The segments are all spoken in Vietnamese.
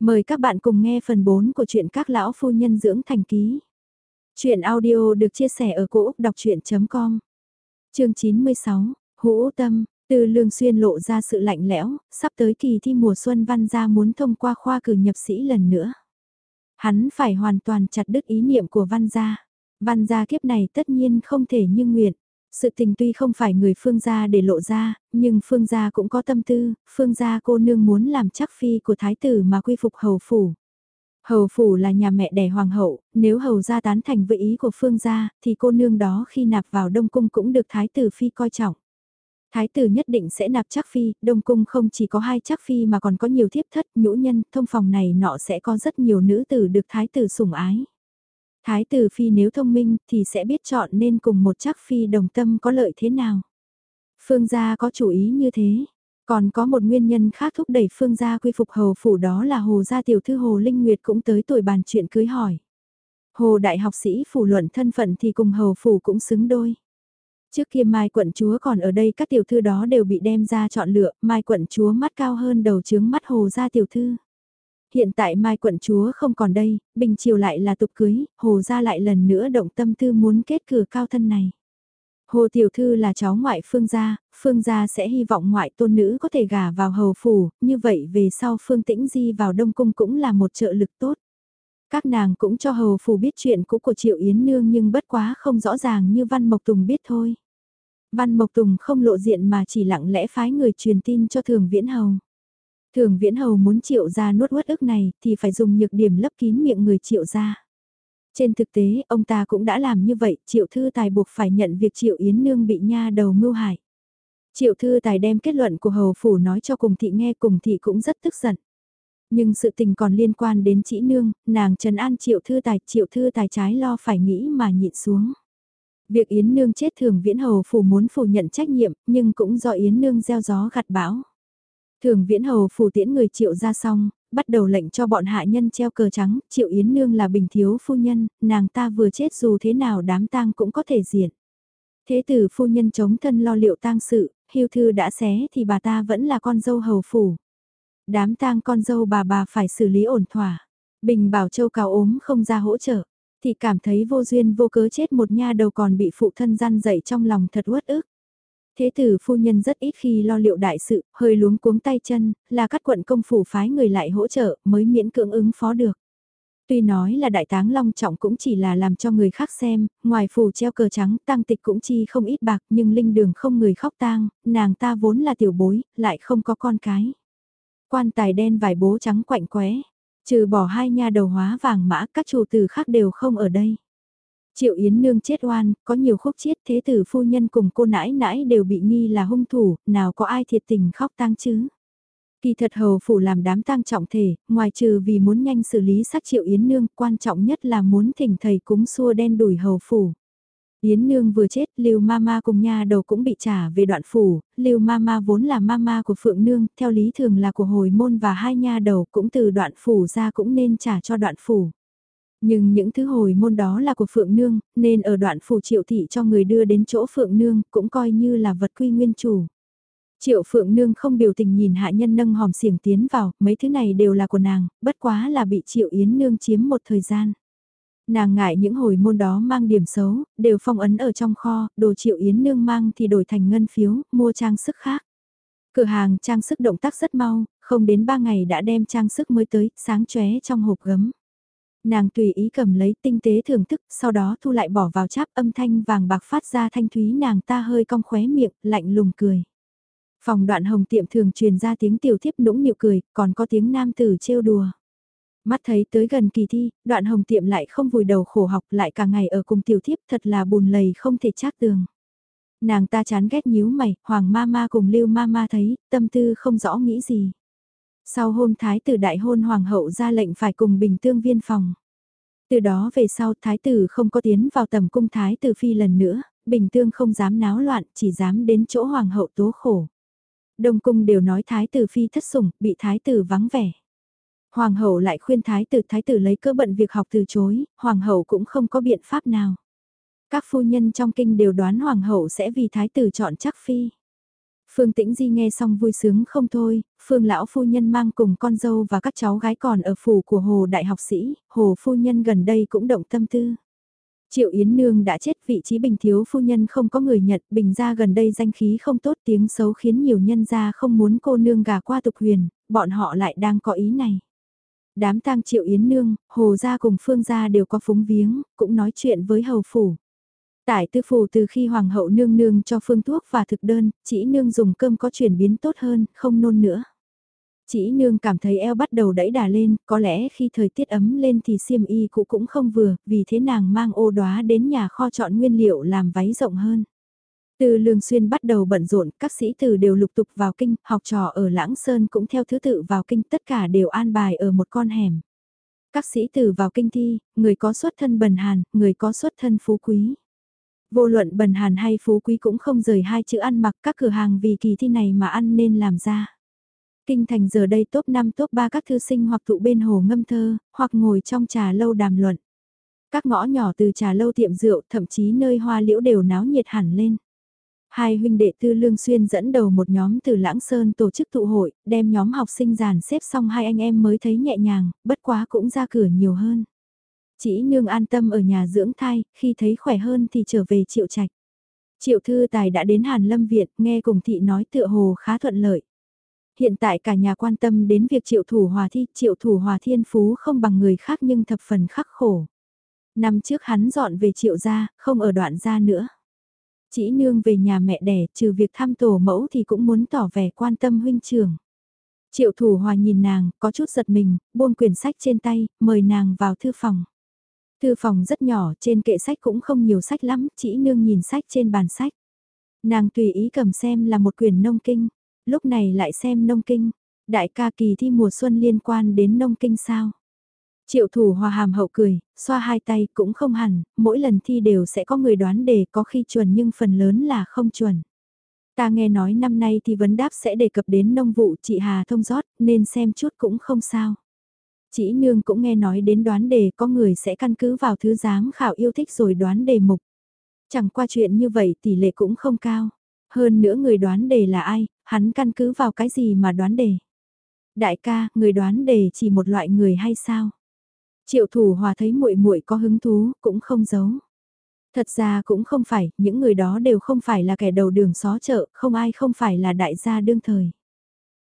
Mời các bạn cùng nghe phần 4 của truyện các lão phu nhân dưỡng thành ký. Chuyện audio được chia sẻ ở cỗ đọc chuyện.com Chương 96, Hữu Tâm, từ lương xuyên lộ ra sự lạnh lẽo, sắp tới kỳ thi mùa xuân văn gia muốn thông qua khoa cử nhập sĩ lần nữa. Hắn phải hoàn toàn chặt đứt ý niệm của văn gia. Văn gia kiếp này tất nhiên không thể như nguyện. Sự tình tuy không phải người phương gia để lộ ra, nhưng phương gia cũng có tâm tư, phương gia cô nương muốn làm chắc phi của thái tử mà quy phục hầu phủ. Hầu phủ là nhà mẹ đẻ hoàng hậu, nếu hầu gia tán thành với ý của phương gia, thì cô nương đó khi nạp vào đông cung cũng được thái tử phi coi trọng. Thái tử nhất định sẽ nạp chắc phi, đông cung không chỉ có hai chắc phi mà còn có nhiều thiếp thất, nhũ nhân, thông phòng này nọ sẽ có rất nhiều nữ tử được thái tử sủng ái. Thái tử phi nếu thông minh thì sẽ biết chọn nên cùng một chắc phi đồng tâm có lợi thế nào. Phương gia có chủ ý như thế. Còn có một nguyên nhân khác thúc đẩy phương gia quy phục hầu phủ đó là hồ gia tiểu thư hồ Linh Nguyệt cũng tới tuổi bàn chuyện cưới hỏi. Hồ đại học sĩ phủ luận thân phận thì cùng hầu phủ cũng xứng đôi. Trước kia Mai quận chúa còn ở đây các tiểu thư đó đều bị đem ra chọn lựa, Mai quận chúa mắt cao hơn đầu chướng mắt hồ gia tiểu thư hiện tại Mai quận chúa không còn đây, Bình Triều lại là tục cưới, Hồ gia lại lần nữa động tâm tư muốn kết cửa cao thân này. Hồ Tiểu Thư là cháu ngoại Phương gia, Phương gia sẽ hy vọng ngoại tôn nữ có thể gả vào hầu phủ, như vậy về sau Phương Tĩnh Di vào Đông Cung cũng là một trợ lực tốt. Các nàng cũng cho hầu phủ biết chuyện cũ của Triệu Yến Nương nhưng bất quá không rõ ràng như Văn Mộc Tùng biết thôi. Văn Mộc Tùng không lộ diện mà chỉ lặng lẽ phái người truyền tin cho Thường Viễn Hầu. Thường viễn hầu muốn triệu ra nuốt uất ức này thì phải dùng nhược điểm lấp kín miệng người triệu ra. Trên thực tế, ông ta cũng đã làm như vậy, triệu thư tài buộc phải nhận việc triệu yến nương bị nha đầu mưu hại. Triệu thư tài đem kết luận của hầu phủ nói cho cùng thị nghe cùng thị cũng rất tức giận. Nhưng sự tình còn liên quan đến chị nương, nàng trần an triệu thư tài, triệu thư tài trái lo phải nghĩ mà nhịn xuống. Việc Yến Nương chết thường viễn hầu phủ muốn phủ nhận trách nhiệm, nhưng cũng do Yến Nương gieo gió gặt bão. Thường viễn hầu phủ tiễn người triệu ra xong, bắt đầu lệnh cho bọn hạ nhân treo cờ trắng, triệu yến nương là bình thiếu phu nhân, nàng ta vừa chết dù thế nào đám tang cũng có thể diện. Thế tử phu nhân chống thân lo liệu tang sự, hiu thư đã xé thì bà ta vẫn là con dâu hầu phủ. Đám tang con dâu bà bà phải xử lý ổn thỏa. Bình bảo châu cao ốm không ra hỗ trợ, thì cảm thấy vô duyên vô cớ chết một nha đầu còn bị phụ thân gian dậy trong lòng thật uất ức. Thế tử phu nhân rất ít khi lo liệu đại sự, hơi luống cuống tay chân, là các quận công phủ phái người lại hỗ trợ mới miễn cưỡng ứng phó được. Tuy nói là đại táng long trọng cũng chỉ là làm cho người khác xem, ngoài phủ treo cờ trắng tăng tịch cũng chi không ít bạc nhưng linh đường không người khóc tang, nàng ta vốn là tiểu bối, lại không có con cái. Quan tài đen vải bố trắng quạnh quẽ, trừ bỏ hai nha đầu hóa vàng mã các chủ tử khác đều không ở đây. Triệu Yến Nương chết oan, có nhiều khúc chiết thế tử phu nhân cùng cô nãi nãi đều bị nghi là hung thủ, nào có ai thiệt tình khóc tang chứ. Kỳ thật hầu phủ làm đám tang trọng thể, ngoài trừ vì muốn nhanh xử lý sát Triệu Yến Nương, quan trọng nhất là muốn thỉnh thầy cúng xua đen đuổi hầu phủ. Yến Nương vừa chết, Lưu Mama cùng nha đầu cũng bị trả về đoạn phủ, Lưu Mama vốn là Mama của Phượng Nương, theo lý thường là của hồi môn và hai nha đầu cũng từ đoạn phủ ra cũng nên trả cho đoạn phủ. Nhưng những thứ hồi môn đó là của Phượng Nương, nên ở đoạn phủ triệu thị cho người đưa đến chỗ Phượng Nương cũng coi như là vật quy nguyên chủ. Triệu Phượng Nương không biểu tình nhìn hạ nhân nâng hòm xiềng tiến vào, mấy thứ này đều là của nàng, bất quá là bị Triệu Yến Nương chiếm một thời gian. Nàng ngại những hồi môn đó mang điểm xấu, đều phong ấn ở trong kho, đồ Triệu Yến Nương mang thì đổi thành ngân phiếu, mua trang sức khác. Cửa hàng trang sức động tác rất mau, không đến 3 ngày đã đem trang sức mới tới, sáng chóe trong hộp gấm. Nàng tùy ý cầm lấy tinh tế thưởng thức, sau đó thu lại bỏ vào cháp âm thanh vàng bạc phát ra thanh thúy nàng ta hơi cong khóe miệng, lạnh lùng cười. Phòng đoạn hồng tiệm thường truyền ra tiếng tiểu thiếp nũng nịu cười, còn có tiếng nam tử trêu đùa. Mắt thấy tới gần kỳ thi, đoạn hồng tiệm lại không vùi đầu khổ học lại cả ngày ở cùng tiểu thiếp thật là bùn lầy không thể trác tường. Nàng ta chán ghét nhíu mày, hoàng ma ma cùng lưu ma ma thấy, tâm tư không rõ nghĩ gì. Sau hôm thái tử đại hôn hoàng hậu ra lệnh phải cùng bình tương viên phòng. Từ đó về sau thái tử không có tiến vào tầm cung thái tử phi lần nữa, bình tương không dám náo loạn, chỉ dám đến chỗ hoàng hậu tố khổ. Đông cung đều nói thái tử phi thất sủng, bị thái tử vắng vẻ. Hoàng hậu lại khuyên thái tử thái tử lấy cơ bận việc học từ chối, hoàng hậu cũng không có biện pháp nào. Các phu nhân trong kinh đều đoán hoàng hậu sẽ vì thái tử chọn chắc phi. Phương Tĩnh Di nghe xong vui sướng không thôi, Phương lão phu nhân mang cùng con dâu và các cháu gái còn ở phủ của Hồ đại học sĩ, Hồ phu nhân gần đây cũng động tâm tư. Triệu Yến Nương đã chết vị trí bình thiếu phu nhân không có người nhận, bình ra gần đây danh khí không tốt tiếng xấu khiến nhiều nhân gia không muốn cô nương gà qua tục huyền, bọn họ lại đang có ý này. Đám tang Triệu Yến Nương, Hồ gia cùng Phương gia đều có phúng viếng, cũng nói chuyện với hầu phủ. Tại tư phủ từ khi hoàng hậu nương nương cho phương thuốc và thực đơn, chỉ nương dùng cơm có chuyển biến tốt hơn, không nôn nữa. Chỉ nương cảm thấy eo bắt đầu đẩy đà lên, có lẽ khi thời tiết ấm lên thì xiêm y cũ cũng không vừa, vì thế nàng mang ô đóa đến nhà kho chọn nguyên liệu làm váy rộng hơn. Từ lương xuyên bắt đầu bận rộn, các sĩ tử đều lục tục vào kinh, học trò ở Lãng Sơn cũng theo thứ tự vào kinh, tất cả đều an bài ở một con hẻm. Các sĩ tử vào kinh thi, người có xuất thân bần hàn, người có xuất thân phú quý. Vô luận bần hàn hay phú quý cũng không rời hai chữ ăn mặc các cửa hàng vì kỳ thi này mà ăn nên làm ra. Kinh thành giờ đây top 5 top 3 các thư sinh hoặc tụ bên hồ ngâm thơ, hoặc ngồi trong trà lâu đàm luận. Các ngõ nhỏ từ trà lâu tiệm rượu, thậm chí nơi hoa liễu đều náo nhiệt hẳn lên. Hai huynh đệ tư lương xuyên dẫn đầu một nhóm từ Lãng Sơn tổ chức tụ hội, đem nhóm học sinh giàn xếp xong hai anh em mới thấy nhẹ nhàng, bất quá cũng ra cửa nhiều hơn. Chỉ nương an tâm ở nhà dưỡng thai, khi thấy khỏe hơn thì trở về triệu trạch. Triệu thư tài đã đến Hàn Lâm Viện nghe cùng thị nói tựa hồ khá thuận lợi. Hiện tại cả nhà quan tâm đến việc triệu thủ hòa thi, triệu thủ hòa thiên phú không bằng người khác nhưng thập phần khắc khổ. Năm trước hắn dọn về triệu gia, không ở đoạn gia nữa. Chỉ nương về nhà mẹ đẻ, trừ việc thăm tổ mẫu thì cũng muốn tỏ vẻ quan tâm huynh trưởng. Triệu thủ hòa nhìn nàng, có chút giật mình, buông quyển sách trên tay, mời nàng vào thư phòng. Thư phòng rất nhỏ, trên kệ sách cũng không nhiều sách lắm, chỉ nương nhìn sách trên bàn sách. Nàng tùy ý cầm xem là một quyển nông kinh, lúc này lại xem nông kinh. Đại ca kỳ thi mùa xuân liên quan đến nông kinh sao? Triệu thủ hòa hàm hậu cười, xoa hai tay cũng không hẳn, mỗi lần thi đều sẽ có người đoán đề có khi chuẩn nhưng phần lớn là không chuẩn. Ta nghe nói năm nay thì vấn đáp sẽ đề cập đến nông vụ chị Hà thông rót nên xem chút cũng không sao. Chỉ nương cũng nghe nói đến đoán đề có người sẽ căn cứ vào thứ giám khảo yêu thích rồi đoán đề mục. Chẳng qua chuyện như vậy tỷ lệ cũng không cao. Hơn nữa người đoán đề là ai, hắn căn cứ vào cái gì mà đoán đề. Đại ca, người đoán đề chỉ một loại người hay sao? Triệu thủ hòa thấy muội muội có hứng thú, cũng không giấu. Thật ra cũng không phải, những người đó đều không phải là kẻ đầu đường xó chợ, không ai không phải là đại gia đương thời.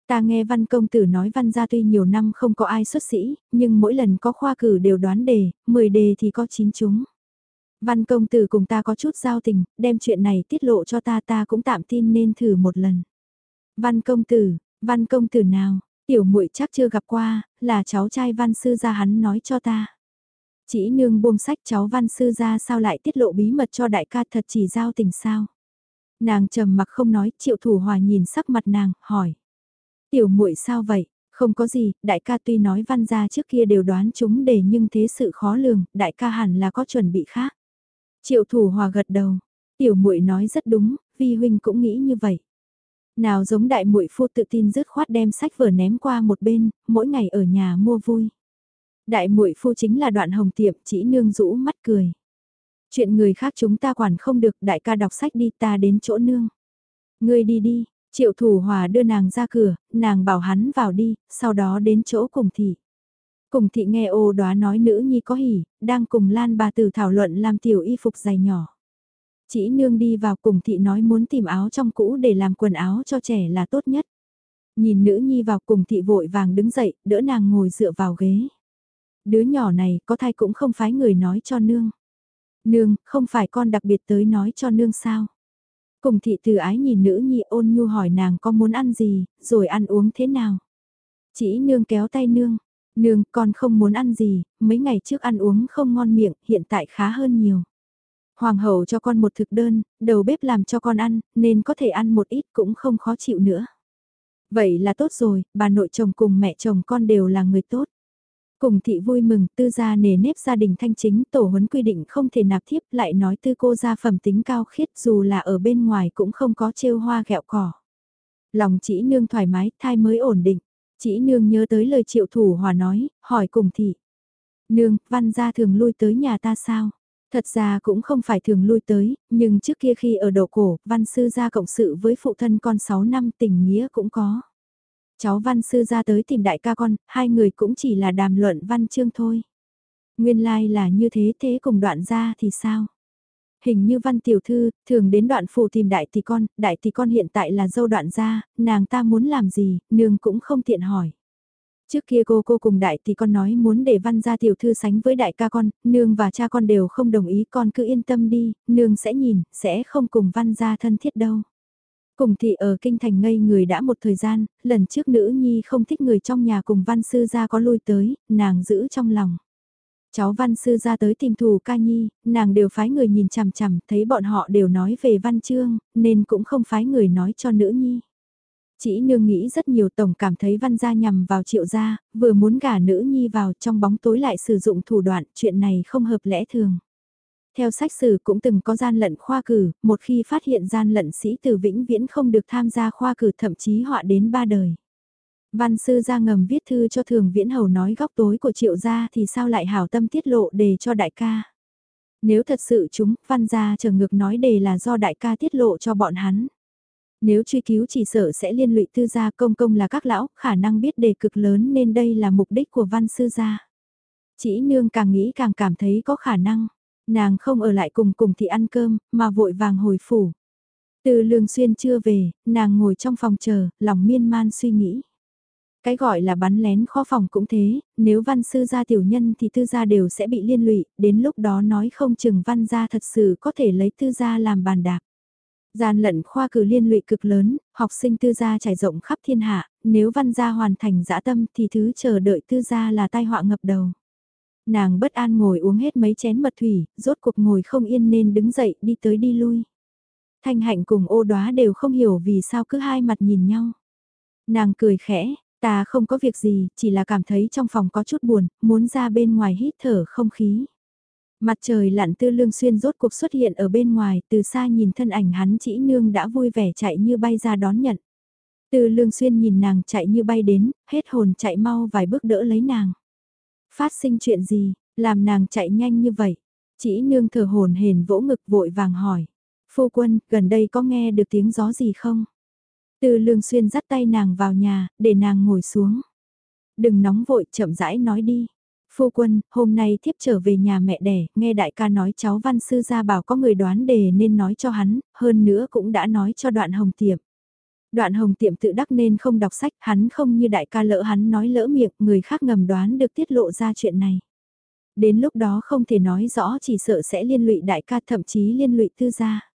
Ta nghe văn công tử nói văn gia tuy nhiều năm không có ai xuất sĩ, nhưng mỗi lần có khoa cử đều đoán đề, 10 đề thì có 9 chúng. Văn công tử cùng ta có chút giao tình, đem chuyện này tiết lộ cho ta ta cũng tạm tin nên thử một lần. Văn công tử, văn công tử nào, tiểu muội chắc chưa gặp qua, là cháu trai văn sư gia hắn nói cho ta. Chỉ nương buông sách cháu văn sư gia sao lại tiết lộ bí mật cho đại ca thật chỉ giao tình sao. Nàng trầm mặc không nói, triệu thủ hòa nhìn sắc mặt nàng, hỏi. Tiểu muội sao vậy? Không có gì, đại ca tuy nói văn gia trước kia đều đoán chúng để nhưng thế sự khó lường, đại ca hẳn là có chuẩn bị khác. Triệu thủ hòa gật đầu, tiểu muội nói rất đúng, vi huynh cũng nghĩ như vậy. Nào giống đại muội phu tự tin dứt khoát đem sách vở ném qua một bên, mỗi ngày ở nhà mua vui. Đại muội phu chính là đoạn hồng tiệm, chỉ nương rũ mắt cười. Chuyện người khác chúng ta quản không được, đại ca đọc sách đi ta đến chỗ nương. Ngươi đi đi, triệu thủ hòa đưa nàng ra cửa, nàng bảo hắn vào đi, sau đó đến chỗ cùng thị. Cùng thị nghe ô đoá nói nữ nhi có hỉ, đang cùng Lan bà tử thảo luận làm tiểu y phục dày nhỏ. Chỉ nương đi vào cùng thị nói muốn tìm áo trong cũ để làm quần áo cho trẻ là tốt nhất. Nhìn nữ nhi vào cùng thị vội vàng đứng dậy, đỡ nàng ngồi dựa vào ghế. Đứa nhỏ này có thai cũng không phải người nói cho nương. Nương, không phải con đặc biệt tới nói cho nương sao. Cùng thị từ ái nhìn nữ nhi ôn nhu hỏi nàng có muốn ăn gì, rồi ăn uống thế nào. Chỉ nương kéo tay nương, nương con không muốn ăn gì, mấy ngày trước ăn uống không ngon miệng, hiện tại khá hơn nhiều. Hoàng hậu cho con một thực đơn, đầu bếp làm cho con ăn, nên có thể ăn một ít cũng không khó chịu nữa. Vậy là tốt rồi, bà nội chồng cùng mẹ chồng con đều là người tốt. Cùng thị vui mừng, tư gia nề nếp gia đình thanh chính, tổ huấn quy định không thể nạp thiếp, lại nói tư cô gia phẩm tính cao khiết dù là ở bên ngoài cũng không có trêu hoa gẹo cỏ. Lòng chỉ nương thoải mái, thai mới ổn định. Chỉ nương nhớ tới lời triệu thủ hòa nói, hỏi cùng thị. Nương, văn gia thường lui tới nhà ta sao? Thật ra cũng không phải thường lui tới, nhưng trước kia khi ở đầu cổ, văn sư gia cộng sự với phụ thân con 6 năm tình nghĩa cũng có. Cháu văn sư ra tới tìm đại ca con, hai người cũng chỉ là đàm luận văn chương thôi. Nguyên lai like là như thế thế cùng đoạn ra thì sao? Hình như văn tiểu thư, thường đến đoạn phủ tìm đại tỷ con, đại tỷ con hiện tại là dâu đoạn gia, nàng ta muốn làm gì, nương cũng không tiện hỏi. Trước kia cô cô cùng đại tỷ con nói muốn để văn gia tiểu thư sánh với đại ca con, nương và cha con đều không đồng ý con cứ yên tâm đi, nương sẽ nhìn, sẽ không cùng văn gia thân thiết đâu. Cùng thị ở kinh thành ngây người đã một thời gian, lần trước nữ nhi không thích người trong nhà cùng văn sư gia có lui tới, nàng giữ trong lòng. Cháu văn sư ra tới tìm thù ca nhi, nàng đều phái người nhìn chằm chằm, thấy bọn họ đều nói về văn chương, nên cũng không phái người nói cho nữ nhi. Chỉ nương nghĩ rất nhiều tổng cảm thấy văn gia nhằm vào triệu gia, vừa muốn gả nữ nhi vào trong bóng tối lại sử dụng thủ đoạn, chuyện này không hợp lẽ thường. Theo sách sử cũng từng có gian lận khoa cử, một khi phát hiện gian lận sĩ từ vĩnh viễn không được tham gia khoa cử thậm chí họa đến ba đời. Văn sư ra ngầm viết thư cho thường viễn hầu nói góc tối của triệu gia thì sao lại hảo tâm tiết lộ đề cho đại ca. Nếu thật sự chúng, văn gia trở ngược nói đề là do đại ca tiết lộ cho bọn hắn. Nếu truy cứu chỉ sợ sẽ liên lụy tư gia công công là các lão, khả năng biết đề cực lớn nên đây là mục đích của văn sư gia. Chỉ nương càng nghĩ càng cảm thấy có khả năng. Nàng không ở lại cùng cùng thì ăn cơm, mà vội vàng hồi phủ. Từ lương xuyên chưa về, nàng ngồi trong phòng chờ, lòng miên man suy nghĩ. Cái gọi là bắn lén kho phòng cũng thế, nếu văn sư gia tiểu nhân thì tư gia đều sẽ bị liên lụy, đến lúc đó nói không chừng văn gia thật sự có thể lấy tư gia làm bàn đạp. Gian lận khoa cử liên lụy cực lớn, học sinh tư gia trải rộng khắp thiên hạ, nếu văn gia hoàn thành dã tâm thì thứ chờ đợi tư gia là tai họa ngập đầu. Nàng bất an ngồi uống hết mấy chén mật thủy, rốt cuộc ngồi không yên nên đứng dậy đi tới đi lui. Thanh hạnh cùng ô đoá đều không hiểu vì sao cứ hai mặt nhìn nhau. Nàng cười khẽ, Ta không có việc gì, chỉ là cảm thấy trong phòng có chút buồn, muốn ra bên ngoài hít thở không khí. Mặt trời lặn tư lương xuyên rốt cuộc xuất hiện ở bên ngoài, từ xa nhìn thân ảnh hắn chỉ nương đã vui vẻ chạy như bay ra đón nhận. Tư lương xuyên nhìn nàng chạy như bay đến, hết hồn chạy mau vài bước đỡ lấy nàng. Phát sinh chuyện gì, làm nàng chạy nhanh như vậy? Chỉ nương thở hồn hền vỗ ngực vội vàng hỏi. Phu quân, gần đây có nghe được tiếng gió gì không? Từ lương xuyên dắt tay nàng vào nhà, để nàng ngồi xuống. Đừng nóng vội, chậm rãi nói đi. Phu quân, hôm nay thiếp trở về nhà mẹ đẻ, nghe đại ca nói cháu văn sư ra bảo có người đoán đề nên nói cho hắn, hơn nữa cũng đã nói cho đoạn hồng tiệm. Đoạn hồng tiệm tự đắc nên không đọc sách, hắn không như đại ca lỡ hắn nói lỡ miệng, người khác ngầm đoán được tiết lộ ra chuyện này. Đến lúc đó không thể nói rõ chỉ sợ sẽ liên lụy đại ca thậm chí liên lụy tư gia.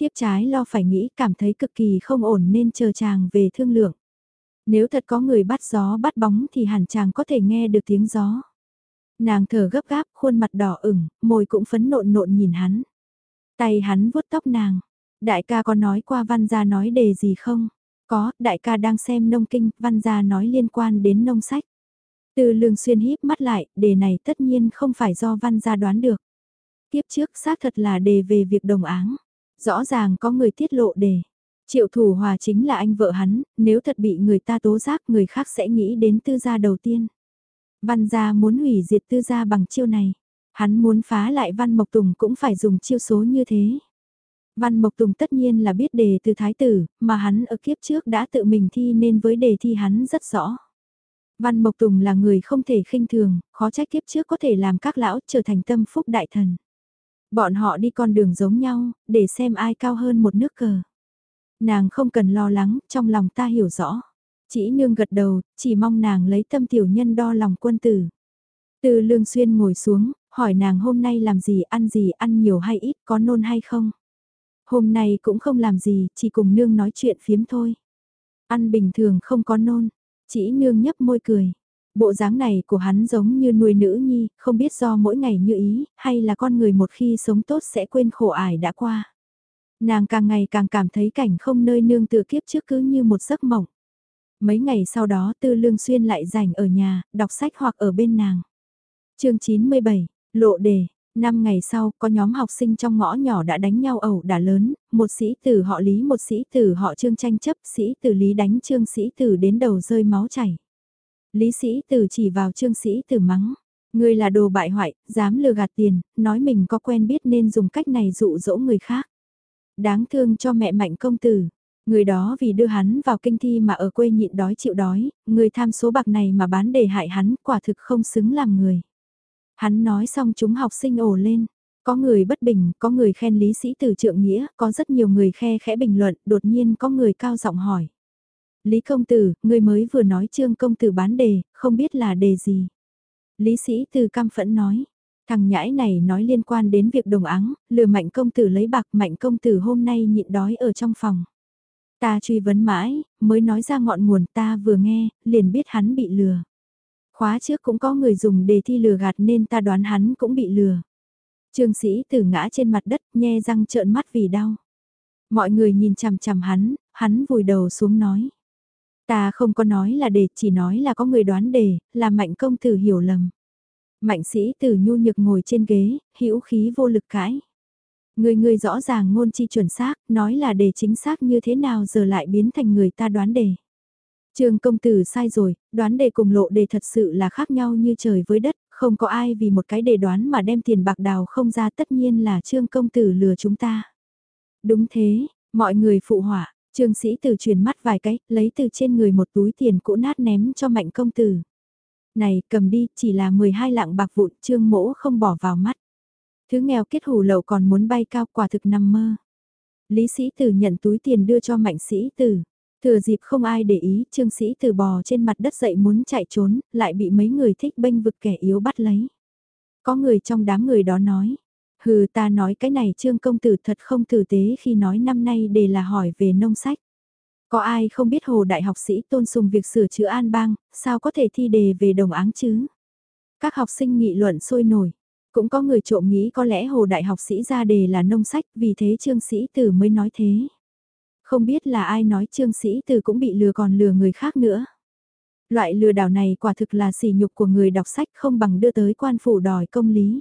Thiếp trái lo phải nghĩ cảm thấy cực kỳ không ổn nên chờ chàng về thương lượng. Nếu thật có người bắt gió bắt bóng thì hẳn chàng có thể nghe được tiếng gió. Nàng thở gấp gáp, khuôn mặt đỏ ửng, môi cũng phấn nộn nộn nhìn hắn. Tay hắn vuốt tóc nàng. Đại ca có nói qua văn gia nói đề gì không? Có, đại ca đang xem nông kinh, văn gia nói liên quan đến nông sách. Từ lương xuyên híp mắt lại, đề này tất nhiên không phải do văn gia đoán được. Tiếp trước xác thật là đề về việc đồng áng. Rõ ràng có người tiết lộ đề. Triệu thủ hòa chính là anh vợ hắn, nếu thật bị người ta tố giác người khác sẽ nghĩ đến tư gia đầu tiên. Văn gia muốn hủy diệt tư gia bằng chiêu này. Hắn muốn phá lại Văn Mộc Tùng cũng phải dùng chiêu số như thế. Văn Mộc Tùng tất nhiên là biết đề từ thái tử, mà hắn ở kiếp trước đã tự mình thi nên với đề thi hắn rất rõ. Văn Mộc Tùng là người không thể khinh thường, khó trách kiếp trước có thể làm các lão trở thành tâm phúc đại thần. Bọn họ đi con đường giống nhau, để xem ai cao hơn một nước cờ. Nàng không cần lo lắng, trong lòng ta hiểu rõ. Chỉ nương gật đầu, chỉ mong nàng lấy tâm tiểu nhân đo lòng quân tử. Từ lương xuyên ngồi xuống, hỏi nàng hôm nay làm gì, ăn gì, ăn nhiều hay ít, có nôn hay không. Hôm nay cũng không làm gì, chỉ cùng nương nói chuyện phiếm thôi. Ăn bình thường không có nôn, chỉ nương nhấp môi cười. Bộ dáng này của hắn giống như nuôi nữ nhi, không biết do mỗi ngày như ý, hay là con người một khi sống tốt sẽ quên khổ ải đã qua. Nàng càng ngày càng cảm thấy cảnh không nơi nương tự kiếp trước cứ như một giấc mộng. Mấy ngày sau đó Tư Lương Xuyên lại rảnh ở nhà, đọc sách hoặc ở bên nàng. chương 97, Lộ đề, Năm ngày sau, có nhóm học sinh trong ngõ nhỏ đã đánh nhau ẩu đả lớn, một sĩ tử họ Lý một sĩ tử họ Trương tranh chấp, sĩ tử Lý đánh Trương sĩ tử đến đầu rơi máu chảy. Lý sĩ tử chỉ vào trương sĩ tử mắng. người là đồ bại hoại, dám lừa gạt tiền, nói mình có quen biết nên dùng cách này dụ dỗ người khác. Đáng thương cho mẹ mạnh công tử. Người đó vì đưa hắn vào kinh thi mà ở quê nhịn đói chịu đói, người tham số bạc này mà bán để hại hắn quả thực không xứng làm người. Hắn nói xong chúng học sinh ồ lên. Có người bất bình, có người khen lý sĩ từ trượng nghĩa, có rất nhiều người khe khẽ bình luận, đột nhiên có người cao giọng hỏi. Lý công tử, người mới vừa nói trương công tử bán đề, không biết là đề gì. Lý sĩ từ cam phẫn nói, thằng nhãi này nói liên quan đến việc đồng áng, lừa mạnh công tử lấy bạc mạnh công tử hôm nay nhịn đói ở trong phòng. Ta truy vấn mãi, mới nói ra ngọn nguồn ta vừa nghe, liền biết hắn bị lừa. Khóa trước cũng có người dùng đề thi lừa gạt nên ta đoán hắn cũng bị lừa. Trương sĩ tử ngã trên mặt đất, nhe răng trợn mắt vì đau. Mọi người nhìn chằm chằm hắn, hắn vùi đầu xuống nói. Ta không có nói là đề, chỉ nói là có người đoán đề, là mạnh công tử hiểu lầm. Mạnh sĩ tử nhu nhược ngồi trên ghế, hữu khí vô lực cãi. Người người rõ ràng ngôn chi chuẩn xác, nói là đề chính xác như thế nào giờ lại biến thành người ta đoán đề. Trường công tử sai rồi, đoán đề cùng lộ đề thật sự là khác nhau như trời với đất, không có ai vì một cái đề đoán mà đem tiền bạc đào không ra tất nhiên là trương công tử lừa chúng ta. Đúng thế, mọi người phụ họa, trương sĩ tử truyền mắt vài cái, lấy từ trên người một túi tiền cũ nát ném cho mạnh công tử. Này, cầm đi, chỉ là 12 lạng bạc vụn, trương mỗ không bỏ vào mắt. Thứ nghèo kết hủ lậu còn muốn bay cao quả thực nằm mơ. Lý sĩ tử nhận túi tiền đưa cho mạnh sĩ tử. Thừa dịp không ai để ý, trương sĩ tử bò trên mặt đất dậy muốn chạy trốn, lại bị mấy người thích bênh vực kẻ yếu bắt lấy. Có người trong đám người đó nói, hừ ta nói cái này trương công tử thật không tử tế khi nói năm nay đề là hỏi về nông sách. Có ai không biết hồ đại học sĩ tôn sùng việc sửa chữa an bang, sao có thể thi đề về đồng áng chứ? Các học sinh nghị luận sôi nổi, cũng có người trộm nghĩ có lẽ hồ đại học sĩ ra đề là nông sách vì thế trương sĩ tử mới nói thế. Không biết là ai nói trương sĩ từ cũng bị lừa còn lừa người khác nữa. Loại lừa đảo này quả thực là sỉ nhục của người đọc sách không bằng đưa tới quan phủ đòi công lý.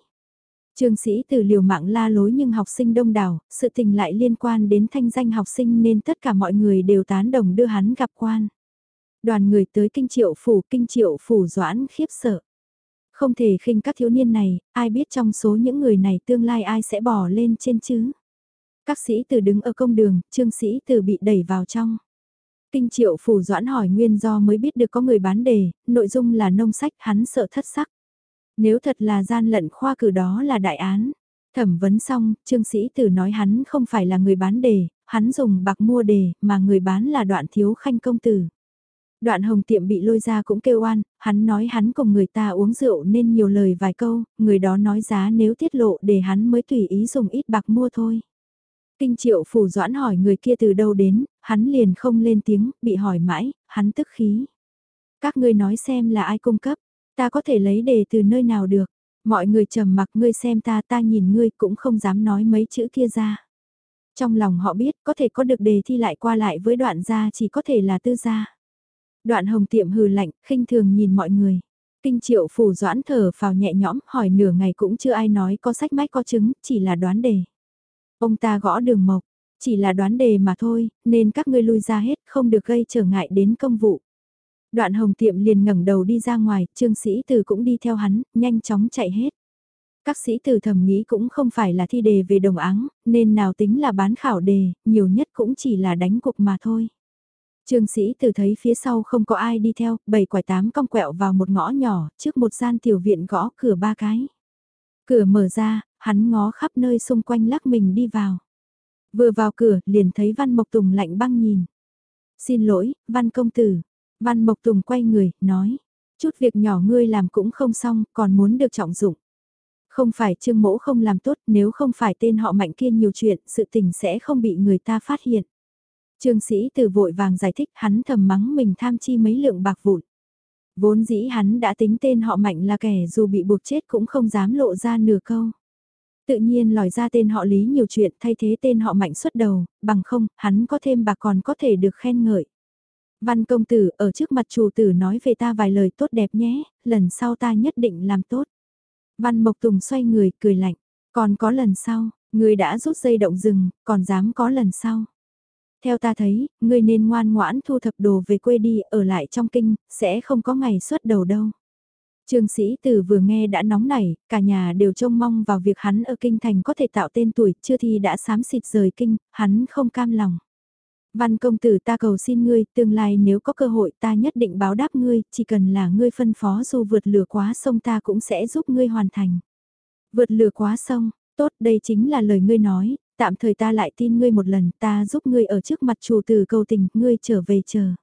Trương sĩ từ liều mạng la lối nhưng học sinh đông đảo, sự tình lại liên quan đến thanh danh học sinh nên tất cả mọi người đều tán đồng đưa hắn gặp quan. Đoàn người tới kinh triệu phủ, kinh triệu phủ doãn khiếp sợ. Không thể khinh các thiếu niên này, ai biết trong số những người này tương lai ai sẽ bỏ lên trên chứ. Các sĩ tử đứng ở công đường, trương sĩ tử bị đẩy vào trong. Kinh triệu phủ doãn hỏi nguyên do mới biết được có người bán đề, nội dung là nông sách hắn sợ thất sắc. Nếu thật là gian lận khoa cử đó là đại án. Thẩm vấn xong, trương sĩ tử nói hắn không phải là người bán đề, hắn dùng bạc mua đề, mà người bán là đoạn thiếu khanh công tử. Đoạn hồng tiệm bị lôi ra cũng kêu oan, hắn nói hắn cùng người ta uống rượu nên nhiều lời vài câu, người đó nói giá nếu tiết lộ để hắn mới tùy ý dùng ít bạc mua thôi. Kinh triệu phủ doãn hỏi người kia từ đâu đến, hắn liền không lên tiếng, bị hỏi mãi, hắn tức khí. Các ngươi nói xem là ai cung cấp, ta có thể lấy đề từ nơi nào được. Mọi người trầm mặc ngươi xem ta ta nhìn ngươi cũng không dám nói mấy chữ kia ra. Trong lòng họ biết có thể có được đề thi lại qua lại với đoạn gia chỉ có thể là tư gia. Đoạn hồng tiệm hừ lạnh, khinh thường nhìn mọi người. Kinh triệu phủ doãn thở vào nhẹ nhõm hỏi nửa ngày cũng chưa ai nói có sách mách có chứng, chỉ là đoán đề. Ông ta gõ đường mộc, chỉ là đoán đề mà thôi, nên các ngươi lui ra hết, không được gây trở ngại đến công vụ. Đoạn hồng tiệm liền ngẩng đầu đi ra ngoài, trương sĩ từ cũng đi theo hắn, nhanh chóng chạy hết. Các sĩ tử thầm nghĩ cũng không phải là thi đề về đồng áng, nên nào tính là bán khảo đề, nhiều nhất cũng chỉ là đánh cục mà thôi. Trương sĩ từ thấy phía sau không có ai đi theo, bảy quải tám cong quẹo vào một ngõ nhỏ, trước một gian tiểu viện gõ cửa ba cái. Cửa mở ra, hắn ngó khắp nơi xung quanh lắc mình đi vào. Vừa vào cửa, liền thấy Văn Mộc Tùng lạnh băng nhìn. Xin lỗi, Văn Công Tử. Văn Mộc Tùng quay người, nói. Chút việc nhỏ ngươi làm cũng không xong, còn muốn được trọng dụng. Không phải trương mỗ không làm tốt, nếu không phải tên họ mạnh kia nhiều chuyện, sự tình sẽ không bị người ta phát hiện. Trương sĩ từ vội vàng giải thích hắn thầm mắng mình tham chi mấy lượng bạc vụn. Vốn dĩ hắn đã tính tên họ mạnh là kẻ dù bị buộc chết cũng không dám lộ ra nửa câu. Tự nhiên lòi ra tên họ lý nhiều chuyện thay thế tên họ mạnh xuất đầu, bằng không, hắn có thêm bạc còn có thể được khen ngợi. Văn công tử ở trước mặt chủ tử nói về ta vài lời tốt đẹp nhé, lần sau ta nhất định làm tốt. Văn Mộc Tùng xoay người, cười lạnh, còn có lần sau, người đã rút dây động rừng, còn dám có lần sau. Theo ta thấy, ngươi nên ngoan ngoãn thu thập đồ về quê đi, ở lại trong kinh, sẽ không có ngày xuất đầu đâu. Trương sĩ tử vừa nghe đã nóng nảy, cả nhà đều trông mong vào việc hắn ở kinh thành có thể tạo tên tuổi, chưa thì đã sám xịt rời kinh, hắn không cam lòng. Văn công tử ta cầu xin ngươi, tương lai nếu có cơ hội ta nhất định báo đáp ngươi, chỉ cần là ngươi phân phó dù vượt lửa quá sông ta cũng sẽ giúp ngươi hoàn thành. Vượt lửa quá sông, tốt đây chính là lời ngươi nói, tạm thời ta lại tin ngươi một lần, ta giúp ngươi ở trước mặt chủ tử cầu tình, ngươi trở về chờ.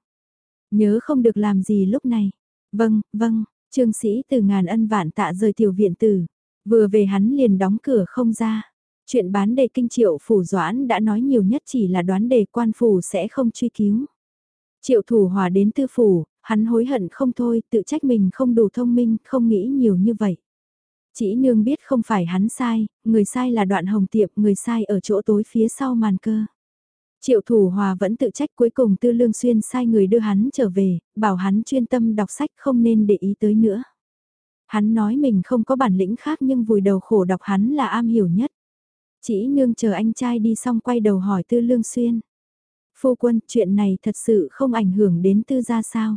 Nhớ không được làm gì lúc này. Vâng, vâng, trương sĩ từ ngàn ân vạn tạ rời tiểu viện tử. Vừa về hắn liền đóng cửa không ra. Chuyện bán đề kinh triệu phủ doãn đã nói nhiều nhất chỉ là đoán đề quan phủ sẽ không truy cứu. Triệu thủ hòa đến tư phủ, hắn hối hận không thôi, tự trách mình không đủ thông minh, không nghĩ nhiều như vậy. Chỉ nương biết không phải hắn sai, người sai là đoạn hồng tiệp, người sai ở chỗ tối phía sau màn cơ. Triệu thủ hòa vẫn tự trách cuối cùng tư lương xuyên sai người đưa hắn trở về, bảo hắn chuyên tâm đọc sách không nên để ý tới nữa. Hắn nói mình không có bản lĩnh khác nhưng vùi đầu khổ đọc hắn là am hiểu nhất. Chỉ nương chờ anh trai đi xong quay đầu hỏi tư lương xuyên. Phu quân, chuyện này thật sự không ảnh hưởng đến tư gia sao?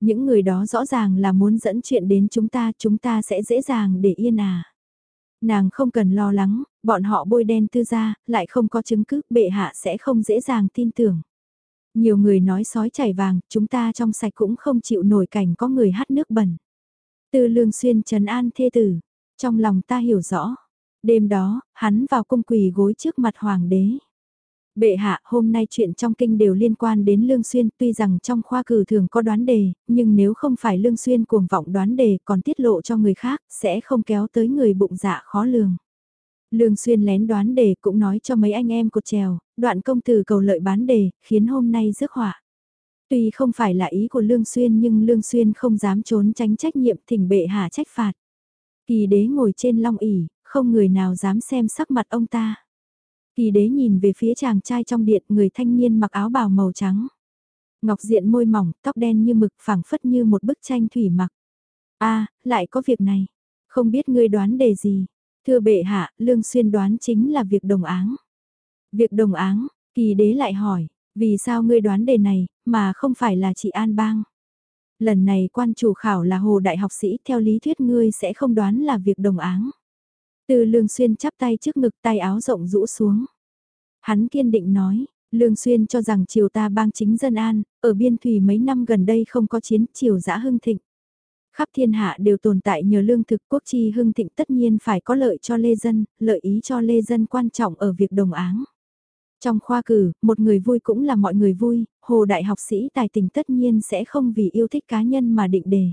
Những người đó rõ ràng là muốn dẫn chuyện đến chúng ta, chúng ta sẽ dễ dàng để yên à. Nàng không cần lo lắng, bọn họ bôi đen tư gia, lại không có chứng cứ, bệ hạ sẽ không dễ dàng tin tưởng. Nhiều người nói sói chảy vàng, chúng ta trong sạch cũng không chịu nổi cảnh có người hát nước bẩn. Tư lương xuyên trấn an thê tử, trong lòng ta hiểu rõ. Đêm đó, hắn vào cung quỳ gối trước mặt hoàng đế. Bệ hạ, hôm nay chuyện trong kinh đều liên quan đến Lương Xuyên, tuy rằng trong khoa cử thường có đoán đề, nhưng nếu không phải Lương Xuyên cuồng vọng đoán đề còn tiết lộ cho người khác, sẽ không kéo tới người bụng dạ khó lường. Lương Xuyên lén đoán đề cũng nói cho mấy anh em cột trèo, đoạn công từ cầu lợi bán đề, khiến hôm nay rước họa. Tuy không phải là ý của Lương Xuyên nhưng Lương Xuyên không dám trốn tránh trách nhiệm thỉnh bệ hạ trách phạt. Kỳ đế ngồi trên long ỷ không người nào dám xem sắc mặt ông ta. Kỳ đế nhìn về phía chàng trai trong điện người thanh niên mặc áo bào màu trắng. Ngọc diện môi mỏng, tóc đen như mực phẳng phất như một bức tranh thủy mặc. a lại có việc này. Không biết ngươi đoán đề gì. Thưa bệ hạ, lương xuyên đoán chính là việc đồng áng. Việc đồng áng, kỳ đế lại hỏi, vì sao ngươi đoán đề này, mà không phải là chị An Bang? Lần này quan chủ khảo là hồ đại học sĩ, theo lý thuyết ngươi sẽ không đoán là việc đồng áng. Từ lương xuyên chắp tay trước ngực tay áo rộng rũ xuống. Hắn kiên định nói, Lương Xuyên cho rằng triều ta bang chính dân an, ở biên thủy mấy năm gần đây không có chiến, triều dã hưng thịnh. Khắp thiên hạ đều tồn tại nhờ lương thực quốc chi hưng thịnh tất nhiên phải có lợi cho lê dân, lợi ý cho lê dân quan trọng ở việc đồng áng. Trong khoa cử, một người vui cũng là mọi người vui, hồ đại học sĩ tài tình tất nhiên sẽ không vì yêu thích cá nhân mà định đề.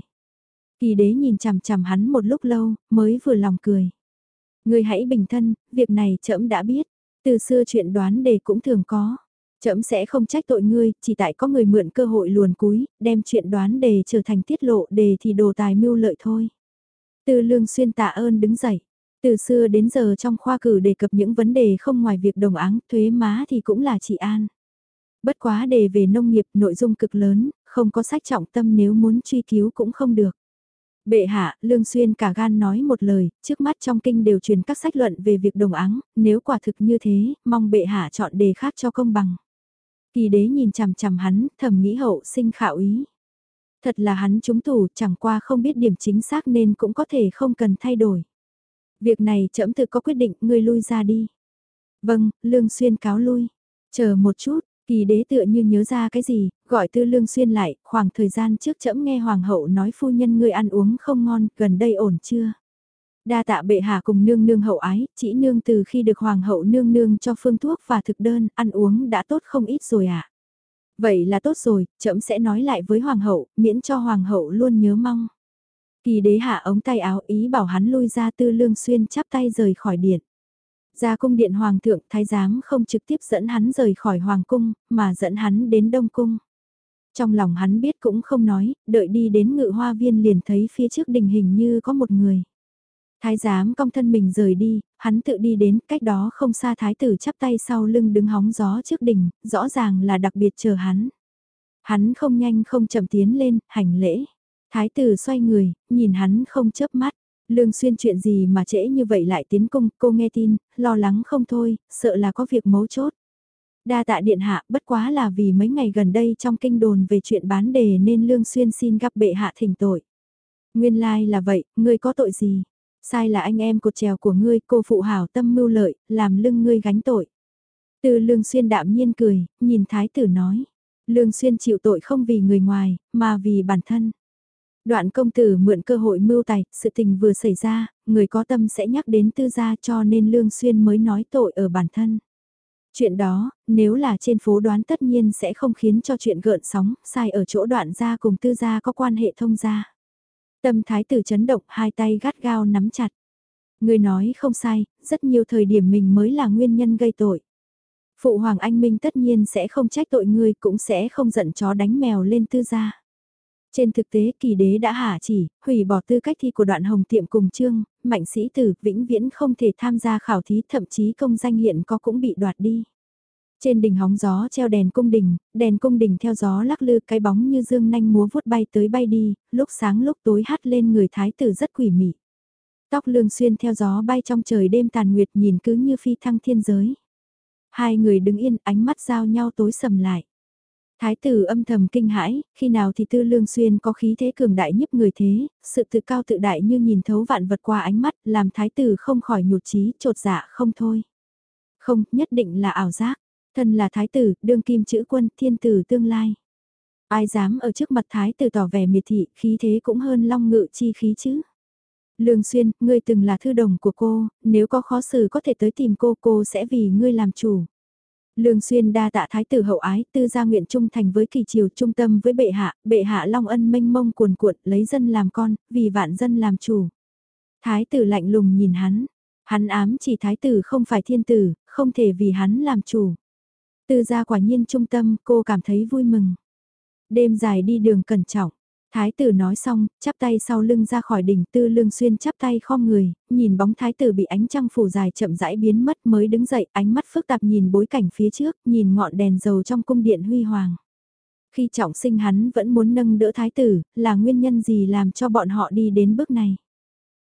Kỳ đế nhìn chằm chằm hắn một lúc lâu, mới vừa lòng cười. Người hãy bình thân, việc này trẫm đã biết. Từ xưa chuyện đoán đề cũng thường có. Trẫm sẽ không trách tội ngươi, chỉ tại có người mượn cơ hội luồn cúi, đem chuyện đoán đề trở thành tiết lộ đề thì đồ tài mưu lợi thôi. Từ lương xuyên tạ ơn đứng dậy. Từ xưa đến giờ trong khoa cử đề cập những vấn đề không ngoài việc đồng áng, thuế má thì cũng là trị an. Bất quá đề về nông nghiệp nội dung cực lớn, không có sách trọng tâm nếu muốn truy cứu cũng không được. Bệ hạ, Lương Xuyên cả gan nói một lời, trước mắt trong kinh đều truyền các sách luận về việc đồng áng, nếu quả thực như thế, mong bệ hạ chọn đề khác cho công bằng. Kỳ đế nhìn chằm chằm hắn, thầm nghĩ hậu sinh khảo ý. Thật là hắn trúng tủ, chẳng qua không biết điểm chính xác nên cũng có thể không cần thay đổi. Việc này trẫm tự có quyết định, ngươi lui ra đi. Vâng, Lương Xuyên cáo lui. Chờ một chút, Kỳ đế tựa như nhớ ra cái gì, gọi tư lương xuyên lại, khoảng thời gian trước chẫm nghe hoàng hậu nói phu nhân ngươi ăn uống không ngon, gần đây ổn chưa? Đa tạ bệ hạ cùng nương nương hậu ái, chỉ nương từ khi được hoàng hậu nương nương cho phương thuốc và thực đơn, ăn uống đã tốt không ít rồi ạ. À? Vậy là tốt rồi, chậm sẽ nói lại với hoàng hậu, miễn cho hoàng hậu luôn nhớ mong. Kỳ đế hạ ống tay áo ý bảo hắn lui ra tư lương xuyên chắp tay rời khỏi điện. Ra cung điện hoàng thượng thái giám không trực tiếp dẫn hắn rời khỏi hoàng cung, mà dẫn hắn đến đông cung. Trong lòng hắn biết cũng không nói, đợi đi đến ngự hoa viên liền thấy phía trước đình hình như có một người. Thái giám cong thân mình rời đi, hắn tự đi đến cách đó không xa thái tử chắp tay sau lưng đứng hóng gió trước đình, rõ ràng là đặc biệt chờ hắn. Hắn không nhanh không chậm tiến lên, hành lễ. Thái tử xoay người, nhìn hắn không chớp mắt. Lương Xuyên chuyện gì mà trễ như vậy lại tiến cung, cô nghe tin, lo lắng không thôi, sợ là có việc mấu chốt. Đa tạ điện hạ, bất quá là vì mấy ngày gần đây trong kinh đồn về chuyện bán đề nên Lương Xuyên xin gặp bệ hạ thỉnh tội. Nguyên lai like là vậy, ngươi có tội gì? Sai là anh em cột trèo của ngươi, cô phụ hảo tâm mưu lợi, làm lưng ngươi gánh tội. Từ lương xuyên đạm nhiên cười, nhìn thái tử nói. Lương xuyên chịu tội không vì người ngoài, mà vì bản thân. Đoạn công tử mượn cơ hội mưu tài, sự tình vừa xảy ra, người có tâm sẽ nhắc đến tư gia cho nên Lương Xuyên mới nói tội ở bản thân. Chuyện đó, nếu là trên phố đoán tất nhiên sẽ không khiến cho chuyện gợn sóng, sai ở chỗ đoạn gia cùng tư gia có quan hệ thông gia. Tâm thái tử chấn động hai tay gắt gao nắm chặt. Người nói không sai, rất nhiều thời điểm mình mới là nguyên nhân gây tội. Phụ Hoàng Anh Minh tất nhiên sẽ không trách tội ngươi cũng sẽ không giận chó đánh mèo lên tư gia. Trên thực tế kỳ đế đã hạ chỉ, hủy bỏ tư cách thi của đoạn hồng tiệm cùng trương, mạnh sĩ tử vĩnh viễn không thể tham gia khảo thí thậm chí công danh hiện có cũng bị đoạt đi. Trên đỉnh hóng gió treo đèn cung đình, đèn cung đình theo gió lắc lư cái bóng như dương nanh múa vuốt bay tới bay đi, lúc sáng lúc tối hát lên người thái tử rất quỷ mị. Tóc lương xuyên theo gió bay trong trời đêm tàn nguyệt nhìn cứ như phi thăng thiên giới. Hai người đứng yên ánh mắt giao nhau tối sầm lại. Thái tử âm thầm kinh hãi, khi nào thì tư lương xuyên có khí thế cường đại nhấp người thế, sự tự cao tự đại như nhìn thấu vạn vật qua ánh mắt, làm thái tử không khỏi nhụt chí trột dạ không thôi. Không, nhất định là ảo giác, thân là thái tử, đương kim chữ quân, thiên tử tương lai. Ai dám ở trước mặt thái tử tỏ vẻ miệt thị, khí thế cũng hơn long ngự chi khí chứ. Lương Xuyên, ngươi từng là thư đồng của cô, nếu có khó xử có thể tới tìm cô, cô sẽ vì ngươi làm chủ. Lương Xuyên đa tạ thái tử hậu ái, tư gia nguyện trung thành với kỳ triều trung tâm với bệ hạ, bệ hạ long ân mênh mông cuồn cuộn, lấy dân làm con, vì vạn dân làm chủ. Thái tử lạnh lùng nhìn hắn, hắn ám chỉ thái tử không phải thiên tử, không thể vì hắn làm chủ. Tư gia quả nhiên trung tâm, cô cảm thấy vui mừng. Đêm dài đi đường cẩn trọng, Thái tử nói xong, chắp tay sau lưng ra khỏi đỉnh tư lương xuyên chắp tay khom người, nhìn bóng thái tử bị ánh trăng phủ dài chậm rãi biến mất mới đứng dậy ánh mắt phức tạp nhìn bối cảnh phía trước, nhìn ngọn đèn dầu trong cung điện huy hoàng. Khi trọng sinh hắn vẫn muốn nâng đỡ thái tử, là nguyên nhân gì làm cho bọn họ đi đến bước này.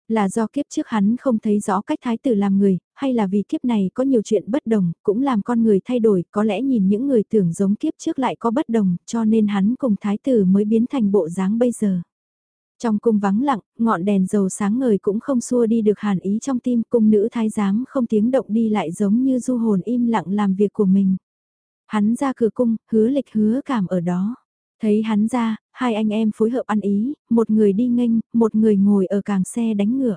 Là do kiếp trước hắn không thấy rõ cách thái tử làm người, hay là vì kiếp này có nhiều chuyện bất đồng, cũng làm con người thay đổi, có lẽ nhìn những người tưởng giống kiếp trước lại có bất đồng, cho nên hắn cùng thái tử mới biến thành bộ dáng bây giờ. Trong cung vắng lặng, ngọn đèn dầu sáng ngời cũng không xua đi được hàn ý trong tim cung nữ thái giám không tiếng động đi lại giống như du hồn im lặng làm việc của mình. Hắn ra cửa cung, hứa lịch hứa cảm ở đó. Thấy hắn ra, hai anh em phối hợp ăn ý, một người đi nghênh, một người ngồi ở càng xe đánh ngựa.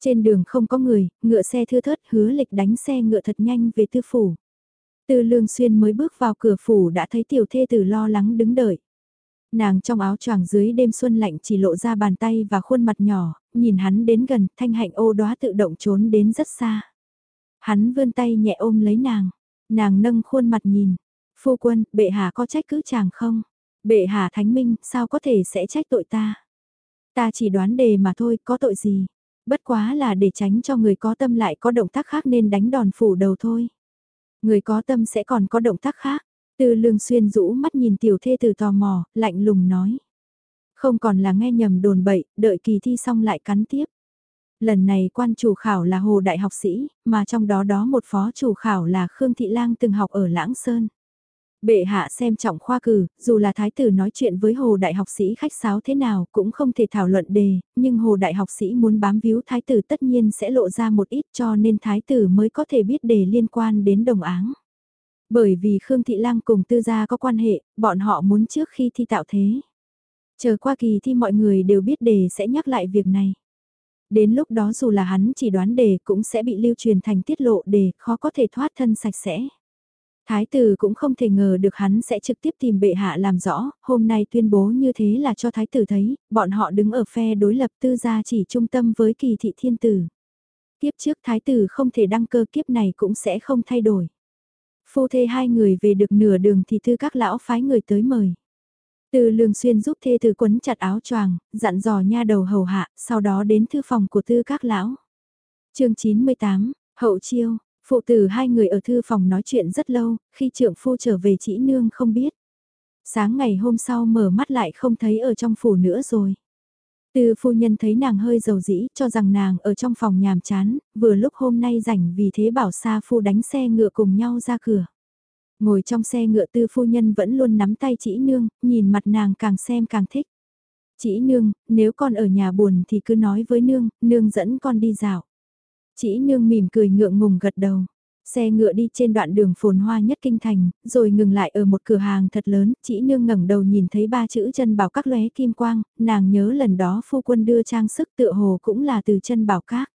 Trên đường không có người, ngựa xe thưa thớt hứa lịch đánh xe ngựa thật nhanh về tư phủ. Tư lương xuyên mới bước vào cửa phủ đã thấy tiểu thê tử lo lắng đứng đợi. Nàng trong áo choàng dưới đêm xuân lạnh chỉ lộ ra bàn tay và khuôn mặt nhỏ, nhìn hắn đến gần, thanh hạnh ô đóa tự động trốn đến rất xa. Hắn vươn tay nhẹ ôm lấy nàng, nàng nâng khuôn mặt nhìn. Phu quân, bệ hạ có trách cứ chàng không? Bệ hạ thánh minh, sao có thể sẽ trách tội ta? Ta chỉ đoán đề mà thôi, có tội gì? Bất quá là để tránh cho người có tâm lại có động tác khác nên đánh đòn phủ đầu thôi. Người có tâm sẽ còn có động tác khác. Từ lương xuyên rũ mắt nhìn tiểu thê từ tò mò, lạnh lùng nói. Không còn là nghe nhầm đồn bậy, đợi kỳ thi xong lại cắn tiếp. Lần này quan chủ khảo là hồ đại học sĩ, mà trong đó đó một phó chủ khảo là Khương Thị Lang từng học ở Lãng Sơn. Bệ hạ xem trọng khoa cử, dù là thái tử nói chuyện với hồ đại học sĩ khách sáo thế nào cũng không thể thảo luận đề, nhưng hồ đại học sĩ muốn bám víu thái tử tất nhiên sẽ lộ ra một ít cho nên thái tử mới có thể biết đề liên quan đến đồng áng. Bởi vì Khương Thị Lang cùng tư gia có quan hệ, bọn họ muốn trước khi thi tạo thế. Chờ qua kỳ thi mọi người đều biết đề sẽ nhắc lại việc này. Đến lúc đó dù là hắn chỉ đoán đề cũng sẽ bị lưu truyền thành tiết lộ đề, khó có thể thoát thân sạch sẽ. Thái tử cũng không thể ngờ được hắn sẽ trực tiếp tìm bệ hạ làm rõ, hôm nay tuyên bố như thế là cho thái tử thấy, bọn họ đứng ở phe đối lập tư gia chỉ trung tâm với kỳ thị thiên tử. Kiếp trước thái tử không thể đăng cơ kiếp này cũng sẽ không thay đổi. Phu thê hai người về được nửa đường thì thư các lão phái người tới mời. Từ lương xuyên giúp thê tử quấn chặt áo choàng, dặn dò nha đầu hầu hạ, sau đó đến thư phòng của tư các lão. chương 98, Hậu Chiêu, Phụ tử hai người ở thư phòng nói chuyện rất lâu, khi trưởng phu trở về chỉ nương không biết. Sáng ngày hôm sau mở mắt lại không thấy ở trong phủ nữa rồi. Từ phu nhân thấy nàng hơi dầu dĩ cho rằng nàng ở trong phòng nhàm chán, vừa lúc hôm nay rảnh vì thế bảo xa phu đánh xe ngựa cùng nhau ra cửa. Ngồi trong xe ngựa tư phu nhân vẫn luôn nắm tay chỉ nương, nhìn mặt nàng càng xem càng thích. Chỉ nương, nếu con ở nhà buồn thì cứ nói với nương, nương dẫn con đi dạo. Chỉ nương mỉm cười ngượng ngùng gật đầu. Xe ngựa đi trên đoạn đường phồn hoa nhất kinh thành, rồi ngừng lại ở một cửa hàng thật lớn, chỉ nương ngẩng đầu nhìn thấy ba chữ chân bảo các lóe kim quang, nàng nhớ lần đó phu quân đưa trang sức tựa hồ cũng là từ chân bảo các.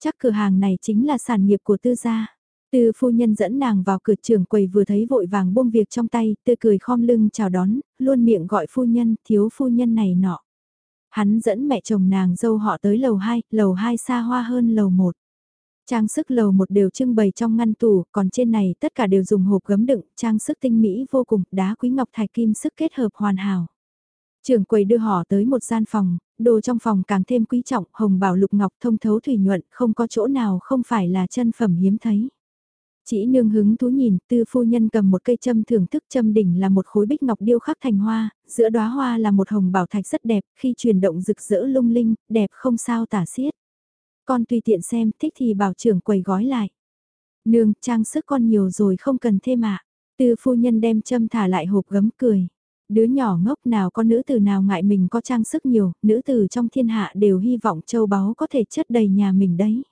Chắc cửa hàng này chính là sản nghiệp của tư gia. Tư phu nhân dẫn nàng vào cửa trưởng quầy vừa thấy vội vàng buông việc trong tay, tươi cười khom lưng chào đón, luôn miệng gọi phu nhân, thiếu phu nhân này nọ. Hắn dẫn mẹ chồng nàng dâu họ tới lầu 2, lầu 2 xa hoa hơn lầu 1. Trang sức lầu một đều trưng bày trong ngăn tủ, còn trên này tất cả đều dùng hộp gấm đựng, trang sức tinh mỹ vô cùng, đá quý ngọc thạch kim sức kết hợp hoàn hảo. Trưởng quầy đưa họ tới một gian phòng, đồ trong phòng càng thêm quý trọng, hồng bảo lục ngọc thông thấu thủy nhuận, không có chỗ nào không phải là chân phẩm hiếm thấy. Chỉ nương hứng thú nhìn, tư phu nhân cầm một cây châm thưởng thức châm đỉnh là một khối bích ngọc điêu khắc thành hoa, giữa đóa hoa là một hồng bảo thạch rất đẹp, khi chuyển động rực rỡ lung linh, đẹp không sao tả xiết. Con tùy tiện xem, thích thì bảo trưởng quầy gói lại. Nương, trang sức con nhiều rồi không cần thêm ạ. À. Tư phu nhân đem châm thả lại hộp gấm cười. Đứa nhỏ ngốc nào có nữ tử nào ngại mình có trang sức nhiều, nữ tử trong thiên hạ đều hy vọng châu báu có thể chất đầy nhà mình đấy.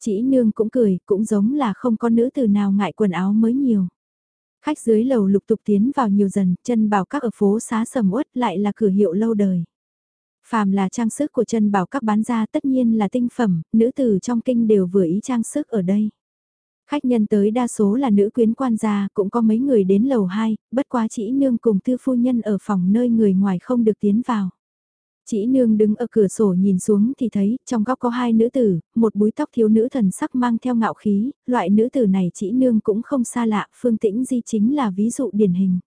Chỉ nương cũng cười, cũng giống là không có nữ tử nào ngại quần áo mới nhiều. Khách dưới lầu lục tục tiến vào nhiều dần, chân bảo các ở phố xá sầm uất lại là cửa hiệu lâu đời. Phàm là trang sức của chân bảo các bán ra tất nhiên là tinh phẩm, nữ tử trong kinh đều vừa ý trang sức ở đây. Khách nhân tới đa số là nữ quyến quan gia, cũng có mấy người đến lầu 2, bất quá chỉ nương cùng tư phu nhân ở phòng nơi người ngoài không được tiến vào. Chỉ nương đứng ở cửa sổ nhìn xuống thì thấy, trong góc có hai nữ tử, một búi tóc thiếu nữ thần sắc mang theo ngạo khí, loại nữ tử này chỉ nương cũng không xa lạ, phương tĩnh di chính là ví dụ điển hình.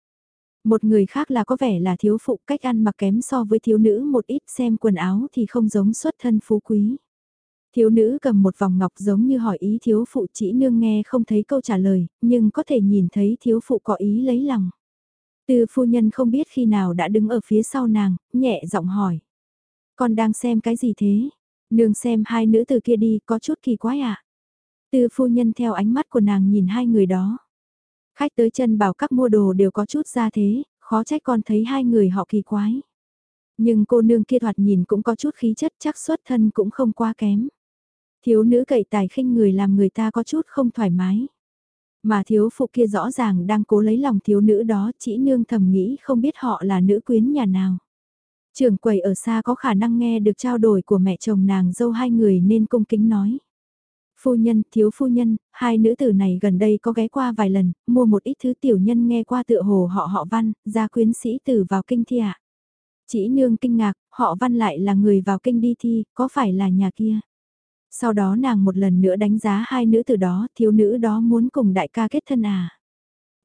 Một người khác là có vẻ là thiếu phụ cách ăn mặc kém so với thiếu nữ một ít xem quần áo thì không giống xuất thân phú quý. Thiếu nữ cầm một vòng ngọc giống như hỏi ý thiếu phụ chỉ nương nghe không thấy câu trả lời, nhưng có thể nhìn thấy thiếu phụ có ý lấy lòng. Từ phu nhân không biết khi nào đã đứng ở phía sau nàng, nhẹ giọng hỏi. Con đang xem cái gì thế? Nương xem hai nữ từ kia đi có chút kỳ quái ạ. À? Từ phu nhân theo ánh mắt của nàng nhìn hai người đó. Khách tới chân bảo các mua đồ đều có chút ra thế, khó trách con thấy hai người họ kỳ quái. Nhưng cô nương kia thoạt nhìn cũng có chút khí chất chắc xuất thân cũng không quá kém. Thiếu nữ cậy tài khinh người làm người ta có chút không thoải mái. Mà thiếu phụ kia rõ ràng đang cố lấy lòng thiếu nữ đó chỉ nương thầm nghĩ không biết họ là nữ quyến nhà nào. Trưởng quầy ở xa có khả năng nghe được trao đổi của mẹ chồng nàng dâu hai người nên cung kính nói. Phu nhân, thiếu phu nhân, hai nữ tử này gần đây có ghé qua vài lần, mua một ít thứ tiểu nhân nghe qua tựa hồ họ họ văn, ra quyến sĩ tử vào kinh thi ạ. Chỉ nương kinh ngạc, họ văn lại là người vào kinh đi thi, có phải là nhà kia? Sau đó nàng một lần nữa đánh giá hai nữ tử đó, thiếu nữ đó muốn cùng đại ca kết thân à?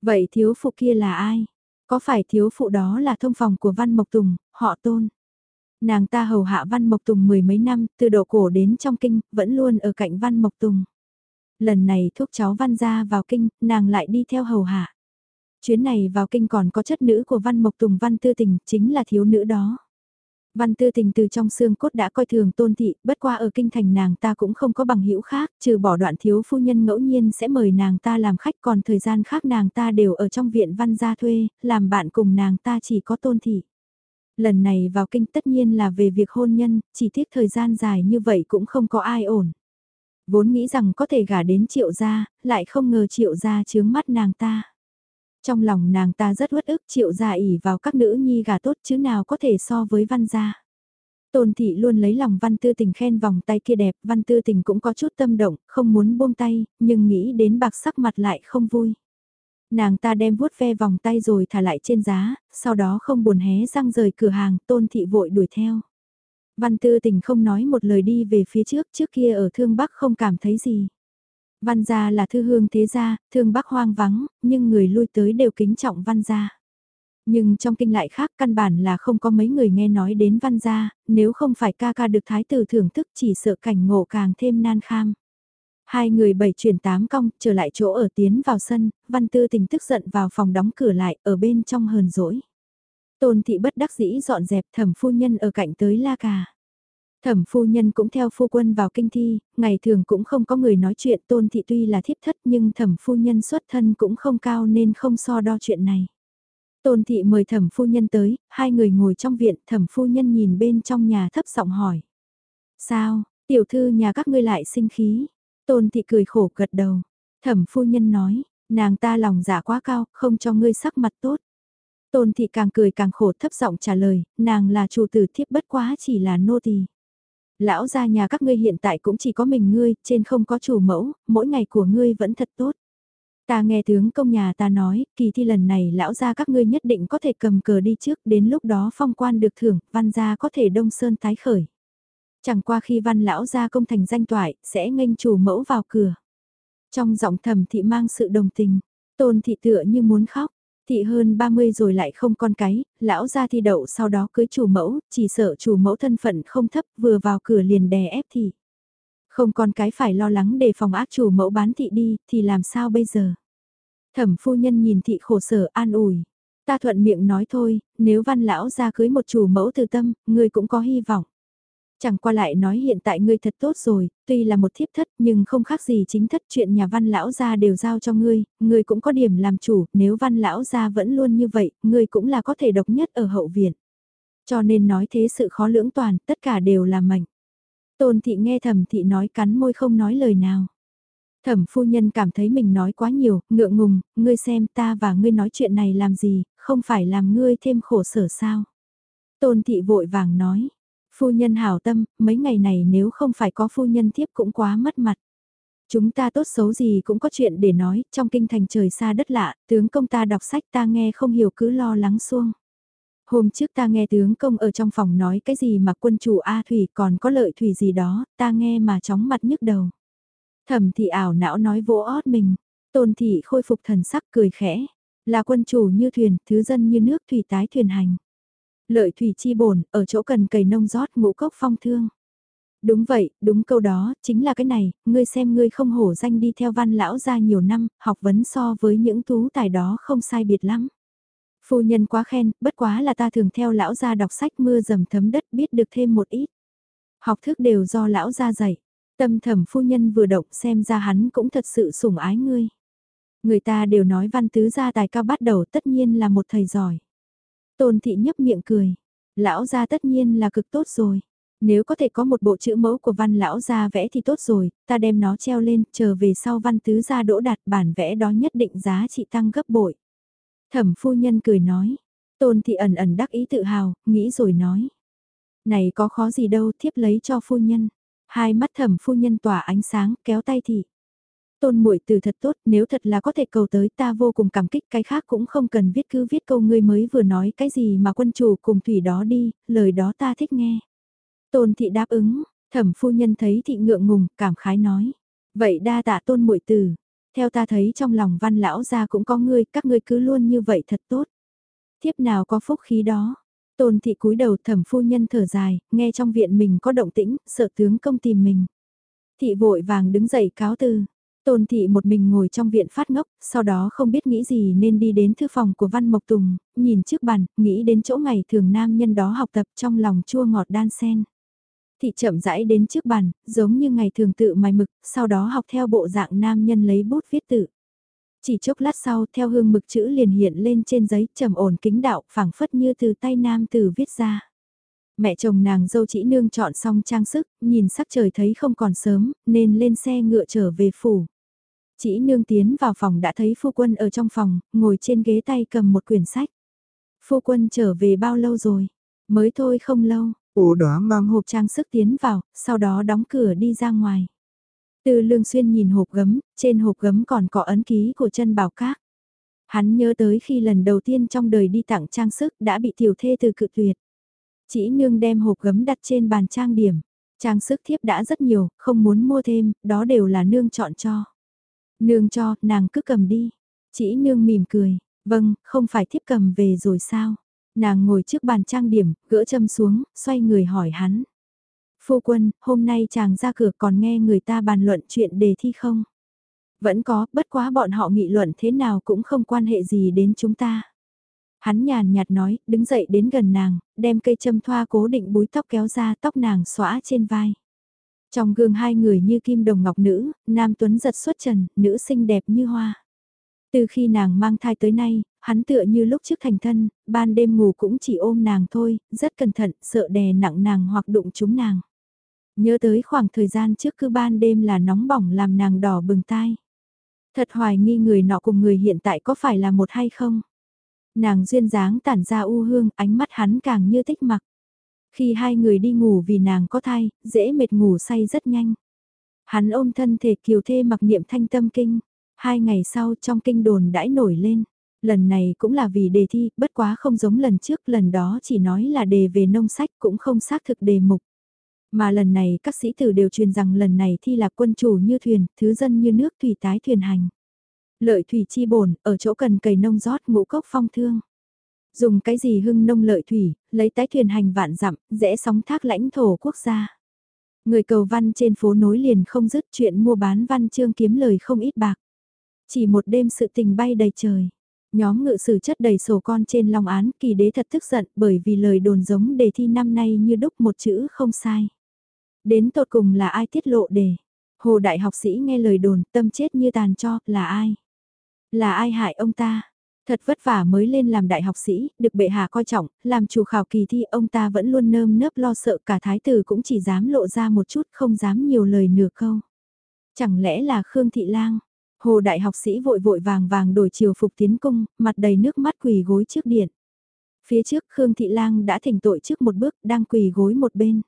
Vậy thiếu phụ kia là ai? Có phải thiếu phụ đó là thông phòng của Văn Mộc Tùng, họ tôn? Nàng ta hầu hạ Văn Mộc Tùng mười mấy năm, từ độ cổ đến trong kinh, vẫn luôn ở cạnh Văn Mộc Tùng. Lần này thúc cháu Văn ra vào kinh, nàng lại đi theo hầu hạ. Chuyến này vào kinh còn có chất nữ của Văn Mộc Tùng Văn Tư Tình, chính là thiếu nữ đó. Văn Tư Tình từ trong xương cốt đã coi thường tôn thị, bất qua ở kinh thành nàng ta cũng không có bằng hữu khác, trừ bỏ đoạn thiếu phu nhân ngẫu nhiên sẽ mời nàng ta làm khách còn thời gian khác nàng ta đều ở trong viện văn gia thuê, làm bạn cùng nàng ta chỉ có tôn thị. Lần này vào kinh tất nhiên là về việc hôn nhân, chỉ tiếc thời gian dài như vậy cũng không có ai ổn. Vốn nghĩ rằng có thể gả đến triệu gia, lại không ngờ triệu gia chướng mắt nàng ta. Trong lòng nàng ta rất uất ức triệu gia ỉ vào các nữ nhi gà tốt chứ nào có thể so với văn gia. Tôn thị luôn lấy lòng văn tư tình khen vòng tay kia đẹp, văn tư tình cũng có chút tâm động, không muốn buông tay, nhưng nghĩ đến bạc sắc mặt lại không vui. Nàng ta đem vuốt ve vòng tay rồi thả lại trên giá, sau đó không buồn hé răng rời cửa hàng, tôn thị vội đuổi theo. Văn tư tình không nói một lời đi về phía trước, trước kia ở thương bắc không cảm thấy gì. Văn gia là thư hương thế gia, thương bắc hoang vắng, nhưng người lui tới đều kính trọng văn gia. Nhưng trong kinh lại khác căn bản là không có mấy người nghe nói đến văn gia, nếu không phải ca ca được thái tử thưởng thức chỉ sợ cảnh ngộ càng thêm nan kham. Hai người bảy chuyển tám cong, trở lại chỗ ở tiến vào sân, văn tư tình tức giận vào phòng đóng cửa lại, ở bên trong hờn dỗi. Tôn thị bất đắc dĩ dọn dẹp thẩm phu nhân ở cạnh tới la cà. Thẩm phu nhân cũng theo phu quân vào kinh thi, ngày thường cũng không có người nói chuyện tôn thị tuy là thiếp thất nhưng thẩm phu nhân xuất thân cũng không cao nên không so đo chuyện này. Tôn thị mời thẩm phu nhân tới, hai người ngồi trong viện, thẩm phu nhân nhìn bên trong nhà thấp giọng hỏi. Sao, tiểu thư nhà các ngươi lại sinh khí? Tôn thị cười khổ gật đầu. Thẩm phu nhân nói, nàng ta lòng dạ quá cao, không cho ngươi sắc mặt tốt. Tôn thị càng cười càng khổ thấp giọng trả lời, nàng là chủ tử thiếp bất quá chỉ là nô tỳ. Lão gia nhà các ngươi hiện tại cũng chỉ có mình ngươi, trên không có chủ mẫu, mỗi ngày của ngươi vẫn thật tốt. Ta nghe tướng công nhà ta nói, kỳ thi lần này lão gia các ngươi nhất định có thể cầm cờ đi trước, đến lúc đó phong quan được thưởng, văn gia có thể đông sơn tái khởi. Chẳng qua khi văn lão gia công thành danh toại, sẽ nghênh chủ mẫu vào cửa. Trong giọng thầm thị mang sự đồng tình, tôn thị tựa như muốn khóc, thị hơn 30 rồi lại không con cái, lão gia thi đậu sau đó cưới chủ mẫu, chỉ sợ chủ mẫu thân phận không thấp vừa vào cửa liền đè ép thị. Không con cái phải lo lắng để phòng ác chủ mẫu bán thị đi, thì làm sao bây giờ? Thẩm phu nhân nhìn thị khổ sở an ủi. Ta thuận miệng nói thôi, nếu văn lão ra cưới một chủ mẫu từ tâm, ngươi cũng có hy vọng. Chẳng qua lại nói hiện tại ngươi thật tốt rồi, tuy là một thiếp thất nhưng không khác gì chính thất chuyện nhà văn lão gia đều giao cho ngươi, ngươi cũng có điểm làm chủ, nếu văn lão gia vẫn luôn như vậy, ngươi cũng là có thể độc nhất ở hậu viện. Cho nên nói thế sự khó lưỡng toàn, tất cả đều là mệnh. Tôn thị nghe thẩm thị nói cắn môi không nói lời nào. Thẩm phu nhân cảm thấy mình nói quá nhiều, ngượng ngùng, ngươi xem ta và ngươi nói chuyện này làm gì, không phải làm ngươi thêm khổ sở sao. Tôn thị vội vàng nói, phu nhân hảo tâm, mấy ngày này nếu không phải có phu nhân thiếp cũng quá mất mặt. Chúng ta tốt xấu gì cũng có chuyện để nói, trong kinh thành trời xa đất lạ, tướng công ta đọc sách ta nghe không hiểu cứ lo lắng xuông. Hôm trước ta nghe tướng công ở trong phòng nói cái gì mà quân chủ A Thủy còn có lợi Thủy gì đó, ta nghe mà chóng mặt nhức đầu. Thẩm thị ảo não nói vỗ ót mình, tôn thị khôi phục thần sắc cười khẽ, là quân chủ như thuyền, thứ dân như nước thủy tái thuyền hành. Lợi thủy chi bổn, ở chỗ cần cầy nông rót ngũ cốc phong thương. Đúng vậy, đúng câu đó, chính là cái này, ngươi xem ngươi không hổ danh đi theo văn lão ra nhiều năm, học vấn so với những tú tài đó không sai biệt lắm. Phu nhân quá khen, bất quá là ta thường theo lão gia đọc sách mưa dầm thấm đất biết được thêm một ít. Học thức đều do lão gia dạy. Tâm thẩm phu nhân vừa động xem ra hắn cũng thật sự sủng ái ngươi. Người ta đều nói văn tứ gia tài cao bắt đầu tất nhiên là một thầy giỏi. Tôn thị nhấp miệng cười. Lão gia tất nhiên là cực tốt rồi. Nếu có thể có một bộ chữ mẫu của văn lão gia vẽ thì tốt rồi, ta đem nó treo lên, chờ về sau văn tứ gia đỗ đạt bản vẽ đó nhất định giá trị tăng gấp bội. Thẩm phu nhân cười nói. Tôn thị ẩn ẩn đắc ý tự hào, nghĩ rồi nói. Này có khó gì đâu thiếp lấy cho phu nhân. Hai mắt thẩm phu nhân tỏa ánh sáng, kéo tay thị. Tôn muội từ thật tốt, nếu thật là có thể cầu tới ta vô cùng cảm kích cái khác cũng không cần viết cứ viết câu ngươi mới vừa nói cái gì mà quân chủ cùng thủy đó đi, lời đó ta thích nghe. Tôn thị đáp ứng, thẩm phu nhân thấy thị ngượng ngùng, cảm khái nói. Vậy đa tạ tôn muội từ, theo ta thấy trong lòng văn lão gia cũng có ngươi, các ngươi cứ luôn như vậy thật tốt. Thiếp nào có phúc khí đó, Tôn thị cúi đầu thẩm phu nhân thở dài, nghe trong viện mình có động tĩnh, sợ tướng công tìm mình. Thị vội vàng đứng dậy cáo từ. Tôn thị một mình ngồi trong viện phát ngốc, sau đó không biết nghĩ gì nên đi đến thư phòng của Văn Mộc Tùng, nhìn trước bàn, nghĩ đến chỗ ngày thường nam nhân đó học tập trong lòng chua ngọt đan sen. Thị chậm rãi đến trước bàn, giống như ngày thường tự mài mực, sau đó học theo bộ dạng nam nhân lấy bút viết tự. Chỉ chốc lát sau theo hương mực chữ liền hiện lên trên giấy trầm ổn kính đạo phảng phất như từ tay nam tử viết ra. Mẹ chồng nàng dâu chỉ nương chọn xong trang sức, nhìn sắc trời thấy không còn sớm, nên lên xe ngựa trở về phủ. Chỉ nương tiến vào phòng đã thấy phu quân ở trong phòng, ngồi trên ghế tay cầm một quyển sách. Phu quân trở về bao lâu rồi? Mới thôi không lâu. Ủa đó mang hộp trang sức tiến vào, sau đó đóng cửa đi ra ngoài. Từ lương xuyên nhìn hộp gấm, trên hộp gấm còn có ấn ký của chân bảo các. Hắn nhớ tới khi lần đầu tiên trong đời đi tặng trang sức đã bị tiểu thê từ cự tuyệt. Chỉ nương đem hộp gấm đặt trên bàn trang điểm. Trang sức thiếp đã rất nhiều, không muốn mua thêm, đó đều là nương chọn cho. Nương cho, nàng cứ cầm đi. Chỉ nương mỉm cười, vâng, không phải thiếp cầm về rồi sao? Nàng ngồi trước bàn trang điểm, gỡ châm xuống, xoay người hỏi hắn. Phu quân, hôm nay chàng ra cửa còn nghe người ta bàn luận chuyện đề thi không? Vẫn có, bất quá bọn họ nghị luận thế nào cũng không quan hệ gì đến chúng ta. Hắn nhàn nhạt nói, đứng dậy đến gần nàng, đem cây châm thoa cố định búi tóc kéo ra tóc nàng xóa trên vai. Trong gương hai người như kim đồng ngọc nữ, nam tuấn giật xuất trần, nữ xinh đẹp như hoa. Từ khi nàng mang thai tới nay, Hắn tựa như lúc trước thành thân, ban đêm ngủ cũng chỉ ôm nàng thôi, rất cẩn thận, sợ đè nặng nàng hoặc đụng chúng nàng. Nhớ tới khoảng thời gian trước cứ ban đêm là nóng bỏng làm nàng đỏ bừng tai. Thật hoài nghi người nọ cùng người hiện tại có phải là một hay không? Nàng duyên dáng tản ra u hương, ánh mắt hắn càng như tích mặc. Khi hai người đi ngủ vì nàng có thai, dễ mệt ngủ say rất nhanh. Hắn ôm thân thể kiều thê mặc niệm thanh tâm kinh. Hai ngày sau trong kinh đồn đãi nổi lên. Lần này cũng là vì đề thi, bất quá không giống lần trước, lần đó chỉ nói là đề về nông sách cũng không xác thực đề mục. Mà lần này các sĩ tử đều truyền rằng lần này thi là quân chủ như thuyền, thứ dân như nước thủy tái thuyền hành. Lợi thủy chi bổn, ở chỗ cần cầy nông rót ngũ cốc phong thương. Dùng cái gì hưng nông lợi thủy, lấy tái thuyền hành vạn dặm, dễ sóng thác lãnh thổ quốc gia. Người cầu văn trên phố nối liền không dứt chuyện mua bán văn chương kiếm lời không ít bạc. Chỉ một đêm sự tình bay đầy trời. Nhóm ngự sử chất đầy sổ con trên long án kỳ đế thật tức giận bởi vì lời đồn giống đề thi năm nay như đúc một chữ không sai. Đến tột cùng là ai tiết lộ đề? Hồ đại học sĩ nghe lời đồn tâm chết như tàn cho là ai? Là ai hại ông ta? Thật vất vả mới lên làm đại học sĩ, được bệ hạ coi trọng, làm chủ khảo kỳ thi ông ta vẫn luôn nơm nớp lo sợ cả thái tử cũng chỉ dám lộ ra một chút không dám nhiều lời nửa câu. Chẳng lẽ là Khương Thị Lang? Hồ đại học sĩ vội vội vàng vàng đổi chiều phục tiến cung, mặt đầy nước mắt quỳ gối trước điện. Phía trước Khương Thị Lang đã thỉnh tội trước một bước, đang quỳ gối một bên.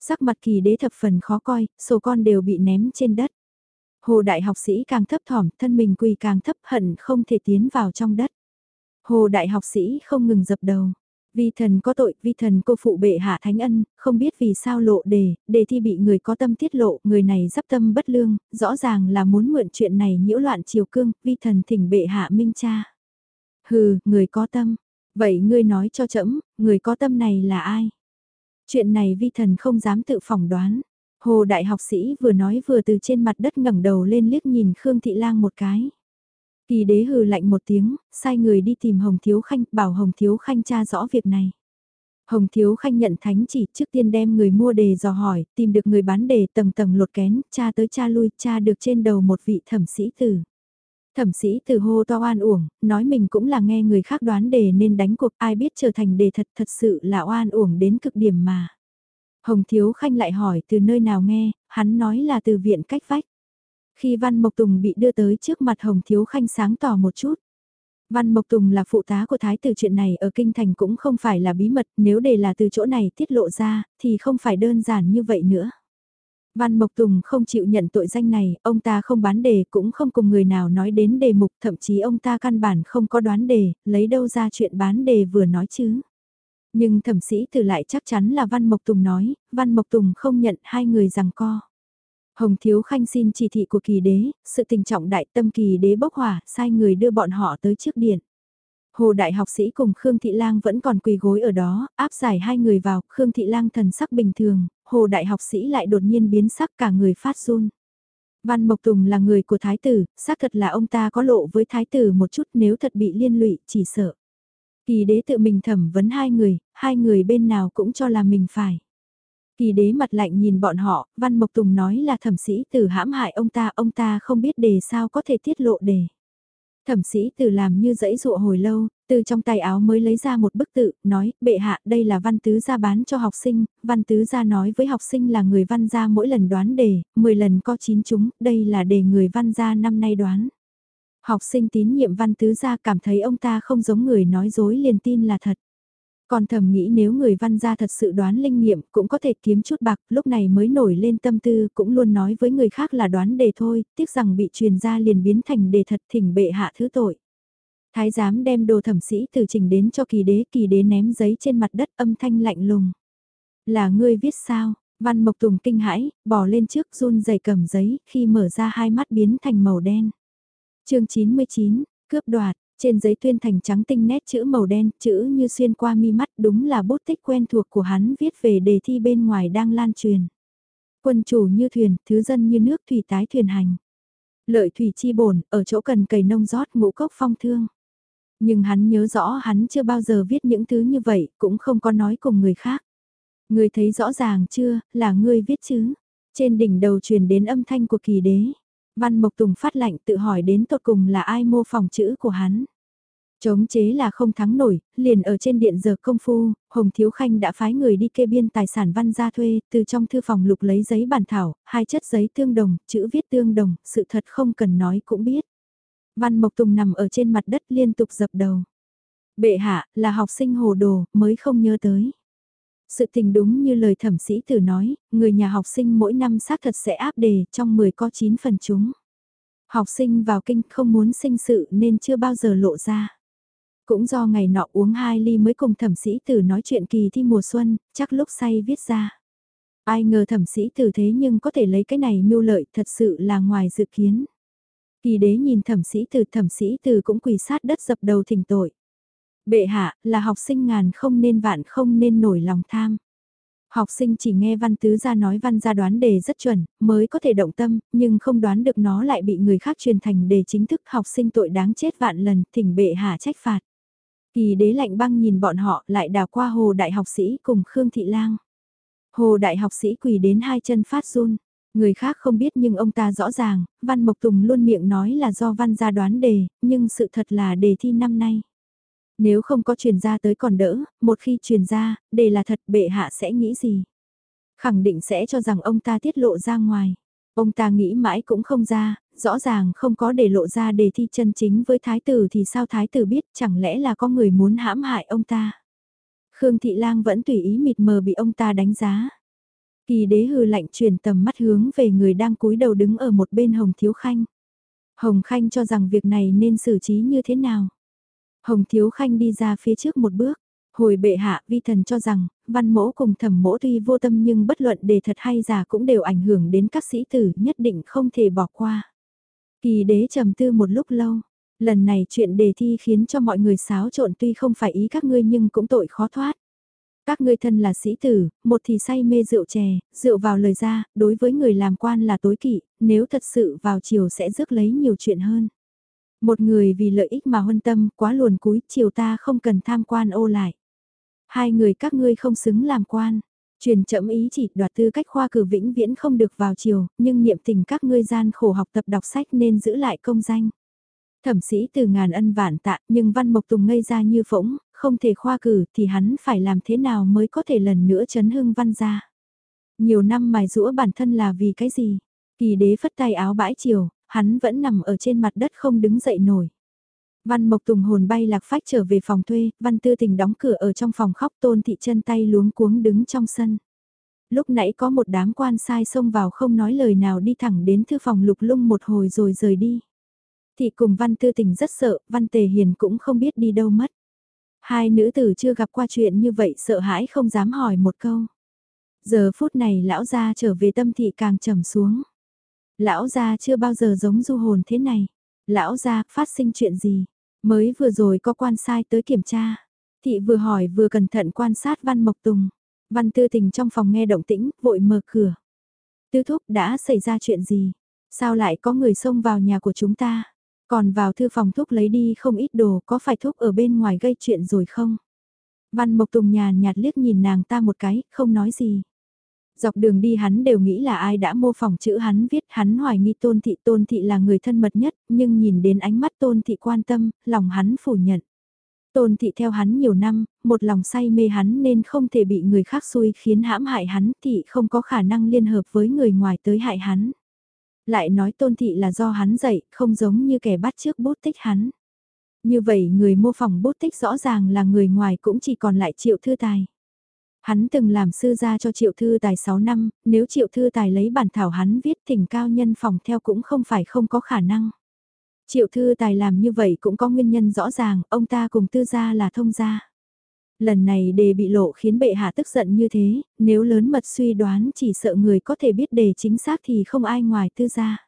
Sắc mặt kỳ đế thập phần khó coi, sổ con đều bị ném trên đất. Hồ đại học sĩ càng thấp thỏm, thân mình quỳ càng thấp hận không thể tiến vào trong đất. Hồ đại học sĩ không ngừng dập đầu. Vi thần có tội, vi thần cô phụ bệ hạ thánh ân, không biết vì sao lộ đề, đề thi bị người có tâm tiết lộ, người này dắp tâm bất lương, rõ ràng là muốn mượn chuyện này nhiễu loạn triều cương, vi thần thỉnh bệ hạ minh cha. Hừ, người có tâm. Vậy ngươi nói cho trẫm người có tâm này là ai? Chuyện này vi thần không dám tự phỏng đoán. Hồ đại học sĩ vừa nói vừa từ trên mặt đất ngẩng đầu lên liếc nhìn Khương Thị Lang một cái. Kỳ đế hừ lạnh một tiếng, sai người đi tìm Hồng Thiếu Khanh, bảo Hồng Thiếu Khanh tra rõ việc này. Hồng Thiếu Khanh nhận thánh chỉ trước tiên đem người mua đề dò hỏi, tìm được người bán đề tầng tầng lột kén, cha tới cha lui, cha được trên đầu một vị thẩm sĩ tử. Thẩm sĩ tử hô to oan uổng, nói mình cũng là nghe người khác đoán đề nên đánh cuộc ai biết trở thành đề thật thật sự là oan uổng đến cực điểm mà. Hồng Thiếu Khanh lại hỏi từ nơi nào nghe, hắn nói là từ viện cách vách. Khi Văn Mộc Tùng bị đưa tới trước mặt Hồng Thiếu Khanh sáng tỏ một chút. Văn Mộc Tùng là phụ tá của Thái tử chuyện này ở Kinh Thành cũng không phải là bí mật, nếu để là từ chỗ này tiết lộ ra, thì không phải đơn giản như vậy nữa. Văn Mộc Tùng không chịu nhận tội danh này, ông ta không bán đề cũng không cùng người nào nói đến đề mục, thậm chí ông ta căn bản không có đoán đề, lấy đâu ra chuyện bán đề vừa nói chứ. Nhưng thẩm sĩ từ lại chắc chắn là Văn Mộc Tùng nói, Văn Mộc Tùng không nhận hai người rằng co. Hồng Thiếu Khanh xin chỉ thị của kỳ đế, sự tình trọng đại tâm kỳ đế bốc hỏa, sai người đưa bọn họ tới trước điện. Hồ đại học sĩ cùng Khương Thị Lang vẫn còn quỳ gối ở đó, áp giải hai người vào, Khương Thị Lang thần sắc bình thường, Hồ đại học sĩ lại đột nhiên biến sắc cả người phát run. Văn Mộc Tùng là người của Thái tử, xác thật là ông ta có lộ với Thái tử một chút nếu thật bị liên lụy, chỉ sợ. Kỳ đế tự mình thẩm vấn hai người, hai người bên nào cũng cho là mình phải. Kỳ đế mặt lạnh nhìn bọn họ, Văn Mộc Tùng nói là thẩm sĩ tử hãm hại ông ta, ông ta không biết đề sao có thể tiết lộ đề. Thẩm sĩ tử làm như dãy dụa hồi lâu, từ trong tay áo mới lấy ra một bức tự, nói, bệ hạ, đây là văn tứ gia bán cho học sinh, văn tứ gia nói với học sinh là người văn gia mỗi lần đoán đề, 10 lần có 9 chúng, đây là đề người văn gia năm nay đoán. Học sinh tín nhiệm văn tứ gia cảm thấy ông ta không giống người nói dối liền tin là thật. Còn thầm nghĩ nếu người văn gia thật sự đoán linh nghiệm cũng có thể kiếm chút bạc, lúc này mới nổi lên tâm tư cũng luôn nói với người khác là đoán đề thôi, tiếc rằng bị truyền ra liền biến thành đề thật thỉnh bệ hạ thứ tội. Thái giám đem đồ thẩm sĩ từ trình đến cho kỳ đế, kỳ đế ném giấy trên mặt đất âm thanh lạnh lùng. Là ngươi viết sao? Văn Mộc Tùng kinh hãi, bỏ lên trước run rẩy cầm giấy, khi mở ra hai mắt biến thành màu đen chương 99, cướp đoạt, trên giấy tuyên thành trắng tinh nét chữ màu đen, chữ như xuyên qua mi mắt đúng là bút tích quen thuộc của hắn viết về đề thi bên ngoài đang lan truyền. Quân chủ như thuyền, thứ dân như nước thủy tái thuyền hành. Lợi thủy chi bổn, ở chỗ cần cầy nông rót ngũ cốc phong thương. Nhưng hắn nhớ rõ hắn chưa bao giờ viết những thứ như vậy, cũng không có nói cùng người khác. Người thấy rõ ràng chưa, là ngươi viết chứ. Trên đỉnh đầu truyền đến âm thanh của kỳ đế. Văn Mộc Tùng phát lạnh tự hỏi đến tột cùng là ai mô phỏng chữ của hắn. Chống chế là không thắng nổi, liền ở trên điện giờ công phu, Hồng Thiếu Khanh đã phái người đi kê biên tài sản văn gia thuê, từ trong thư phòng lục lấy giấy bản thảo, hai chất giấy tương đồng, chữ viết tương đồng, sự thật không cần nói cũng biết. Văn Mộc Tùng nằm ở trên mặt đất liên tục dập đầu. Bệ hạ, là học sinh hồ đồ, mới không nhớ tới. Sự tình đúng như lời thẩm sĩ tử nói, người nhà học sinh mỗi năm xác thật sẽ áp đề trong 10 có 9 phần chúng. Học sinh vào kinh không muốn sinh sự nên chưa bao giờ lộ ra. Cũng do ngày nọ uống hai ly mới cùng thẩm sĩ tử nói chuyện kỳ thi mùa xuân, chắc lúc say viết ra. Ai ngờ thẩm sĩ tử thế nhưng có thể lấy cái này mưu lợi thật sự là ngoài dự kiến. Kỳ đế nhìn thẩm sĩ tử thẩm sĩ tử cũng quỳ sát đất dập đầu thỉnh tội. Bệ hạ, là học sinh ngàn không nên vạn không nên nổi lòng tham. Học sinh chỉ nghe văn tứ gia nói văn gia đoán đề rất chuẩn, mới có thể động tâm, nhưng không đoán được nó lại bị người khác truyền thành đề chính thức học sinh tội đáng chết vạn lần, thỉnh bệ hạ trách phạt. Kỳ đế lạnh băng nhìn bọn họ lại đào qua hồ đại học sĩ cùng Khương Thị Lang. Hồ đại học sĩ quỳ đến hai chân phát run. Người khác không biết nhưng ông ta rõ ràng, Văn Mộc Tùng luôn miệng nói là do Văn gia đoán đề, nhưng sự thật là đề thi năm nay. Nếu không có truyền ra tới còn đỡ, một khi truyền ra, để là thật bệ hạ sẽ nghĩ gì? Khẳng định sẽ cho rằng ông ta tiết lộ ra ngoài. Ông ta nghĩ mãi cũng không ra, rõ ràng không có để lộ ra đề thi chân chính với thái tử thì sao thái tử biết chẳng lẽ là có người muốn hãm hại ông ta. Khương Thị Lang vẫn tùy ý mịt mờ bị ông ta đánh giá. Kỳ đế hư lạnh truyền tầm mắt hướng về người đang cúi đầu đứng ở một bên Hồng Thiếu Khanh. Hồng Khanh cho rằng việc này nên xử trí như thế nào. Hồng Thiếu Khanh đi ra phía trước một bước. Hồi bệ hạ, vi thần cho rằng, văn mỗ cùng thẩm mỗ tuy vô tâm nhưng bất luận đề thật hay giả cũng đều ảnh hưởng đến các sĩ tử nhất định không thể bỏ qua. Kỳ đế trầm tư một lúc lâu, lần này chuyện đề thi khiến cho mọi người xáo trộn tuy không phải ý các ngươi nhưng cũng tội khó thoát. Các ngươi thân là sĩ tử, một thì say mê rượu chè, rượu vào lời ra, đối với người làm quan là tối kỵ, nếu thật sự vào chiều sẽ rước lấy nhiều chuyện hơn. Một người vì lợi ích mà huân tâm, quá luồn cúi, chiều ta không cần tham quan ô lại. Hai người các ngươi không xứng làm quan. Truyền chậm ý chỉ đoạt tư cách khoa cử vĩnh viễn không được vào chiều, nhưng niệm tình các ngươi gian khổ học tập đọc sách nên giữ lại công danh. Thẩm sĩ từ ngàn ân vạn tạ nhưng Văn Mộc Tùng ngây ra như phỗng, không thể khoa cử thì hắn phải làm thế nào mới có thể lần nữa chấn hưng văn ra. Nhiều năm mài rũa bản thân là vì cái gì? Kỳ đế phất tay áo bãi chiều, hắn vẫn nằm ở trên mặt đất không đứng dậy nổi. Văn Mộc Tùng hồn bay lạc phách trở về phòng thuê, Văn Tư Tình đóng cửa ở trong phòng khóc tôn thị chân tay luống cuống đứng trong sân. Lúc nãy có một đám quan sai xông vào không nói lời nào đi thẳng đến thư phòng lục lung một hồi rồi rời đi. Thị cùng Văn Tư Tình rất sợ, Văn Tề Hiền cũng không biết đi đâu mất. Hai nữ tử chưa gặp qua chuyện như vậy sợ hãi không dám hỏi một câu. Giờ phút này lão gia trở về tâm thị càng trầm xuống. Lão gia chưa bao giờ giống du hồn thế này. Lão gia phát sinh chuyện gì? Mới vừa rồi có quan sai tới kiểm tra. Thị vừa hỏi vừa cẩn thận quan sát Văn Mộc Tùng. Văn Tư Tình trong phòng nghe động tĩnh, vội mở cửa. Tư thúc đã xảy ra chuyện gì? Sao lại có người xông vào nhà của chúng ta? Còn vào thư phòng thúc lấy đi không ít đồ có phải thúc ở bên ngoài gây chuyện rồi không? Văn Mộc Tùng nhàn nhạt liếc nhìn nàng ta một cái, không nói gì. Dọc đường đi hắn đều nghĩ là ai đã mô phỏng chữ hắn viết hắn hoài nghi tôn thị tôn thị là người thân mật nhất, nhưng nhìn đến ánh mắt tôn thị quan tâm, lòng hắn phủ nhận. Tôn thị theo hắn nhiều năm, một lòng say mê hắn nên không thể bị người khác xui khiến hãm hại hắn thị không có khả năng liên hợp với người ngoài tới hại hắn. Lại nói tôn thị là do hắn dạy, không giống như kẻ bắt trước bút tích hắn. Như vậy người mô phỏng bút tích rõ ràng là người ngoài cũng chỉ còn lại triệu thư tài. Hắn từng làm sư gia cho triệu thư tài 6 năm, nếu triệu thư tài lấy bản thảo hắn viết thỉnh cao nhân phòng theo cũng không phải không có khả năng. Triệu thư tài làm như vậy cũng có nguyên nhân rõ ràng, ông ta cùng tư gia là thông gia. Lần này đề bị lộ khiến bệ hạ tức giận như thế, nếu lớn mật suy đoán chỉ sợ người có thể biết đề chính xác thì không ai ngoài tư gia.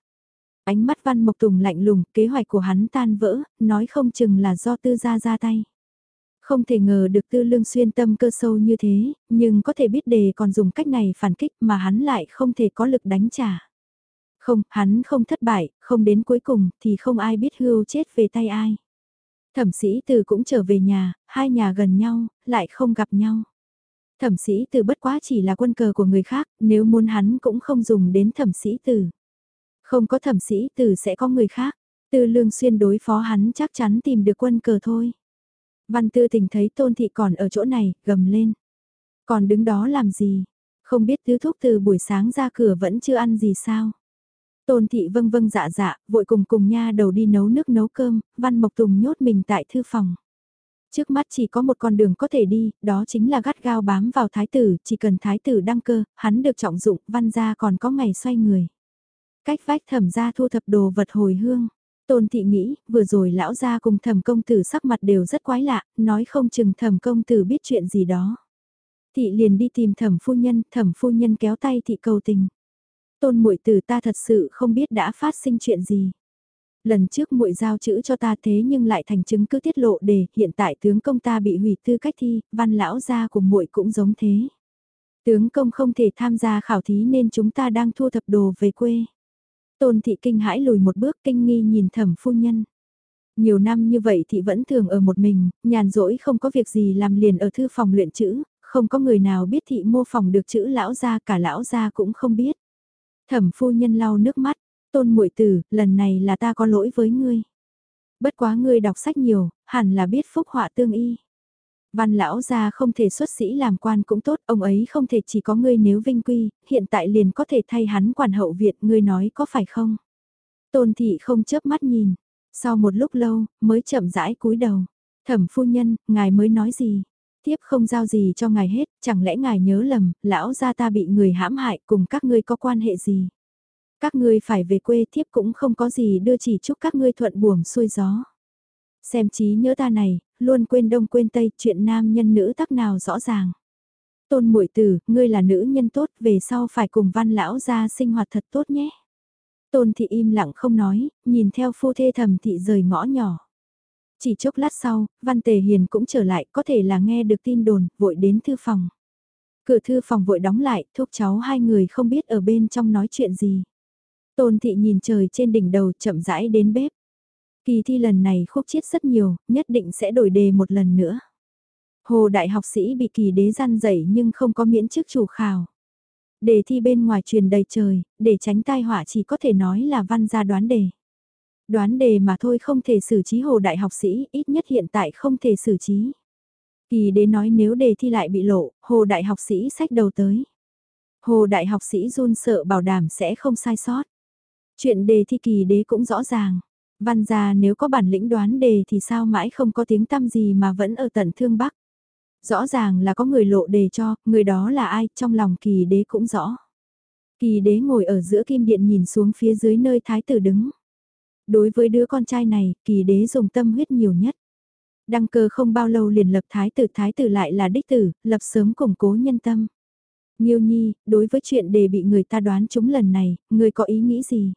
Ánh mắt văn mộc tùng lạnh lùng, kế hoạch của hắn tan vỡ, nói không chừng là do tư gia ra tay. Không thể ngờ được tư lương xuyên tâm cơ sâu như thế, nhưng có thể biết đề còn dùng cách này phản kích mà hắn lại không thể có lực đánh trả. Không, hắn không thất bại, không đến cuối cùng thì không ai biết hưu chết về tay ai. Thẩm sĩ từ cũng trở về nhà, hai nhà gần nhau, lại không gặp nhau. Thẩm sĩ từ bất quá chỉ là quân cờ của người khác, nếu muốn hắn cũng không dùng đến thẩm sĩ từ. Không có thẩm sĩ từ sẽ có người khác, từ lương xuyên đối phó hắn chắc chắn tìm được quân cờ thôi. Văn tư tình thấy tôn thị còn ở chỗ này, gầm lên. Còn đứng đó làm gì? Không biết tứ thúc từ buổi sáng ra cửa vẫn chưa ăn gì sao? Tôn thị vâng vâng dạ dạ, vội cùng cùng nha đầu đi nấu nước nấu cơm, Văn Mộc Tùng nhốt mình tại thư phòng. Trước mắt chỉ có một con đường có thể đi, đó chính là gắt gao bám vào thái tử, chỉ cần thái tử đăng cơ, hắn được trọng dụng, văn gia còn có ngày xoay người. Cách vách thẩm gia thu thập đồ vật hồi hương. Tôn thị nghĩ, vừa rồi lão gia cùng thẩm công tử sắc mặt đều rất quái lạ, nói không chừng thẩm công tử biết chuyện gì đó. Thị liền đi tìm thẩm phu nhân, thẩm phu nhân kéo tay thị cầu tình. Tôn muội tử ta thật sự không biết đã phát sinh chuyện gì. Lần trước muội giao chữ cho ta thế nhưng lại thành chứng cứ tiết lộ đề, hiện tại tướng công ta bị hủy tư cách thi, văn lão gia của muội cũng giống thế. Tướng công không thể tham gia khảo thí nên chúng ta đang thu thập đồ về quê. Tôn thị kinh hãi lùi một bước kinh nghi nhìn thẩm phu nhân. Nhiều năm như vậy thị vẫn thường ở một mình, nhàn rỗi không có việc gì làm liền ở thư phòng luyện chữ, không có người nào biết thị mô phỏng được chữ lão gia cả lão gia cũng không biết. Thẩm phu nhân lau nước mắt, tôn muội tử, lần này là ta có lỗi với ngươi. Bất quá ngươi đọc sách nhiều, hẳn là biết phúc họa tương y. Văn lão gia không thể xuất sĩ làm quan cũng tốt, ông ấy không thể chỉ có ngươi nếu vinh quy, hiện tại liền có thể thay hắn quản hậu viện, ngươi nói có phải không? Tôn thị không chớp mắt nhìn, sau một lúc lâu, mới chậm rãi cúi đầu. Thẩm phu nhân, ngài mới nói gì? Tiếp không giao gì cho ngài hết, chẳng lẽ ngài nhớ lầm, lão gia ta bị người hãm hại cùng các ngươi có quan hệ gì? Các ngươi phải về quê thiếp cũng không có gì đưa chỉ chúc các ngươi thuận buồm xuôi gió. Xem trí nhớ ta này, luôn quên đông quên tây, chuyện nam nhân nữ tắc nào rõ ràng. Tôn muội tử, ngươi là nữ nhân tốt, về sau phải cùng văn lão ra sinh hoạt thật tốt nhé. Tôn thị im lặng không nói, nhìn theo phu thê thầm thị rời ngõ nhỏ. Chỉ chốc lát sau, Văn Tề Hiền cũng trở lại, có thể là nghe được tin đồn, vội đến thư phòng. Cửa thư phòng vội đóng lại, thúc cháu hai người không biết ở bên trong nói chuyện gì. Tôn thị nhìn trời trên đỉnh đầu chậm rãi đến bếp. Kỳ thi lần này khúc chiết rất nhiều, nhất định sẽ đổi đề một lần nữa. Hồ đại học sĩ bị kỳ đế gian dậy nhưng không có miễn chức chủ khảo. Đề thi bên ngoài truyền đầy trời, để tránh tai họa chỉ có thể nói là văn gia đoán đề. Đoán đề mà thôi không thể xử trí hồ đại học sĩ, ít nhất hiện tại không thể xử trí. Kỳ đế nói nếu đề thi lại bị lộ, hồ đại học sĩ sách đầu tới. Hồ đại học sĩ run sợ bảo đảm sẽ không sai sót. Chuyện đề thi kỳ đế cũng rõ ràng. Văn gia nếu có bản lĩnh đoán đề thì sao mãi không có tiếng tăm gì mà vẫn ở tận thương Bắc. Rõ ràng là có người lộ đề cho, người đó là ai, trong lòng kỳ đế cũng rõ. Kỳ đế ngồi ở giữa kim điện nhìn xuống phía dưới nơi thái tử đứng. Đối với đứa con trai này, kỳ đế dùng tâm huyết nhiều nhất. Đăng cơ không bao lâu liền lập thái tử thái tử lại là đích tử, lập sớm củng cố nhân tâm. Nhiêu nhi, đối với chuyện đề bị người ta đoán chúng lần này, người có ý nghĩ gì?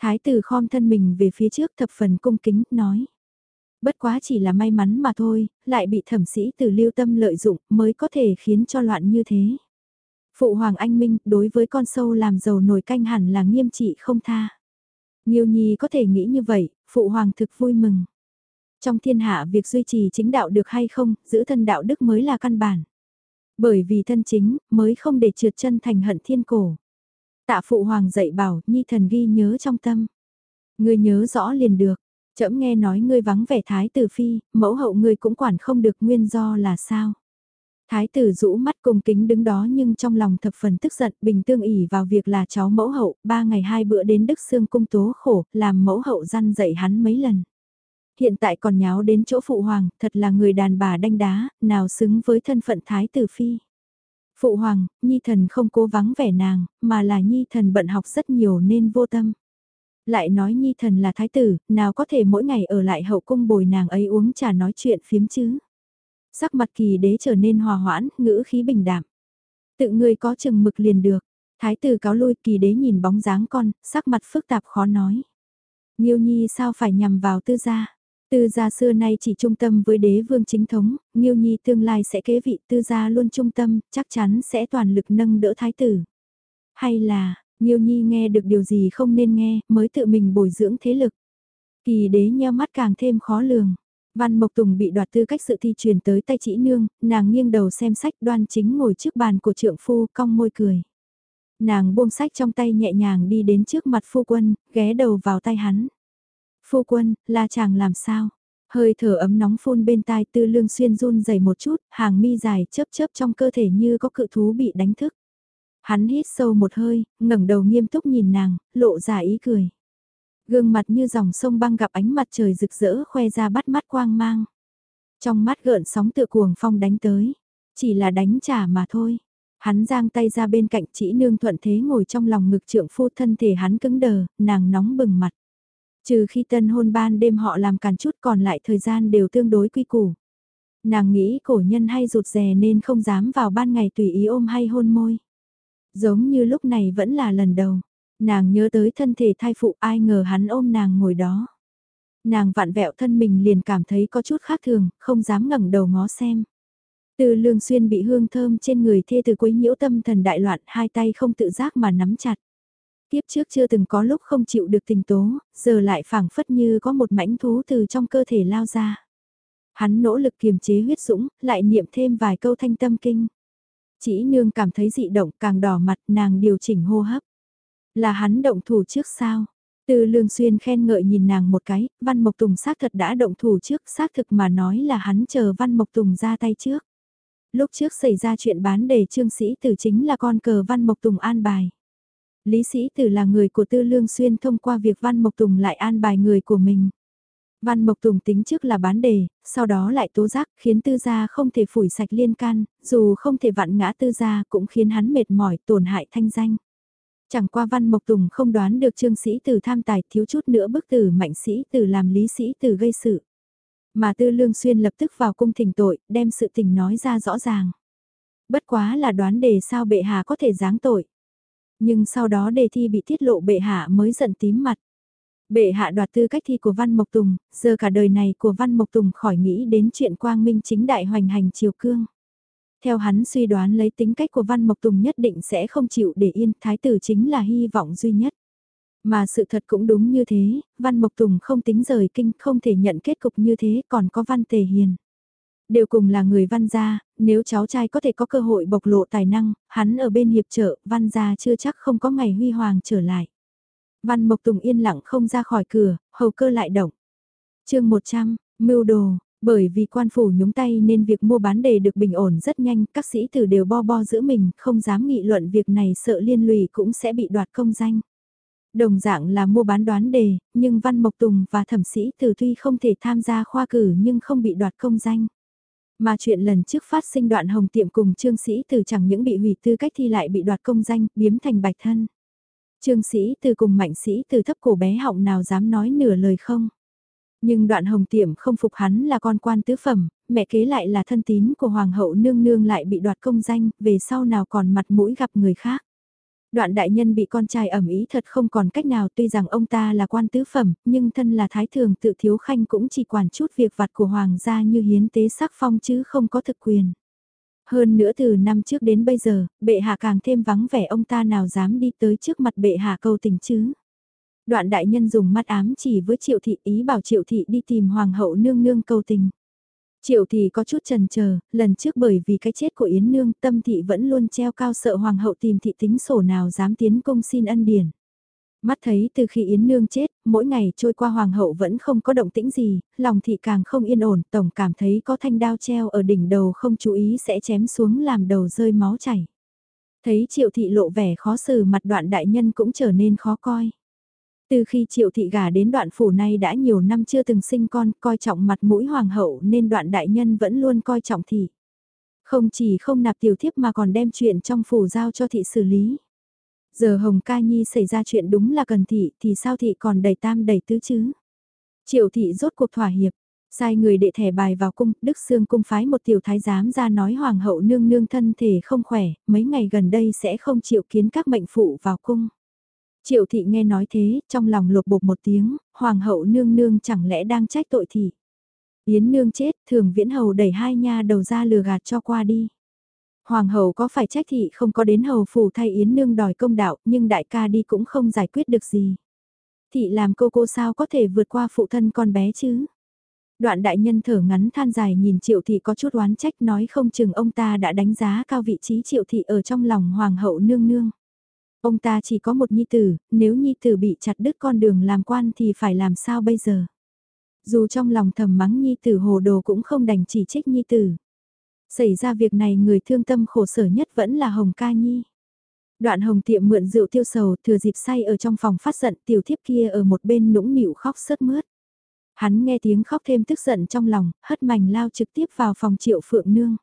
Thái tử khom thân mình về phía trước thập phần cung kính, nói. Bất quá chỉ là may mắn mà thôi, lại bị thẩm sĩ từ lưu tâm lợi dụng mới có thể khiến cho loạn như thế. Phụ Hoàng Anh Minh đối với con sâu làm giàu nổi canh hẳn là nghiêm trị không tha. Nhiều nhi có thể nghĩ như vậy, Phụ Hoàng thực vui mừng. Trong thiên hạ việc duy trì chính đạo được hay không, giữ thân đạo đức mới là căn bản. Bởi vì thân chính, mới không để trượt chân thành hận thiên cổ. Tạ phụ hoàng dạy bảo, nhi thần ghi nhớ trong tâm. Ngươi nhớ rõ liền được, trẫm nghe nói ngươi vắng vẻ thái tử phi, mẫu hậu ngươi cũng quản không được nguyên do là sao. Thái tử rũ mắt cung kính đứng đó nhưng trong lòng thập phần tức giận bình tương ỉ vào việc là cháu mẫu hậu, ba ngày hai bữa đến Đức Sương cung tố khổ, làm mẫu hậu răn dạy hắn mấy lần. Hiện tại còn nháo đến chỗ phụ hoàng, thật là người đàn bà đanh đá, nào xứng với thân phận thái tử phi. Phụ hoàng, Nhi thần không cố vắng vẻ nàng, mà là Nhi thần bận học rất nhiều nên vô tâm. Lại nói Nhi thần là thái tử, nào có thể mỗi ngày ở lại hậu cung bồi nàng ấy uống trà nói chuyện phiếm chứ. Sắc mặt kỳ đế trở nên hòa hoãn, ngữ khí bình đạm. Tự người có chừng mực liền được. Thái tử cáo lôi kỳ đế nhìn bóng dáng con, sắc mặt phức tạp khó nói. Nhiêu nhi sao phải nhằm vào tư gia? Tư gia xưa nay chỉ trung tâm với đế vương chính thống, Nghiêu Nhi tương lai sẽ kế vị tư gia luôn trung tâm, chắc chắn sẽ toàn lực nâng đỡ thái tử. Hay là, Nghiêu Nhi nghe được điều gì không nên nghe, mới tự mình bồi dưỡng thế lực. Kỳ đế nheo mắt càng thêm khó lường. Văn Mộc Tùng bị đoạt tư cách sự thi truyền tới tay chỉ nương, nàng nghiêng đầu xem sách đoan chính ngồi trước bàn của trượng phu cong môi cười. Nàng buông sách trong tay nhẹ nhàng đi đến trước mặt phu quân, ghé đầu vào tay hắn. Phu quân, là chàng làm sao? Hơi thở ấm nóng phun bên tai tư lương xuyên run dày một chút, hàng mi dài chớp chớp trong cơ thể như có cự thú bị đánh thức. Hắn hít sâu một hơi, ngẩng đầu nghiêm túc nhìn nàng, lộ ra ý cười. Gương mặt như dòng sông băng gặp ánh mặt trời rực rỡ khoe ra bắt mắt quang mang. Trong mắt gợn sóng tựa cuồng phong đánh tới. Chỉ là đánh trả mà thôi. Hắn giang tay ra bên cạnh chỉ nương thuận thế ngồi trong lòng ngực trượng phu thân thể hắn cứng đờ, nàng nóng bừng mặt. Trừ khi tân hôn ban đêm họ làm càn chút còn lại thời gian đều tương đối quy củ. Nàng nghĩ cổ nhân hay rụt rè nên không dám vào ban ngày tùy ý ôm hay hôn môi. Giống như lúc này vẫn là lần đầu. Nàng nhớ tới thân thể thai phụ ai ngờ hắn ôm nàng ngồi đó. Nàng vặn vẹo thân mình liền cảm thấy có chút khác thường, không dám ngẩng đầu ngó xem. Từ lương xuyên bị hương thơm trên người thê từ quấy nhiễu tâm thần đại loạn hai tay không tự giác mà nắm chặt. Tiếp trước chưa từng có lúc không chịu được tình tố, giờ lại phảng phất như có một mảnh thú từ trong cơ thể lao ra. Hắn nỗ lực kiềm chế huyết dũng, lại niệm thêm vài câu thanh tâm kinh. Chỉ nương cảm thấy dị động càng đỏ mặt nàng điều chỉnh hô hấp. Là hắn động thủ trước sao? Từ lương xuyên khen ngợi nhìn nàng một cái, Văn Mộc Tùng xác thật đã động thủ trước, xác thực mà nói là hắn chờ Văn Mộc Tùng ra tay trước. Lúc trước xảy ra chuyện bán đề trương sĩ tử chính là con cờ Văn Mộc Tùng an bài. Lý sĩ tử là người của Tư Lương Xuyên thông qua việc Văn Mộc Tùng lại an bài người của mình. Văn Mộc Tùng tính trước là bán đề, sau đó lại tố giác khiến tư gia không thể phủi sạch liên can, dù không thể vặn ngã tư gia cũng khiến hắn mệt mỏi tổn hại thanh danh. Chẳng qua Văn Mộc Tùng không đoán được trương sĩ tử tham tài thiếu chút nữa bức tử mạnh sĩ tử làm lý sĩ tử gây sự. Mà tư lương xuyên lập tức vào cung thỉnh tội, đem sự tình nói ra rõ ràng. Bất quá là đoán đề sao bệ hạ có thể giáng tội. Nhưng sau đó đề thi bị tiết lộ bệ hạ mới giận tím mặt. Bệ hạ đoạt tư cách thi của Văn Mộc Tùng, giờ cả đời này của Văn Mộc Tùng khỏi nghĩ đến chuyện quang minh chính đại hoành hành triều cương. Theo hắn suy đoán lấy tính cách của Văn Mộc Tùng nhất định sẽ không chịu để yên, thái tử chính là hy vọng duy nhất. Mà sự thật cũng đúng như thế, Văn Mộc Tùng không tính rời kinh, không thể nhận kết cục như thế, còn có Văn Tề Hiền. Đều cùng là người Văn gia, nếu cháu trai có thể có cơ hội bộc lộ tài năng, hắn ở bên hiệp trợ, Văn gia chưa chắc không có ngày huy hoàng trở lại. Văn Mộc Tùng yên lặng không ra khỏi cửa, hầu cơ lại động. chương 100, mưu đồ, bởi vì quan phủ nhúng tay nên việc mua bán đề được bình ổn rất nhanh, các sĩ tử đều bo bo giữa mình, không dám nghị luận việc này sợ liên lụy cũng sẽ bị đoạt công danh. Đồng dạng là mua bán đoán đề, nhưng Văn Mộc Tùng và thẩm sĩ tử tuy không thể tham gia khoa cử nhưng không bị đoạt công danh. Mà chuyện lần trước phát sinh đoạn hồng tiệm cùng trương sĩ Từ chẳng những bị hủy tư cách thi lại bị đoạt công danh, biếm thành bạch thân. Trương sĩ từ cùng mạnh sĩ từ thấp cổ bé họng nào dám nói nửa lời không. Nhưng đoạn hồng tiệm không phục hắn là con quan tứ phẩm, mẹ kế lại là thân tín của hoàng hậu nương nương lại bị đoạt công danh, về sau nào còn mặt mũi gặp người khác. Đoạn đại nhân bị con trai ẩm ý thật không còn cách nào tuy rằng ông ta là quan tứ phẩm, nhưng thân là thái thường tự thiếu khanh cũng chỉ quản chút việc vặt của hoàng gia như hiến tế sắc phong chứ không có thực quyền. Hơn nữa từ năm trước đến bây giờ, bệ hạ càng thêm vắng vẻ ông ta nào dám đi tới trước mặt bệ hạ câu tình chứ. Đoạn đại nhân dùng mắt ám chỉ với triệu thị ý bảo triệu thị đi tìm hoàng hậu nương nương câu tình. Triệu thị có chút trần chờ lần trước bởi vì cái chết của Yến Nương tâm thị vẫn luôn treo cao sợ hoàng hậu tìm thị tính sổ nào dám tiến công xin ân điển. Mắt thấy từ khi Yến Nương chết, mỗi ngày trôi qua hoàng hậu vẫn không có động tĩnh gì, lòng thị càng không yên ổn, tổng cảm thấy có thanh đao treo ở đỉnh đầu không chú ý sẽ chém xuống làm đầu rơi máu chảy. Thấy triệu thị lộ vẻ khó xử mặt đoạn đại nhân cũng trở nên khó coi. Từ khi triệu thị gả đến đoạn phủ này đã nhiều năm chưa từng sinh con, coi trọng mặt mũi hoàng hậu nên đoạn đại nhân vẫn luôn coi trọng thị. Không chỉ không nạp tiểu thiếp mà còn đem chuyện trong phủ giao cho thị xử lý. Giờ Hồng Ca Nhi xảy ra chuyện đúng là cần thị thì sao thị còn đầy tam đầy tứ chứ? Triệu thị rốt cuộc thỏa hiệp, sai người đệ thẻ bài vào cung, Đức Sương cung phái một tiểu thái giám ra nói hoàng hậu nương nương thân thể không khỏe, mấy ngày gần đây sẽ không chịu kiến các mệnh phụ vào cung. Triệu thị nghe nói thế, trong lòng lột bột một tiếng, hoàng hậu nương nương chẳng lẽ đang trách tội thị. Yến nương chết, thường viễn hầu đẩy hai nha đầu ra lừa gạt cho qua đi. Hoàng hậu có phải trách thị không có đến hầu phủ thay Yến nương đòi công đạo, nhưng đại ca đi cũng không giải quyết được gì. Thị làm cô cô sao có thể vượt qua phụ thân con bé chứ? Đoạn đại nhân thở ngắn than dài nhìn triệu thị có chút oán trách nói không chừng ông ta đã đánh giá cao vị trí triệu thị ở trong lòng hoàng hậu nương nương. Ông ta chỉ có một nhi tử, nếu nhi tử bị chặt đứt con đường làm quan thì phải làm sao bây giờ? Dù trong lòng thầm mắng nhi tử hồ đồ cũng không đành chỉ trích nhi tử. Xảy ra việc này người thương tâm khổ sở nhất vẫn là Hồng Ca Nhi. Đoạn Hồng tiệm mượn rượu tiêu sầu thừa dịp say ở trong phòng phát giận tiểu thiếp kia ở một bên nũng nịu khóc sớt mướt. Hắn nghe tiếng khóc thêm tức giận trong lòng, hất mảnh lao trực tiếp vào phòng triệu phượng nương.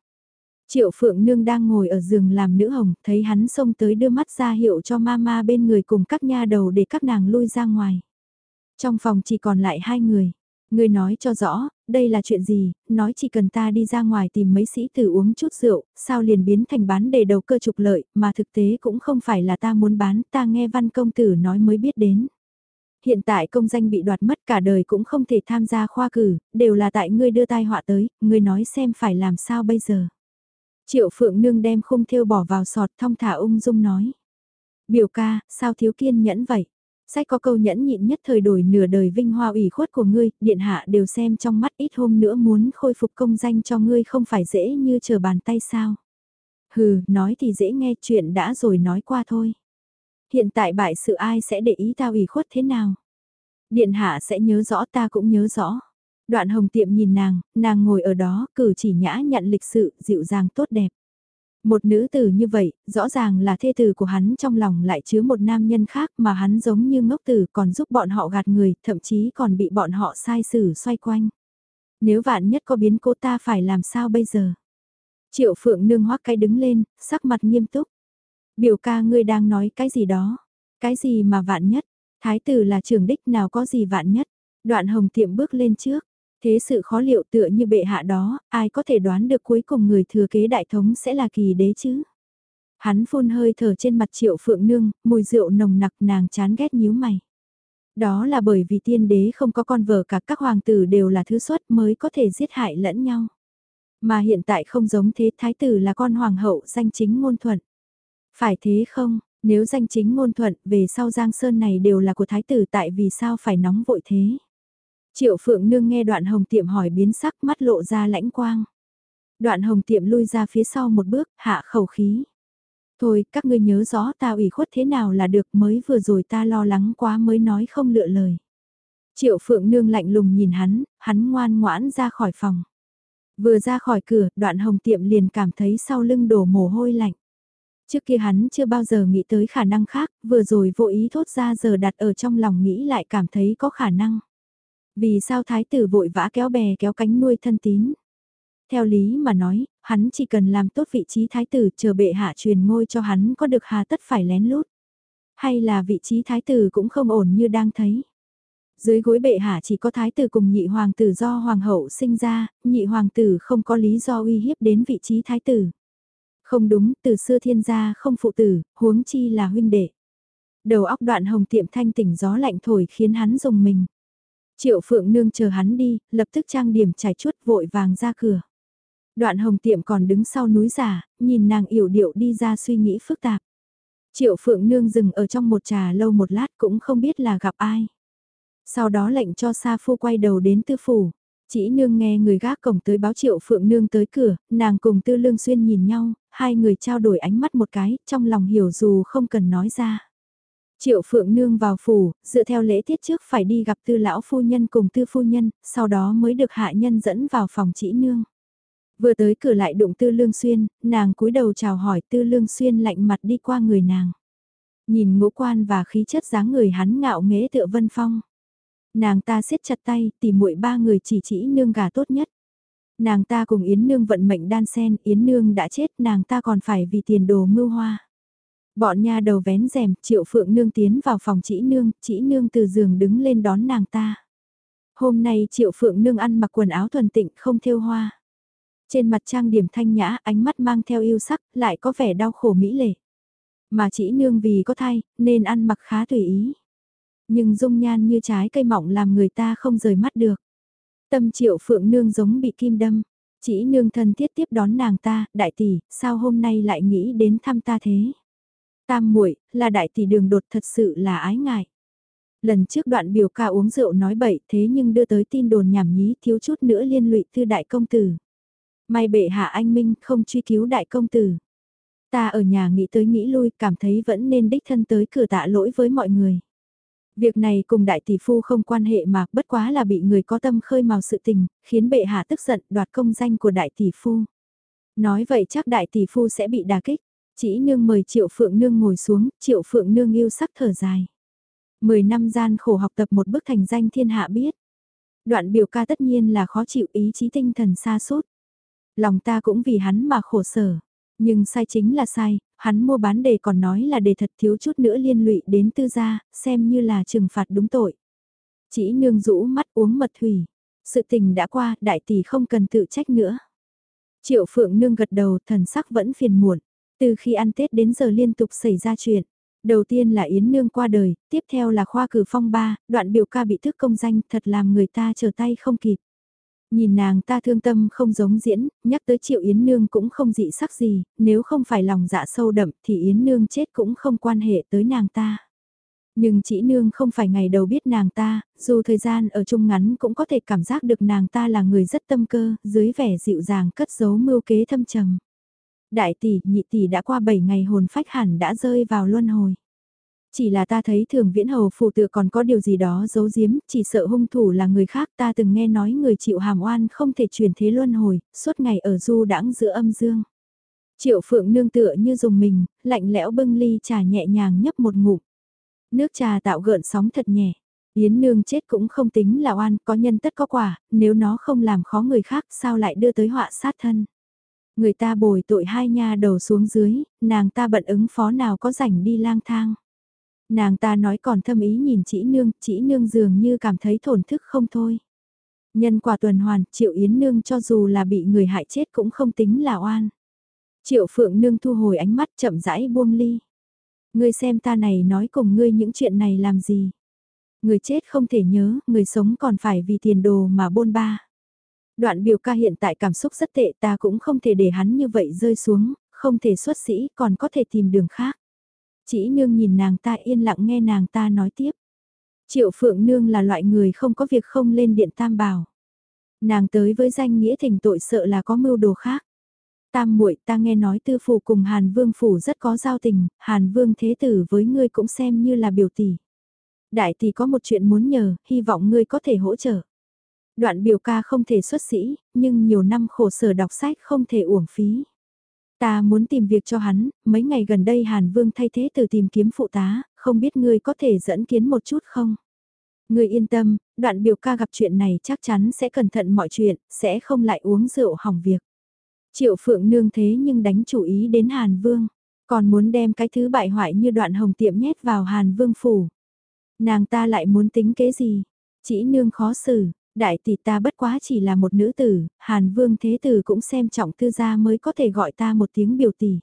Triệu Phượng Nương đang ngồi ở giường làm nữ hồng, thấy hắn xông tới đưa mắt ra hiệu cho mama bên người cùng các nha đầu để các nàng lui ra ngoài. Trong phòng chỉ còn lại hai người. Người nói cho rõ, đây là chuyện gì, nói chỉ cần ta đi ra ngoài tìm mấy sĩ tử uống chút rượu, sao liền biến thành bán để đầu cơ trục lợi, mà thực tế cũng không phải là ta muốn bán, ta nghe văn công tử nói mới biết đến. Hiện tại công danh bị đoạt mất cả đời cũng không thể tham gia khoa cử, đều là tại ngươi đưa tai họa tới, ngươi nói xem phải làm sao bây giờ. Triệu Phượng Nương đem khung thêu bỏ vào sọt thong thả ung dung nói. Biểu ca, sao thiếu kiên nhẫn vậy? Sách có câu nhẫn nhịn nhất thời đổi nửa đời vinh hoa ủy khuất của ngươi, điện hạ đều xem trong mắt ít hôm nữa muốn khôi phục công danh cho ngươi không phải dễ như chờ bàn tay sao. Hừ, nói thì dễ nghe chuyện đã rồi nói qua thôi. Hiện tại bại sự ai sẽ để ý tao ủy khuất thế nào? Điện hạ sẽ nhớ rõ ta cũng nhớ rõ. Đoạn hồng tiệm nhìn nàng, nàng ngồi ở đó, cử chỉ nhã nhận lịch sự, dịu dàng tốt đẹp. Một nữ tử như vậy, rõ ràng là thê tử của hắn trong lòng lại chứa một nam nhân khác mà hắn giống như ngốc tử còn giúp bọn họ gạt người, thậm chí còn bị bọn họ sai xử xoay quanh. Nếu vạn nhất có biến cố ta phải làm sao bây giờ? Triệu phượng nương hoắc cái đứng lên, sắc mặt nghiêm túc. Biểu ca ngươi đang nói cái gì đó? Cái gì mà vạn nhất? Thái tử là trưởng đích nào có gì vạn nhất? Đoạn hồng tiệm bước lên trước. Thế sự khó liệu tựa như bệ hạ đó, ai có thể đoán được cuối cùng người thừa kế đại thống sẽ là kỳ đế chứ? Hắn phun hơi thở trên mặt triệu phượng nương, mùi rượu nồng nặc nàng chán ghét nhíu mày. Đó là bởi vì tiên đế không có con vợ cả các hoàng tử đều là thứ xuất mới có thể giết hại lẫn nhau. Mà hiện tại không giống thế thái tử là con hoàng hậu danh chính ngôn thuận. Phải thế không, nếu danh chính ngôn thuận về sau giang sơn này đều là của thái tử tại vì sao phải nóng vội thế. Triệu Phượng Nương nghe đoạn hồng tiệm hỏi biến sắc mắt lộ ra lãnh quang. Đoạn hồng tiệm lui ra phía sau một bước, hạ khẩu khí. Thôi, các ngươi nhớ rõ ta ủy khuất thế nào là được mới vừa rồi ta lo lắng quá mới nói không lựa lời. Triệu Phượng Nương lạnh lùng nhìn hắn, hắn ngoan ngoãn ra khỏi phòng. Vừa ra khỏi cửa, đoạn hồng tiệm liền cảm thấy sau lưng đổ mồ hôi lạnh. Trước kia hắn chưa bao giờ nghĩ tới khả năng khác, vừa rồi vô ý thốt ra giờ đặt ở trong lòng nghĩ lại cảm thấy có khả năng. Vì sao thái tử vội vã kéo bè kéo cánh nuôi thân tín? Theo lý mà nói, hắn chỉ cần làm tốt vị trí thái tử chờ bệ hạ truyền ngôi cho hắn có được hà tất phải lén lút. Hay là vị trí thái tử cũng không ổn như đang thấy. Dưới gối bệ hạ chỉ có thái tử cùng nhị hoàng tử do hoàng hậu sinh ra, nhị hoàng tử không có lý do uy hiếp đến vị trí thái tử. Không đúng, từ xưa thiên gia không phụ tử, huống chi là huynh đệ. Đầu óc đoạn hồng tiệm thanh tỉnh gió lạnh thổi khiến hắn dùng mình. Triệu Phượng Nương chờ hắn đi, lập tức trang điểm trải chuốt vội vàng ra cửa. Đoạn hồng tiệm còn đứng sau núi giả, nhìn nàng yểu điệu đi ra suy nghĩ phức tạp. Triệu Phượng Nương dừng ở trong một trà lâu một lát cũng không biết là gặp ai. Sau đó lệnh cho Sa Phu quay đầu đến tư phủ. Chỉ nương nghe người gác cổng tới báo Triệu Phượng Nương tới cửa, nàng cùng Tư Lương Xuyên nhìn nhau, hai người trao đổi ánh mắt một cái, trong lòng hiểu dù không cần nói ra. Triệu Phượng Nương vào phủ, dựa theo lễ tiết trước phải đi gặp tư lão phu nhân cùng tư phu nhân, sau đó mới được hạ nhân dẫn vào phòng chỉ nương. Vừa tới cửa lại đụng tư lương xuyên, nàng cúi đầu chào hỏi tư lương xuyên lạnh mặt đi qua người nàng. Nhìn ngũ quan và khí chất dáng người hắn ngạo nghễ tựa vân phong. Nàng ta siết chặt tay, tìm muội ba người chỉ chỉ nương gà tốt nhất. Nàng ta cùng Yến Nương vận mệnh đan sen, Yến Nương đã chết, nàng ta còn phải vì tiền đồ mưu hoa. Bọn nha đầu vén rèm, triệu phượng nương tiến vào phòng chỉ nương, chỉ nương từ giường đứng lên đón nàng ta. Hôm nay triệu phượng nương ăn mặc quần áo thuần tịnh không thêu hoa. Trên mặt trang điểm thanh nhã, ánh mắt mang theo yêu sắc, lại có vẻ đau khổ mỹ lệ. Mà chỉ nương vì có thai, nên ăn mặc khá tùy ý. Nhưng dung nhan như trái cây mọng làm người ta không rời mắt được. Tâm triệu phượng nương giống bị kim đâm. Chỉ nương thân thiết tiếp đón nàng ta, đại tỷ, sao hôm nay lại nghĩ đến thăm ta thế? Tam muội là đại tỷ đường đột thật sự là ái ngại. Lần trước đoạn biểu ca uống rượu nói bậy thế nhưng đưa tới tin đồn nhảm nhí thiếu chút nữa liên lụy thư đại công tử. May bệ hạ anh Minh không truy cứu đại công tử. Ta ở nhà nghĩ tới nghĩ lui cảm thấy vẫn nên đích thân tới cửa tạ lỗi với mọi người. Việc này cùng đại tỷ phu không quan hệ mà bất quá là bị người có tâm khơi mào sự tình, khiến bệ hạ tức giận đoạt công danh của đại tỷ phu. Nói vậy chắc đại tỷ phu sẽ bị đà kích. Chỉ nương mời triệu phượng nương ngồi xuống, triệu phượng nương yêu sắc thở dài. Mười năm gian khổ học tập một bức thành danh thiên hạ biết. Đoạn biểu ca tất nhiên là khó chịu ý chí tinh thần xa suốt. Lòng ta cũng vì hắn mà khổ sở. Nhưng sai chính là sai, hắn mua bán đề còn nói là đề thật thiếu chút nữa liên lụy đến tư gia, xem như là trừng phạt đúng tội. Chỉ nương rũ mắt uống mật thủy. Sự tình đã qua, đại tỷ không cần tự trách nữa. Triệu phượng nương gật đầu thần sắc vẫn phiền muộn. Từ khi ăn Tết đến giờ liên tục xảy ra chuyện. Đầu tiên là Yến Nương qua đời, tiếp theo là khoa cử phong ba, đoạn biểu ca bị thức công danh thật làm người ta trở tay không kịp. Nhìn nàng ta thương tâm không giống diễn, nhắc tới triệu Yến Nương cũng không dị sắc gì, nếu không phải lòng dạ sâu đậm thì Yến Nương chết cũng không quan hệ tới nàng ta. Nhưng chỉ nương không phải ngày đầu biết nàng ta, dù thời gian ở chung ngắn cũng có thể cảm giác được nàng ta là người rất tâm cơ, dưới vẻ dịu dàng cất giấu mưu kế thâm trầm. Đại tỷ, nhị tỷ đã qua 7 ngày hồn phách hẳn đã rơi vào luân hồi. Chỉ là ta thấy thường viễn hầu phụ tự còn có điều gì đó giấu giếm, chỉ sợ hung thủ là người khác ta từng nghe nói người chịu hàm oan không thể chuyển thế luân hồi, suốt ngày ở du đãng giữa âm dương. Triệu phượng nương tựa như dùng mình, lạnh lẽo bưng ly trà nhẹ nhàng nhấp một ngụm. Nước trà tạo gợn sóng thật nhẹ. Yến nương chết cũng không tính là oan, có nhân tất có quả, nếu nó không làm khó người khác sao lại đưa tới họa sát thân. Người ta bồi tội hai nha đầu xuống dưới, nàng ta bận ứng phó nào có rảnh đi lang thang. Nàng ta nói còn thâm ý nhìn chị nương, chị nương dường như cảm thấy thổn thức không thôi. Nhân quả tuần hoàn, triệu yến nương cho dù là bị người hại chết cũng không tính là oan. Triệu phượng nương thu hồi ánh mắt chậm rãi buông ly. Ngươi xem ta này nói cùng ngươi những chuyện này làm gì. Người chết không thể nhớ, người sống còn phải vì tiền đồ mà bôn ba. Đoạn biểu ca hiện tại cảm xúc rất tệ ta cũng không thể để hắn như vậy rơi xuống, không thể xuất sĩ còn có thể tìm đường khác. Chỉ nương nhìn nàng ta yên lặng nghe nàng ta nói tiếp. Triệu phượng nương là loại người không có việc không lên điện tam bảo. Nàng tới với danh nghĩa thỉnh tội sợ là có mưu đồ khác. Tam muội ta nghe nói tư phủ cùng Hàn Vương phủ rất có giao tình, Hàn Vương thế tử với ngươi cũng xem như là biểu tỷ. Đại tỷ có một chuyện muốn nhờ, hy vọng ngươi có thể hỗ trợ. Đoạn biểu ca không thể xuất sĩ, nhưng nhiều năm khổ sở đọc sách không thể uổng phí. Ta muốn tìm việc cho hắn, mấy ngày gần đây Hàn Vương thay thế từ tìm kiếm phụ tá, không biết ngươi có thể dẫn kiến một chút không? Ngươi yên tâm, đoạn biểu ca gặp chuyện này chắc chắn sẽ cẩn thận mọi chuyện, sẽ không lại uống rượu hỏng việc. Triệu Phượng nương thế nhưng đánh chủ ý đến Hàn Vương, còn muốn đem cái thứ bại hoại như đoạn hồng tiệm nhét vào Hàn Vương phủ. Nàng ta lại muốn tính kế gì? Chỉ nương khó xử, đại tỷ ta bất quá chỉ là một nữ tử, Hàn Vương Thế Tử cũng xem trọng tư gia mới có thể gọi ta một tiếng biểu tỷ.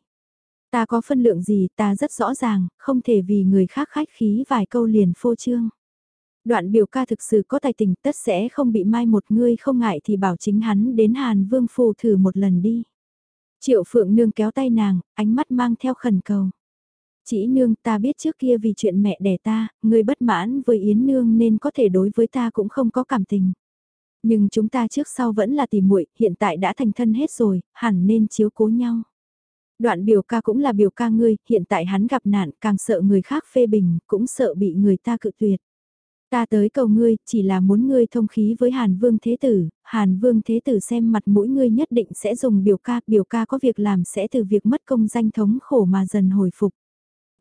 Ta có phân lượng gì ta rất rõ ràng, không thể vì người khác khách khí vài câu liền phô trương. Đoạn biểu ca thực sự có tài tình tất sẽ không bị mai một người không ngại thì bảo chính hắn đến Hàn Vương phù thử một lần đi. Triệu Phượng Nương kéo tay nàng, ánh mắt mang theo khẩn cầu. Chỉ nương ta biết trước kia vì chuyện mẹ đẻ ta, người bất mãn với Yến Nương nên có thể đối với ta cũng không có cảm tình. Nhưng chúng ta trước sau vẫn là tìm muội, hiện tại đã thành thân hết rồi, hẳn nên chiếu cố nhau. Đoạn biểu ca cũng là biểu ca ngươi, hiện tại hắn gặp nạn càng sợ người khác phê bình, cũng sợ bị người ta cự tuyệt. Ta tới cầu ngươi, chỉ là muốn ngươi thông khí với Hàn Vương Thế Tử, Hàn Vương Thế Tử xem mặt mũi ngươi nhất định sẽ dùng biểu ca, biểu ca có việc làm sẽ từ việc mất công danh thống khổ mà dần hồi phục.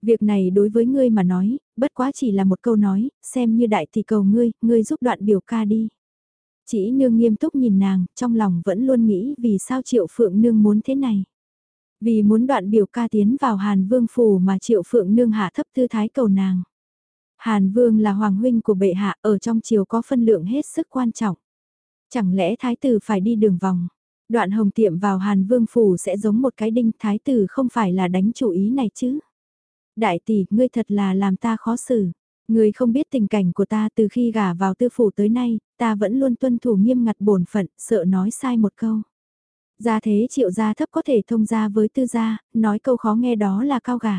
Việc này đối với ngươi mà nói, bất quá chỉ là một câu nói, xem như đại thì cầu ngươi, ngươi giúp đoạn biểu ca đi. Chỉ nương nghiêm túc nhìn nàng, trong lòng vẫn luôn nghĩ vì sao triệu phượng nương muốn thế này. Vì muốn đoạn biểu ca tiến vào Hàn Vương phủ mà triệu phượng nương hạ thấp tư thái cầu nàng. Hàn Vương là hoàng huynh của bệ hạ ở trong triều có phân lượng hết sức quan trọng. Chẳng lẽ thái tử phải đi đường vòng? Đoạn hồng tiệm vào Hàn Vương phủ sẽ giống một cái đinh thái tử không phải là đánh chủ ý này chứ? Đại tỷ, ngươi thật là làm ta khó xử người không biết tình cảnh của ta từ khi gả vào tư phủ tới nay, ta vẫn luôn tuân thủ nghiêm ngặt bổn phận, sợ nói sai một câu. Gia thế triệu gia thấp có thể thông gia với tư gia, nói câu khó nghe đó là cao gả.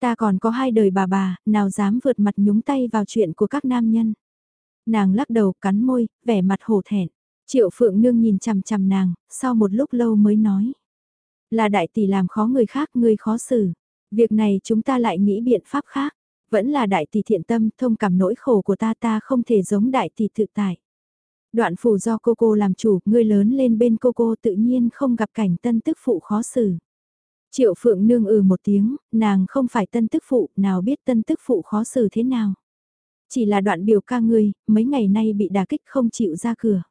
Ta còn có hai đời bà bà, nào dám vượt mặt nhúng tay vào chuyện của các nam nhân. Nàng lắc đầu cắn môi, vẻ mặt hổ thẹn. Triệu phượng nương nhìn chằm chằm nàng, sau một lúc lâu mới nói. Là đại tỷ làm khó người khác, người khó xử. Việc này chúng ta lại nghĩ biện pháp khác. Vẫn là đại tỷ thiện tâm, thông cảm nỗi khổ của ta ta không thể giống đại tỷ tự tại. Đoạn phủ do cô cô làm chủ, ngươi lớn lên bên cô cô tự nhiên không gặp cảnh tân tức phụ khó xử. Triệu phượng nương ừ một tiếng, nàng không phải tân tức phụ, nào biết tân tức phụ khó xử thế nào. Chỉ là đoạn biểu ca ngươi, mấy ngày nay bị đả kích không chịu ra cửa.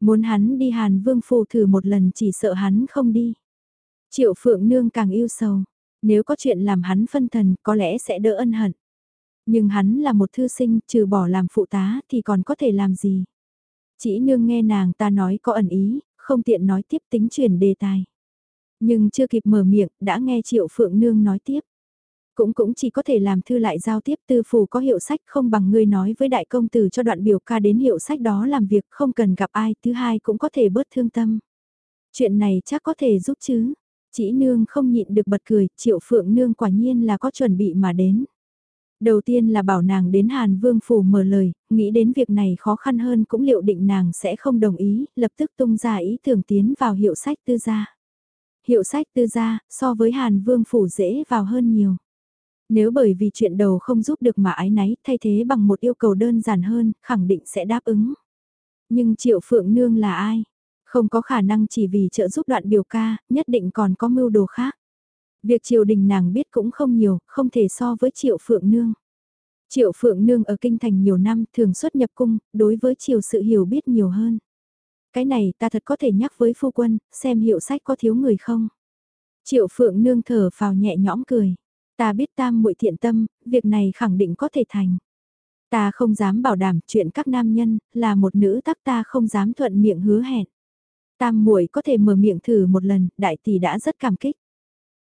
Muốn hắn đi Hàn Vương Phủ thử một lần chỉ sợ hắn không đi. Triệu Phượng Nương càng yêu sầu. Nếu có chuyện làm hắn phân thần có lẽ sẽ đỡ ân hận. Nhưng hắn là một thư sinh, trừ bỏ làm phụ tá thì còn có thể làm gì. Chỉ nương nghe nàng ta nói có ẩn ý, không tiện nói tiếp tính chuyển đề tài. Nhưng chưa kịp mở miệng, đã nghe Triệu Phượng Nương nói tiếp. Cũng cũng chỉ có thể làm thư lại giao tiếp tư phủ có hiệu sách không bằng ngươi nói với đại công tử cho đoạn biểu ca đến hiệu sách đó làm việc không cần gặp ai, thứ hai cũng có thể bớt thương tâm. Chuyện này chắc có thể giúp chứ. Chỉ nương không nhịn được bật cười, triệu phượng nương quả nhiên là có chuẩn bị mà đến. Đầu tiên là bảo nàng đến Hàn Vương Phủ mở lời, nghĩ đến việc này khó khăn hơn cũng liệu định nàng sẽ không đồng ý, lập tức tung ra ý tưởng tiến vào hiệu sách tư gia. Hiệu sách tư gia, so với Hàn Vương Phủ dễ vào hơn nhiều. Nếu bởi vì chuyện đầu không giúp được mà ái náy, thay thế bằng một yêu cầu đơn giản hơn, khẳng định sẽ đáp ứng. Nhưng Triệu Phượng Nương là ai? Không có khả năng chỉ vì trợ giúp đoạn biểu ca, nhất định còn có mưu đồ khác. Việc triều đình nàng biết cũng không nhiều, không thể so với Triệu Phượng Nương. Triệu Phượng Nương ở kinh thành nhiều năm thường xuất nhập cung, đối với triều sự hiểu biết nhiều hơn. Cái này ta thật có thể nhắc với phu quân, xem hiệu sách có thiếu người không. Triệu Phượng Nương thở phào nhẹ nhõm cười. Ta biết tam muội thiện tâm, việc này khẳng định có thể thành. Ta không dám bảo đảm chuyện các nam nhân, là một nữ tắc ta không dám thuận miệng hứa hẹn. Tam muội có thể mở miệng thử một lần, đại tỷ đã rất cảm kích.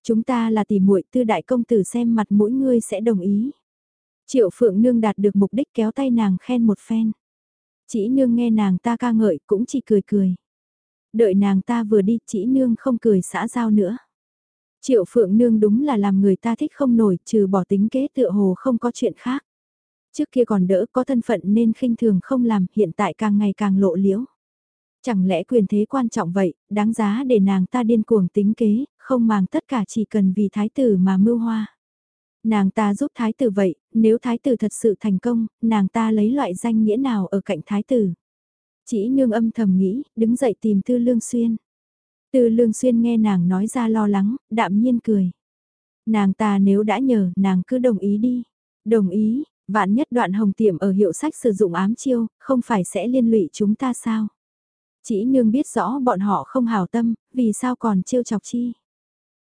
Chúng ta là tỷ muội, tư đại công tử xem mặt mỗi người sẽ đồng ý. Triệu Phượng Nương đạt được mục đích kéo tay nàng khen một phen. Chỉ nương nghe nàng ta ca ngợi cũng chỉ cười cười. Đợi nàng ta vừa đi, chỉ nương không cười xã giao nữa. Triệu Phượng Nương đúng là làm người ta thích không nổi, trừ bỏ tính kế tựa hồ không có chuyện khác. Trước kia còn đỡ có thân phận nên khinh thường không làm, hiện tại càng ngày càng lộ liễu. Chẳng lẽ quyền thế quan trọng vậy, đáng giá để nàng ta điên cuồng tính kế, không màng tất cả chỉ cần vì thái tử mà mưu hoa. Nàng ta giúp thái tử vậy, nếu thái tử thật sự thành công, nàng ta lấy loại danh nghĩa nào ở cạnh thái tử. Chỉ nương âm thầm nghĩ, đứng dậy tìm tư lương xuyên. Tư lương xuyên nghe nàng nói ra lo lắng, đạm nhiên cười. Nàng ta nếu đã nhờ, nàng cứ đồng ý đi. Đồng ý, vạn nhất đoạn hồng tiệm ở hiệu sách sử dụng ám chiêu, không phải sẽ liên lụy chúng ta sao? Chỉ nương biết rõ bọn họ không hào tâm, vì sao còn chiêu chọc chi?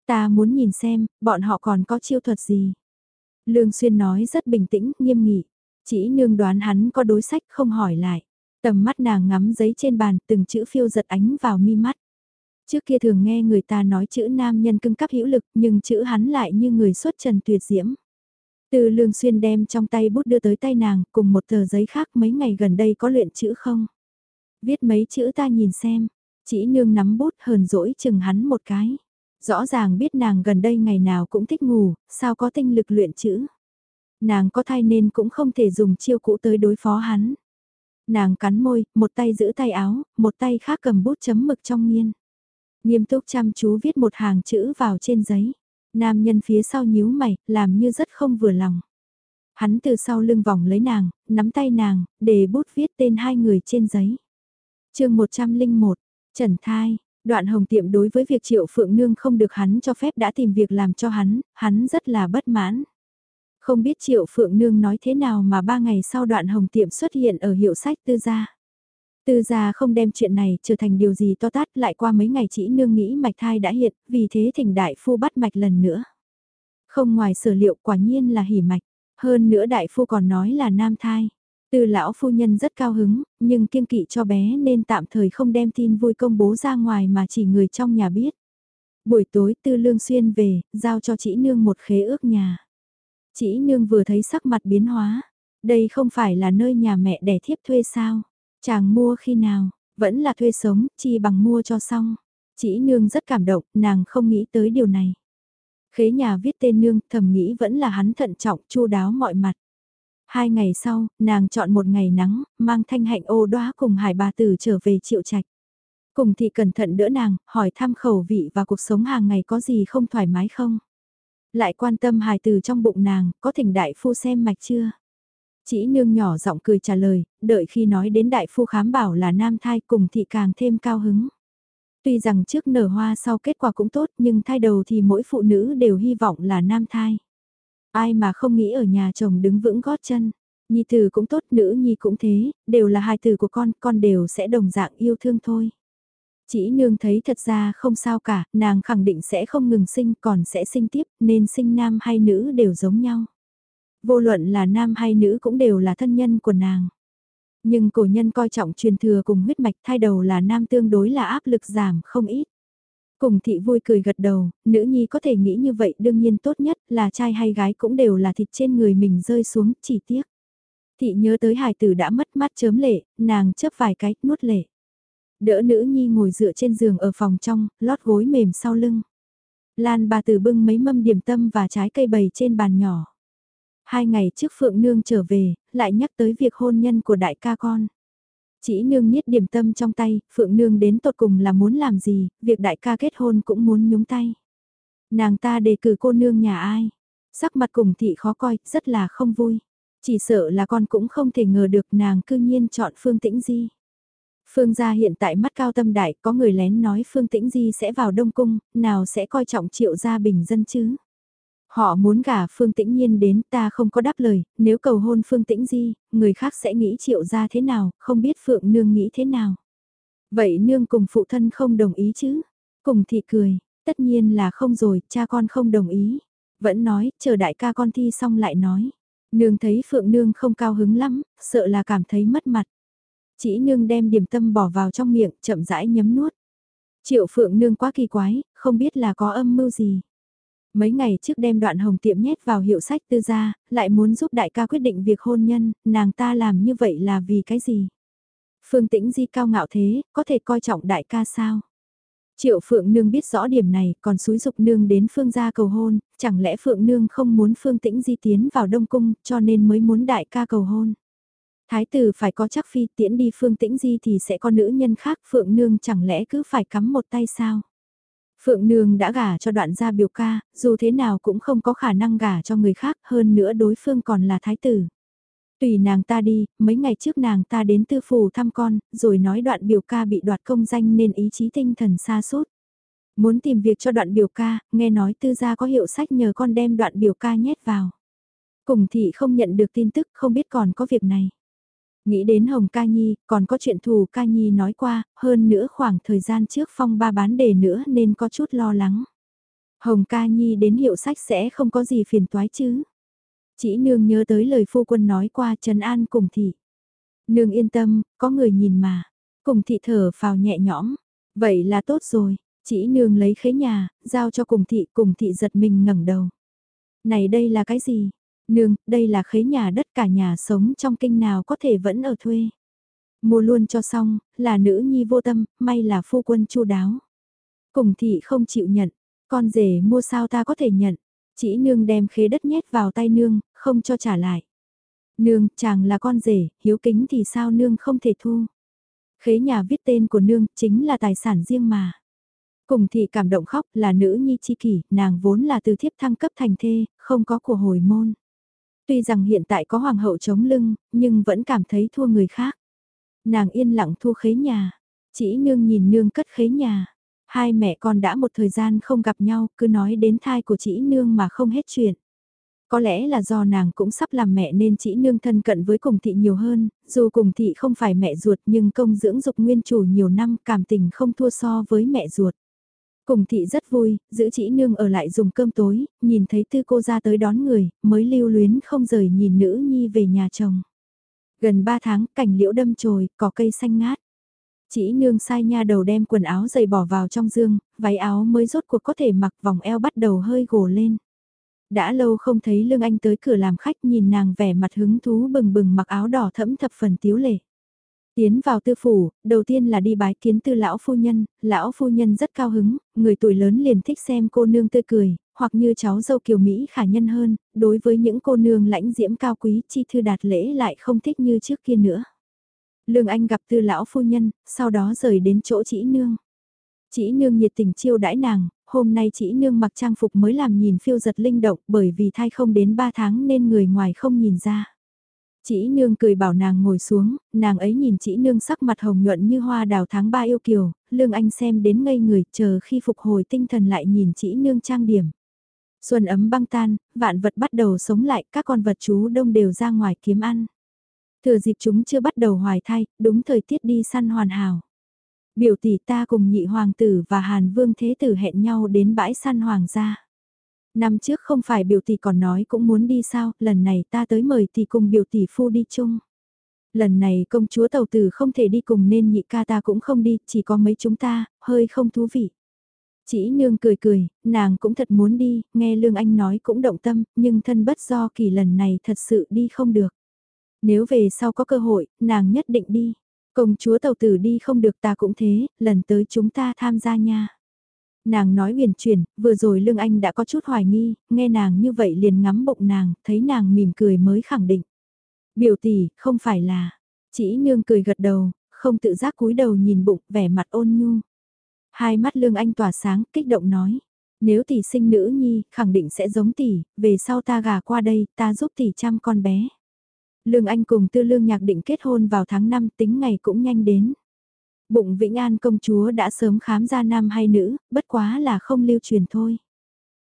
Ta muốn nhìn xem, bọn họ còn có chiêu thuật gì? Lương Xuyên nói rất bình tĩnh, nghiêm nghị. Chỉ nương đoán hắn có đối sách không hỏi lại. Tầm mắt nàng ngắm giấy trên bàn, từng chữ phiêu giật ánh vào mi mắt. Trước kia thường nghe người ta nói chữ nam nhân cưng cấp hữu lực nhưng chữ hắn lại như người xuất trần tuyệt diễm. Từ lương xuyên đem trong tay bút đưa tới tay nàng cùng một tờ giấy khác mấy ngày gần đây có luyện chữ không? Viết mấy chữ ta nhìn xem, chỉ nương nắm bút hờn dỗi chừng hắn một cái. Rõ ràng biết nàng gần đây ngày nào cũng thích ngủ, sao có tinh lực luyện chữ. Nàng có thai nên cũng không thể dùng chiêu cũ tới đối phó hắn. Nàng cắn môi, một tay giữ tay áo, một tay khác cầm bút chấm mực trong nghiên. Nghiêm túc chăm chú viết một hàng chữ vào trên giấy. Nam nhân phía sau nhíu mày, làm như rất không vừa lòng. Hắn từ sau lưng vòng lấy nàng, nắm tay nàng, để bút viết tên hai người trên giấy chương 101, Trần Thai, đoạn hồng tiệm đối với việc triệu phượng nương không được hắn cho phép đã tìm việc làm cho hắn, hắn rất là bất mãn. Không biết triệu phượng nương nói thế nào mà ba ngày sau đoạn hồng tiệm xuất hiện ở hiệu sách tư gia. Tư gia không đem chuyện này trở thành điều gì to tát lại qua mấy ngày chỉ nương nghĩ mạch thai đã hiện, vì thế thỉnh đại phu bắt mạch lần nữa. Không ngoài sở liệu quả nhiên là hỉ mạch, hơn nữa đại phu còn nói là nam thai. Từ lão phu nhân rất cao hứng, nhưng kiên kỵ cho bé nên tạm thời không đem tin vui công bố ra ngoài mà chỉ người trong nhà biết. Buổi tối tư lương xuyên về, giao cho chị nương một khế ước nhà. Chị nương vừa thấy sắc mặt biến hóa, đây không phải là nơi nhà mẹ đẻ thiếp thuê sao. Chàng mua khi nào, vẫn là thuê sống, chi bằng mua cho xong. chị nương rất cảm động, nàng không nghĩ tới điều này. Khế nhà viết tên nương, thầm nghĩ vẫn là hắn thận trọng, chu đáo mọi mặt. Hai ngày sau, nàng chọn một ngày nắng, mang thanh hạnh ô đoá cùng hải bà tử trở về triệu trạch. Cùng thị cẩn thận đỡ nàng, hỏi thăm khẩu vị và cuộc sống hàng ngày có gì không thoải mái không. Lại quan tâm hài từ trong bụng nàng, có thỉnh đại phu xem mạch chưa? Chỉ nương nhỏ giọng cười trả lời, đợi khi nói đến đại phu khám bảo là nam thai cùng thị càng thêm cao hứng. Tuy rằng trước nở hoa sau kết quả cũng tốt nhưng thai đầu thì mỗi phụ nữ đều hy vọng là nam thai. Ai mà không nghĩ ở nhà chồng đứng vững gót chân. Nhi tử cũng tốt, nữ nhi cũng thế, đều là hai từ của con, con đều sẽ đồng dạng yêu thương thôi. Chỉ nương thấy thật ra không sao cả, nàng khẳng định sẽ không ngừng sinh còn sẽ sinh tiếp nên sinh nam hay nữ đều giống nhau. Vô luận là nam hay nữ cũng đều là thân nhân của nàng. Nhưng cổ nhân coi trọng truyền thừa cùng huyết mạch thai đầu là nam tương đối là áp lực giảm không ít. Cùng thị vui cười gật đầu, nữ nhi có thể nghĩ như vậy đương nhiên tốt nhất là trai hay gái cũng đều là thịt trên người mình rơi xuống, chỉ tiếc. Thị nhớ tới hài tử đã mất mắt chớm lệ, nàng chấp vài cái, nuốt lệ. Đỡ nữ nhi ngồi dựa trên giường ở phòng trong, lót gối mềm sau lưng. Lan bà tử bưng mấy mâm điểm tâm và trái cây bầy trên bàn nhỏ. Hai ngày trước Phượng Nương trở về, lại nhắc tới việc hôn nhân của đại ca con. Chỉ nương niết điểm tâm trong tay, Phượng Nương đến tột cùng là muốn làm gì, việc đại ca kết hôn cũng muốn nhúng tay. Nàng ta đề cử cô nương nhà ai. Sắc mặt cùng thị khó coi, rất là không vui. Chỉ sợ là con cũng không thể ngờ được nàng cư nhiên chọn Phương Tĩnh Di. Phương gia hiện tại mắt cao tâm đại, có người lén nói Phương Tĩnh Di sẽ vào Đông Cung, nào sẽ coi trọng triệu gia bình dân chứ. Họ muốn gả Phương Tĩnh Nhiên đến ta không có đáp lời, nếu cầu hôn Phương Tĩnh Di, người khác sẽ nghĩ triệu gia thế nào, không biết Phượng Nương nghĩ thế nào. Vậy Nương cùng phụ thân không đồng ý chứ? Cùng thị cười, tất nhiên là không rồi, cha con không đồng ý. Vẫn nói, chờ đại ca con thi xong lại nói. Nương thấy Phượng Nương không cao hứng lắm, sợ là cảm thấy mất mặt. Chỉ Nương đem điểm tâm bỏ vào trong miệng, chậm rãi nhấm nuốt. Triệu Phượng Nương quá kỳ quái, không biết là có âm mưu gì. Mấy ngày trước đem đoạn hồng tiệm nhét vào hiệu sách tư gia, lại muốn giúp đại ca quyết định việc hôn nhân, nàng ta làm như vậy là vì cái gì? Phương tĩnh di cao ngạo thế, có thể coi trọng đại ca sao? Triệu Phượng Nương biết rõ điểm này, còn xúi dục Nương đến Phương gia cầu hôn, chẳng lẽ Phượng Nương không muốn Phương Tĩnh Di tiến vào Đông Cung, cho nên mới muốn đại ca cầu hôn. Thái tử phải có chắc phi tiễn đi Phương Tĩnh Di thì sẽ có nữ nhân khác Phượng Nương chẳng lẽ cứ phải cắm một tay sao? Phượng Nương đã gả cho đoạn gia biểu ca, dù thế nào cũng không có khả năng gả cho người khác hơn nữa đối phương còn là thái tử. Tùy nàng ta đi, mấy ngày trước nàng ta đến tư phủ thăm con, rồi nói đoạn biểu ca bị đoạt công danh nên ý chí tinh thần xa suốt. Muốn tìm việc cho đoạn biểu ca, nghe nói tư gia có hiệu sách nhờ con đem đoạn biểu ca nhét vào. Cùng thị không nhận được tin tức không biết còn có việc này. Nghĩ đến Hồng Ca Nhi, còn có chuyện thù Ca Nhi nói qua, hơn nữa khoảng thời gian trước phong ba bán đề nữa nên có chút lo lắng. Hồng Ca Nhi đến hiệu sách sẽ không có gì phiền toái chứ. Chỉ nương nhớ tới lời phu quân nói qua Trần An cùng thị. Nương yên tâm, có người nhìn mà. Cùng thị thở phào nhẹ nhõm. Vậy là tốt rồi. Chỉ nương lấy khế nhà, giao cho cùng thị, cùng thị giật mình ngẩng đầu. Này đây là cái gì? Nương, đây là khế nhà đất cả nhà sống trong kinh nào có thể vẫn ở thuê. Mua luôn cho xong, là nữ nhi vô tâm, may là phu quân chu đáo. Cùng thị không chịu nhận, con rể mua sao ta có thể nhận. Chỉ nương đem khế đất nhét vào tay nương, không cho trả lại. Nương, chàng là con rể, hiếu kính thì sao nương không thể thu. Khế nhà viết tên của nương chính là tài sản riêng mà. Cùng thị cảm động khóc là nữ nhi chi kỷ, nàng vốn là từ thiếp thăng cấp thành thê, không có của hồi môn. Tuy rằng hiện tại có hoàng hậu chống lưng, nhưng vẫn cảm thấy thua người khác. Nàng yên lặng thu khế nhà, chỉ nương nhìn nương cất khế nhà. Hai mẹ con đã một thời gian không gặp nhau, cứ nói đến thai của chị nương mà không hết chuyện. Có lẽ là do nàng cũng sắp làm mẹ nên chị nương thân cận với cùng thị nhiều hơn, dù cùng thị không phải mẹ ruột nhưng công dưỡng dục nguyên chủ nhiều năm cảm tình không thua so với mẹ ruột. Cùng thị rất vui, giữ chỉ nương ở lại dùng cơm tối, nhìn thấy tư cô ra tới đón người, mới lưu luyến không rời nhìn nữ nhi về nhà chồng. Gần 3 tháng, cảnh liễu đâm chồi, có cây xanh ngát. Chỉ nương sai nha đầu đem quần áo dày bỏ vào trong dương, váy áo mới rốt cuộc có thể mặc vòng eo bắt đầu hơi gồ lên. Đã lâu không thấy Lương Anh tới cửa làm khách nhìn nàng vẻ mặt hứng thú bừng bừng mặc áo đỏ thẫm thập phần tiếu lệ. Tiến vào tư phủ, đầu tiên là đi bái kiến tư lão phu nhân, lão phu nhân rất cao hứng, người tuổi lớn liền thích xem cô nương tươi cười, hoặc như cháu dâu kiều Mỹ khả nhân hơn, đối với những cô nương lãnh diễm cao quý chi thư đạt lễ lại không thích như trước kia nữa. Lương Anh gặp tư lão phu nhân, sau đó rời đến chỗ chỉ nương. Chỉ nương nhiệt tình chiêu đãi nàng, hôm nay chỉ nương mặc trang phục mới làm nhìn phiêu giật linh động bởi vì thai không đến 3 tháng nên người ngoài không nhìn ra. Chỉ nương cười bảo nàng ngồi xuống, nàng ấy nhìn chỉ nương sắc mặt hồng nhuận như hoa đào tháng 3 yêu kiều, lương anh xem đến ngây người chờ khi phục hồi tinh thần lại nhìn chỉ nương trang điểm. Xuân ấm băng tan, vạn vật bắt đầu sống lại, các con vật chú đông đều ra ngoài kiếm ăn. Thừa dịp chúng chưa bắt đầu hoài thai, đúng thời tiết đi săn hoàn hảo. Biểu tỷ ta cùng nhị hoàng tử và hàn vương thế tử hẹn nhau đến bãi săn hoàng gia. Năm trước không phải biểu tỷ còn nói cũng muốn đi sao, lần này ta tới mời tỷ cùng biểu tỷ phu đi chung. Lần này công chúa tàu tử không thể đi cùng nên nhị ca ta cũng không đi, chỉ có mấy chúng ta, hơi không thú vị. Chỉ nương cười cười, nàng cũng thật muốn đi, nghe Lương Anh nói cũng động tâm, nhưng thân bất do kỳ lần này thật sự đi không được. Nếu về sau có cơ hội, nàng nhất định đi. Công chúa tàu tử đi không được ta cũng thế, lần tới chúng ta tham gia nha. Nàng nói huyền chuyển, vừa rồi Lương Anh đã có chút hoài nghi, nghe nàng như vậy liền ngắm bụng nàng, thấy nàng mỉm cười mới khẳng định. Biểu tỷ, không phải là, chỉ nương cười gật đầu, không tự giác cúi đầu nhìn bụng, vẻ mặt ôn nhu. Hai mắt Lương Anh tỏa sáng, kích động nói. Nếu tỷ sinh nữ nhi, khẳng định sẽ giống tỷ, về sau ta gà qua đây, ta giúp tỷ chăm con bé. Lương Anh cùng Tư Lương Nhạc định kết hôn vào tháng 5 tính ngày cũng nhanh đến. Bụng Vĩnh An công chúa đã sớm khám ra nam hay nữ, bất quá là không lưu truyền thôi.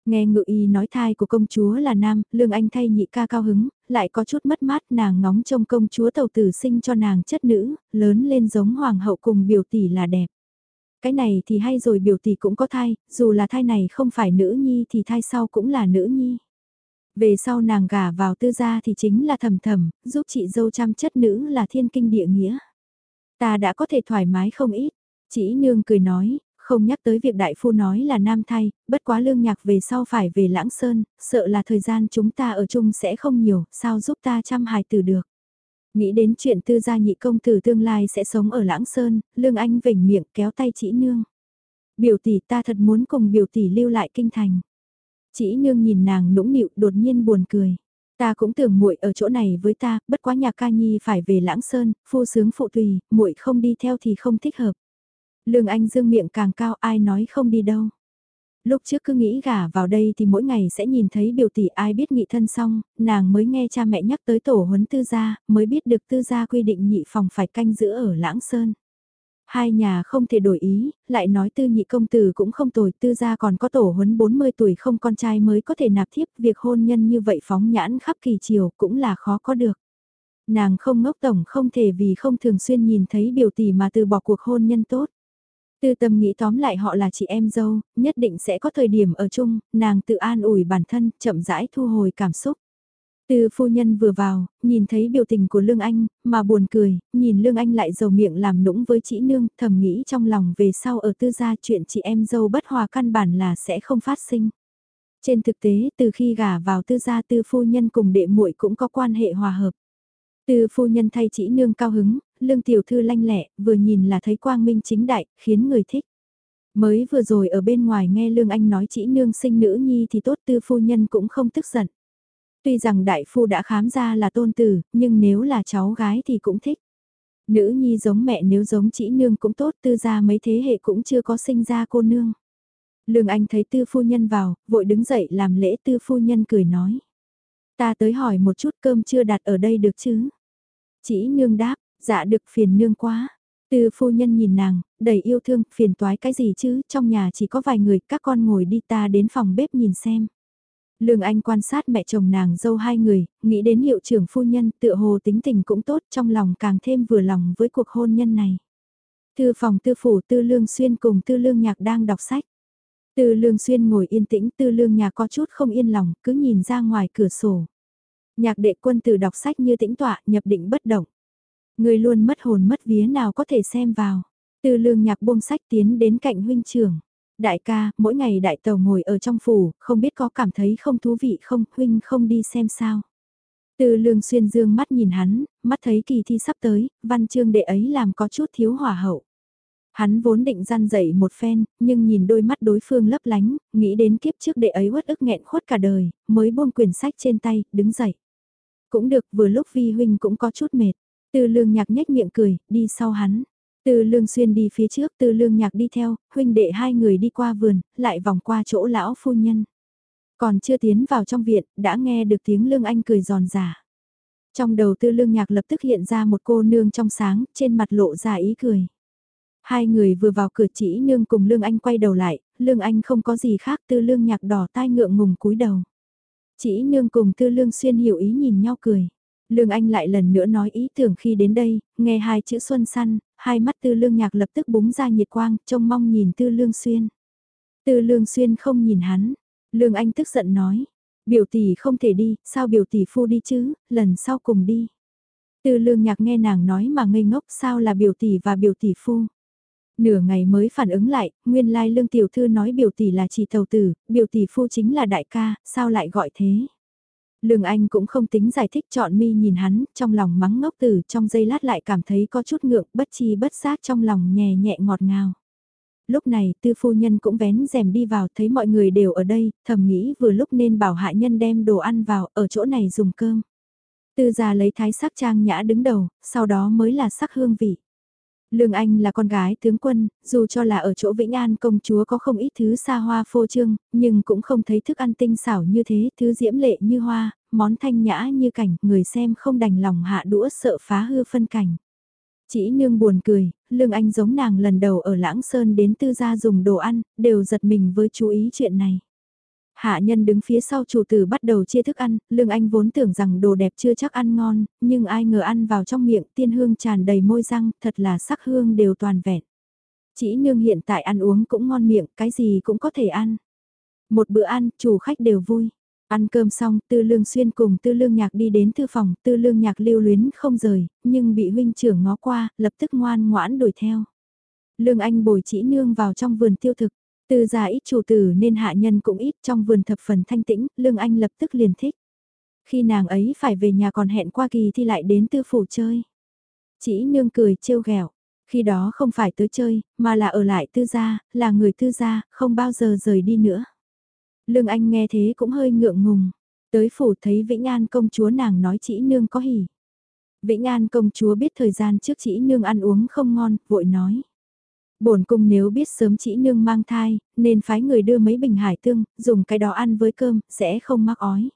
Nghe ngự y nói thai của công chúa là nam, Lương Anh thay nhị ca cao hứng, lại có chút mất mát nàng ngóng trông công chúa tàu tử sinh cho nàng chất nữ, lớn lên giống hoàng hậu cùng biểu tỷ là đẹp. Cái này thì hay rồi biểu tỷ cũng có thai, dù là thai này không phải nữ nhi thì thai sau cũng là nữ nhi. Về sau nàng gả vào tư gia thì chính là thầm thầm, giúp chị dâu chăm chất nữ là thiên kinh địa nghĩa. Ta đã có thể thoải mái không ít. Chỉ nương cười nói, không nhắc tới việc đại phu nói là nam thay, bất quá lương nhạc về sau phải về lãng sơn, sợ là thời gian chúng ta ở chung sẽ không nhiều, sao giúp ta chăm hài tử được. Nghĩ đến chuyện tư gia nhị công tử tương lai sẽ sống ở lãng sơn, lương anh vểnh miệng kéo tay chỉ nương. Biểu tỷ ta thật muốn cùng biểu tỷ lưu lại kinh thành. Chỉ nương nhìn nàng nũng nịu đột nhiên buồn cười. Ta cũng tưởng muội ở chỗ này với ta, bất quá nhà ca nhi phải về lãng sơn, phu sướng phụ tùy, muội không đi theo thì không thích hợp. Lương Anh dương miệng càng cao ai nói không đi đâu. Lúc trước cứ nghĩ gả vào đây thì mỗi ngày sẽ nhìn thấy biểu tỷ ai biết nghị thân xong, nàng mới nghe cha mẹ nhắc tới tổ huấn tư gia, mới biết được tư gia quy định nhị phòng phải canh giữ ở Lãng Sơn. Hai nhà không thể đổi ý, lại nói tư nhị công tử cũng không tồi, tư gia còn có tổ huấn 40 tuổi không con trai mới có thể nạp thiếp, việc hôn nhân như vậy phóng nhãn khắp kỳ chiều cũng là khó có được. Nàng không ngốc tổng không thể vì không thường xuyên nhìn thấy biểu tỷ mà từ bỏ cuộc hôn nhân tốt. Tư tâm nghĩ tóm lại họ là chị em dâu, nhất định sẽ có thời điểm ở chung, nàng tự an ủi bản thân, chậm rãi thu hồi cảm xúc. Từ phu nhân vừa vào, nhìn thấy biểu tình của Lương Anh, mà buồn cười, nhìn Lương Anh lại dầu miệng làm nũng với chị nương, thầm nghĩ trong lòng về sau ở tư gia chuyện chị em dâu bất hòa căn bản là sẽ không phát sinh. Trên thực tế, từ khi gả vào tư gia tư phu nhân cùng đệ muội cũng có quan hệ hòa hợp. Tư phu nhân thay chị nương cao hứng, lương tiểu thư lanh lẹ, vừa nhìn là thấy quang minh chính đại, khiến người thích. Mới vừa rồi ở bên ngoài nghe Lương Anh nói chị nương sinh nữ nhi thì tốt tư phu nhân cũng không tức giận. Tuy rằng đại phu đã khám ra là tôn tử, nhưng nếu là cháu gái thì cũng thích. Nữ nhi giống mẹ nếu giống chị nương cũng tốt tư gia mấy thế hệ cũng chưa có sinh ra cô nương. Lương Anh thấy tư phu nhân vào, vội đứng dậy làm lễ tư phu nhân cười nói. Ta tới hỏi một chút cơm chưa đặt ở đây được chứ? Chỉ nương đáp, dạ được phiền nương quá. Tư phu nhân nhìn nàng, đầy yêu thương, phiền toái cái gì chứ, trong nhà chỉ có vài người, các con ngồi đi ta đến phòng bếp nhìn xem. Lương Anh quan sát mẹ chồng nàng dâu hai người, nghĩ đến hiệu trưởng phu nhân tựa hồ tính tình cũng tốt trong lòng càng thêm vừa lòng với cuộc hôn nhân này. Thư phòng tư phủ tư lương xuyên cùng tư lương nhạc đang đọc sách. Tư lương xuyên ngồi yên tĩnh tư lương nhạc có chút không yên lòng cứ nhìn ra ngoài cửa sổ. Nhạc đệ quân tử đọc sách như tĩnh tọa nhập định bất động. Người luôn mất hồn mất vía nào có thể xem vào. Tư lương nhạc buông sách tiến đến cạnh huynh trưởng. Đại ca, mỗi ngày đại tàu ngồi ở trong phủ, không biết có cảm thấy không thú vị không, huynh không đi xem sao. Từ lương xuyên dương mắt nhìn hắn, mắt thấy kỳ thi sắp tới, văn chương đệ ấy làm có chút thiếu hỏa hậu. Hắn vốn định gian dậy một phen, nhưng nhìn đôi mắt đối phương lấp lánh, nghĩ đến kiếp trước đệ ấy uất ức nghẹn khuất cả đời, mới buông quyển sách trên tay, đứng dậy. Cũng được vừa lúc vi huynh cũng có chút mệt. Từ lương nhạc nhếch miệng cười, đi sau hắn. Tư lương xuyên đi phía trước, tư lương nhạc đi theo, huynh đệ hai người đi qua vườn, lại vòng qua chỗ lão phu nhân. Còn chưa tiến vào trong viện, đã nghe được tiếng lương anh cười giòn giả. Trong đầu tư lương nhạc lập tức hiện ra một cô nương trong sáng, trên mặt lộ ra ý cười. Hai người vừa vào cửa chỉ nương cùng lương anh quay đầu lại, lương anh không có gì khác tư lương nhạc đỏ tai ngượng ngùng cúi đầu. Chỉ nương cùng tư lương xuyên hiểu ý nhìn nhau cười. Lương Anh lại lần nữa nói ý tưởng khi đến đây, nghe hai chữ xuân săn, hai mắt tư lương nhạc lập tức búng ra nhiệt quang, trông mong nhìn tư lương xuyên. Tư lương xuyên không nhìn hắn, lương anh tức giận nói, biểu tỷ không thể đi, sao biểu tỷ phu đi chứ, lần sau cùng đi. Tư lương nhạc nghe nàng nói mà ngây ngốc sao là biểu tỷ và biểu tỷ phu. Nửa ngày mới phản ứng lại, nguyên lai lương tiểu thư nói biểu tỷ là chỉ tàu tử, biểu tỷ phu chính là đại ca, sao lại gọi thế. Lương Anh cũng không tính giải thích chọn mi nhìn hắn, trong lòng mắng ngốc tử trong giây lát lại cảm thấy có chút ngượng bất chi bất giác trong lòng nhẹ nhẹ ngọt ngào. Lúc này tư phu nhân cũng vén rèm đi vào thấy mọi người đều ở đây, thầm nghĩ vừa lúc nên bảo hạ nhân đem đồ ăn vào ở chỗ này dùng cơm. Tư già lấy thái sắc trang nhã đứng đầu, sau đó mới là sắc hương vị. Lương Anh là con gái tướng quân, dù cho là ở chỗ Vĩnh An công chúa có không ít thứ xa hoa phô trương, nhưng cũng không thấy thức ăn tinh xảo như thế, thứ diễm lệ như hoa, món thanh nhã như cảnh, người xem không đành lòng hạ đũa sợ phá hư phân cảnh. Chỉ nương buồn cười, Lương Anh giống nàng lần đầu ở Lãng Sơn đến tư gia dùng đồ ăn, đều giật mình với chú ý chuyện này. Hạ nhân đứng phía sau chủ tử bắt đầu chia thức ăn, Lương Anh vốn tưởng rằng đồ đẹp chưa chắc ăn ngon, nhưng ai ngờ ăn vào trong miệng tiên hương tràn đầy môi răng, thật là sắc hương đều toàn vẹn. Chỉ nương hiện tại ăn uống cũng ngon miệng, cái gì cũng có thể ăn. Một bữa ăn, chủ khách đều vui. Ăn cơm xong, tư lương xuyên cùng tư lương nhạc đi đến thư phòng, tư lương nhạc lưu luyến không rời, nhưng bị huynh trưởng ngó qua, lập tức ngoan ngoãn đuổi theo. Lương Anh bồi chỉ nương vào trong vườn tiêu thực. Từ già ít chủ tử nên hạ nhân cũng ít trong vườn thập phần thanh tĩnh, Lương Anh lập tức liền thích. Khi nàng ấy phải về nhà còn hẹn qua kỳ thì lại đến tư phủ chơi. Chỉ nương cười trêu ghẹo khi đó không phải tới chơi, mà là ở lại tư gia, là người tư gia, không bao giờ rời đi nữa. Lương Anh nghe thế cũng hơi ngượng ngùng, tới phủ thấy Vĩnh An công chúa nàng nói chỉ nương có hỉ. Vĩnh An công chúa biết thời gian trước chỉ nương ăn uống không ngon, vội nói bổn cung nếu biết sớm chỉ nương mang thai, nên phái người đưa mấy bình hải tương, dùng cái đó ăn với cơm, sẽ không mắc ói.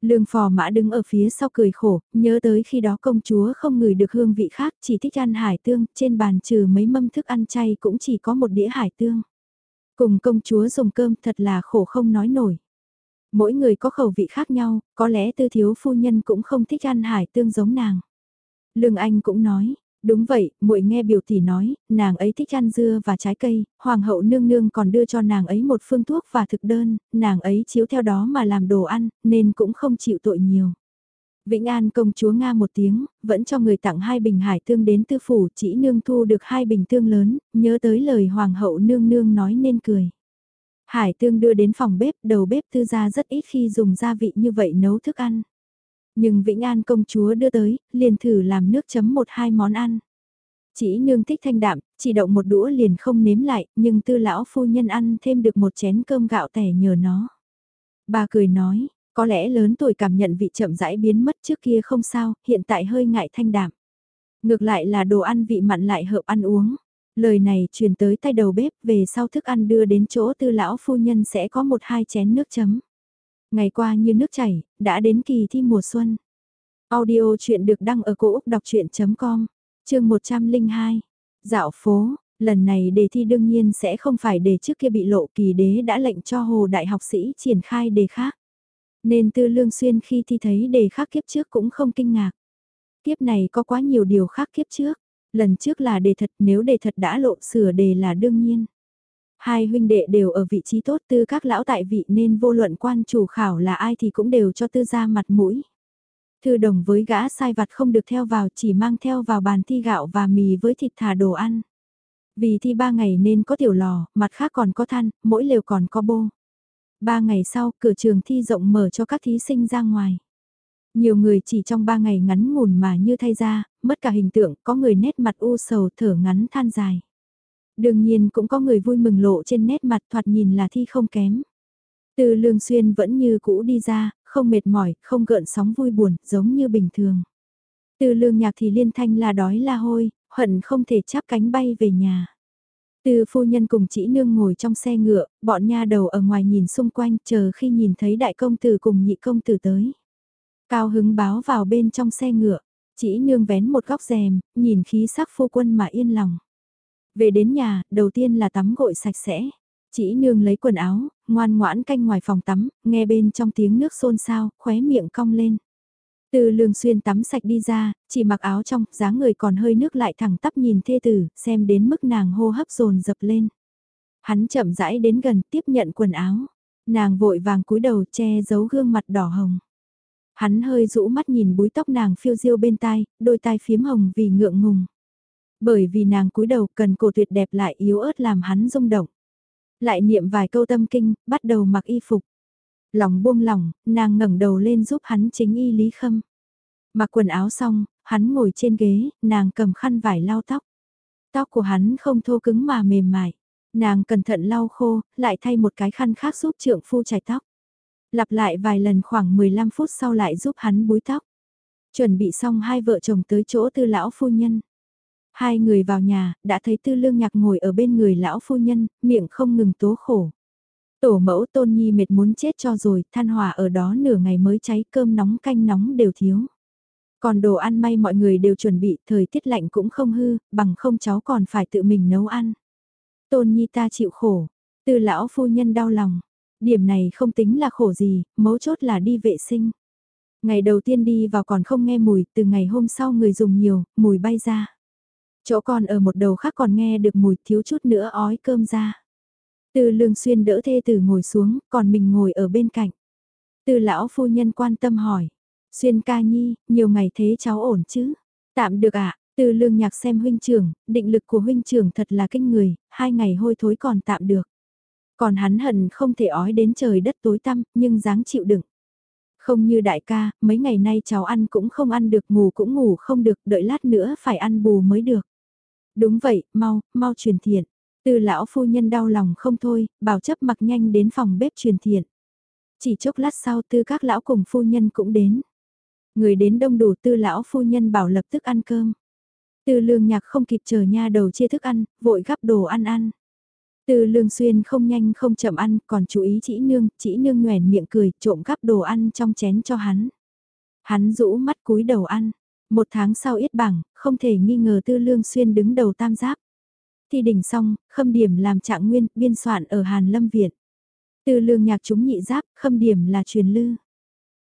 Lương phò mã đứng ở phía sau cười khổ, nhớ tới khi đó công chúa không ngửi được hương vị khác, chỉ thích ăn hải tương, trên bàn trừ mấy mâm thức ăn chay cũng chỉ có một đĩa hải tương. Cùng công chúa dùng cơm thật là khổ không nói nổi. Mỗi người có khẩu vị khác nhau, có lẽ tư thiếu phu nhân cũng không thích ăn hải tương giống nàng. Lương Anh cũng nói, Đúng vậy, muội nghe biểu tỷ nói, nàng ấy thích ăn dưa và trái cây, hoàng hậu nương nương còn đưa cho nàng ấy một phương thuốc và thực đơn, nàng ấy chiếu theo đó mà làm đồ ăn, nên cũng không chịu tội nhiều. Vĩnh An công chúa Nga một tiếng, vẫn cho người tặng hai bình hải tương đến tư phủ, chỉ nương thu được hai bình tương lớn, nhớ tới lời hoàng hậu nương nương nói nên cười. Hải tương đưa đến phòng bếp, đầu bếp tư gia rất ít khi dùng gia vị như vậy nấu thức ăn. Nhưng Vĩnh An công chúa đưa tới, liền thử làm nước chấm một hai món ăn. Chỉ nương thích thanh đạm, chỉ động một đũa liền không nếm lại, nhưng tư lão phu nhân ăn thêm được một chén cơm gạo tẻ nhờ nó. Bà cười nói, có lẽ lớn tuổi cảm nhận vị chậm rãi biến mất trước kia không sao, hiện tại hơi ngại thanh đạm. Ngược lại là đồ ăn vị mặn lại hợp ăn uống. Lời này truyền tới tay đầu bếp về sau thức ăn đưa đến chỗ tư lão phu nhân sẽ có một hai chén nước chấm. Ngày qua như nước chảy, đã đến kỳ thi mùa xuân. Audio chuyện được đăng ở cổ Úc đọc chuyện.com, chương 102. Dạo phố, lần này đề thi đương nhiên sẽ không phải đề trước kia bị lộ kỳ đế đã lệnh cho hồ đại học sĩ triển khai đề khác. Nên tư lương xuyên khi thi thấy đề khác kiếp trước cũng không kinh ngạc. Kiếp này có quá nhiều điều khác kiếp trước. Lần trước là đề thật nếu đề thật đã lộ sửa đề là đương nhiên. Hai huynh đệ đều ở vị trí tốt tư các lão tại vị nên vô luận quan chủ khảo là ai thì cũng đều cho tư ra mặt mũi. Thư đồng với gã sai vặt không được theo vào chỉ mang theo vào bàn thi gạo và mì với thịt thả đồ ăn. Vì thi ba ngày nên có tiểu lò, mặt khác còn có than, mỗi lều còn có bô. Ba ngày sau, cửa trường thi rộng mở cho các thí sinh ra ngoài. Nhiều người chỉ trong ba ngày ngắn ngủn mà như thay ra, mất cả hình tượng, có người nét mặt u sầu thở ngắn than dài. Đương nhiên cũng có người vui mừng lộ trên nét mặt thoạt nhìn là thi không kém. Từ lương xuyên vẫn như cũ đi ra, không mệt mỏi, không gợn sóng vui buồn, giống như bình thường. Từ lương nhạc thì liên thanh là đói la hôi, hận không thể chắp cánh bay về nhà. Từ phu nhân cùng chỉ nương ngồi trong xe ngựa, bọn nha đầu ở ngoài nhìn xung quanh chờ khi nhìn thấy đại công tử cùng nhị công tử tới. Cao hứng báo vào bên trong xe ngựa, chỉ nương vén một góc rèm, nhìn khí sắc phu quân mà yên lòng. Về đến nhà, đầu tiên là tắm gội sạch sẽ. Chỉ nương lấy quần áo, ngoan ngoãn canh ngoài phòng tắm, nghe bên trong tiếng nước xôn xao, khóe miệng cong lên. Từ lương xuyên tắm sạch đi ra, chỉ mặc áo trong, dáng người còn hơi nước lại thẳng tắp nhìn thê tử, xem đến mức nàng hô hấp dồn dập lên. Hắn chậm rãi đến gần tiếp nhận quần áo. Nàng vội vàng cúi đầu che giấu gương mặt đỏ hồng. Hắn hơi rũ mắt nhìn búi tóc nàng phiêu diêu bên tai, đôi tai phiếm hồng vì ngượng ngùng. Bởi vì nàng cúi đầu cần cổ tuyệt đẹp lại yếu ớt làm hắn rung động. Lại niệm vài câu tâm kinh, bắt đầu mặc y phục. Lòng buông lỏng, nàng ngẩng đầu lên giúp hắn chính y lý khâm. Mặc quần áo xong, hắn ngồi trên ghế, nàng cầm khăn vải lau tóc. Tóc của hắn không thô cứng mà mềm mại. Nàng cẩn thận lau khô, lại thay một cái khăn khác giúp trượng phu chải tóc. Lặp lại vài lần khoảng 15 phút sau lại giúp hắn búi tóc. Chuẩn bị xong hai vợ chồng tới chỗ tư lão phu nhân. Hai người vào nhà, đã thấy tư lương nhạc ngồi ở bên người lão phu nhân, miệng không ngừng tố khổ. Tổ mẫu tôn nhi mệt muốn chết cho rồi, than hòa ở đó nửa ngày mới cháy cơm nóng canh nóng đều thiếu. Còn đồ ăn may mọi người đều chuẩn bị, thời tiết lạnh cũng không hư, bằng không cháu còn phải tự mình nấu ăn. Tôn nhi ta chịu khổ, tư lão phu nhân đau lòng. Điểm này không tính là khổ gì, mấu chốt là đi vệ sinh. Ngày đầu tiên đi vào còn không nghe mùi, từ ngày hôm sau người dùng nhiều, mùi bay ra. Chỗ còn ở một đầu khác còn nghe được mùi thiếu chút nữa ói cơm ra. Từ lương xuyên đỡ thê tử ngồi xuống, còn mình ngồi ở bên cạnh. Từ lão phu nhân quan tâm hỏi. Xuyên ca nhi, nhiều ngày thế cháu ổn chứ? Tạm được ạ, từ lương nhạc xem huynh trưởng, định lực của huynh trưởng thật là kinh người, hai ngày hôi thối còn tạm được. Còn hắn hận không thể ói đến trời đất tối tăm, nhưng dáng chịu đựng. Không như đại ca, mấy ngày nay cháu ăn cũng không ăn được, ngủ cũng ngủ không được, đợi lát nữa phải ăn bù mới được. Đúng vậy, mau, mau truyền thiện. Từ lão phu nhân đau lòng không thôi, bảo chấp mặc nhanh đến phòng bếp truyền thiện. Chỉ chốc lát sau tư các lão cùng phu nhân cũng đến. Người đến đông đủ tư lão phu nhân bảo lập tức ăn cơm. Từ lương nhạc không kịp chờ nha đầu chia thức ăn, vội gắp đồ ăn ăn. Từ lương xuyên không nhanh không chậm ăn, còn chú ý chỉ nương, chỉ nương nhoèn miệng cười, trộm gắp đồ ăn trong chén cho hắn. Hắn rũ mắt cúi đầu ăn. Một tháng sau yết bảng, không thể nghi ngờ tư lương xuyên đứng đầu tam giáp. Thi đỉnh xong, khâm điểm làm trạng nguyên, biên soạn ở Hàn Lâm Viện. Tư lương nhạc chúng nhị giáp, khâm điểm là truyền lư.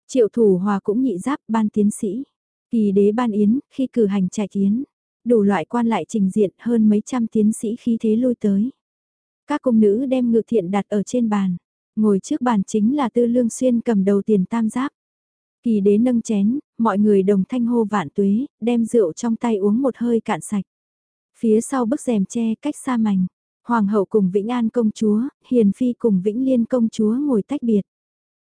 Triệu thủ hòa cũng nhị giáp, ban tiến sĩ. Kỳ đế ban yến, khi cử hành trại yến Đủ loại quan lại trình diện hơn mấy trăm tiến sĩ khí thế lui tới. Các cung nữ đem ngự thiện đặt ở trên bàn. Ngồi trước bàn chính là tư lương xuyên cầm đầu tiền tam giáp. Kỳ đế nâng chén, mọi người đồng thanh hô vạn tuế, đem rượu trong tay uống một hơi cạn sạch. Phía sau bức rèm che cách xa mảnh, Hoàng hậu cùng Vĩnh An công chúa, Hiền Phi cùng Vĩnh Liên công chúa ngồi tách biệt.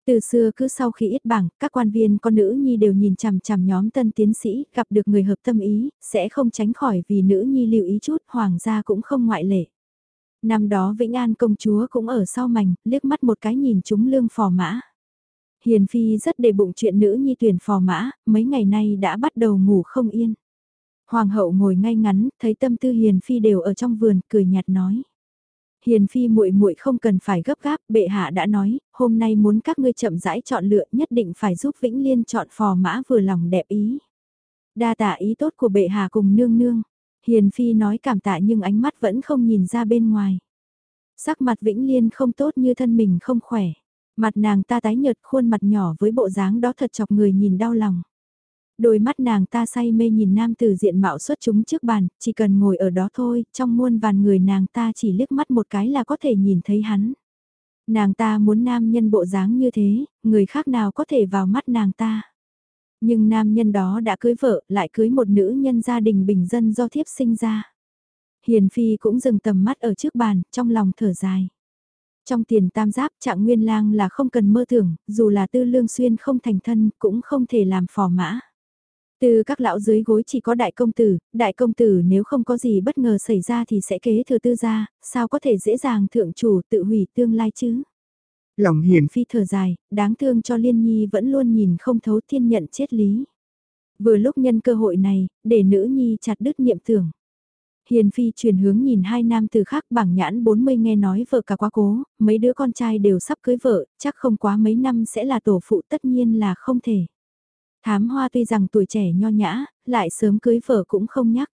Từ xưa cứ sau khi ít bảng, các quan viên con nữ nhi đều nhìn chằm chằm nhóm tân tiến sĩ, gặp được người hợp tâm ý, sẽ không tránh khỏi vì nữ nhi lưu ý chút, hoàng gia cũng không ngoại lệ. Năm đó Vĩnh An công chúa cũng ở sau mảnh, liếc mắt một cái nhìn chúng lương phò mã. Hiền Phi rất đề bụng chuyện nữ nhi tuyển phò mã, mấy ngày nay đã bắt đầu ngủ không yên. Hoàng hậu ngồi ngay ngắn, thấy tâm tư Hiền Phi đều ở trong vườn, cười nhạt nói. Hiền Phi muội muội không cần phải gấp gáp, bệ hạ đã nói, hôm nay muốn các ngươi chậm rãi chọn lựa nhất định phải giúp Vĩnh Liên chọn phò mã vừa lòng đẹp ý. Đa tạ ý tốt của bệ hạ cùng nương nương. Hiền Phi nói cảm tạ nhưng ánh mắt vẫn không nhìn ra bên ngoài. Sắc mặt Vĩnh Liên không tốt như thân mình không khỏe. Mặt nàng ta tái nhợt khuôn mặt nhỏ với bộ dáng đó thật chọc người nhìn đau lòng. Đôi mắt nàng ta say mê nhìn nam tử diện mạo xuất chúng trước bàn, chỉ cần ngồi ở đó thôi, trong muôn vàn người nàng ta chỉ liếc mắt một cái là có thể nhìn thấy hắn. Nàng ta muốn nam nhân bộ dáng như thế, người khác nào có thể vào mắt nàng ta. Nhưng nam nhân đó đã cưới vợ, lại cưới một nữ nhân gia đình bình dân do thiếp sinh ra. Hiền Phi cũng dừng tầm mắt ở trước bàn, trong lòng thở dài. Trong tiền tam giáp trạng nguyên lang là không cần mơ tưởng, dù là tư lương xuyên không thành thân cũng không thể làm phò mã. Từ các lão dưới gối chỉ có đại công tử, đại công tử nếu không có gì bất ngờ xảy ra thì sẽ kế thừa tư gia, sao có thể dễ dàng thượng chủ tự hủy tương lai chứ? Lòng hiền phi thở dài, đáng thương cho liên nhi vẫn luôn nhìn không thấu thiên nhận chết lý. Vừa lúc nhân cơ hội này, để nữ nhi chặt đứt niệm tưởng. Hiền Phi chuyển hướng nhìn hai nam từ khác bảng nhãn 40 nghe nói vợ cả quá cố, mấy đứa con trai đều sắp cưới vợ, chắc không quá mấy năm sẽ là tổ phụ tất nhiên là không thể. Thám hoa tuy rằng tuổi trẻ nho nhã, lại sớm cưới vợ cũng không nhắc.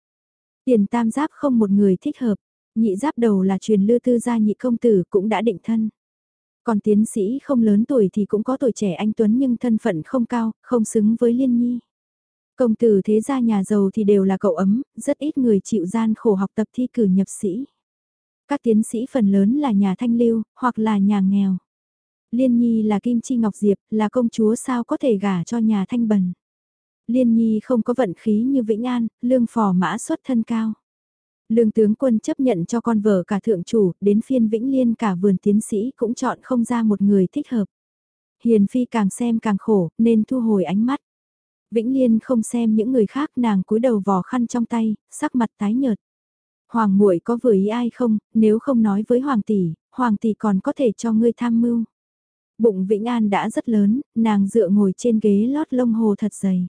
Tiền tam giáp không một người thích hợp, nhị giáp đầu là truyền lưu tư gia nhị công tử cũng đã định thân. Còn tiến sĩ không lớn tuổi thì cũng có tuổi trẻ anh Tuấn nhưng thân phận không cao, không xứng với Liên Nhi. Công tử thế gia nhà giàu thì đều là cậu ấm, rất ít người chịu gian khổ học tập thi cử nhập sĩ. Các tiến sĩ phần lớn là nhà thanh lưu, hoặc là nhà nghèo. Liên Nhi là Kim Chi Ngọc Diệp, là công chúa sao có thể gả cho nhà thanh bần. Liên Nhi không có vận khí như Vĩnh An, lương phò mã xuất thân cao. Lương tướng quân chấp nhận cho con vợ cả thượng chủ, đến phiên Vĩnh Liên cả vườn tiến sĩ cũng chọn không ra một người thích hợp. Hiền Phi càng xem càng khổ, nên thu hồi ánh mắt. Vĩnh Liên không xem những người khác nàng cúi đầu vò khăn trong tay, sắc mặt tái nhợt. Hoàng muội có vừa ý ai không, nếu không nói với Hoàng tỷ, Hoàng tỷ còn có thể cho ngươi tham mưu. Bụng Vĩnh An đã rất lớn, nàng dựa ngồi trên ghế lót lông hồ thật dày.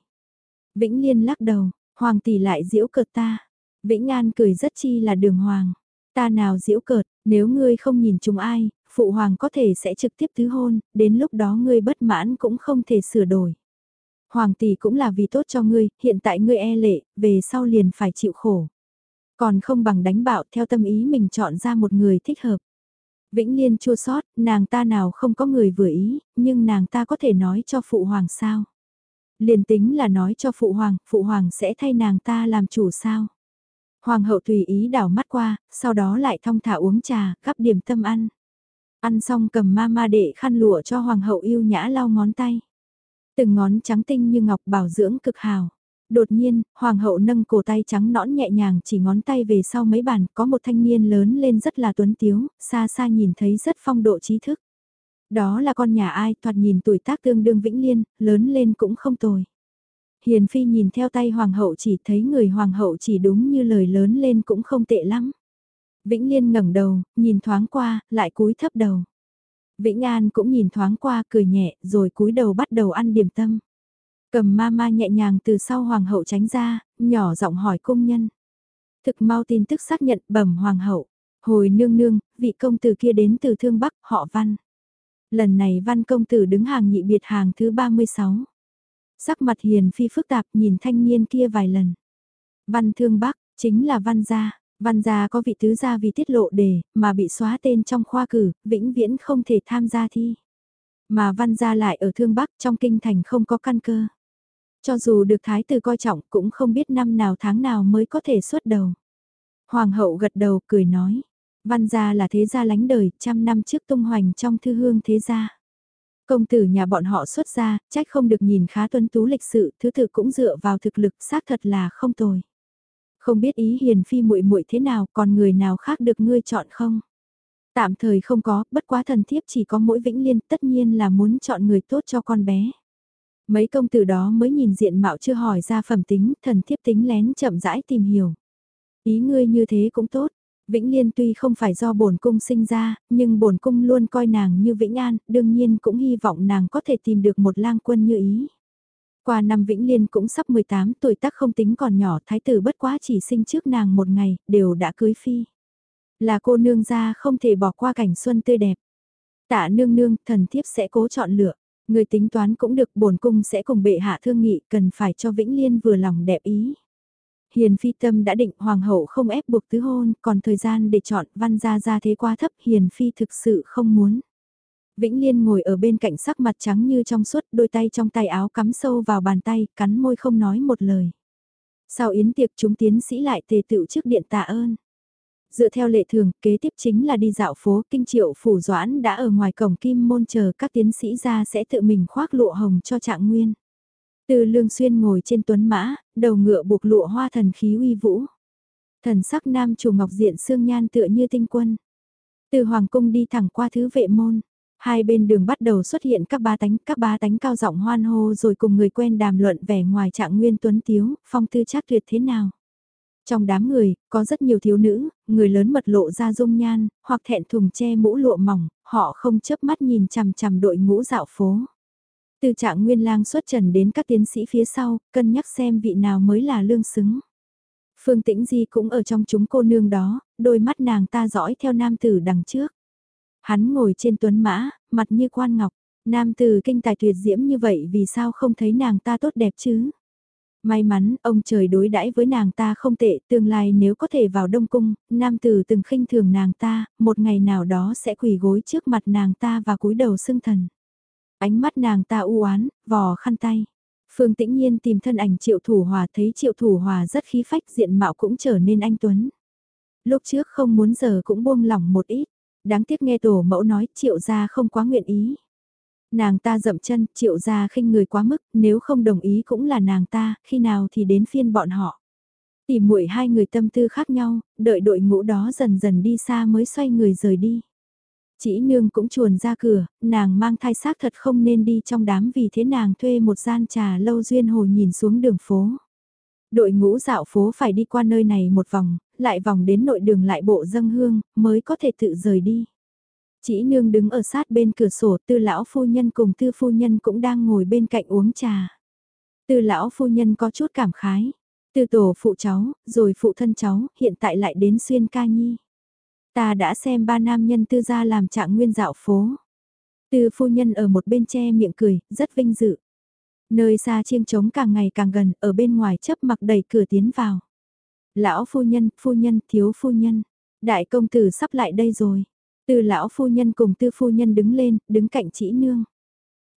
Vĩnh Liên lắc đầu, Hoàng tỷ lại diễu cợt ta. Vĩnh An cười rất chi là đường hoàng. Ta nào diễu cợt, nếu ngươi không nhìn chúng ai, phụ hoàng có thể sẽ trực tiếp thứ hôn, đến lúc đó ngươi bất mãn cũng không thể sửa đổi. Hoàng tỷ cũng là vì tốt cho ngươi, hiện tại ngươi e lệ, về sau liền phải chịu khổ. Còn không bằng đánh bạo theo tâm ý mình chọn ra một người thích hợp. Vĩnh Liên chua sót, nàng ta nào không có người vừa ý, nhưng nàng ta có thể nói cho phụ hoàng sao. Liền tính là nói cho phụ hoàng, phụ hoàng sẽ thay nàng ta làm chủ sao. Hoàng hậu tùy ý đảo mắt qua, sau đó lại thong thả uống trà, gắp điểm tâm ăn. Ăn xong cầm ma ma đệ khăn lụa cho hoàng hậu yêu nhã lau ngón tay. Từng ngón trắng tinh như ngọc bảo dưỡng cực hào. Đột nhiên, hoàng hậu nâng cổ tay trắng nõn nhẹ nhàng chỉ ngón tay về sau mấy bàn, có một thanh niên lớn lên rất là tuấn tiếu, xa xa nhìn thấy rất phong độ trí thức. Đó là con nhà ai, thoạt nhìn tuổi tác tương đương vĩnh liên, lớn lên cũng không tồi. Hiền Phi nhìn theo tay hoàng hậu chỉ thấy người hoàng hậu chỉ đúng như lời lớn lên cũng không tệ lắm. Vĩnh Liên ngẩng đầu, nhìn thoáng qua, lại cúi thấp đầu. Vĩnh An cũng nhìn thoáng qua cười nhẹ rồi cúi đầu bắt đầu ăn điểm tâm. Cầm ma ma nhẹ nhàng từ sau hoàng hậu tránh ra, nhỏ giọng hỏi cung nhân. Thực mau tin tức xác nhận bẩm hoàng hậu. Hồi nương nương, vị công tử kia đến từ thương bắc, họ văn. Lần này văn công tử đứng hàng nhị biệt hàng thứ 36. Sắc mặt hiền phi phức tạp nhìn thanh niên kia vài lần. Văn thương bắc, chính là văn gia. Văn gia có vị tứ gia vì tiết lộ đề, mà bị xóa tên trong khoa cử, vĩnh viễn không thể tham gia thi. Mà văn gia lại ở thương bắc trong kinh thành không có căn cơ. Cho dù được thái tử coi trọng cũng không biết năm nào tháng nào mới có thể xuất đầu. Hoàng hậu gật đầu cười nói, văn gia là thế gia lánh đời, trăm năm trước tung hoành trong thư hương thế gia. Công tử nhà bọn họ xuất gia, trách không được nhìn khá tuân tú lịch sự, thứ tự cũng dựa vào thực lực xác thật là không tồi. Không biết ý hiền phi muội muội thế nào, còn người nào khác được ngươi chọn không? Tạm thời không có, bất quá thần thiếp chỉ có mỗi vĩnh liên, tất nhiên là muốn chọn người tốt cho con bé. Mấy công tử đó mới nhìn diện mạo chưa hỏi ra phẩm tính, thần thiếp tính lén chậm rãi tìm hiểu. Ý ngươi như thế cũng tốt, Vĩnh Liên tuy không phải do bổn cung sinh ra, nhưng bổn cung luôn coi nàng như Vĩnh An, đương nhiên cũng hy vọng nàng có thể tìm được một lang quân như ý. Qua năm Vĩnh Liên cũng sắp 18 tuổi tác không tính còn nhỏ, thái tử bất quá chỉ sinh trước nàng một ngày, đều đã cưới phi. Là cô nương ra không thể bỏ qua cảnh xuân tươi đẹp. Tạ nương nương, thần thiếp sẽ cố chọn lựa. Người tính toán cũng được bổn cung sẽ cùng bệ hạ thương nghị cần phải cho Vĩnh Liên vừa lòng đẹp ý. Hiền phi tâm đã định hoàng hậu không ép buộc tứ hôn, còn thời gian để chọn văn gia gia thế quá thấp hiền phi thực sự không muốn. Vĩnh Liên ngồi ở bên cạnh sắc mặt trắng như trong suốt, đôi tay trong tay áo cắm sâu vào bàn tay, cắn môi không nói một lời. Sau yến tiệc chúng tiến sĩ lại tề tựu trước điện tạ ơn. Dựa theo lệ thường, kế tiếp chính là đi dạo phố kinh triệu phủ doãn đã ở ngoài cổng kim môn chờ các tiến sĩ ra sẽ tự mình khoác lụa hồng cho trạng nguyên. Từ lương xuyên ngồi trên tuấn mã, đầu ngựa buộc lụa hoa thần khí uy vũ. Thần sắc nam chủ ngọc diện xương nhan tựa như tinh quân. Từ hoàng cung đi thẳng qua thứ vệ môn. Hai bên đường bắt đầu xuất hiện các ba tánh, các ba tánh cao giọng hoan hô rồi cùng người quen đàm luận vẻ ngoài trạng nguyên tuấn tiếu, phong tư chắc tuyệt thế nào. Trong đám người, có rất nhiều thiếu nữ, người lớn mật lộ ra dung nhan, hoặc thẹn thùng che mũ lụa mỏng, họ không chớp mắt nhìn chằm chằm đội ngũ dạo phố. Từ trạng nguyên lang xuất trần đến các tiến sĩ phía sau, cân nhắc xem vị nào mới là lương xứng. Phương Tĩnh Di cũng ở trong chúng cô nương đó, đôi mắt nàng ta dõi theo nam tử đằng trước. Hắn ngồi trên tuấn mã, mặt như quan ngọc, nam tử kinh tài tuyệt diễm như vậy vì sao không thấy nàng ta tốt đẹp chứ? May mắn, ông trời đối đãi với nàng ta không tệ, tương lai nếu có thể vào Đông Cung, nam tử từng khinh thường nàng ta, một ngày nào đó sẽ quỳ gối trước mặt nàng ta và cúi đầu xưng thần. Ánh mắt nàng ta u oán vò khăn tay. Phương tĩnh nhiên tìm thân ảnh triệu thủ hòa thấy triệu thủ hòa rất khí phách diện mạo cũng trở nên anh Tuấn. Lúc trước không muốn giờ cũng buông lỏng một ít, đáng tiếc nghe tổ mẫu nói triệu gia không quá nguyện ý. Nàng ta dậm chân, triệu gia khinh người quá mức, nếu không đồng ý cũng là nàng ta, khi nào thì đến phiên bọn họ. tỉ muội hai người tâm tư khác nhau, đợi đội ngũ đó dần dần đi xa mới xoay người rời đi. Chỉ nương cũng chuồn ra cửa, nàng mang thai xác thật không nên đi trong đám vì thế nàng thuê một gian trà lâu duyên hồ nhìn xuống đường phố. Đội ngũ dạo phố phải đi qua nơi này một vòng, lại vòng đến nội đường lại bộ dâng hương, mới có thể tự rời đi. Chỉ nương đứng ở sát bên cửa sổ tư lão phu nhân cùng tư phu nhân cũng đang ngồi bên cạnh uống trà. Tư lão phu nhân có chút cảm khái. Tư tổ phụ cháu, rồi phụ thân cháu, hiện tại lại đến xuyên ca nhi. Ta đã xem ba nam nhân tư gia làm trạng nguyên dạo phố. Tư phu nhân ở một bên che miệng cười, rất vinh dự. Nơi xa chiêng trống càng ngày càng gần, ở bên ngoài chấp mặc đẩy cửa tiến vào. Lão phu nhân, phu nhân, thiếu phu nhân. Đại công tử sắp lại đây rồi. Từ lão phu nhân cùng tư phu nhân đứng lên, đứng cạnh chỉ nương.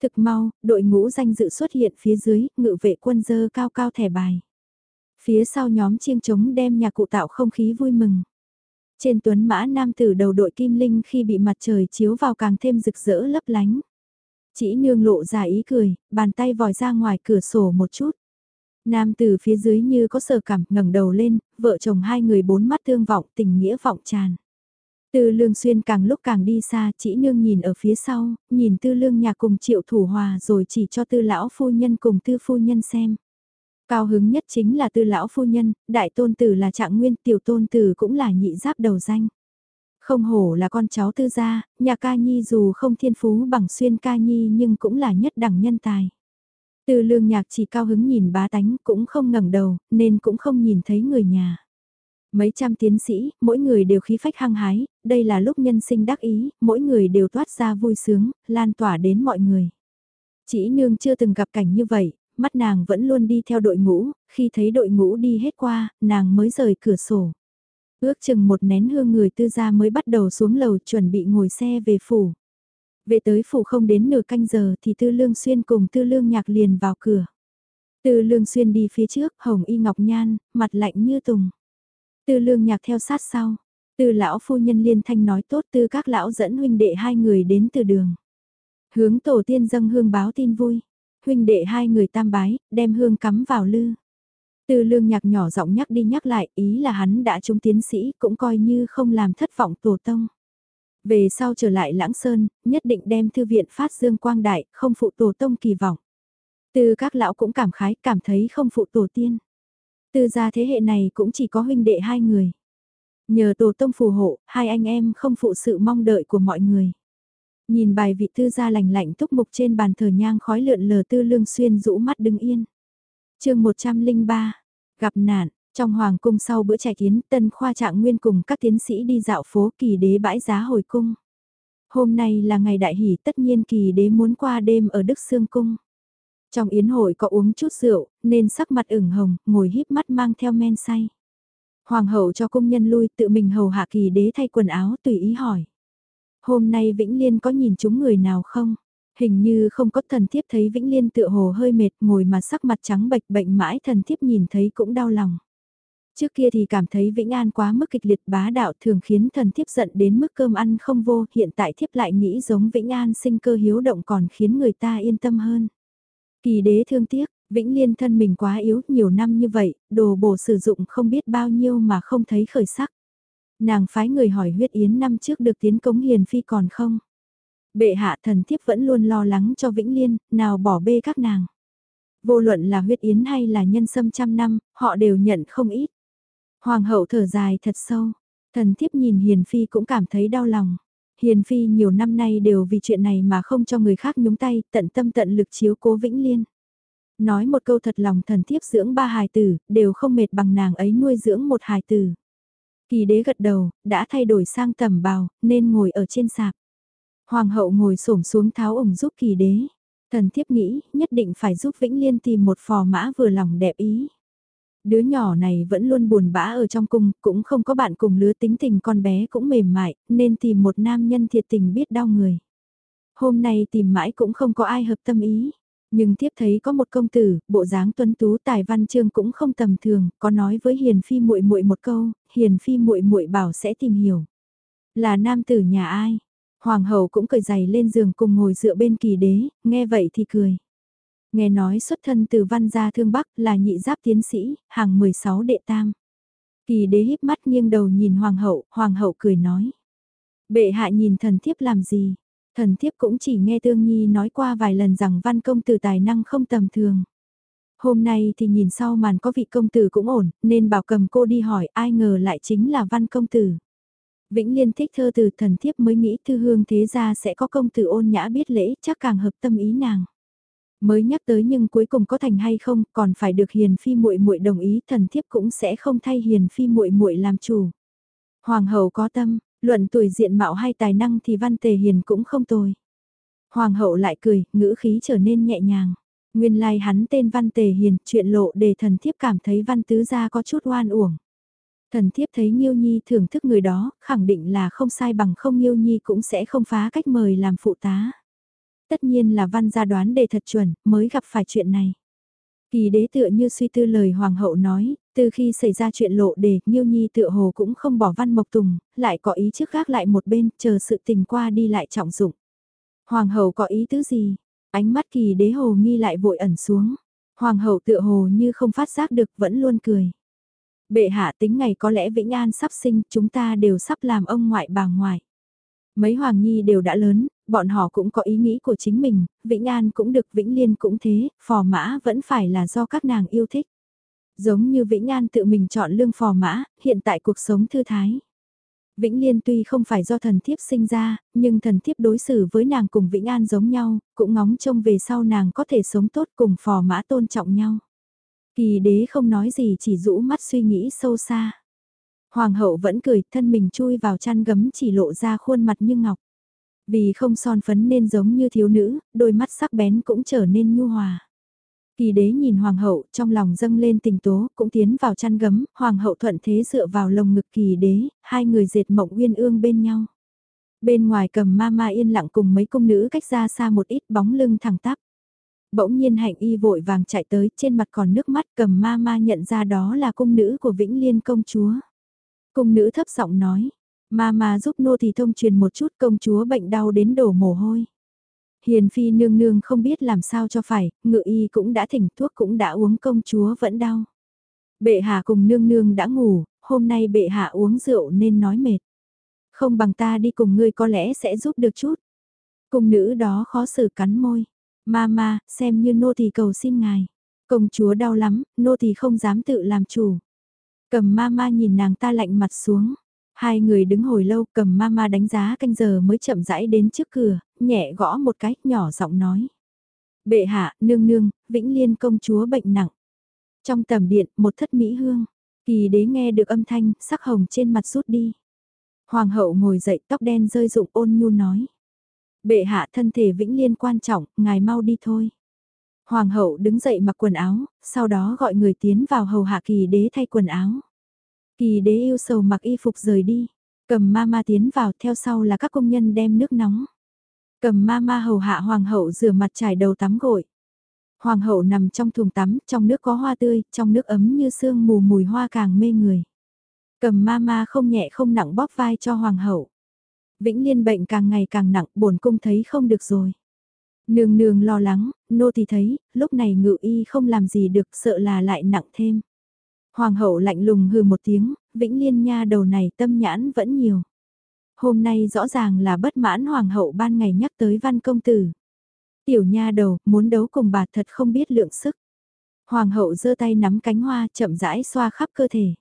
Thực mau, đội ngũ danh dự xuất hiện phía dưới, ngự vệ quân dơ cao cao thẻ bài. Phía sau nhóm chiêng trống đem nhà cụ tạo không khí vui mừng. Trên tuấn mã nam tử đầu đội kim linh khi bị mặt trời chiếu vào càng thêm rực rỡ lấp lánh. Chỉ nương lộ ra ý cười, bàn tay vòi ra ngoài cửa sổ một chút. Nam từ phía dưới như có sờ cảm ngẩng đầu lên, vợ chồng hai người bốn mắt tương vọng tình nghĩa vọng tràn. Tư lương xuyên càng lúc càng đi xa, chỉ nương nhìn ở phía sau, nhìn tư lương nhà cùng triệu thủ hòa rồi chỉ cho tư lão phu nhân cùng tư phu nhân xem. Cao hứng nhất chính là tư lão phu nhân, đại tôn tử là trạng nguyên, tiểu tôn tử cũng là nhị giáp đầu danh. Không hổ là con cháu tư gia, nhà ca nhi dù không thiên phú bằng xuyên ca nhi nhưng cũng là nhất đẳng nhân tài. Tư lương nhạc chỉ cao hứng nhìn bá tánh cũng không ngẩng đầu, nên cũng không nhìn thấy người nhà. Mấy trăm tiến sĩ, mỗi người đều khí phách hăng hái, đây là lúc nhân sinh đắc ý, mỗi người đều toát ra vui sướng, lan tỏa đến mọi người. Chỉ nương chưa từng gặp cảnh như vậy, mắt nàng vẫn luôn đi theo đội ngũ, khi thấy đội ngũ đi hết qua, nàng mới rời cửa sổ. Ước chừng một nén hương người tư gia mới bắt đầu xuống lầu chuẩn bị ngồi xe về phủ. Về tới phủ không đến nửa canh giờ thì tư lương xuyên cùng tư lương nhạc liền vào cửa. Tư lương xuyên đi phía trước, hồng y ngọc nhan, mặt lạnh như tùng. Tư lương nhạc theo sát sau. Tư lão phu nhân liên thanh nói tốt tư các lão dẫn huynh đệ hai người đến từ đường. Hướng tổ tiên dâng hương báo tin vui. Huynh đệ hai người tam bái, đem hương cắm vào lư. Tư lương nhạc nhỏ giọng nhắc đi nhắc lại, ý là hắn đã trúng tiến sĩ, cũng coi như không làm thất vọng tổ tông. Về sau trở lại lãng sơn, nhất định đem thư viện phát dương quang đại, không phụ tổ tông kỳ vọng. Từ các lão cũng cảm khái, cảm thấy không phụ tổ tiên. Từ gia thế hệ này cũng chỉ có huynh đệ hai người. Nhờ tổ tông phù hộ, hai anh em không phụ sự mong đợi của mọi người. Nhìn bài vị tư gia lành lạnh túc mục trên bàn thờ nhang khói lượn lờ tư lương xuyên rũ mắt đứng yên. chương 103, gặp nạn, trong hoàng cung sau bữa trải kiến tân khoa trạng nguyên cùng các tiến sĩ đi dạo phố kỳ đế bãi giá hồi cung. Hôm nay là ngày đại hỷ tất nhiên kỳ đế muốn qua đêm ở Đức Sương Cung. Trong yến hội có uống chút rượu, nên sắc mặt ửng hồng, ngồi híp mắt mang theo men say. Hoàng hậu cho công nhân lui tự mình hầu hạ kỳ đế thay quần áo tùy ý hỏi. Hôm nay Vĩnh Liên có nhìn chúng người nào không? Hình như không có thần thiếp thấy Vĩnh Liên tựa hồ hơi mệt ngồi mà sắc mặt trắng bệch bệnh mãi thần thiếp nhìn thấy cũng đau lòng. Trước kia thì cảm thấy Vĩnh An quá mức kịch liệt bá đạo thường khiến thần thiếp giận đến mức cơm ăn không vô, hiện tại thiếp lại nghĩ giống Vĩnh An sinh cơ hiếu động còn khiến người ta yên tâm hơn. Kỳ đế thương tiếc, Vĩnh Liên thân mình quá yếu nhiều năm như vậy, đồ bổ sử dụng không biết bao nhiêu mà không thấy khởi sắc. Nàng phái người hỏi huyết yến năm trước được tiến cống hiền phi còn không? Bệ hạ thần thiếp vẫn luôn lo lắng cho Vĩnh Liên, nào bỏ bê các nàng. Vô luận là huyết yến hay là nhân sâm trăm năm, họ đều nhận không ít. Hoàng hậu thở dài thật sâu, thần thiếp nhìn Hiền Phi cũng cảm thấy đau lòng. Hiền Phi nhiều năm nay đều vì chuyện này mà không cho người khác nhúng tay, tận tâm tận lực chiếu cố Vĩnh Liên. Nói một câu thật lòng thần thiếp dưỡng ba hài tử, đều không mệt bằng nàng ấy nuôi dưỡng một hài tử. Kỳ đế gật đầu, đã thay đổi sang tầm bào, nên ngồi ở trên sạp. Hoàng hậu ngồi xổm xuống tháo ủng giúp kỳ đế. Thần thiếp nghĩ, nhất định phải giúp Vĩnh Liên tìm một phò mã vừa lòng đẹp ý. Đứa nhỏ này vẫn luôn buồn bã ở trong cung, cũng không có bạn cùng lứa tính tình con bé cũng mềm mại, nên tìm một nam nhân thiệt tình biết đau người. Hôm nay tìm mãi cũng không có ai hợp tâm ý. Nhưng tiếp thấy có một công tử, bộ dáng tuấn tú tài văn chương cũng không tầm thường, có nói với Hiền Phi muội muội một câu, Hiền Phi muội muội bảo sẽ tìm hiểu. Là nam tử nhà ai? Hoàng hậu cũng cởi giày lên giường cùng ngồi dựa bên kỳ đế, nghe vậy thì cười. Nghe nói xuất thân từ văn gia thương Bắc là nhị giáp tiến sĩ, hàng 16 đệ tam. Kỳ đế híp mắt nghiêng đầu nhìn hoàng hậu, hoàng hậu cười nói. Bệ hạ nhìn thần thiếp làm gì? Thần thiếp cũng chỉ nghe Tương Nhi nói qua vài lần rằng văn công tử tài năng không tầm thường. Hôm nay thì nhìn sau màn có vị công tử cũng ổn, nên bảo cầm cô đi hỏi ai ngờ lại chính là văn công tử. Vĩnh Liên thích thơ từ thần thiếp mới nghĩ thư hương thế ra sẽ có công tử ôn nhã biết lễ chắc càng hợp tâm ý nàng. Mới nhắc tới nhưng cuối cùng có thành hay không còn phải được hiền phi muội muội đồng ý thần thiếp cũng sẽ không thay hiền phi muội muội làm chủ. Hoàng hậu có tâm, luận tuổi diện mạo hay tài năng thì văn tề hiền cũng không tồi. Hoàng hậu lại cười, ngữ khí trở nên nhẹ nhàng. Nguyên lai like hắn tên Văn Tề Hiền, chuyện lộ để thần thiếp cảm thấy Văn Tứ gia có chút oan uổng. Thần thiếp thấy Nhiêu Nhi thưởng thức người đó, khẳng định là không sai bằng không Nhiêu Nhi cũng sẽ không phá cách mời làm phụ tá. Tất nhiên là văn gia đoán đề thật chuẩn, mới gặp phải chuyện này. Kỳ đế tựa như suy tư lời hoàng hậu nói, từ khi xảy ra chuyện lộ đề, Nhiêu Nhi tựa hồ cũng không bỏ văn mộc tùng, lại có ý trước gác lại một bên, chờ sự tình qua đi lại trọng dụng. Hoàng hậu có ý tứ gì? Ánh mắt kỳ đế hồ nghi lại vội ẩn xuống. Hoàng hậu tựa hồ như không phát giác được vẫn luôn cười. Bệ hạ tính ngày có lẽ Vĩnh An sắp sinh, chúng ta đều sắp làm ông ngoại bà ngoại. Mấy Hoàng Nhi đều đã lớn, bọn họ cũng có ý nghĩ của chính mình, Vĩnh An cũng được Vĩnh Liên cũng thế, phò mã vẫn phải là do các nàng yêu thích. Giống như Vĩnh An tự mình chọn lương phò mã, hiện tại cuộc sống thư thái. Vĩnh Liên tuy không phải do thần thiếp sinh ra, nhưng thần thiếp đối xử với nàng cùng Vĩnh An giống nhau, cũng ngóng trông về sau nàng có thể sống tốt cùng phò mã tôn trọng nhau. Kỳ đế không nói gì chỉ rũ mắt suy nghĩ sâu xa. Hoàng hậu vẫn cười, thân mình chui vào chăn gấm chỉ lộ ra khuôn mặt như ngọc. Vì không son phấn nên giống như thiếu nữ, đôi mắt sắc bén cũng trở nên nhu hòa. Kỳ đế nhìn hoàng hậu, trong lòng dâng lên tình tố, cũng tiến vào chăn gấm, hoàng hậu thuận thế dựa vào lồng ngực kỳ đế, hai người dệt mộng uyên ương bên nhau. Bên ngoài cầm ma ma yên lặng cùng mấy công nữ cách ra xa một ít bóng lưng thẳng tắp. Bỗng nhiên hạnh y vội vàng chạy tới, trên mặt còn nước mắt cầm ma ma nhận ra đó là cung nữ của Vĩnh Liên công chúa. Cung nữ thấp giọng nói, ma ma giúp nô thì thông truyền một chút công chúa bệnh đau đến đổ mồ hôi. Hiền phi nương nương không biết làm sao cho phải, ngự y cũng đã thỉnh thuốc cũng đã uống công chúa vẫn đau. Bệ hạ cùng nương nương đã ngủ, hôm nay bệ hạ uống rượu nên nói mệt. Không bằng ta đi cùng ngươi có lẽ sẽ giúp được chút. Cung nữ đó khó xử cắn môi. Mama, xem như nô thì cầu xin ngài. Công chúa đau lắm, nô thì không dám tự làm chủ. Cầm mama nhìn nàng ta lạnh mặt xuống. Hai người đứng hồi lâu cầm mama đánh giá canh giờ mới chậm rãi đến trước cửa, nhẹ gõ một cái, nhỏ giọng nói. Bệ hạ, nương nương, Vĩnh Liên công chúa bệnh nặng. Trong tầm điện, một thất mỹ hương. Kỳ đế nghe được âm thanh, sắc hồng trên mặt rút đi. Hoàng hậu ngồi dậy tóc đen rơi rụng ôn nhu nói. Bệ hạ thân thể vĩnh liên quan trọng, ngài mau đi thôi. Hoàng hậu đứng dậy mặc quần áo, sau đó gọi người tiến vào hầu hạ kỳ đế thay quần áo. Kỳ đế yêu sầu mặc y phục rời đi, cầm ma ma tiến vào theo sau là các công nhân đem nước nóng. Cầm ma ma hầu hạ hoàng hậu rửa mặt trải đầu tắm gội. Hoàng hậu nằm trong thùng tắm, trong nước có hoa tươi, trong nước ấm như sương mù mùi hoa càng mê người. Cầm ma ma không nhẹ không nặng bóp vai cho hoàng hậu. Vĩnh Liên bệnh càng ngày càng nặng, bổn cung thấy không được rồi. Nương nương lo lắng, nô thì thấy, lúc này ngự y không làm gì được, sợ là lại nặng thêm. Hoàng hậu lạnh lùng hừ một tiếng, Vĩnh Liên nha đầu này tâm nhãn vẫn nhiều. Hôm nay rõ ràng là bất mãn hoàng hậu ban ngày nhắc tới văn công tử. Tiểu nha đầu, muốn đấu cùng bà thật không biết lượng sức. Hoàng hậu giơ tay nắm cánh hoa chậm rãi xoa khắp cơ thể.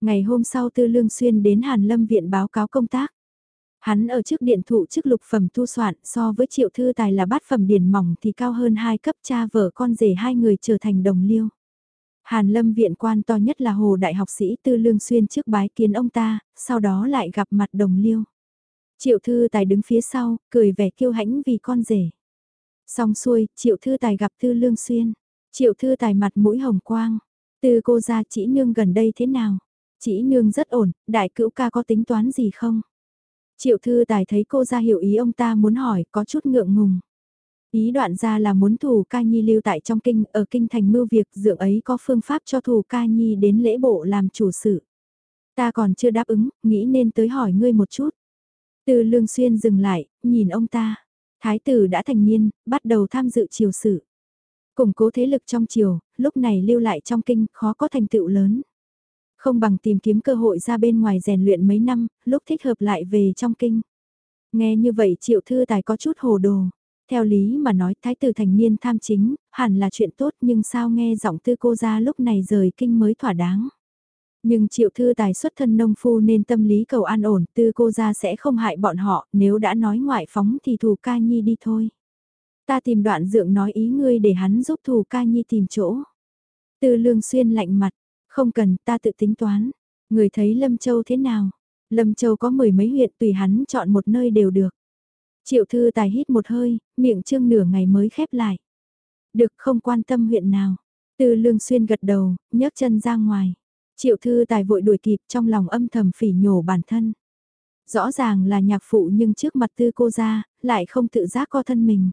Ngày hôm sau Tư Lương Xuyên đến Hàn Lâm Viện báo cáo công tác. Hắn ở trước điện thụ trước lục phẩm thu soạn so với triệu thư tài là bát phẩm điển mỏng thì cao hơn hai cấp cha vợ con rể hai người trở thành đồng liêu. Hàn lâm viện quan to nhất là hồ đại học sĩ tư lương xuyên trước bái kiến ông ta, sau đó lại gặp mặt đồng liêu. Triệu thư tài đứng phía sau, cười vẻ kiêu hãnh vì con rể. Xong xuôi, triệu thư tài gặp tư lương xuyên. Triệu thư tài mặt mũi hồng quang. từ cô ra chỉ nương gần đây thế nào? Chỉ nương rất ổn, đại cữu ca có tính toán gì không? Triệu thư tài thấy cô ra hiểu ý ông ta muốn hỏi, có chút ngượng ngùng. Ý đoạn ra là muốn thủ ca nhi lưu tại trong kinh, ở kinh thành mưu việc dượng ấy có phương pháp cho thủ ca nhi đến lễ bộ làm chủ sự. Ta còn chưa đáp ứng, nghĩ nên tới hỏi ngươi một chút. Từ lương xuyên dừng lại, nhìn ông ta. Thái tử đã thành niên, bắt đầu tham dự triều sự. Củng cố thế lực trong triều, lúc này lưu lại trong kinh khó có thành tựu lớn. Không bằng tìm kiếm cơ hội ra bên ngoài rèn luyện mấy năm, lúc thích hợp lại về trong kinh. Nghe như vậy triệu thư tài có chút hồ đồ. Theo lý mà nói thái tử thành niên tham chính, hẳn là chuyện tốt nhưng sao nghe giọng tư cô ra lúc này rời kinh mới thỏa đáng. Nhưng triệu thư tài xuất thân nông phu nên tâm lý cầu an ổn, tư cô ra sẽ không hại bọn họ, nếu đã nói ngoại phóng thì thù ca nhi đi thôi. Ta tìm đoạn dượng nói ý ngươi để hắn giúp thù ca nhi tìm chỗ. Tư lương xuyên lạnh mặt, không cần ta tự tính toán. Người thấy Lâm Châu thế nào? Lâm Châu có mười mấy huyện tùy hắn chọn một nơi đều được. Triệu thư tài hít một hơi, miệng trương nửa ngày mới khép lại. Được không quan tâm huyện nào. Tư lương xuyên gật đầu, nhấc chân ra ngoài. Triệu thư tài vội đuổi kịp trong lòng âm thầm phỉ nhổ bản thân. Rõ ràng là nhạc phụ nhưng trước mặt tư cô ra, lại không tự giác co thân mình.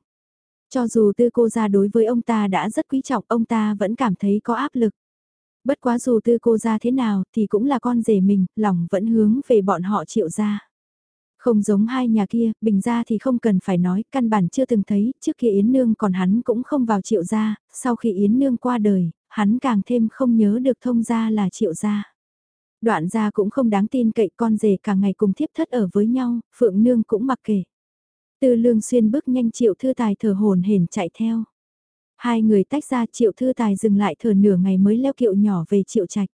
Cho dù tư cô ra đối với ông ta đã rất quý trọng, ông ta vẫn cảm thấy có áp lực. Bất quá dù tư cô ra thế nào thì cũng là con rể mình, lòng vẫn hướng về bọn họ triệu ra. Không giống hai nhà kia, bình ra thì không cần phải nói, căn bản chưa từng thấy, trước kia Yến Nương còn hắn cũng không vào triệu gia, sau khi Yến Nương qua đời, hắn càng thêm không nhớ được thông gia là triệu gia. Đoạn gia cũng không đáng tin cậy con rể cả ngày cùng thiếp thất ở với nhau, Phượng Nương cũng mặc kệ. Tư lương xuyên bước nhanh triệu thư tài thở hồn hển chạy theo. Hai người tách ra triệu thư tài dừng lại thở nửa ngày mới leo kiệu nhỏ về triệu trạch.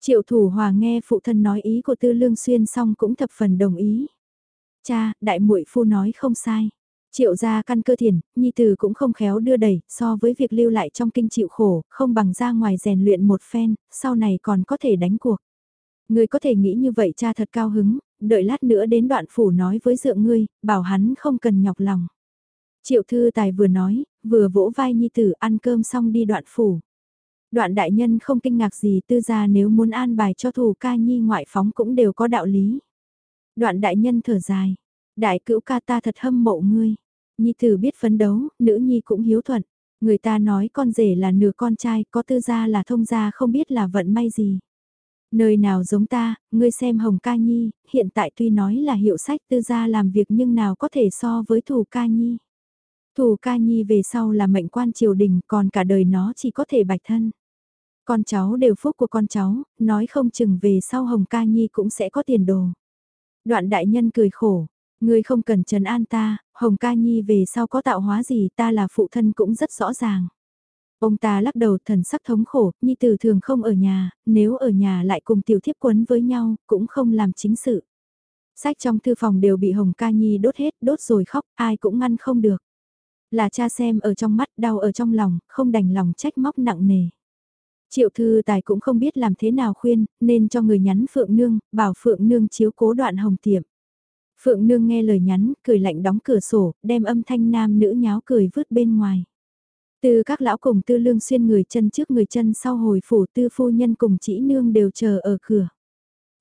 Triệu thủ hòa nghe phụ thân nói ý của tư lương xuyên xong cũng thập phần đồng ý. Cha, đại muội phu nói không sai. Triệu gia căn cơ thiền, nhi tử cũng không khéo đưa đẩy, so với việc lưu lại trong kinh chịu khổ, không bằng ra ngoài rèn luyện một phen, sau này còn có thể đánh cuộc. Ngươi có thể nghĩ như vậy cha thật cao hứng, đợi lát nữa đến đoạn phủ nói với dượng ngươi, bảo hắn không cần nhọc lòng. Triệu thư tài vừa nói, vừa vỗ vai nhi tử ăn cơm xong đi đoạn phủ. Đoạn đại nhân không kinh ngạc gì tư gia nếu muốn an bài cho thủ ca nhi ngoại phóng cũng đều có đạo lý. Đoạn đại nhân thở dài, đại cữu ca ta thật hâm mộ ngươi. Nhi tử biết phấn đấu, nữ nhi cũng hiếu thuận. Người ta nói con rể là nửa con trai, có tư gia là thông gia không biết là vận may gì. Nơi nào giống ta, ngươi xem Hồng Ca Nhi, hiện tại tuy nói là hiệu sách tư gia làm việc nhưng nào có thể so với thủ Ca Nhi. Thù Ca Nhi về sau là mệnh quan triều đình còn cả đời nó chỉ có thể bạch thân. Con cháu đều phúc của con cháu, nói không chừng về sau Hồng Ca Nhi cũng sẽ có tiền đồ. Đoạn đại nhân cười khổ, ngươi không cần trần an ta, Hồng Ca Nhi về sau có tạo hóa gì ta là phụ thân cũng rất rõ ràng. Ông ta lắc đầu thần sắc thống khổ, Nhi tử thường không ở nhà, nếu ở nhà lại cùng tiểu thiếp quấn với nhau, cũng không làm chính sự. Sách trong thư phòng đều bị Hồng Ca Nhi đốt hết, đốt rồi khóc, ai cũng ngăn không được. Là cha xem ở trong mắt, đau ở trong lòng, không đành lòng trách móc nặng nề. Triệu thư tài cũng không biết làm thế nào khuyên, nên cho người nhắn Phượng Nương, bảo Phượng Nương chiếu cố đoạn hồng tiệm. Phượng Nương nghe lời nhắn, cười lạnh đóng cửa sổ, đem âm thanh nam nữ nháo cười vứt bên ngoài. Từ các lão cùng tư lương xuyên người chân trước người chân sau hồi phủ tư phu nhân cùng chỉ nương đều chờ ở cửa.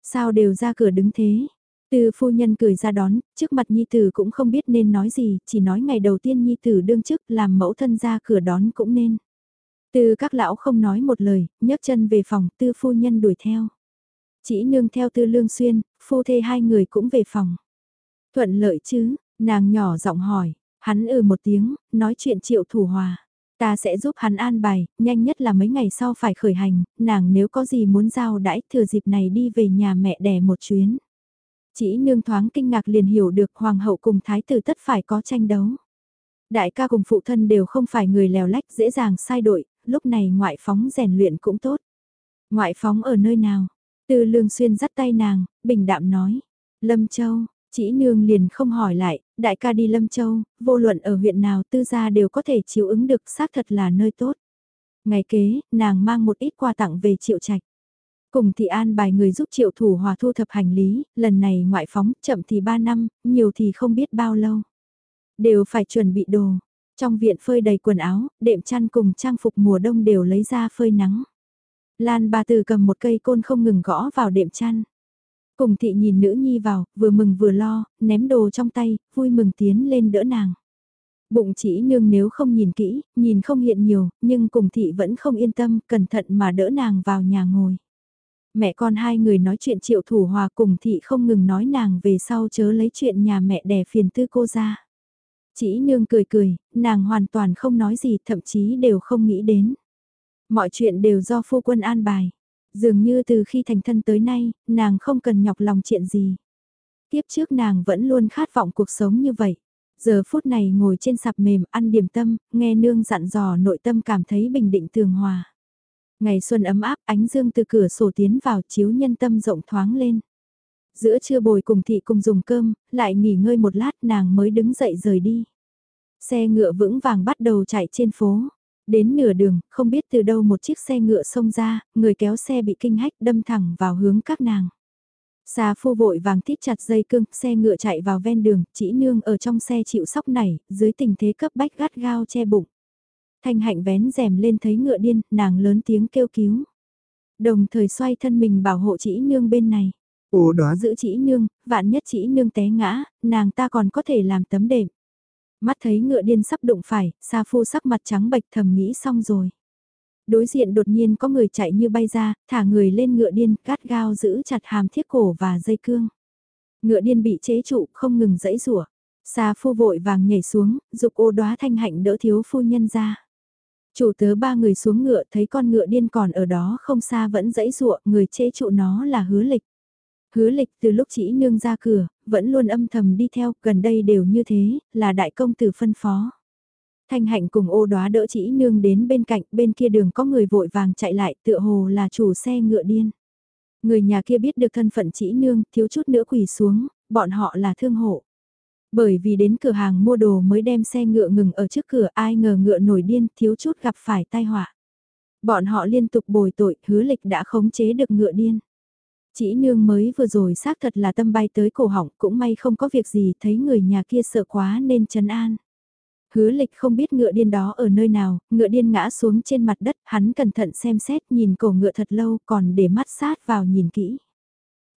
Sao đều ra cửa đứng thế? Tư phu nhân cười ra đón, trước mặt nhi tử cũng không biết nên nói gì, chỉ nói ngày đầu tiên nhi tử đương chức làm mẫu thân ra cửa đón cũng nên. Tư các lão không nói một lời, nhấc chân về phòng, tư phu nhân đuổi theo. Chỉ nương theo tư lương xuyên, phu thê hai người cũng về phòng. Thuận lợi chứ, nàng nhỏ giọng hỏi, hắn ừ một tiếng, nói chuyện triệu thủ hòa. Ta sẽ giúp hắn an bài, nhanh nhất là mấy ngày sau phải khởi hành, nàng nếu có gì muốn giao đãi thừa dịp này đi về nhà mẹ đẻ một chuyến. Chỉ nương thoáng kinh ngạc liền hiểu được hoàng hậu cùng thái tử tất phải có tranh đấu. Đại ca cùng phụ thân đều không phải người lèo lách dễ dàng sai đội, lúc này ngoại phóng rèn luyện cũng tốt. Ngoại phóng ở nơi nào? Từ lương xuyên dắt tay nàng, bình đạm nói. Lâm Châu, Chỉ nương liền không hỏi lại, đại ca đi Lâm Châu, vô luận ở huyện nào tư gia đều có thể chịu ứng được xác thật là nơi tốt. Ngày kế, nàng mang một ít quà tặng về triệu trạch. Cùng thị an bài người giúp triệu thủ hòa thu thập hành lý, lần này ngoại phóng, chậm thì 3 năm, nhiều thì không biết bao lâu. Đều phải chuẩn bị đồ. Trong viện phơi đầy quần áo, đệm chăn cùng trang phục mùa đông đều lấy ra phơi nắng. Lan bà từ cầm một cây côn không ngừng gõ vào đệm chăn. Cùng thị nhìn nữ nhi vào, vừa mừng vừa lo, ném đồ trong tay, vui mừng tiến lên đỡ nàng. Bụng chỉ nương nếu không nhìn kỹ, nhìn không hiện nhiều, nhưng cùng thị vẫn không yên tâm, cẩn thận mà đỡ nàng vào nhà ngồi. Mẹ con hai người nói chuyện triệu thủ hòa cùng thị không ngừng nói nàng về sau chớ lấy chuyện nhà mẹ đẻ phiền tư cô ra. Chỉ nương cười cười, nàng hoàn toàn không nói gì, thậm chí đều không nghĩ đến. Mọi chuyện đều do phu quân an bài. Dường như từ khi thành thân tới nay, nàng không cần nhọc lòng chuyện gì. Tiếp trước nàng vẫn luôn khát vọng cuộc sống như vậy. Giờ phút này ngồi trên sạp mềm ăn điểm tâm, nghe nương dặn dò nội tâm cảm thấy bình định tường hòa. Ngày xuân ấm áp ánh dương từ cửa sổ tiến vào chiếu nhân tâm rộng thoáng lên. Giữa trưa bồi cùng thị cùng dùng cơm, lại nghỉ ngơi một lát nàng mới đứng dậy rời đi. Xe ngựa vững vàng bắt đầu chạy trên phố. Đến nửa đường, không biết từ đâu một chiếc xe ngựa xông ra, người kéo xe bị kinh hách đâm thẳng vào hướng các nàng. Xà phu vội vàng tít chặt dây cương, xe ngựa chạy vào ven đường, chỉ nương ở trong xe chịu sóc nảy dưới tình thế cấp bách gắt gao che bụng. Thanh hạnh vén rèm lên thấy ngựa điên, nàng lớn tiếng kêu cứu. Đồng thời xoay thân mình bảo hộ chỉ nương bên này. Ồ đó giữ chỉ nương, vạn nhất chỉ nương té ngã, nàng ta còn có thể làm tấm đệm. Mắt thấy ngựa điên sắp đụng phải, Sa Phu sắc mặt trắng bệch thầm nghĩ xong rồi. Đối diện đột nhiên có người chạy như bay ra, thả người lên ngựa điên, cát gao giữ chặt hàm thiết cổ và dây cương. Ngựa điên bị chế trụ, không ngừng dẫy rủa. Sa Phu vội vàng nhảy xuống, dục ô đóa thanh hạnh đỡ thiếu phu nhân ra. Chủ tớ ba người xuống ngựa thấy con ngựa điên còn ở đó không xa vẫn dãy ruộng, người chế trụ nó là hứa lịch. Hứa lịch từ lúc chỉ nương ra cửa, vẫn luôn âm thầm đi theo, gần đây đều như thế, là đại công tử phân phó. Thanh hạnh cùng ô đoá đỡ chỉ nương đến bên cạnh, bên kia đường có người vội vàng chạy lại, tựa hồ là chủ xe ngựa điên. Người nhà kia biết được thân phận chỉ nương, thiếu chút nữa quỳ xuống, bọn họ là thương hộ. Bởi vì đến cửa hàng mua đồ mới đem xe ngựa ngừng ở trước cửa ai ngờ ngựa nổi điên thiếu chút gặp phải tai họa. Bọn họ liên tục bồi tội hứa lịch đã khống chế được ngựa điên. Chỉ nương mới vừa rồi xác thật là tâm bay tới cổ họng cũng may không có việc gì thấy người nhà kia sợ quá nên chấn an. Hứa lịch không biết ngựa điên đó ở nơi nào, ngựa điên ngã xuống trên mặt đất, hắn cẩn thận xem xét nhìn cổ ngựa thật lâu còn để mắt sát vào nhìn kỹ.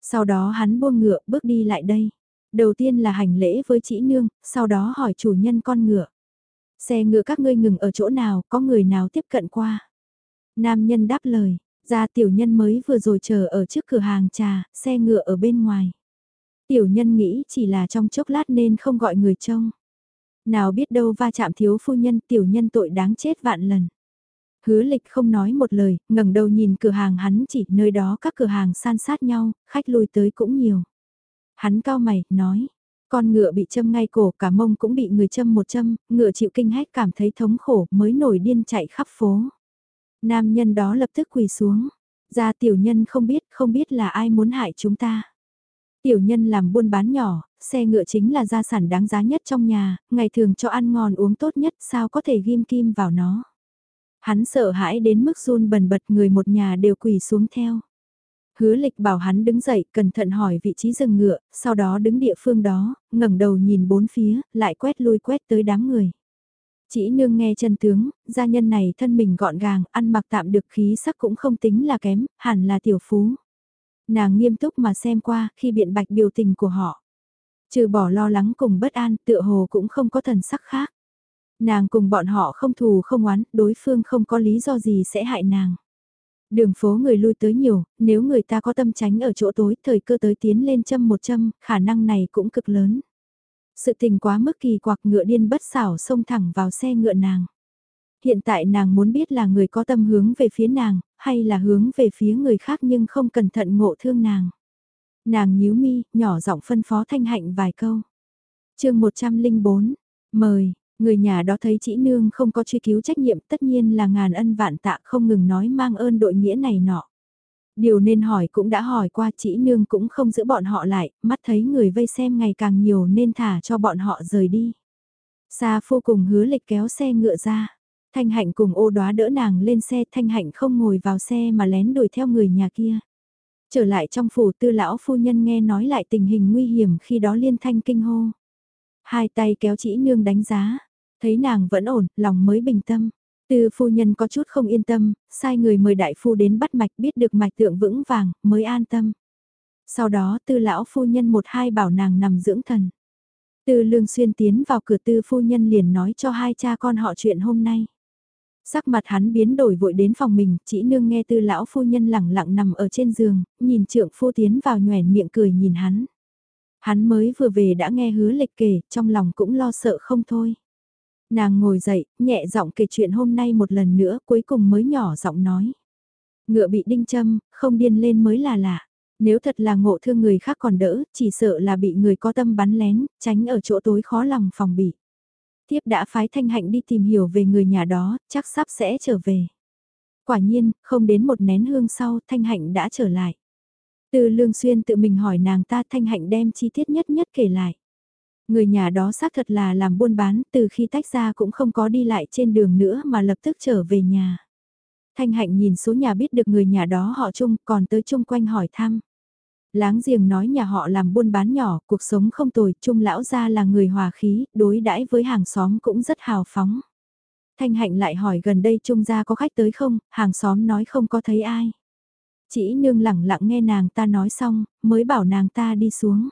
Sau đó hắn buông ngựa bước đi lại đây. Đầu tiên là hành lễ với chị nương, sau đó hỏi chủ nhân con ngựa. Xe ngựa các ngươi ngừng ở chỗ nào, có người nào tiếp cận qua. Nam nhân đáp lời, ra tiểu nhân mới vừa rồi chờ ở trước cửa hàng trà, xe ngựa ở bên ngoài. Tiểu nhân nghĩ chỉ là trong chốc lát nên không gọi người trông. Nào biết đâu va chạm thiếu phu nhân tiểu nhân tội đáng chết vạn lần. Hứa lịch không nói một lời, ngẩng đầu nhìn cửa hàng hắn chỉ nơi đó các cửa hàng san sát nhau, khách lui tới cũng nhiều. Hắn cao mày, nói, con ngựa bị châm ngay cổ cả mông cũng bị người châm một châm, ngựa chịu kinh hách cảm thấy thống khổ mới nổi điên chạy khắp phố. Nam nhân đó lập tức quỳ xuống. Ra tiểu nhân không biết, không biết là ai muốn hại chúng ta. Tiểu nhân làm buôn bán nhỏ, xe ngựa chính là gia sản đáng giá nhất trong nhà, ngày thường cho ăn ngon uống tốt nhất sao có thể ghim kim vào nó. Hắn sợ hãi đến mức run bần bật người một nhà đều quỳ xuống theo. Hứa lịch bảo hắn đứng dậy, cẩn thận hỏi vị trí rừng ngựa, sau đó đứng địa phương đó, ngẩng đầu nhìn bốn phía, lại quét lui quét tới đám người. Chỉ nương nghe chân tướng, gia nhân này thân mình gọn gàng, ăn mặc tạm được khí sắc cũng không tính là kém, hẳn là tiểu phú. Nàng nghiêm túc mà xem qua khi biện bạch biểu tình của họ. Trừ bỏ lo lắng cùng bất an tựa hồ cũng không có thần sắc khác. Nàng cùng bọn họ không thù không oán, đối phương không có lý do gì sẽ hại nàng. Đường phố người lui tới nhiều, nếu người ta có tâm tránh ở chỗ tối, thời cơ tới tiến lên châm một châm, khả năng này cũng cực lớn. Sự tình quá mức kỳ quặc ngựa điên bất xảo xông thẳng vào xe ngựa nàng. Hiện tại nàng muốn biết là người có tâm hướng về phía nàng, hay là hướng về phía người khác nhưng không cẩn thận ngộ thương nàng. Nàng nhíu mi, nhỏ giọng phân phó thanh hạnh vài câu. chương 104, mời, người nhà đó thấy chị nương không có truy cứu trách nhiệm tất nhiên là ngàn ân vạn tạ không ngừng nói mang ơn đội nghĩa này nọ. Điều nên hỏi cũng đã hỏi qua chỉ nương cũng không giữ bọn họ lại, mắt thấy người vây xem ngày càng nhiều nên thả cho bọn họ rời đi. Sa phu cùng hứa lịch kéo xe ngựa ra. Thanh hạnh cùng ô đoá đỡ nàng lên xe, thanh hạnh không ngồi vào xe mà lén đuổi theo người nhà kia. Trở lại trong phủ tư lão phu nhân nghe nói lại tình hình nguy hiểm khi đó liên thanh kinh hô. Hai tay kéo chỉ nương đánh giá, thấy nàng vẫn ổn, lòng mới bình tâm. Tư phu nhân có chút không yên tâm, sai người mời đại phu đến bắt mạch biết được mạch tượng vững vàng, mới an tâm. Sau đó tư lão phu nhân một hai bảo nàng nằm dưỡng thần. Tư lương xuyên tiến vào cửa tư phu nhân liền nói cho hai cha con họ chuyện hôm nay. Sắc mặt hắn biến đổi vội đến phòng mình, chỉ nương nghe tư lão phu nhân lẳng lặng nằm ở trên giường, nhìn trượng phu tiến vào nhoèn miệng cười nhìn hắn. Hắn mới vừa về đã nghe hứa lịch kể, trong lòng cũng lo sợ không thôi. Nàng ngồi dậy, nhẹ giọng kể chuyện hôm nay một lần nữa, cuối cùng mới nhỏ giọng nói. Ngựa bị đinh châm, không điên lên mới là lạ. Nếu thật là ngộ thương người khác còn đỡ, chỉ sợ là bị người có tâm bắn lén, tránh ở chỗ tối khó lòng phòng bị. Tiếp đã phái Thanh Hạnh đi tìm hiểu về người nhà đó, chắc sắp sẽ trở về. Quả nhiên, không đến một nén hương sau, Thanh Hạnh đã trở lại. Từ Lương Xuyên tự mình hỏi nàng ta Thanh Hạnh đem chi tiết nhất nhất kể lại. Người nhà đó xác thật là làm buôn bán, từ khi tách ra cũng không có đi lại trên đường nữa mà lập tức trở về nhà. Thanh Hạnh nhìn số nhà biết được người nhà đó họ chung còn tới chung quanh hỏi thăm. Láng giềng nói nhà họ làm buôn bán nhỏ, cuộc sống không tồi, trung lão gia là người hòa khí, đối đãi với hàng xóm cũng rất hào phóng. Thanh hạnh lại hỏi gần đây trung gia có khách tới không, hàng xóm nói không có thấy ai. Chỉ nương lẳng lặng nghe nàng ta nói xong, mới bảo nàng ta đi xuống.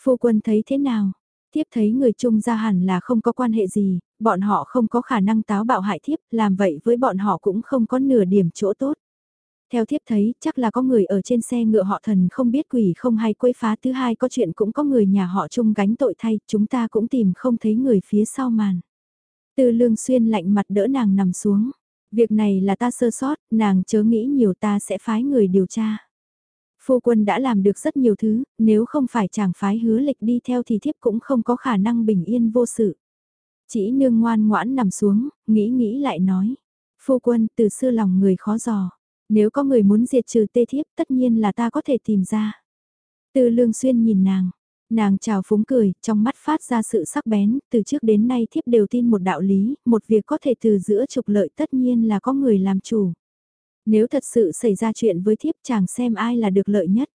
Phu quân thấy thế nào? Thiếp thấy người trung gia hẳn là không có quan hệ gì, bọn họ không có khả năng táo bạo hại thiếp, làm vậy với bọn họ cũng không có nửa điểm chỗ tốt. Theo thiếp thấy, chắc là có người ở trên xe ngựa họ thần không biết quỷ không hay quấy phá thứ hai có chuyện cũng có người nhà họ chung gánh tội thay, chúng ta cũng tìm không thấy người phía sau màn. Từ lương xuyên lạnh mặt đỡ nàng nằm xuống. Việc này là ta sơ sót, nàng chớ nghĩ nhiều ta sẽ phái người điều tra. Phu quân đã làm được rất nhiều thứ, nếu không phải chàng phái hứa lịch đi theo thì thiếp cũng không có khả năng bình yên vô sự. Chỉ nương ngoan ngoãn nằm xuống, nghĩ nghĩ lại nói. Phu quân từ xưa lòng người khó dò. Nếu có người muốn diệt trừ tê thiếp tất nhiên là ta có thể tìm ra. Từ lương xuyên nhìn nàng. Nàng chào phúng cười, trong mắt phát ra sự sắc bén, từ trước đến nay thiếp đều tin một đạo lý, một việc có thể từ giữa trục lợi tất nhiên là có người làm chủ. Nếu thật sự xảy ra chuyện với thiếp chàng xem ai là được lợi nhất.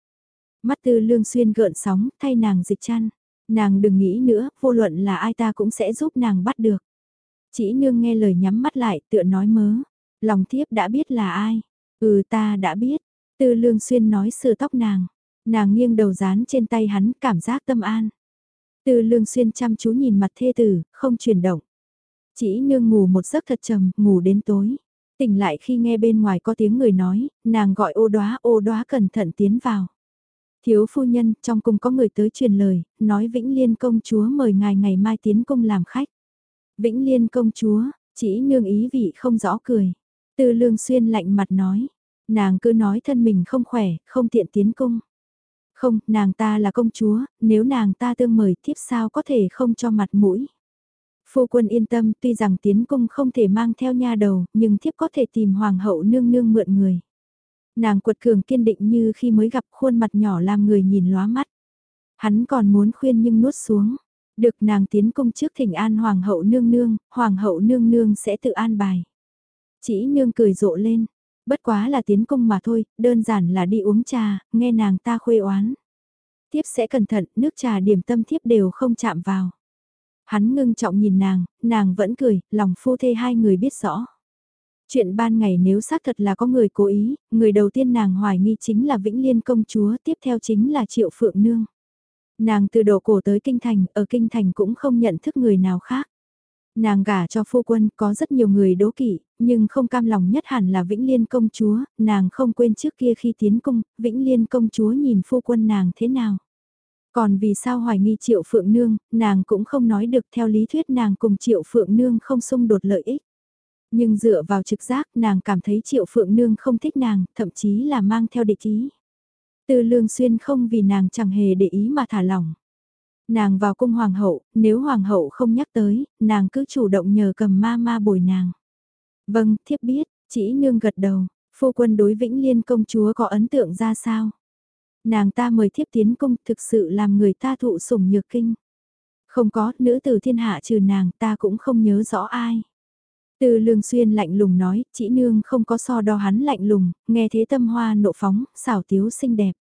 Mắt tư lương xuyên gợn sóng, thay nàng dịch chăn. Nàng đừng nghĩ nữa, vô luận là ai ta cũng sẽ giúp nàng bắt được. Chỉ nương nghe lời nhắm mắt lại, tựa nói mớ. Lòng thiếp đã biết là ai. Ừ ta đã biết, tư lương xuyên nói sửa tóc nàng, nàng nghiêng đầu dán trên tay hắn cảm giác tâm an. Tư lương xuyên chăm chú nhìn mặt thê tử, không chuyển động. Chỉ nương ngủ một giấc thật trầm, ngủ đến tối. Tỉnh lại khi nghe bên ngoài có tiếng người nói, nàng gọi ô đoá, ô đoá cẩn thận tiến vào. Thiếu phu nhân, trong cung có người tới truyền lời, nói Vĩnh Liên công chúa mời ngài ngày mai tiến cung làm khách. Vĩnh Liên công chúa, chỉ nương ý vị không rõ cười. Tư lương xuyên lạnh mặt nói, nàng cứ nói thân mình không khỏe, không tiện tiến cung. Không, nàng ta là công chúa, nếu nàng ta tương mời thiếp sao có thể không cho mặt mũi. Phu quân yên tâm tuy rằng tiến cung không thể mang theo nha đầu, nhưng thiếp có thể tìm hoàng hậu nương nương mượn người. Nàng quật cường kiên định như khi mới gặp khuôn mặt nhỏ làm người nhìn lóa mắt. Hắn còn muốn khuyên nhưng nuốt xuống. Được nàng tiến cung trước thỉnh an hoàng hậu nương nương, hoàng hậu nương nương sẽ tự an bài. Chỉ nương cười rộ lên, bất quá là tiến công mà thôi, đơn giản là đi uống trà, nghe nàng ta khuê oán. Tiếp sẽ cẩn thận, nước trà điểm tâm thiếp đều không chạm vào. Hắn ngưng trọng nhìn nàng, nàng vẫn cười, lòng phu thê hai người biết rõ. Chuyện ban ngày nếu xác thật là có người cố ý, người đầu tiên nàng hoài nghi chính là Vĩnh Liên công chúa, tiếp theo chính là Triệu Phượng Nương. Nàng từ độ cổ tới Kinh Thành, ở Kinh Thành cũng không nhận thức người nào khác. Nàng gả cho phu quân có rất nhiều người đố kỵ, nhưng không cam lòng nhất hẳn là Vĩnh Liên công chúa, nàng không quên trước kia khi tiến cung, Vĩnh Liên công chúa nhìn phu quân nàng thế nào. Còn vì sao hoài nghi Triệu Phượng Nương, nàng cũng không nói được theo lý thuyết nàng cùng Triệu Phượng Nương không xung đột lợi ích. Nhưng dựa vào trực giác nàng cảm thấy Triệu Phượng Nương không thích nàng, thậm chí là mang theo địch ý. Từ lương xuyên không vì nàng chẳng hề để ý mà thả lỏng. Nàng vào cung hoàng hậu, nếu hoàng hậu không nhắc tới, nàng cứ chủ động nhờ cầm ma ma bồi nàng. Vâng, thiếp biết, chỉ nương gật đầu, Phu quân đối Vĩnh Liên công chúa có ấn tượng ra sao? Nàng ta mời thiếp tiến cung thực sự làm người ta thụ sủng nhược kinh. Không có, nữ tử thiên hạ trừ nàng ta cũng không nhớ rõ ai. Từ lương xuyên lạnh lùng nói, chỉ nương không có so đo hắn lạnh lùng, nghe thế tâm hoa nộ phóng, xảo tiếu xinh đẹp.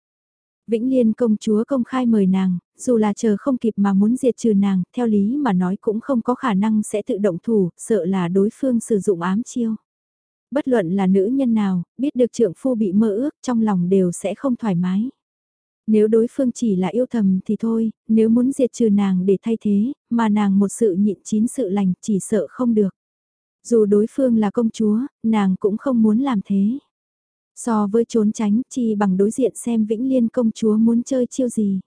Vĩnh Liên công chúa công khai mời nàng, dù là chờ không kịp mà muốn diệt trừ nàng, theo lý mà nói cũng không có khả năng sẽ tự động thủ, sợ là đối phương sử dụng ám chiêu. Bất luận là nữ nhân nào, biết được trượng phu bị mơ ước trong lòng đều sẽ không thoải mái. Nếu đối phương chỉ là yêu thầm thì thôi, nếu muốn diệt trừ nàng để thay thế, mà nàng một sự nhịn chín sự lành chỉ sợ không được. Dù đối phương là công chúa, nàng cũng không muốn làm thế. So với trốn tránh chi bằng đối diện xem Vĩnh Liên công chúa muốn chơi chiêu gì.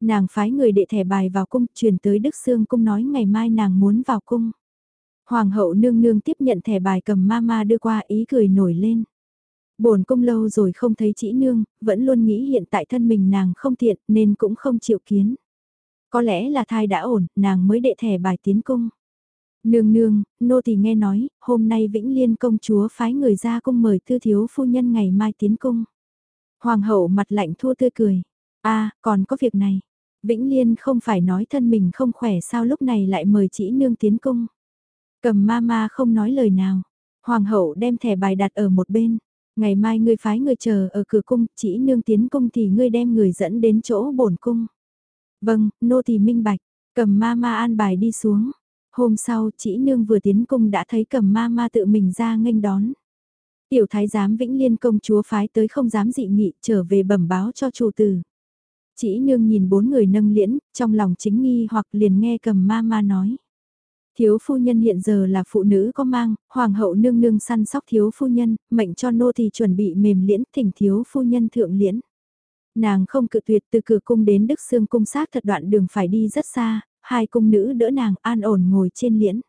Nàng phái người đệ thẻ bài vào cung truyền tới Đức Sương cung nói ngày mai nàng muốn vào cung. Hoàng hậu nương nương tiếp nhận thẻ bài cầm ma ma đưa qua ý cười nổi lên bồn cung lâu rồi không thấy chị nương, vẫn luôn nghĩ hiện tại thân mình nàng không tiện nên cũng không chịu kiến. Có lẽ là thai đã ổn, nàng mới đệ thẻ bài tiến cung. Nương nương, nô tỳ nghe nói, hôm nay Vĩnh Liên công chúa phái người ra cung mời tư thiếu phu nhân ngày mai tiến cung. Hoàng hậu mặt lạnh thua tươi cười. a còn có việc này. Vĩnh Liên không phải nói thân mình không khỏe sao lúc này lại mời chỉ nương tiến cung. Cầm ma ma không nói lời nào. Hoàng hậu đem thẻ bài đặt ở một bên. Ngày mai ngươi phái người chờ ở cửa cung, chỉ nương tiến cung thì ngươi đem người dẫn đến chỗ bổn cung. Vâng, nô tỳ minh bạch. Cầm ma ma an bài đi xuống. Hôm sau, chỉ nương vừa tiến cung đã thấy cầm ma ma tự mình ra nghênh đón. Tiểu thái giám Vĩnh Liên công chúa phái tới không dám dị nghị trở về bẩm báo cho chủ tử. Chỉ nương nhìn bốn người nâng liễn, trong lòng chính nghi hoặc liền nghe cầm ma ma nói. Thiếu phu nhân hiện giờ là phụ nữ có mang, hoàng hậu nương nương săn sóc thiếu phu nhân, mệnh cho nô thì chuẩn bị mềm liễn thỉnh thiếu phu nhân thượng liễn. Nàng không cự tuyệt từ cửa cung đến Đức Sương cung sát thật đoạn đường phải đi rất xa, hai cung nữ đỡ nàng an ổn ngồi trên liễn.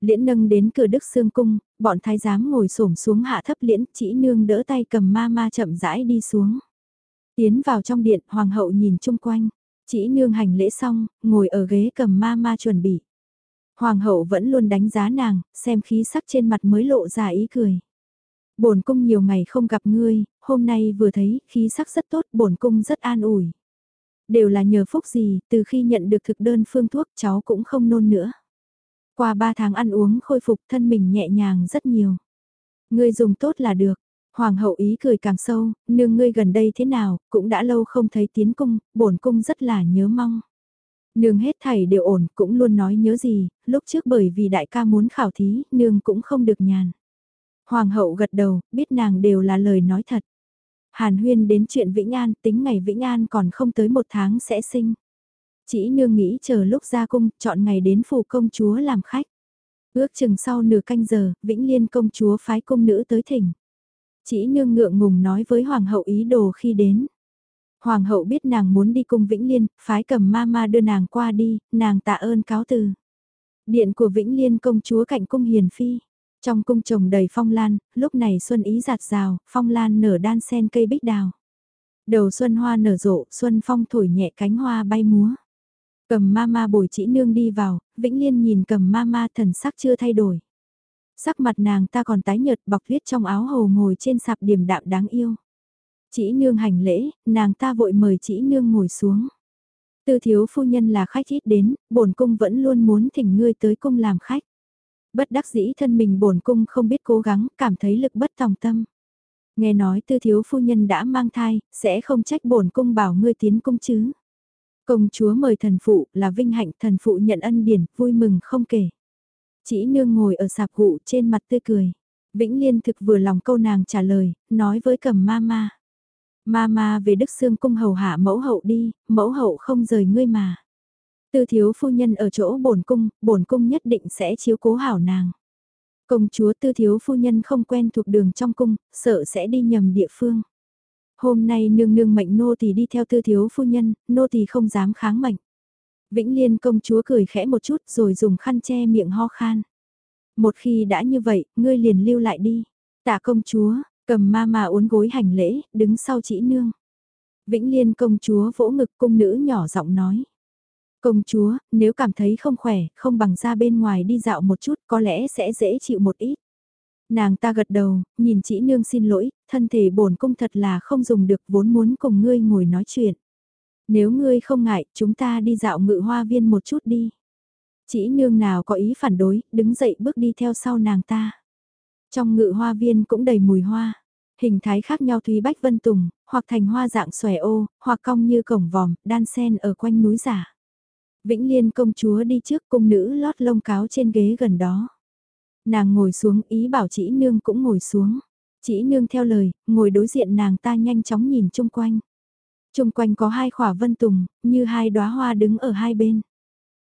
Liễn nâng đến cửa Đức Sương cung, bọn thái giám ngồi xổm xuống hạ thấp liễn, chỉ nương đỡ tay cầm ma ma chậm rãi đi xuống. Tiến vào trong điện, hoàng hậu nhìn chung quanh, chỉ nương hành lễ xong, ngồi ở ghế cầm ma ma chuẩn bị. Hoàng hậu vẫn luôn đánh giá nàng, xem khí sắc trên mặt mới lộ ra ý cười. Bổn cung nhiều ngày không gặp ngươi, hôm nay vừa thấy, khí sắc rất tốt, bổn cung rất an ủi. Đều là nhờ phúc gì, từ khi nhận được thực đơn phương thuốc cháu cũng không nôn nữa. Qua ba tháng ăn uống khôi phục thân mình nhẹ nhàng rất nhiều. Ngươi dùng tốt là được. Hoàng hậu ý cười càng sâu, nương ngươi gần đây thế nào, cũng đã lâu không thấy tiến cung, bổn cung rất là nhớ mong. Nương hết thảy đều ổn, cũng luôn nói nhớ gì, lúc trước bởi vì đại ca muốn khảo thí, nương cũng không được nhàn. Hoàng hậu gật đầu, biết nàng đều là lời nói thật. Hàn huyên đến chuyện Vĩnh An, tính ngày Vĩnh An còn không tới một tháng sẽ sinh. Chỉ nương nghĩ chờ lúc ra cung, chọn ngày đến phủ công chúa làm khách. Ước chừng sau nửa canh giờ, Vĩnh Liên công chúa phái công nữ tới thỉnh. Chỉ nương ngượng ngùng nói với hoàng hậu ý đồ khi đến. Hoàng hậu biết nàng muốn đi cung Vĩnh Liên, phái cầm ma ma đưa nàng qua đi, nàng tạ ơn cáo từ. Điện của Vĩnh Liên công chúa cạnh cung hiền phi. Trong cung trồng đầy phong lan, lúc này xuân ý giạt rào, phong lan nở đan sen cây bích đào. Đầu xuân hoa nở rộ, xuân phong thổi nhẹ cánh hoa bay múa. Cầm ma ma bồi chỉ nương đi vào, Vĩnh Liên nhìn cầm ma ma thần sắc chưa thay đổi. Sắc mặt nàng ta còn tái nhợt bọc huyết trong áo hầu ngồi trên sạp điểm đạm đáng yêu. Chỉ nương hành lễ, nàng ta vội mời chỉ nương ngồi xuống. Tư thiếu phu nhân là khách ít đến, bổn cung vẫn luôn muốn thỉnh ngươi tới cung làm khách. Bất đắc dĩ thân mình bổn cung không biết cố gắng, cảm thấy lực bất tòng tâm. Nghe nói tư thiếu phu nhân đã mang thai, sẽ không trách bổn cung bảo ngươi tiến cung chứ. Công chúa mời thần phụ là vinh hạnh thần phụ nhận ân điển, vui mừng không kể. Chỉ nương ngồi ở sạp gụ trên mặt tươi cười. Vĩnh Liên thực vừa lòng câu nàng trả lời, nói với cầm ma ma. Ma ma về Đức Sương cung hầu hạ mẫu hậu đi, mẫu hậu không rời ngươi mà. Tư thiếu phu nhân ở chỗ bổn cung, bổn cung nhất định sẽ chiếu cố hảo nàng. Công chúa tư thiếu phu nhân không quen thuộc đường trong cung, sợ sẽ đi nhầm địa phương. Hôm nay nương nương mệnh nô tỳ đi theo tư thiếu phu nhân, nô tỳ không dám kháng mệnh. Vĩnh Liên công chúa cười khẽ một chút rồi dùng khăn che miệng ho khan. Một khi đã như vậy, ngươi liền lưu lại đi. Tạ công chúa, cầm ma ma uốn gối hành lễ, đứng sau chỉ nương. Vĩnh Liên công chúa vỗ ngực cung nữ nhỏ giọng nói. Công chúa, nếu cảm thấy không khỏe, không bằng ra bên ngoài đi dạo một chút có lẽ sẽ dễ chịu một ít. Nàng ta gật đầu, nhìn chị nương xin lỗi, thân thể bổn cung thật là không dùng được vốn muốn cùng ngươi ngồi nói chuyện. Nếu ngươi không ngại, chúng ta đi dạo ngự hoa viên một chút đi. Chỉ nương nào có ý phản đối, đứng dậy bước đi theo sau nàng ta. Trong ngự hoa viên cũng đầy mùi hoa, hình thái khác nhau Thúy Bách Vân Tùng, hoặc thành hoa dạng xòe ô, hoặc cong như cổng vòm, đan sen ở quanh núi giả. Vĩnh Liên công chúa đi trước cung nữ lót lông cáo trên ghế gần đó. Nàng ngồi xuống ý bảo chỉ nương cũng ngồi xuống. Chỉ nương theo lời, ngồi đối diện nàng ta nhanh chóng nhìn chung quanh. Chung quanh có hai khỏa vân tùng, như hai đóa hoa đứng ở hai bên.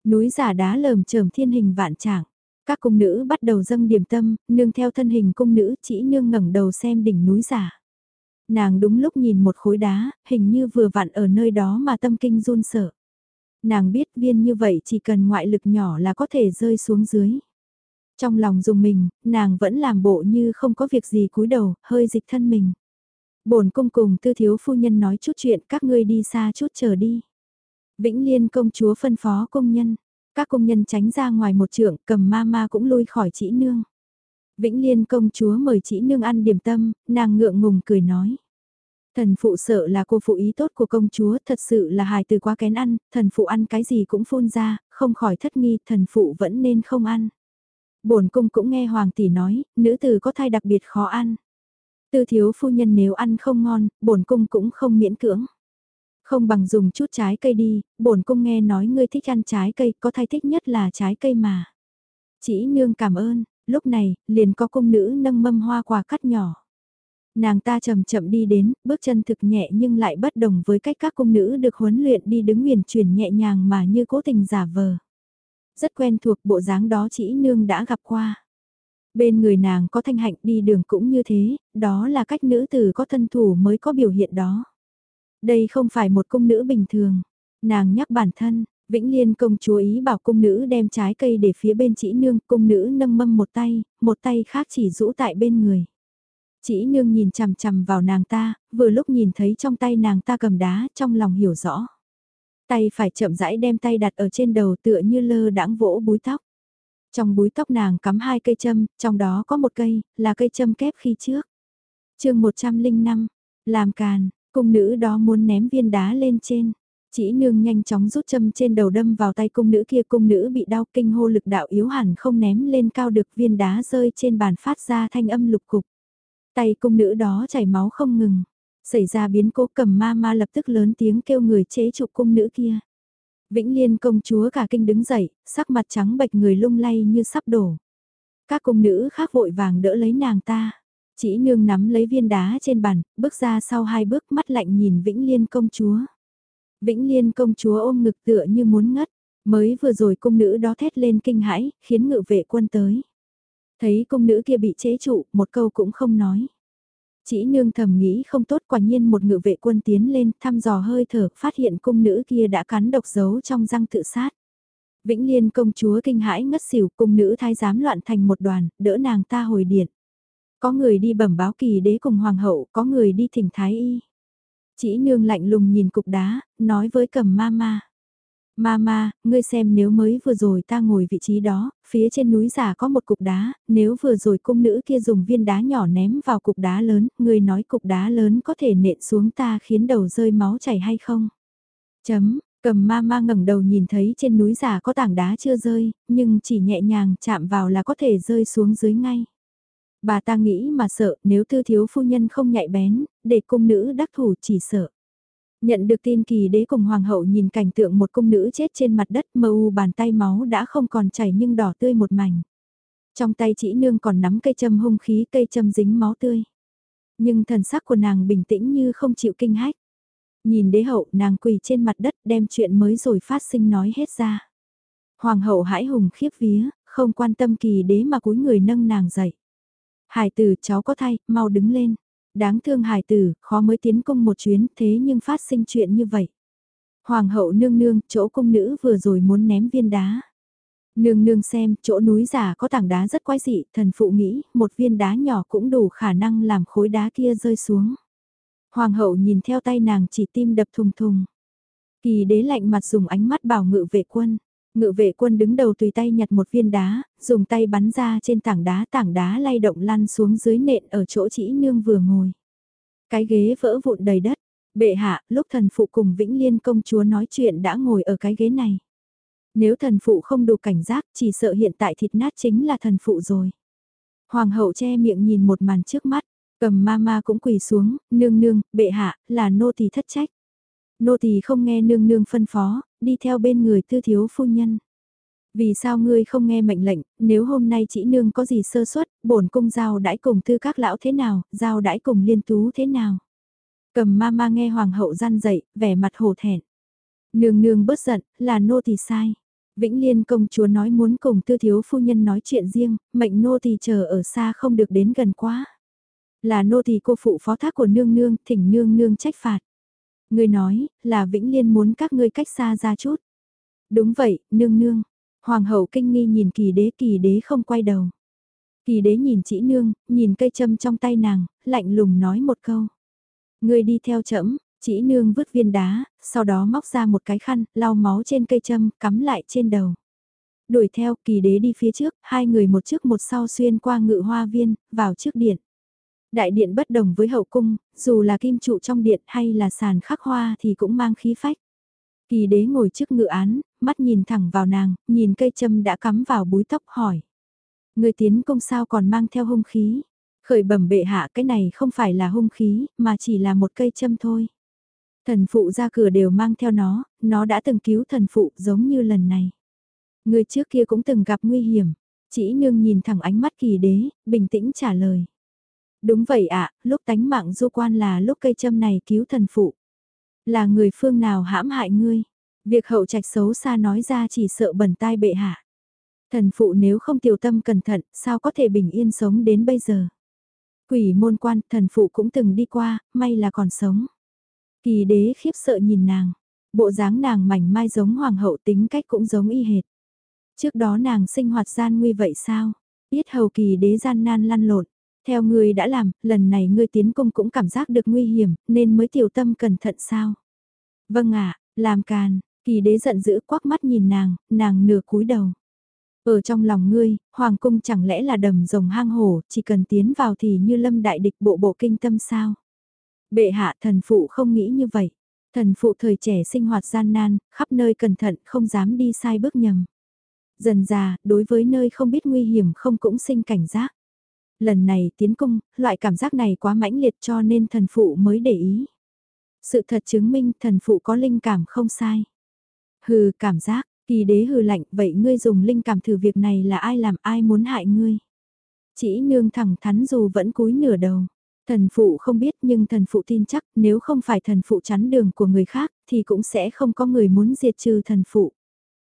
Núi giả đá lởm chởm thiên hình vạn trạng. Các cung nữ bắt đầu dâng điểm tâm, nương theo thân hình cung nữ chỉ nương ngẩng đầu xem đỉnh núi giả. Nàng đúng lúc nhìn một khối đá, hình như vừa vặn ở nơi đó mà tâm kinh run sợ. Nàng biết viên như vậy chỉ cần ngoại lực nhỏ là có thể rơi xuống dưới. Trong lòng dùng mình, nàng vẫn làm bộ như không có việc gì cúi đầu, hơi dịch thân mình. bổn cung cùng tư thiếu phu nhân nói chút chuyện các ngươi đi xa chút chờ đi. Vĩnh Liên công chúa phân phó công nhân, các công nhân tránh ra ngoài một trượng cầm ma ma cũng lui khỏi chỉ nương. Vĩnh Liên công chúa mời chỉ nương ăn điểm tâm, nàng ngượng ngùng cười nói. Thần phụ sợ là cô phụ ý tốt của công chúa, thật sự là hài từ quá kén ăn, thần phụ ăn cái gì cũng phun ra, không khỏi thất nghi, thần phụ vẫn nên không ăn. Bổn cung cũng nghe hoàng tỷ nói, nữ tử có thai đặc biệt khó ăn. Tư thiếu phu nhân nếu ăn không ngon, bổn cung cũng không miễn cưỡng. Không bằng dùng chút trái cây đi, bổn cung nghe nói ngươi thích ăn trái cây, có thai thích nhất là trái cây mà. Chỉ nương cảm ơn, lúc này, liền có cung nữ nâng mâm hoa quả cắt nhỏ. Nàng ta chậm chậm đi đến, bước chân thực nhẹ nhưng lại bất đồng với cách các cung nữ được huấn luyện đi đứng huyền chuyển nhẹ nhàng mà như cố tình giả vờ. Rất quen thuộc bộ dáng đó chỉ nương đã gặp qua. Bên người nàng có thanh hạnh đi đường cũng như thế, đó là cách nữ tử có thân thủ mới có biểu hiện đó. Đây không phải một cung nữ bình thường. Nàng nhắc bản thân, Vĩnh Liên công chúa ý bảo cung nữ đem trái cây để phía bên chỉ nương, cung nữ nâng mâm một tay, một tay khác chỉ rũ tại bên người. Chỉ nương nhìn chằm chằm vào nàng ta, vừa lúc nhìn thấy trong tay nàng ta cầm đá, trong lòng hiểu rõ. Tay phải chậm rãi đem tay đặt ở trên đầu tựa như lơ đãng vỗ búi tóc. Trong búi tóc nàng cắm hai cây châm, trong đó có một cây, là cây châm kép khi trước. chương 105, làm càn, cung nữ đó muốn ném viên đá lên trên. Chỉ nương nhanh chóng rút châm trên đầu đâm vào tay cung nữ kia cung nữ bị đau kinh hô lực đạo yếu hẳn không ném lên cao được viên đá rơi trên bàn phát ra thanh âm lục cục. Tay cung nữ đó chảy máu không ngừng. Xảy ra biến cố cầm ma ma lập tức lớn tiếng kêu người chế trụ cung nữ kia. Vĩnh Liên công chúa cả kinh đứng dậy, sắc mặt trắng bệch người lung lay như sắp đổ. Các cung nữ khác vội vàng đỡ lấy nàng ta. Chỉ nương nắm lấy viên đá trên bàn, bước ra sau hai bước mắt lạnh nhìn Vĩnh Liên công chúa. Vĩnh Liên công chúa ôm ngực tựa như muốn ngất, mới vừa rồi cung nữ đó thét lên kinh hãi, khiến ngự vệ quân tới. Thấy cung nữ kia bị chế trụ, một câu cũng không nói. Chỉ nương thầm nghĩ không tốt quả nhiên một ngự vệ quân tiến lên thăm dò hơi thở phát hiện cung nữ kia đã cắn độc dấu trong răng tự sát. Vĩnh Liên công chúa kinh hãi ngất xỉu cung nữ thái giám loạn thành một đoàn, đỡ nàng ta hồi điện. Có người đi bẩm báo kỳ đế cùng hoàng hậu, có người đi thỉnh thái y. Chỉ nương lạnh lùng nhìn cục đá, nói với cầm ma ma. Mama, ngươi xem nếu mới vừa rồi ta ngồi vị trí đó, phía trên núi giả có một cục đá, nếu vừa rồi cung nữ kia dùng viên đá nhỏ ném vào cục đá lớn, ngươi nói cục đá lớn có thể nện xuống ta khiến đầu rơi máu chảy hay không? Chấm, cầm Mama ngẩng đầu nhìn thấy trên núi giả có tảng đá chưa rơi, nhưng chỉ nhẹ nhàng chạm vào là có thể rơi xuống dưới ngay. Bà ta nghĩ mà sợ nếu tư thiếu phu nhân không nhạy bén, để cung nữ đắc thủ chỉ sợ. Nhận được tin kỳ đế cùng hoàng hậu nhìn cảnh tượng một cung nữ chết trên mặt đất mơ u bàn tay máu đã không còn chảy nhưng đỏ tươi một mảnh. Trong tay chỉ nương còn nắm cây châm hung khí cây châm dính máu tươi. Nhưng thần sắc của nàng bình tĩnh như không chịu kinh hách. Nhìn đế hậu nàng quỳ trên mặt đất đem chuyện mới rồi phát sinh nói hết ra. Hoàng hậu hãi hùng khiếp vía, không quan tâm kỳ đế mà cúi người nâng nàng dậy. Hải tử cháu có thay, mau đứng lên đáng thương Hải tử, khó mới tiến cung một chuyến, thế nhưng phát sinh chuyện như vậy. Hoàng hậu nương nương, chỗ cung nữ vừa rồi muốn ném viên đá. Nương nương xem, chỗ núi giả có tảng đá rất quái dị, thần phụ nghĩ, một viên đá nhỏ cũng đủ khả năng làm khối đá kia rơi xuống. Hoàng hậu nhìn theo tay nàng chỉ tim đập thùng thùng. Kỳ đế lạnh mặt dùng ánh mắt bảo ngự vệ quân. Ngự vệ quân đứng đầu tùy tay nhặt một viên đá, dùng tay bắn ra trên tảng đá tảng đá lay động lăn xuống dưới nện ở chỗ chỉ nương vừa ngồi. Cái ghế vỡ vụn đầy đất, bệ hạ, lúc thần phụ cùng Vĩnh Liên công chúa nói chuyện đã ngồi ở cái ghế này. Nếu thần phụ không đủ cảnh giác chỉ sợ hiện tại thịt nát chính là thần phụ rồi. Hoàng hậu che miệng nhìn một màn trước mắt, cầm ma ma cũng quỳ xuống, nương nương, bệ hạ, là nô tỳ thất trách. Nô tỳ không nghe nương nương phân phó, đi theo bên người tư thiếu phu nhân. Vì sao ngươi không nghe mệnh lệnh, nếu hôm nay chỉ nương có gì sơ suất, bổn cung giao đãi cùng tư các lão thế nào, giao đãi cùng liên tú thế nào. Cầm ma ma nghe hoàng hậu gian dậy, vẻ mặt hổ thẹn. Nương nương bớt giận, là nô tỳ sai. Vĩnh Liên công chúa nói muốn cùng tư thiếu phu nhân nói chuyện riêng, mệnh nô tỳ chờ ở xa không được đến gần quá. Là nô tỳ cô phụ phó thác của nương nương, thỉnh nương nương trách phạt. Ngươi nói, là Vĩnh Liên muốn các ngươi cách xa ra chút. Đúng vậy, nương nương. Hoàng hậu kinh nghi nhìn kỳ đế kỳ đế không quay đầu. Kỳ đế nhìn chỉ nương, nhìn cây châm trong tay nàng, lạnh lùng nói một câu. Ngươi đi theo chẫm, chỉ nương vứt viên đá, sau đó móc ra một cái khăn, lau máu trên cây châm, cắm lại trên đầu. Đuổi theo kỳ đế đi phía trước, hai người một trước một sau xuyên qua ngự hoa viên, vào trước điện. Đại điện bất đồng với hậu cung, dù là kim trụ trong điện hay là sàn khắc hoa thì cũng mang khí phách. Kỳ đế ngồi trước ngự án, mắt nhìn thẳng vào nàng, nhìn cây châm đã cắm vào búi tóc hỏi. Người tiến công sao còn mang theo hung khí? Khởi bẩm bệ hạ cái này không phải là hung khí, mà chỉ là một cây châm thôi. Thần phụ ra cửa đều mang theo nó, nó đã từng cứu thần phụ giống như lần này. Người trước kia cũng từng gặp nguy hiểm, chỉ nương nhìn thẳng ánh mắt kỳ đế, bình tĩnh trả lời. Đúng vậy ạ, lúc tánh mạng du quan là lúc cây châm này cứu thần phụ. Là người phương nào hãm hại ngươi? Việc hậu trạch xấu xa nói ra chỉ sợ bẩn tai bệ hạ. Thần phụ nếu không tiểu tâm cẩn thận, sao có thể bình yên sống đến bây giờ? Quỷ môn quan, thần phụ cũng từng đi qua, may là còn sống. Kỳ đế khiếp sợ nhìn nàng, bộ dáng nàng mảnh mai giống hoàng hậu tính cách cũng giống y hệt. Trước đó nàng sinh hoạt gian nguy vậy sao? Biết hầu kỳ đế gian nan lăn lộn, theo ngươi đã làm, lần này ngươi tiến công cũng cảm giác được nguy hiểm, nên mới tiểu tâm cẩn thận sao? Vâng ạ, làm càn, kỳ đế giận dữ quắc mắt nhìn nàng, nàng nửa cúi đầu. Ở trong lòng ngươi, hoàng cung chẳng lẽ là đầm rồng hang hổ, chỉ cần tiến vào thì như lâm đại địch bộ bộ kinh tâm sao? Bệ hạ thần phụ không nghĩ như vậy. Thần phụ thời trẻ sinh hoạt gian nan, khắp nơi cẩn thận, không dám đi sai bước nhầm. Dần già, đối với nơi không biết nguy hiểm không cũng sinh cảnh giác. Lần này tiến cung, loại cảm giác này quá mãnh liệt cho nên thần phụ mới để ý. Sự thật chứng minh thần phụ có linh cảm không sai. Hừ, cảm giác, kỳ đế hừ lạnh, vậy ngươi dùng linh cảm thử việc này là ai làm ai muốn hại ngươi. Chỉ nương thẳng thắn dù vẫn cúi nửa đầu. Thần phụ không biết nhưng thần phụ tin chắc nếu không phải thần phụ chắn đường của người khác thì cũng sẽ không có người muốn diệt trừ thần phụ.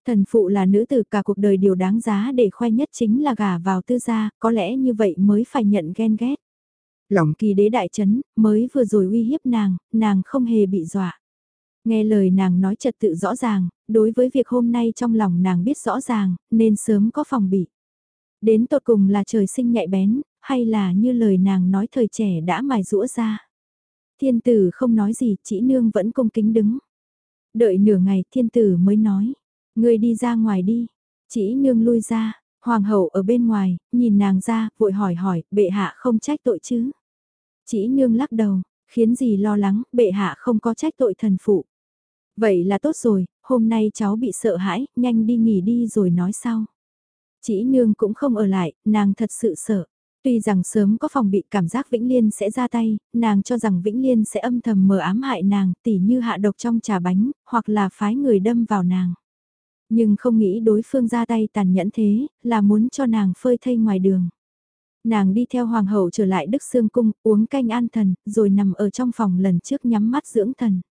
Thần phụ là nữ tử cả cuộc đời điều đáng giá để khoe nhất chính là gả vào tư gia, có lẽ như vậy mới phải nhận ghen ghét. Lòng kỳ đế đại chấn, mới vừa rồi uy hiếp nàng, nàng không hề bị dọa. Nghe lời nàng nói trật tự rõ ràng, đối với việc hôm nay trong lòng nàng biết rõ ràng, nên sớm có phòng bị. Đến tột cùng là trời sinh nhạy bén, hay là như lời nàng nói thời trẻ đã mài rũa ra. Thiên tử không nói gì, chỉ nương vẫn cung kính đứng. Đợi nửa ngày thiên tử mới nói, Người đi ra ngoài đi. Chỉ nương lui ra, hoàng hậu ở bên ngoài, nhìn nàng ra, vội hỏi hỏi, bệ hạ không trách tội chứ. Chỉ nương lắc đầu, khiến gì lo lắng, bệ hạ không có trách tội thần phụ. Vậy là tốt rồi, hôm nay cháu bị sợ hãi, nhanh đi nghỉ đi rồi nói sau. Chỉ nương cũng không ở lại, nàng thật sự sợ. Tuy rằng sớm có phòng bị cảm giác Vĩnh Liên sẽ ra tay, nàng cho rằng Vĩnh Liên sẽ âm thầm mờ ám hại nàng, tỉ như hạ độc trong trà bánh, hoặc là phái người đâm vào nàng. Nhưng không nghĩ đối phương ra tay tàn nhẫn thế, là muốn cho nàng phơi thây ngoài đường. Nàng đi theo hoàng hậu trở lại Đức Sương Cung, uống canh an thần, rồi nằm ở trong phòng lần trước nhắm mắt dưỡng thần.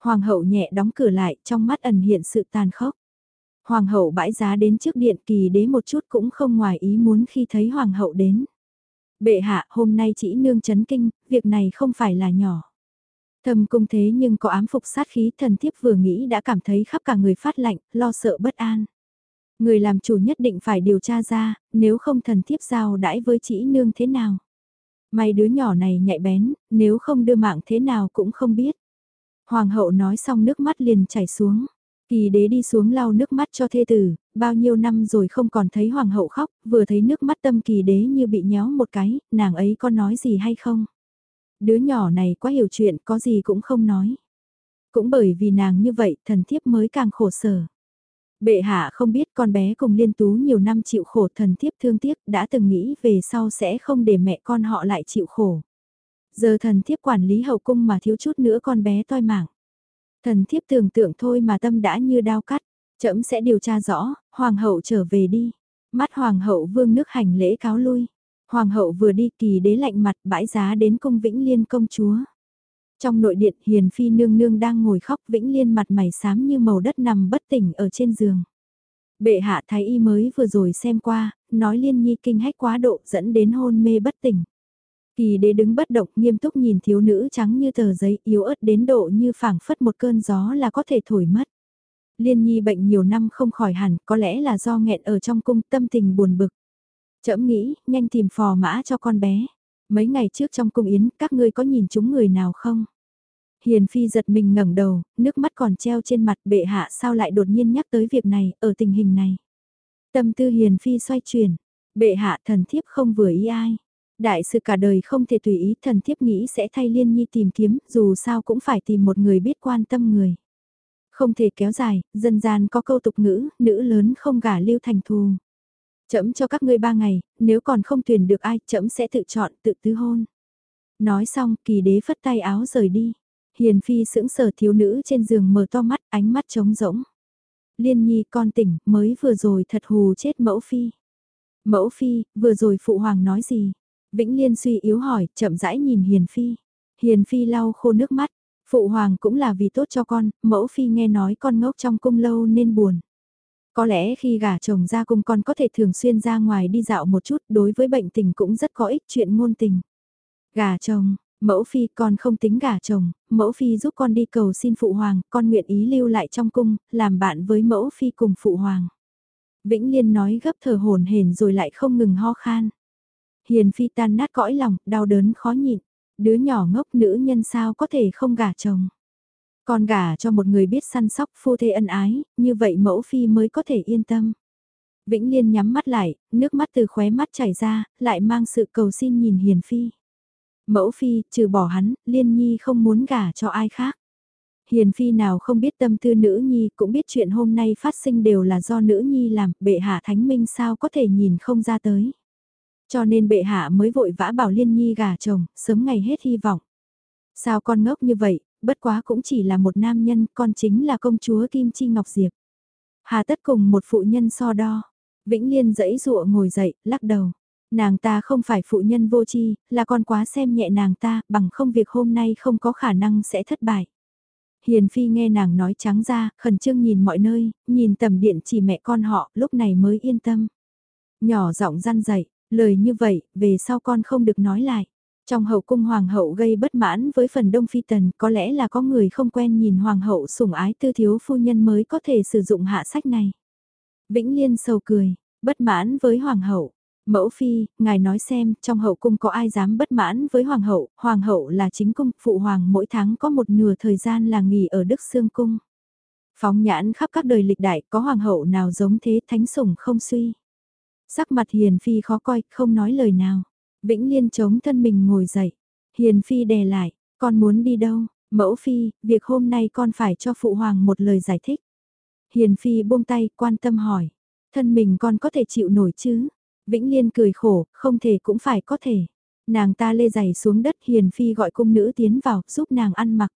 Hoàng hậu nhẹ đóng cửa lại, trong mắt ẩn hiện sự tàn khốc. Hoàng hậu bãi giá đến trước điện kỳ đế một chút cũng không ngoài ý muốn khi thấy hoàng hậu đến. Bệ hạ, hôm nay chỉ nương chấn kinh, việc này không phải là nhỏ thâm cung thế nhưng có ám phục sát khí thần thiếp vừa nghĩ đã cảm thấy khắp cả người phát lạnh, lo sợ bất an. Người làm chủ nhất định phải điều tra ra, nếu không thần thiếp giao đãi với chỉ nương thế nào. May đứa nhỏ này nhạy bén, nếu không đưa mạng thế nào cũng không biết. Hoàng hậu nói xong nước mắt liền chảy xuống. Kỳ đế đi xuống lau nước mắt cho thê tử, bao nhiêu năm rồi không còn thấy hoàng hậu khóc, vừa thấy nước mắt tâm kỳ đế như bị nhéo một cái, nàng ấy có nói gì hay không? Đứa nhỏ này quá hiểu chuyện, có gì cũng không nói. Cũng bởi vì nàng như vậy, thần thiếp mới càng khổ sở. Bệ hạ không biết con bé cùng liên tú nhiều năm chịu khổ thần thiếp thương tiếc đã từng nghĩ về sau sẽ không để mẹ con họ lại chịu khổ. Giờ thần thiếp quản lý hậu cung mà thiếu chút nữa con bé toi mạng. Thần thiếp tưởng tượng thôi mà tâm đã như đao cắt, trẫm sẽ điều tra rõ, hoàng hậu trở về đi. Mắt hoàng hậu vương nước hành lễ cáo lui. Hoàng hậu vừa đi kỳ đế lạnh mặt bãi giá đến cung Vĩnh Liên công chúa. Trong nội điện hiền phi nương nương đang ngồi khóc Vĩnh Liên mặt mày xám như màu đất nằm bất tỉnh ở trên giường. Bệ hạ thái y mới vừa rồi xem qua, nói liên nhi kinh hách quá độ dẫn đến hôn mê bất tỉnh. Kỳ đế đứng bất động nghiêm túc nhìn thiếu nữ trắng như tờ giấy yếu ớt đến độ như phảng phất một cơn gió là có thể thổi mất. Liên nhi bệnh nhiều năm không khỏi hẳn có lẽ là do nghẹn ở trong cung tâm tình buồn bực. Chậm nghĩ, nhanh tìm phò mã cho con bé. Mấy ngày trước trong cung yến, các ngươi có nhìn chúng người nào không? Hiền Phi giật mình ngẩng đầu, nước mắt còn treo trên mặt bệ hạ sao lại đột nhiên nhắc tới việc này, ở tình hình này. Tâm tư Hiền Phi xoay chuyển, bệ hạ thần thiếp không vừa ý ai. Đại sự cả đời không thể tùy ý thần thiếp nghĩ sẽ thay liên nhi tìm kiếm, dù sao cũng phải tìm một người biết quan tâm người. Không thể kéo dài, dân gian có câu tục ngữ, nữ lớn không gả lưu thành thù. Chấm cho các ngươi ba ngày, nếu còn không tuyển được ai, chấm sẽ tự chọn, tự tứ hôn. Nói xong, kỳ đế phất tay áo rời đi. Hiền phi sững sờ thiếu nữ trên giường mở to mắt, ánh mắt trống rỗng. Liên nhi con tỉnh, mới vừa rồi thật hù chết mẫu phi. Mẫu phi, vừa rồi phụ hoàng nói gì? Vĩnh Liên suy yếu hỏi, chậm rãi nhìn Hiền phi. Hiền phi lau khô nước mắt, phụ hoàng cũng là vì tốt cho con, mẫu phi nghe nói con ngốc trong cung lâu nên buồn. Có lẽ khi gả chồng ra cung con có thể thường xuyên ra ngoài đi dạo một chút đối với bệnh tình cũng rất có ích chuyện ngôn tình. Gả chồng, mẫu phi con không tính gả chồng, mẫu phi giúp con đi cầu xin phụ hoàng, con nguyện ý lưu lại trong cung, làm bạn với mẫu phi cùng phụ hoàng. Vĩnh Liên nói gấp thở hồn hển rồi lại không ngừng ho khan. Hiền phi tan nát cõi lòng, đau đớn khó nhịn. Đứa nhỏ ngốc nữ nhân sao có thể không gả chồng. Con gả cho một người biết săn sóc phu thê ân ái, như vậy mẫu phi mới có thể yên tâm. Vĩnh Liên nhắm mắt lại, nước mắt từ khóe mắt chảy ra, lại mang sự cầu xin nhìn Hiền Phi. Mẫu Phi, trừ bỏ hắn, Liên Nhi không muốn gả cho ai khác. Hiền Phi nào không biết tâm tư nữ Nhi cũng biết chuyện hôm nay phát sinh đều là do nữ Nhi làm, bệ hạ thánh minh sao có thể nhìn không ra tới. Cho nên bệ hạ mới vội vã bảo Liên Nhi gả chồng, sớm ngày hết hy vọng. Sao con ngốc như vậy, bất quá cũng chỉ là một nam nhân, con chính là công chúa Kim Chi Ngọc Diệp. Hà tất cùng một phụ nhân so đo. Vĩnh Liên dẫy dụa ngồi dậy, lắc đầu. Nàng ta không phải phụ nhân vô chi, là con quá xem nhẹ nàng ta, bằng không việc hôm nay không có khả năng sẽ thất bại. Hiền Phi nghe nàng nói trắng ra, khẩn trương nhìn mọi nơi, nhìn tầm điện chỉ mẹ con họ, lúc này mới yên tâm. Nhỏ giọng răn dậy, lời như vậy, về sau con không được nói lại. Trong hậu cung hoàng hậu gây bất mãn với phần đông phi tần có lẽ là có người không quen nhìn hoàng hậu sủng ái tư thiếu phu nhân mới có thể sử dụng hạ sách này. Vĩnh Liên sầu cười, bất mãn với hoàng hậu. Mẫu phi, ngài nói xem, trong hậu cung có ai dám bất mãn với hoàng hậu, hoàng hậu là chính cung, phụ hoàng mỗi tháng có một nửa thời gian là nghỉ ở Đức Sương Cung. Phóng nhãn khắp các đời lịch đại có hoàng hậu nào giống thế thánh sủng không suy. Sắc mặt hiền phi khó coi, không nói lời nào. Vĩnh Liên chống thân mình ngồi dậy. Hiền Phi đè lại, con muốn đi đâu? Mẫu Phi, việc hôm nay con phải cho Phụ Hoàng một lời giải thích. Hiền Phi buông tay, quan tâm hỏi. Thân mình con có thể chịu nổi chứ? Vĩnh Liên cười khổ, không thể cũng phải có thể. Nàng ta lê giày xuống đất Hiền Phi gọi cung nữ tiến vào, giúp nàng ăn mặc.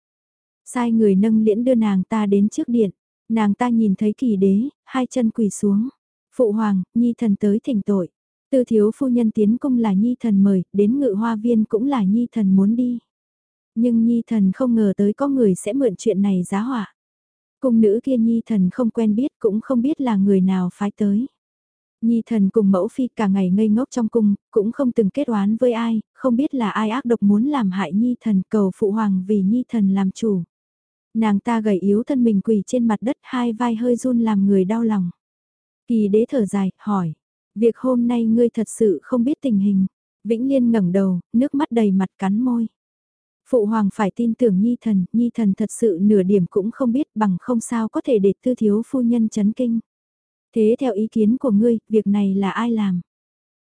Sai người nâng liễn đưa nàng ta đến trước điện. Nàng ta nhìn thấy kỳ đế, hai chân quỳ xuống. Phụ hoàng, nhi thần tới thỉnh tội. Tư thiếu phu nhân tiến cung là nhi thần mời, đến ngự hoa viên cũng là nhi thần muốn đi. Nhưng nhi thần không ngờ tới có người sẽ mượn chuyện này giá họa. Cung nữ kia nhi thần không quen biết cũng không biết là người nào phái tới. Nhi thần cùng mẫu phi cả ngày ngây ngốc trong cung, cũng không từng kết oán với ai, không biết là ai ác độc muốn làm hại nhi thần cầu phụ hoàng vì nhi thần làm chủ. Nàng ta gầy yếu thân mình quỳ trên mặt đất hai vai hơi run làm người đau lòng. Kỳ đế thở dài, hỏi, Việc hôm nay ngươi thật sự không biết tình hình. Vĩnh Liên ngẩng đầu, nước mắt đầy mặt cắn môi. Phụ hoàng phải tin tưởng nhi thần, nhi thần thật sự nửa điểm cũng không biết bằng không sao có thể để tư thiếu phu nhân chấn kinh. Thế theo ý kiến của ngươi, việc này là ai làm?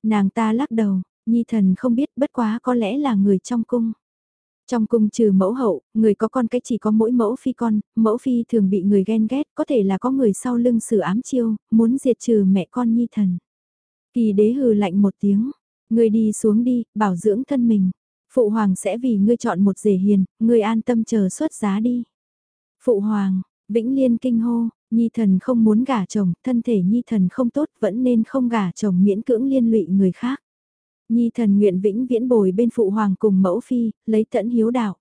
Nàng ta lắc đầu, nhi thần không biết bất quá có lẽ là người trong cung. Trong cung trừ mẫu hậu, người có con cái chỉ có mỗi mẫu phi con, mẫu phi thường bị người ghen ghét, có thể là có người sau lưng xử ám chiêu, muốn diệt trừ mẹ con nhi thần. Kỳ đế hừ lạnh một tiếng, người đi xuống đi, bảo dưỡng thân mình. Phụ hoàng sẽ vì ngươi chọn một rể hiền, ngươi an tâm chờ xuất giá đi. Phụ hoàng, Vĩnh Liên kinh hô, Nhi thần không muốn gả chồng, thân thể Nhi thần không tốt vẫn nên không gả chồng miễn cưỡng liên lụy người khác. Nhi thần nguyện vĩnh viễn bồi bên phụ hoàng cùng mẫu phi, lấy tẫn hiếu đạo.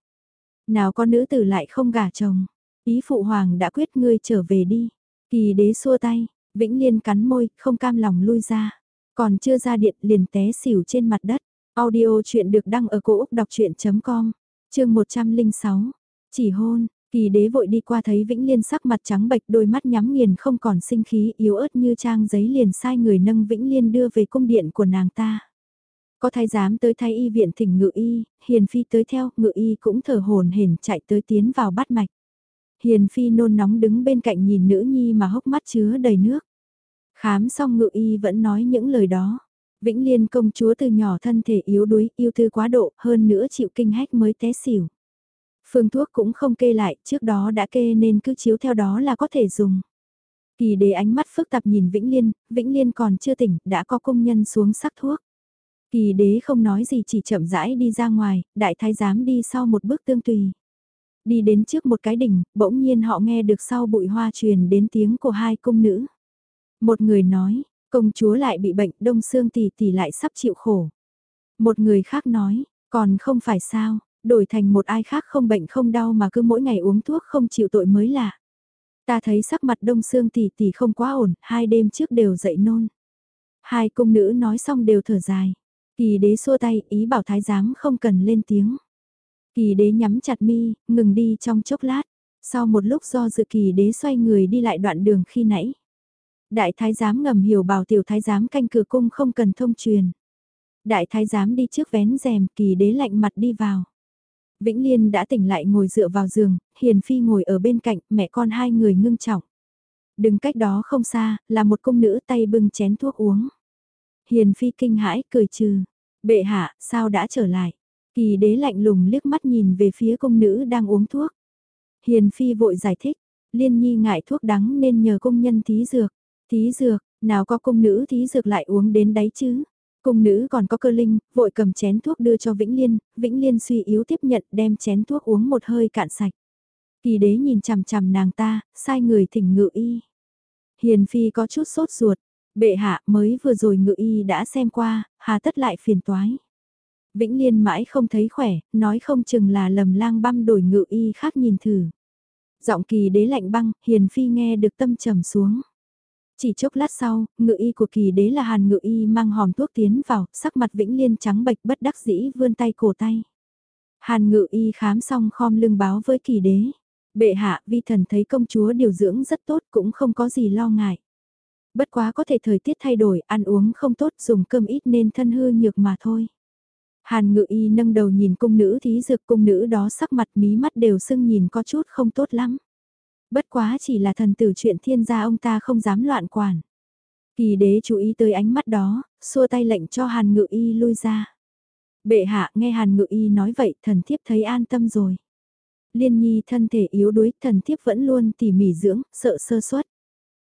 Nào con nữ tử lại không gả chồng, ý phụ hoàng đã quyết ngươi trở về đi. Kỳ đế xua tay, vĩnh liên cắn môi, không cam lòng lui ra. Còn chưa ra điện liền té xỉu trên mặt đất. Audio chuyện được đăng ở cổ Úc đọc chuyện.com, chương 106, chỉ hôn, kỳ đế vội đi qua thấy Vĩnh Liên sắc mặt trắng bệch đôi mắt nhắm nghiền không còn sinh khí yếu ớt như trang giấy liền sai người nâng Vĩnh Liên đưa về cung điện của nàng ta. Có thái giám tới thay y viện thỉnh ngự y, hiền phi tới theo, ngự y cũng thở hồn hển chạy tới tiến vào bắt mạch. Hiền phi nôn nóng đứng bên cạnh nhìn nữ nhi mà hốc mắt chứa đầy nước. Khám xong ngự y vẫn nói những lời đó. Vĩnh Liên công chúa từ nhỏ thân thể yếu đuối, yêu thư quá độ, hơn nữa chịu kinh hách mới té xỉu. Phương thuốc cũng không kê lại, trước đó đã kê nên cứ chiếu theo đó là có thể dùng. Kỳ đế ánh mắt phức tạp nhìn Vĩnh Liên, Vĩnh Liên còn chưa tỉnh, đã có công nhân xuống sắc thuốc. Kỳ đế không nói gì chỉ chậm rãi đi ra ngoài, đại thái giám đi sau một bước tương tùy. Đi đến trước một cái đỉnh, bỗng nhiên họ nghe được sau bụi hoa truyền đến tiếng của hai cung nữ. Một người nói, công chúa lại bị bệnh, đông xương tỷ tỷ lại sắp chịu khổ. Một người khác nói, còn không phải sao, đổi thành một ai khác không bệnh không đau mà cứ mỗi ngày uống thuốc không chịu tội mới lạ. Ta thấy sắc mặt đông xương tỷ tỷ không quá ổn, hai đêm trước đều dậy nôn. Hai cung nữ nói xong đều thở dài. Kỳ đế xua tay ý bảo thái giám không cần lên tiếng. Kỳ đế nhắm chặt mi, ngừng đi trong chốc lát. Sau một lúc do dự kỳ đế xoay người đi lại đoạn đường khi nãy. Đại thái giám ngầm hiểu bảo tiểu thái giám canh cửa cung không cần thông truyền. Đại thái giám đi trước vén rèm kỳ đế lạnh mặt đi vào. Vĩnh Liên đã tỉnh lại ngồi dựa vào giường, Hiền Phi ngồi ở bên cạnh, mẹ con hai người ngưng trọng. đứng cách đó không xa, là một cung nữ tay bưng chén thuốc uống. Hiền Phi kinh hãi, cười trừ. Bệ hạ, sao đã trở lại? Kỳ đế lạnh lùng liếc mắt nhìn về phía cung nữ đang uống thuốc. Hiền Phi vội giải thích, Liên Nhi ngại thuốc đắng nên nhờ công nhân thí dược. Thí dược, nào có cung nữ thí dược lại uống đến đấy chứ? Cung nữ còn có cơ linh, vội cầm chén thuốc đưa cho Vĩnh Liên, Vĩnh Liên suy yếu tiếp nhận đem chén thuốc uống một hơi cạn sạch. Kỳ đế nhìn chằm chằm nàng ta, sai người thỉnh ngự y. Hiền Phi có chút sốt ruột, Bệ hạ mới vừa rồi ngự y đã xem qua, hà tất lại phiền toái. Vĩnh Liên mãi không thấy khỏe, nói không chừng là lầm lang băm đổi ngự y khác nhìn thử. Giọng kỳ đế lạnh băng, hiền phi nghe được tâm trầm xuống. Chỉ chốc lát sau, ngự y của kỳ đế là hàn ngự y mang hòm thuốc tiến vào, sắc mặt Vĩnh Liên trắng bệch bất đắc dĩ vươn tay cổ tay. Hàn ngự y khám xong khom lưng báo với kỳ đế. Bệ hạ, vi thần thấy công chúa điều dưỡng rất tốt cũng không có gì lo ngại. Bất quá có thể thời tiết thay đổi, ăn uống không tốt, dùng cơm ít nên thân hư nhược mà thôi. Hàn ngự y nâng đầu nhìn cung nữ thí dược cung nữ đó sắc mặt mí mắt đều sưng nhìn có chút không tốt lắm. Bất quá chỉ là thần tử chuyện thiên gia ông ta không dám loạn quản. Kỳ đế chú ý tới ánh mắt đó, xua tay lệnh cho hàn ngự y lui ra. Bệ hạ nghe hàn ngự y nói vậy thần thiếp thấy an tâm rồi. Liên nhi thân thể yếu đuối thần thiếp vẫn luôn tỉ mỉ dưỡng, sợ sơ suất.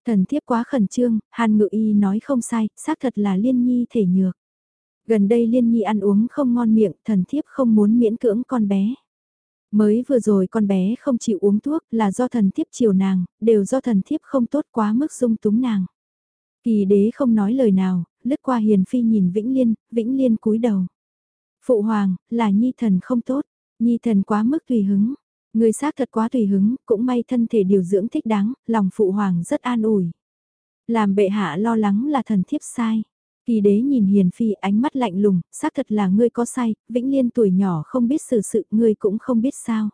Thần thiếp quá khẩn trương, Hàn Ngự Y nói không sai, xác thật là Liên Nhi thể nhược. Gần đây Liên Nhi ăn uống không ngon miệng, thần thiếp không muốn miễn cưỡng con bé. Mới vừa rồi con bé không chịu uống thuốc là do thần thiếp chiều nàng, đều do thần thiếp không tốt quá mức dung túng nàng. Kỳ đế không nói lời nào, lướt qua hiền phi nhìn Vĩnh Liên, Vĩnh Liên cúi đầu. Phụ hoàng, là nhi thần không tốt, nhi thần quá mức tùy hứng. Người xác thật quá tùy hứng, cũng may thân thể điều dưỡng thích đáng, lòng phụ hoàng rất an ủi. Làm bệ hạ lo lắng là thần thiếp sai. Kỳ đế nhìn hiền phi ánh mắt lạnh lùng, xác thật là ngươi có sai, vĩnh liên tuổi nhỏ không biết xử sự, ngươi cũng không biết sao.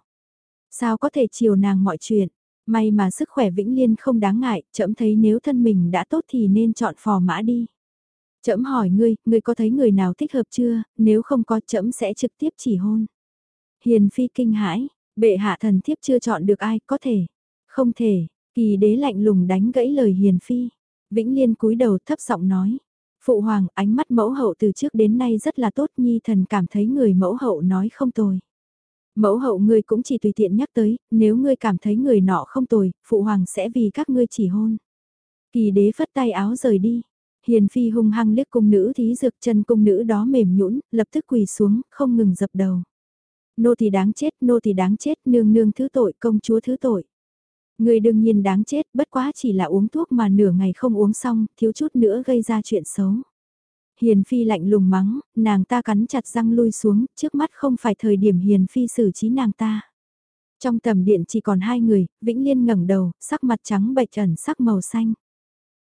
Sao có thể chiều nàng mọi chuyện, may mà sức khỏe vĩnh liên không đáng ngại, chậm thấy nếu thân mình đã tốt thì nên chọn phò mã đi. Chậm hỏi ngươi, ngươi có thấy người nào thích hợp chưa, nếu không có chậm sẽ trực tiếp chỉ hôn. Hiền phi kinh hãi, bệ hạ thần thiếp chưa chọn được ai, có thể. Không thể, kỳ đế lạnh lùng đánh gãy lời hiền phi. Vĩnh Liên cúi đầu thấp giọng nói. Phụ hoàng, ánh mắt mẫu hậu từ trước đến nay rất là tốt nhi thần cảm thấy người mẫu hậu nói không tồi. Mẫu hậu ngươi cũng chỉ tùy tiện nhắc tới, nếu ngươi cảm thấy người nọ không tồi, phụ hoàng sẽ vì các ngươi chỉ hôn. Kỳ đế phất tay áo rời đi. Hiền phi hung hăng liếc cung nữ thí dược chân cung nữ đó mềm nhũn, lập tức quỳ xuống, không ngừng dập đầu. Nô thì đáng chết, nô thì đáng chết, nương nương thứ tội, công chúa thứ tội. Người đương nhiên đáng chết, bất quá chỉ là uống thuốc mà nửa ngày không uống xong, thiếu chút nữa gây ra chuyện xấu. Hiền Phi lạnh lùng mắng, nàng ta cắn chặt răng lui xuống, trước mắt không phải thời điểm Hiền Phi xử trí nàng ta. Trong tầm điện chỉ còn hai người, Vĩnh Liên ngẩng đầu, sắc mặt trắng bệch ẩn sắc màu xanh.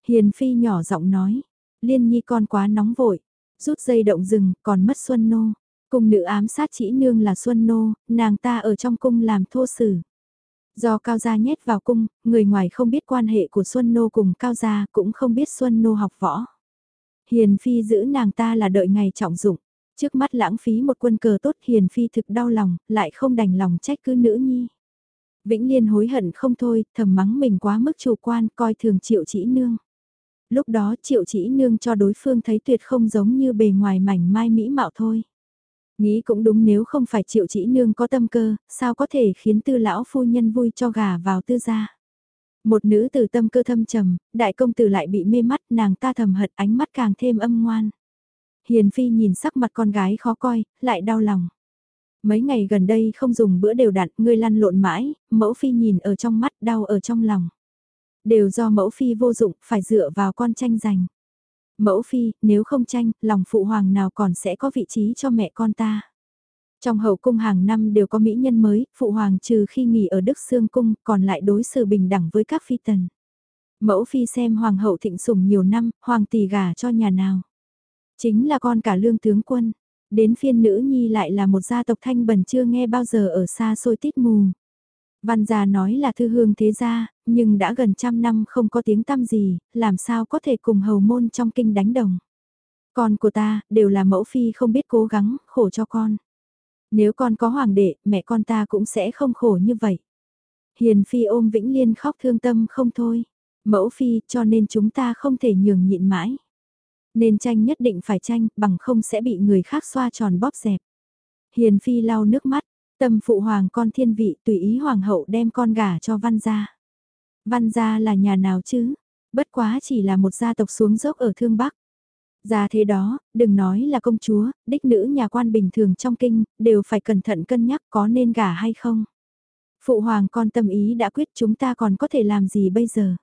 Hiền Phi nhỏ giọng nói, Liên Nhi con quá nóng vội, rút dây động rừng, còn mất Xuân Nô. cùng nữ ám sát chỉ nương là Xuân Nô, nàng ta ở trong cung làm thô sử. Do Cao Gia nhét vào cung, người ngoài không biết quan hệ của Xuân Nô cùng Cao Gia cũng không biết Xuân Nô học võ. Hiền Phi giữ nàng ta là đợi ngày trọng dụng. Trước mắt lãng phí một quân cờ tốt Hiền Phi thực đau lòng, lại không đành lòng trách cứ nữ nhi. Vĩnh Liên hối hận không thôi, thầm mắng mình quá mức chủ quan, coi thường triệu chỉ nương. Lúc đó triệu chỉ nương cho đối phương thấy tuyệt không giống như bề ngoài mảnh mai mỹ mạo thôi. Nghĩ cũng đúng nếu không phải triệu chỉ nương có tâm cơ, sao có thể khiến tư lão phu nhân vui cho gà vào tư gia. Một nữ tử tâm cơ thâm trầm, đại công tử lại bị mê mắt nàng ta thầm hận ánh mắt càng thêm âm ngoan. Hiền phi nhìn sắc mặt con gái khó coi, lại đau lòng. Mấy ngày gần đây không dùng bữa đều đặn, ngươi lăn lộn mãi, mẫu phi nhìn ở trong mắt đau ở trong lòng. Đều do mẫu phi vô dụng, phải dựa vào con tranh giành. Mẫu phi, nếu không tranh, lòng phụ hoàng nào còn sẽ có vị trí cho mẹ con ta. Trong hậu cung hàng năm đều có mỹ nhân mới, phụ hoàng trừ khi nghỉ ở Đức Sương Cung, còn lại đối xử bình đẳng với các phi tần. Mẫu phi xem hoàng hậu thịnh sủng nhiều năm, hoàng tỷ gả cho nhà nào. Chính là con cả lương tướng quân. Đến phiên nữ nhi lại là một gia tộc thanh bần chưa nghe bao giờ ở xa xôi tít mù. Văn gia nói là thư hương thế gia, nhưng đã gần trăm năm không có tiếng tăm gì, làm sao có thể cùng hầu môn trong kinh đánh đồng. Con của ta, đều là mẫu phi không biết cố gắng, khổ cho con. Nếu con có hoàng đệ, mẹ con ta cũng sẽ không khổ như vậy. Hiền phi ôm Vĩnh Liên khóc thương tâm không thôi. Mẫu phi cho nên chúng ta không thể nhường nhịn mãi. Nên tranh nhất định phải tranh, bằng không sẽ bị người khác xoa tròn bóp dẹp. Hiền phi lau nước mắt, tâm phụ hoàng con thiên vị tùy ý hoàng hậu đem con gả cho văn gia. Văn gia là nhà nào chứ? Bất quá chỉ là một gia tộc xuống dốc ở Thương Bắc. Ra thế đó, đừng nói là công chúa, đích nữ nhà quan bình thường trong kinh, đều phải cẩn thận cân nhắc có nên gả hay không. Phụ hoàng con tâm ý đã quyết chúng ta còn có thể làm gì bây giờ.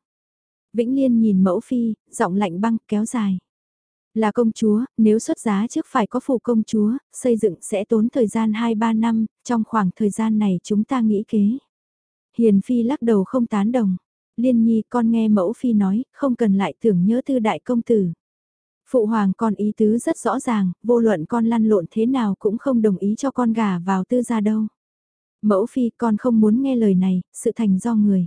Vĩnh Liên nhìn mẫu phi, giọng lạnh băng kéo dài. Là công chúa, nếu xuất giá trước phải có phụ công chúa, xây dựng sẽ tốn thời gian 2-3 năm, trong khoảng thời gian này chúng ta nghĩ kế. Hiền phi lắc đầu không tán đồng. Liên nhi con nghe mẫu phi nói, không cần lại tưởng nhớ tư đại công tử. Phụ hoàng con ý tứ rất rõ ràng, vô luận con lăn lộn thế nào cũng không đồng ý cho con gà vào tư gia đâu. Mẫu phi con không muốn nghe lời này, sự thành do người.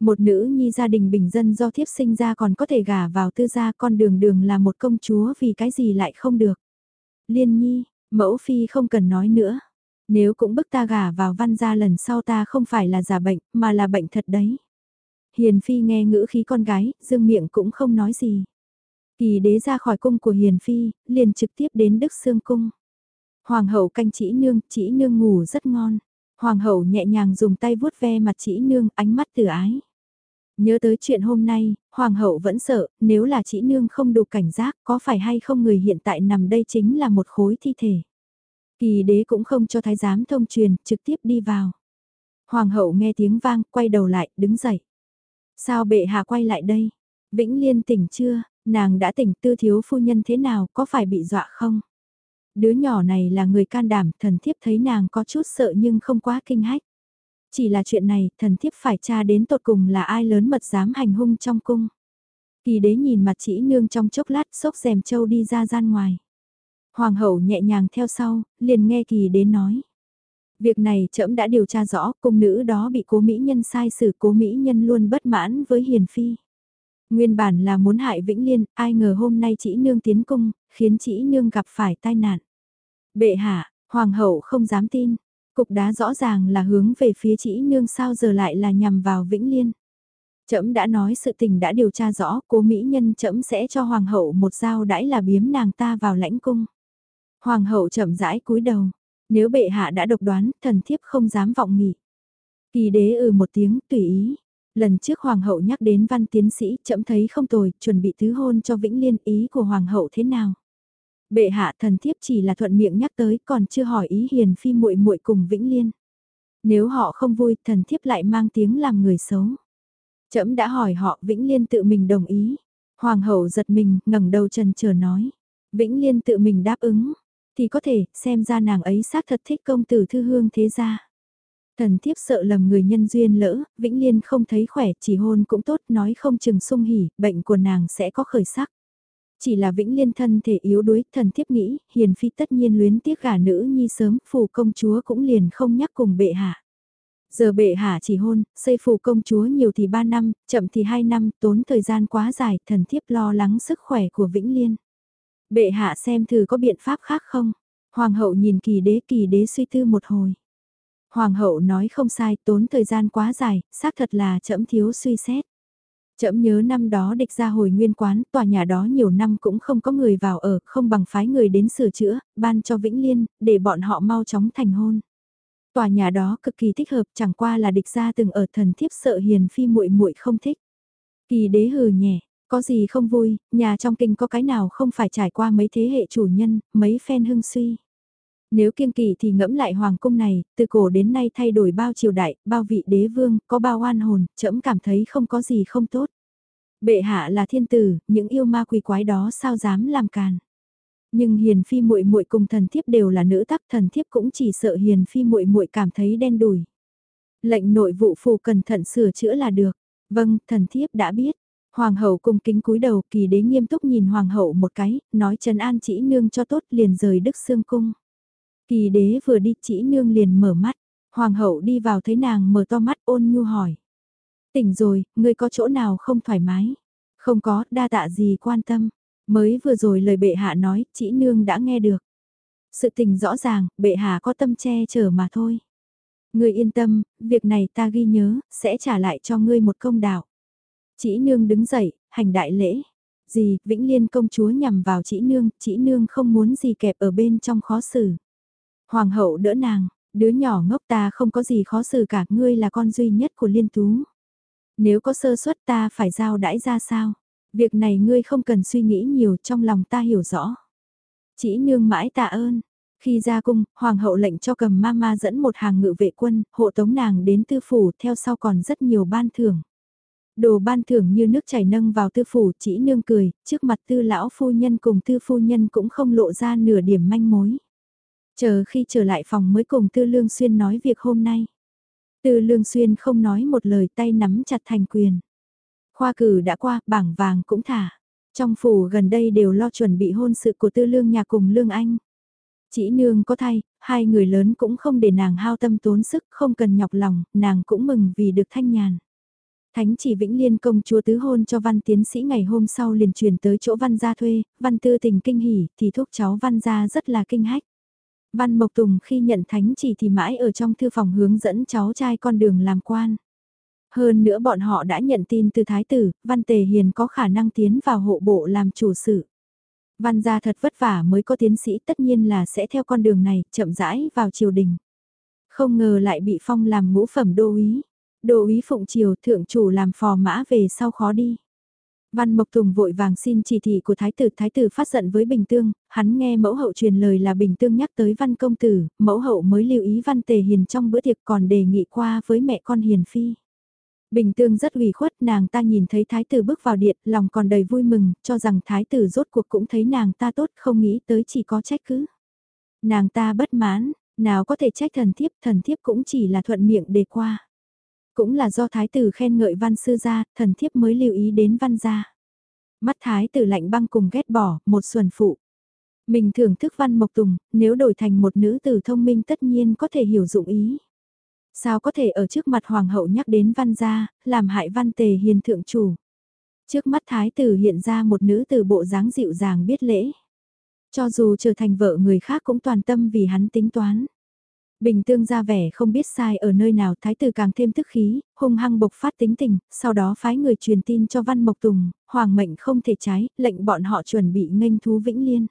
Một nữ nhi gia đình bình dân do thiếp sinh ra còn có thể gả vào tư gia con đường đường là một công chúa vì cái gì lại không được. Liên nhi, mẫu phi không cần nói nữa. Nếu cũng bức ta gả vào văn gia lần sau ta không phải là giả bệnh, mà là bệnh thật đấy. Hiền phi nghe ngữ khí con gái, dương miệng cũng không nói gì. Kỳ đế ra khỏi cung của Hiền Phi, liền trực tiếp đến Đức Sương Cung. Hoàng hậu canh chỉ nương, chỉ nương ngủ rất ngon. Hoàng hậu nhẹ nhàng dùng tay vuốt ve mặt chỉ nương, ánh mắt từ ái. Nhớ tới chuyện hôm nay, hoàng hậu vẫn sợ, nếu là chỉ nương không đủ cảnh giác, có phải hay không người hiện tại nằm đây chính là một khối thi thể. Kỳ đế cũng không cho thái giám thông truyền, trực tiếp đi vào. Hoàng hậu nghe tiếng vang, quay đầu lại, đứng dậy. Sao bệ hạ quay lại đây? Vĩnh Liên tỉnh chưa? Nàng đã tỉnh tư thiếu phu nhân thế nào, có phải bị dọa không? Đứa nhỏ này là người can đảm, thần thiếp thấy nàng có chút sợ nhưng không quá kinh hách. Chỉ là chuyện này, thần thiếp phải tra đến tột cùng là ai lớn mật dám hành hung trong cung. Kỳ đế nhìn mặt chỉ nương trong chốc lát xốc rèm châu đi ra gian ngoài. Hoàng hậu nhẹ nhàng theo sau, liền nghe kỳ đế nói. Việc này trẫm đã điều tra rõ, cung nữ đó bị cố mỹ nhân sai xử cố mỹ nhân luôn bất mãn với hiền phi. Nguyên bản là muốn hại Vĩnh Liên, ai ngờ hôm nay chỉ nương tiến cung, khiến chỉ nương gặp phải tai nạn. Bệ hạ, hoàng hậu không dám tin. Cục đá rõ ràng là hướng về phía chỉ nương sao giờ lại là nhằm vào Vĩnh Liên. Trẫm đã nói sự tình đã điều tra rõ, cố mỹ nhân trẫm sẽ cho hoàng hậu một dao đãi là biếm nàng ta vào lãnh cung. Hoàng hậu chậm rãi cúi đầu, nếu bệ hạ đã độc đoán, thần thiếp không dám vọng nghị. Kỳ đế ừ một tiếng, tùy ý. Lần trước hoàng hậu nhắc đến văn tiến sĩ, trẫm thấy không tồi, chuẩn bị tứ hôn cho Vĩnh Liên ý của hoàng hậu thế nào? Bệ hạ thần thiếp chỉ là thuận miệng nhắc tới, còn chưa hỏi ý hiền phi muội muội cùng Vĩnh Liên. Nếu họ không vui, thần thiếp lại mang tiếng làm người xấu. Trẫm đã hỏi họ, Vĩnh Liên tự mình đồng ý. Hoàng hậu giật mình, ngẩng đầu trần chờ nói. Vĩnh Liên tự mình đáp ứng, thì có thể, xem ra nàng ấy xác thật thích công tử thư hương thế gia. Thần thiếp sợ lầm người nhân duyên lỡ, Vĩnh Liên không thấy khỏe, chỉ hôn cũng tốt, nói không chừng sung hỉ, bệnh của nàng sẽ có khởi sắc. Chỉ là Vĩnh Liên thân thể yếu đuối, thần thiếp nghĩ, hiền phi tất nhiên luyến tiếc gả nữ nhi sớm, phù công chúa cũng liền không nhắc cùng bệ hạ. Giờ bệ hạ chỉ hôn, xây phù công chúa nhiều thì 3 năm, chậm thì 2 năm, tốn thời gian quá dài, thần thiếp lo lắng sức khỏe của Vĩnh Liên. Bệ hạ xem thử có biện pháp khác không? Hoàng hậu nhìn kỳ đế kỳ đế suy tư một hồi. Hoàng hậu nói không sai, tốn thời gian quá dài, xác thật là chậm thiếu suy xét. Chậm nhớ năm đó địch ra hồi nguyên quán, tòa nhà đó nhiều năm cũng không có người vào ở, không bằng phái người đến sửa chữa, ban cho Vĩnh Liên, để bọn họ mau chóng thành hôn. Tòa nhà đó cực kỳ thích hợp, chẳng qua là địch ra từng ở thần thiếp sợ hiền phi muội muội không thích. Kỳ đế hừ nhẹ, có gì không vui, nhà trong kinh có cái nào không phải trải qua mấy thế hệ chủ nhân, mấy phen hưng suy. Nếu kiêng kỳ thì ngẫm lại hoàng cung này, từ cổ đến nay thay đổi bao triều đại, bao vị đế vương, có bao oan hồn, trẫm cảm thấy không có gì không tốt. Bệ hạ là thiên tử, những yêu ma quỷ quái đó sao dám làm càn. Nhưng hiền phi muội muội cùng thần thiếp đều là nữ tắc, thần thiếp cũng chỉ sợ hiền phi muội muội cảm thấy đen đủi. Lệnh nội vụ phù cẩn thận sửa chữa là được. Vâng, thần thiếp đã biết. Hoàng hậu cung kính cúi đầu kỳ đế nghiêm túc nhìn hoàng hậu một cái, nói trần an chỉ nương cho tốt liền rời đức xương cung. Kỳ đế vừa đi chỉ nương liền mở mắt, hoàng hậu đi vào thấy nàng mở to mắt ôn nhu hỏi. Tỉnh rồi, ngươi có chỗ nào không thoải mái? Không có, đa tạ gì quan tâm. Mới vừa rồi lời bệ hạ nói, chỉ nương đã nghe được. Sự tình rõ ràng, bệ hạ có tâm che chở mà thôi. Ngươi yên tâm, việc này ta ghi nhớ, sẽ trả lại cho ngươi một công đạo. Chỉ nương đứng dậy, hành đại lễ. Gì, Vĩnh Liên công chúa nhằm vào chỉ nương, chỉ nương không muốn gì kẹp ở bên trong khó xử. Hoàng hậu đỡ nàng, đứa nhỏ ngốc ta không có gì khó xử cả, ngươi là con duy nhất của Liên Tú. Nếu có sơ suất ta phải giao đãi ra sao? Việc này ngươi không cần suy nghĩ nhiều trong lòng ta hiểu rõ. Chỉ nương mãi tạ ơn. Khi ra cung, hoàng hậu lệnh cho cầm mama dẫn một hàng ngự vệ quân, hộ tống nàng đến tư phủ, theo sau còn rất nhiều ban thưởng. Đồ ban thưởng như nước chảy nâng vào tư phủ chỉ nương cười, trước mặt tư lão phu nhân cùng tư phu nhân cũng không lộ ra nửa điểm manh mối. Chờ khi trở lại phòng mới cùng tư lương xuyên nói việc hôm nay. Tư lương xuyên không nói một lời tay nắm chặt thành quyền. Khoa cử đã qua, bảng vàng cũng thả. Trong phủ gần đây đều lo chuẩn bị hôn sự của tư lương nhà cùng lương anh. Chỉ nương có thay, hai người lớn cũng không để nàng hao tâm tốn sức, không cần nhọc lòng, nàng cũng mừng vì được thanh nhàn. Thánh chỉ Vĩnh Liên công chúa tứ hôn cho văn tiến sĩ ngày hôm sau liền truyền tới chỗ văn gia thuê, văn tư tình kinh hỉ, thì thúc cháu văn gia rất là kinh hách. Văn Mộc Tùng khi nhận thánh chỉ thì mãi ở trong thư phòng hướng dẫn cháu trai con đường làm quan. Hơn nữa bọn họ đã nhận tin từ Thái tử, Văn Tề Hiền có khả năng tiến vào hộ bộ làm chủ sự. Văn gia thật vất vả mới có tiến sĩ tất nhiên là sẽ theo con đường này, chậm rãi vào triều đình. Không ngờ lại bị phong làm ngũ phẩm đô úy. Đô úy phụng triều thượng chủ làm phò mã về sau khó đi. Văn Mộc Tùng vội vàng xin chỉ thị của Thái tử. Thái tử phát giận với Bình Tương, hắn nghe mẫu hậu truyền lời là Bình Tương nhắc tới Văn Công Tử, mẫu hậu mới lưu ý Văn Tề Hiền trong bữa tiệc còn đề nghị qua với mẹ con Hiền Phi. Bình Tương rất ủy khuất nàng ta nhìn thấy Thái tử bước vào điện, lòng còn đầy vui mừng, cho rằng Thái tử rốt cuộc cũng thấy nàng ta tốt không nghĩ tới chỉ có trách cứ. Nàng ta bất mãn, nào có thể trách thần thiếp, thần thiếp cũng chỉ là thuận miệng đề qua. Cũng là do thái tử khen ngợi văn sư gia, thần thiếp mới lưu ý đến văn gia. Mắt thái tử lạnh băng cùng ghét bỏ, một xuẩn phụ. Mình thưởng thức văn mộc tùng, nếu đổi thành một nữ tử thông minh tất nhiên có thể hiểu dụng ý. Sao có thể ở trước mặt hoàng hậu nhắc đến văn gia, làm hại văn tề hiền thượng chủ. Trước mắt thái tử hiện ra một nữ tử bộ dáng dịu dàng biết lễ. Cho dù trở thành vợ người khác cũng toàn tâm vì hắn tính toán. Bình tương ra vẻ không biết sai ở nơi nào thái tử càng thêm tức khí, hung hăng bộc phát tính tình, sau đó phái người truyền tin cho Văn Mộc Tùng, hoàng mệnh không thể trái, lệnh bọn họ chuẩn bị nghênh thú Vĩnh Liên.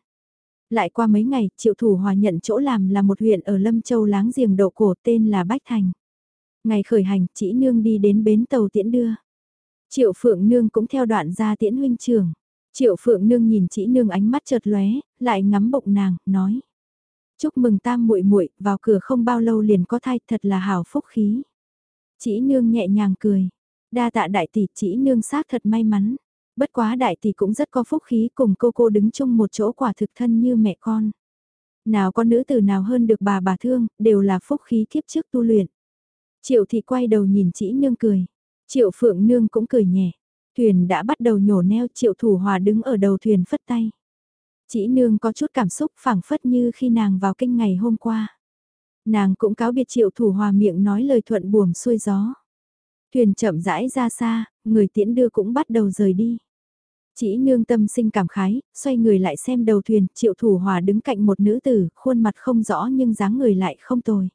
Lại qua mấy ngày, triệu thủ hòa nhận chỗ làm là một huyện ở Lâm Châu láng giềng độ cổ tên là Bách Thành. Ngày khởi hành, chỉ nương đi đến bến tàu tiễn đưa. Triệu Phượng Nương cũng theo đoạn ra tiễn huynh trưởng. Triệu Phượng Nương nhìn chỉ nương ánh mắt chợt lóe, lại ngắm bụng nàng, nói. Chúc mừng tam muội muội vào cửa không bao lâu liền có thai thật là hào phúc khí. Chỉ nương nhẹ nhàng cười. Đa tạ đại tỷ chỉ nương xác thật may mắn. Bất quá đại tỷ cũng rất có phúc khí cùng cô cô đứng chung một chỗ quả thực thân như mẹ con. Nào con nữ tử nào hơn được bà bà thương, đều là phúc khí kiếp trước tu luyện. Triệu thị quay đầu nhìn chỉ nương cười. Triệu phượng nương cũng cười nhẹ. Thuyền đã bắt đầu nhổ neo triệu thủ hòa đứng ở đầu thuyền phất tay. Chỉ nương có chút cảm xúc phảng phất như khi nàng vào kinh ngày hôm qua. Nàng cũng cáo biệt triệu thủ hòa miệng nói lời thuận buồm xuôi gió. Thuyền chậm rãi ra xa, người tiễn đưa cũng bắt đầu rời đi. Chỉ nương tâm sinh cảm khái, xoay người lại xem đầu thuyền, triệu thủ hòa đứng cạnh một nữ tử, khuôn mặt không rõ nhưng dáng người lại không tồi.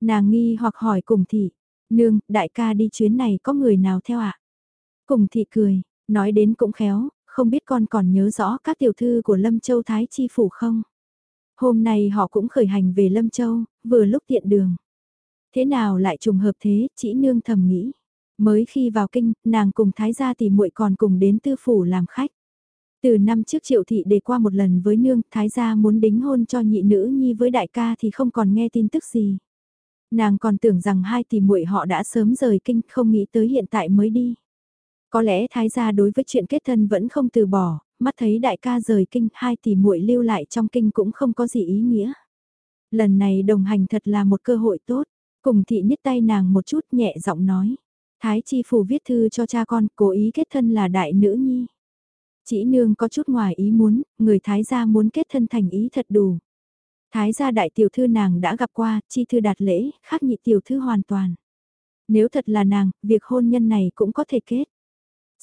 Nàng nghi hoặc hỏi cùng thị, nương, đại ca đi chuyến này có người nào theo ạ? À? Cùng thị cười, nói đến cũng khéo, không biết con còn nhớ rõ các tiểu thư của Lâm Châu Thái Chi Phủ không? Hôm nay họ cũng khởi hành về Lâm Châu, vừa lúc tiện đường. Thế nào lại trùng hợp thế, chỉ nương thầm nghĩ. Mới khi vào kinh, nàng cùng Thái gia tỷ muội còn cùng đến tư phủ làm khách. Từ năm trước triệu thị để qua một lần với nương, Thái gia muốn đính hôn cho nhị nữ nhi với đại ca thì không còn nghe tin tức gì. Nàng còn tưởng rằng hai tỷ muội họ đã sớm rời kinh, không nghĩ tới hiện tại mới đi. Có lẽ thái gia đối với chuyện kết thân vẫn không từ bỏ, mắt thấy đại ca rời kinh, hai tỷ muội lưu lại trong kinh cũng không có gì ý nghĩa. Lần này đồng hành thật là một cơ hội tốt, cùng thị niết tay nàng một chút nhẹ giọng nói. Thái chi phủ viết thư cho cha con, cố ý kết thân là đại nữ nhi. Chỉ nương có chút ngoài ý muốn, người thái gia muốn kết thân thành ý thật đủ. Thái gia đại tiểu thư nàng đã gặp qua, chi thư đạt lễ, khác nhị tiểu thư hoàn toàn. Nếu thật là nàng, việc hôn nhân này cũng có thể kết.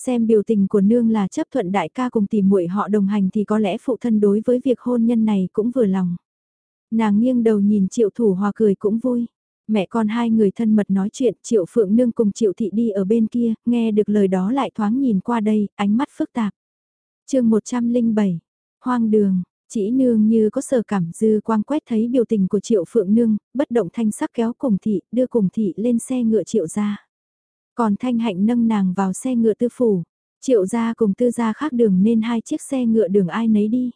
Xem biểu tình của nương là chấp thuận đại ca cùng tìm muội họ đồng hành thì có lẽ phụ thân đối với việc hôn nhân này cũng vừa lòng. Nàng nghiêng đầu nhìn triệu thủ hòa cười cũng vui. Mẹ con hai người thân mật nói chuyện, triệu phượng nương cùng triệu thị đi ở bên kia, nghe được lời đó lại thoáng nhìn qua đây, ánh mắt phức tạp. chương 107, hoang đường, chỉ nương như có sờ cảm dư quang quét thấy biểu tình của triệu phượng nương, bất động thanh sắc kéo cùng thị, đưa cùng thị lên xe ngựa triệu ra. Còn thanh hạnh nâng nàng vào xe ngựa tư phủ, triệu gia cùng tư gia khác đường nên hai chiếc xe ngựa đường ai nấy đi.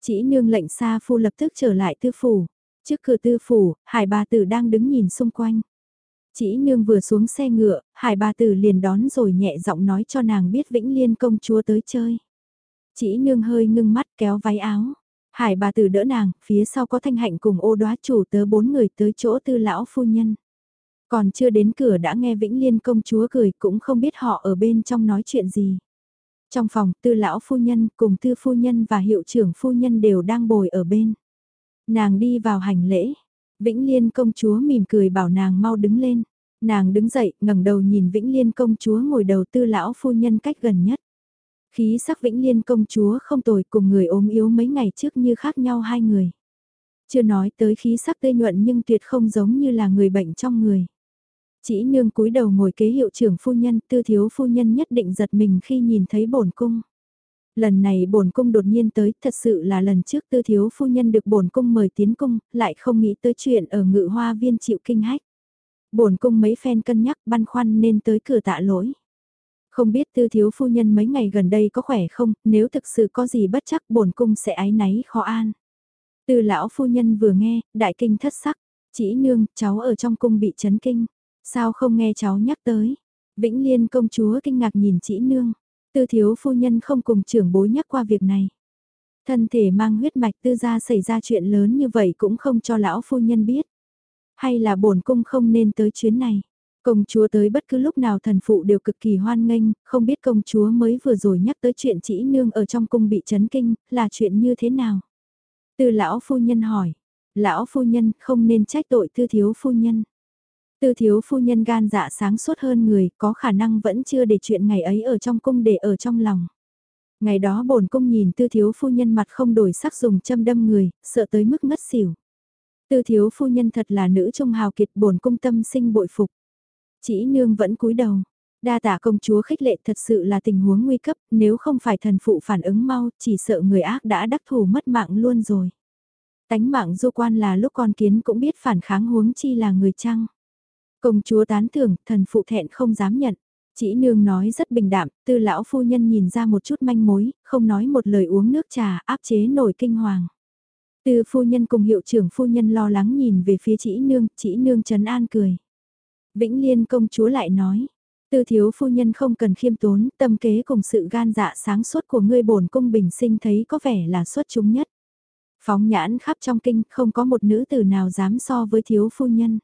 Chỉ nương lệnh xa phu lập tức trở lại tư phủ, trước cửa tư phủ, hải bà tử đang đứng nhìn xung quanh. Chỉ nương vừa xuống xe ngựa, hải bà tử liền đón rồi nhẹ giọng nói cho nàng biết Vĩnh Liên công chúa tới chơi. Chỉ nương hơi ngưng mắt kéo váy áo. Hải bà tử đỡ nàng, phía sau có thanh hạnh cùng ô đoá chủ tớ bốn người tới chỗ tư lão phu nhân. Còn chưa đến cửa đã nghe Vĩnh Liên công chúa cười cũng không biết họ ở bên trong nói chuyện gì. Trong phòng, tư lão phu nhân cùng tư phu nhân và hiệu trưởng phu nhân đều đang bồi ở bên. Nàng đi vào hành lễ. Vĩnh Liên công chúa mỉm cười bảo nàng mau đứng lên. Nàng đứng dậy, ngẩng đầu nhìn Vĩnh Liên công chúa ngồi đầu tư lão phu nhân cách gần nhất. Khí sắc Vĩnh Liên công chúa không tồi cùng người ốm yếu mấy ngày trước như khác nhau hai người. Chưa nói tới khí sắc tê nhuận nhưng tuyệt không giống như là người bệnh trong người. Chỉ nương cúi đầu ngồi kế hiệu trưởng phu nhân, tư thiếu phu nhân nhất định giật mình khi nhìn thấy bổn cung. Lần này bổn cung đột nhiên tới, thật sự là lần trước tư thiếu phu nhân được bổn cung mời tiến cung, lại không nghĩ tới chuyện ở ngự hoa viên chịu kinh hách. Bổn cung mấy phen cân nhắc băn khoăn nên tới cửa tạ lỗi. Không biết tư thiếu phu nhân mấy ngày gần đây có khỏe không, nếu thực sự có gì bất chắc bổn cung sẽ ái náy khó an. Từ lão phu nhân vừa nghe, đại kinh thất sắc, chỉ nương, cháu ở trong cung bị chấn kinh. Sao không nghe cháu nhắc tới? Vĩnh Liên công chúa kinh ngạc nhìn chỉ nương. Tư thiếu phu nhân không cùng trưởng bối nhắc qua việc này. Thân thể mang huyết mạch tư gia xảy ra chuyện lớn như vậy cũng không cho lão phu nhân biết. Hay là bổn cung không nên tới chuyến này. Công chúa tới bất cứ lúc nào thần phụ đều cực kỳ hoan nghênh, không biết công chúa mới vừa rồi nhắc tới chuyện chỉ nương ở trong cung bị chấn kinh, là chuyện như thế nào? Từ lão phu nhân hỏi, lão phu nhân không nên trách tội tư thiếu phu nhân. Tư thiếu phu nhân gan dạ sáng suốt hơn người, có khả năng vẫn chưa để chuyện ngày ấy ở trong cung để ở trong lòng. Ngày đó bổn cung nhìn tư thiếu phu nhân mặt không đổi sắc dùng châm đâm người, sợ tới mức ngất xỉu. Tư thiếu phu nhân thật là nữ trung hào kiệt bổn cung tâm sinh bội phục. Chỉ nương vẫn cúi đầu. Đa tạ công chúa khích lệ thật sự là tình huống nguy cấp, nếu không phải thần phụ phản ứng mau, chỉ sợ người ác đã đắc thủ mất mạng luôn rồi. Tánh mạng du quan là lúc con kiến cũng biết phản kháng huống chi là người chăng. Công chúa tán thưởng, thần phụ thẹn không dám nhận. Chỉ nương nói rất bình đạm, tư lão phu nhân nhìn ra một chút manh mối, không nói một lời uống nước trà áp chế nổi kinh hoàng. Tư phu nhân cùng hiệu trưởng phu nhân lo lắng nhìn về phía chỉ nương, chỉ nương trấn an cười. Vĩnh Liên công chúa lại nói, tư thiếu phu nhân không cần khiêm tốn, tâm kế cùng sự gan dạ sáng suốt của ngươi bổn cung bình sinh thấy có vẻ là xuất chúng nhất. Phóng nhãn khắp trong kinh, không có một nữ tử nào dám so với thiếu phu nhân.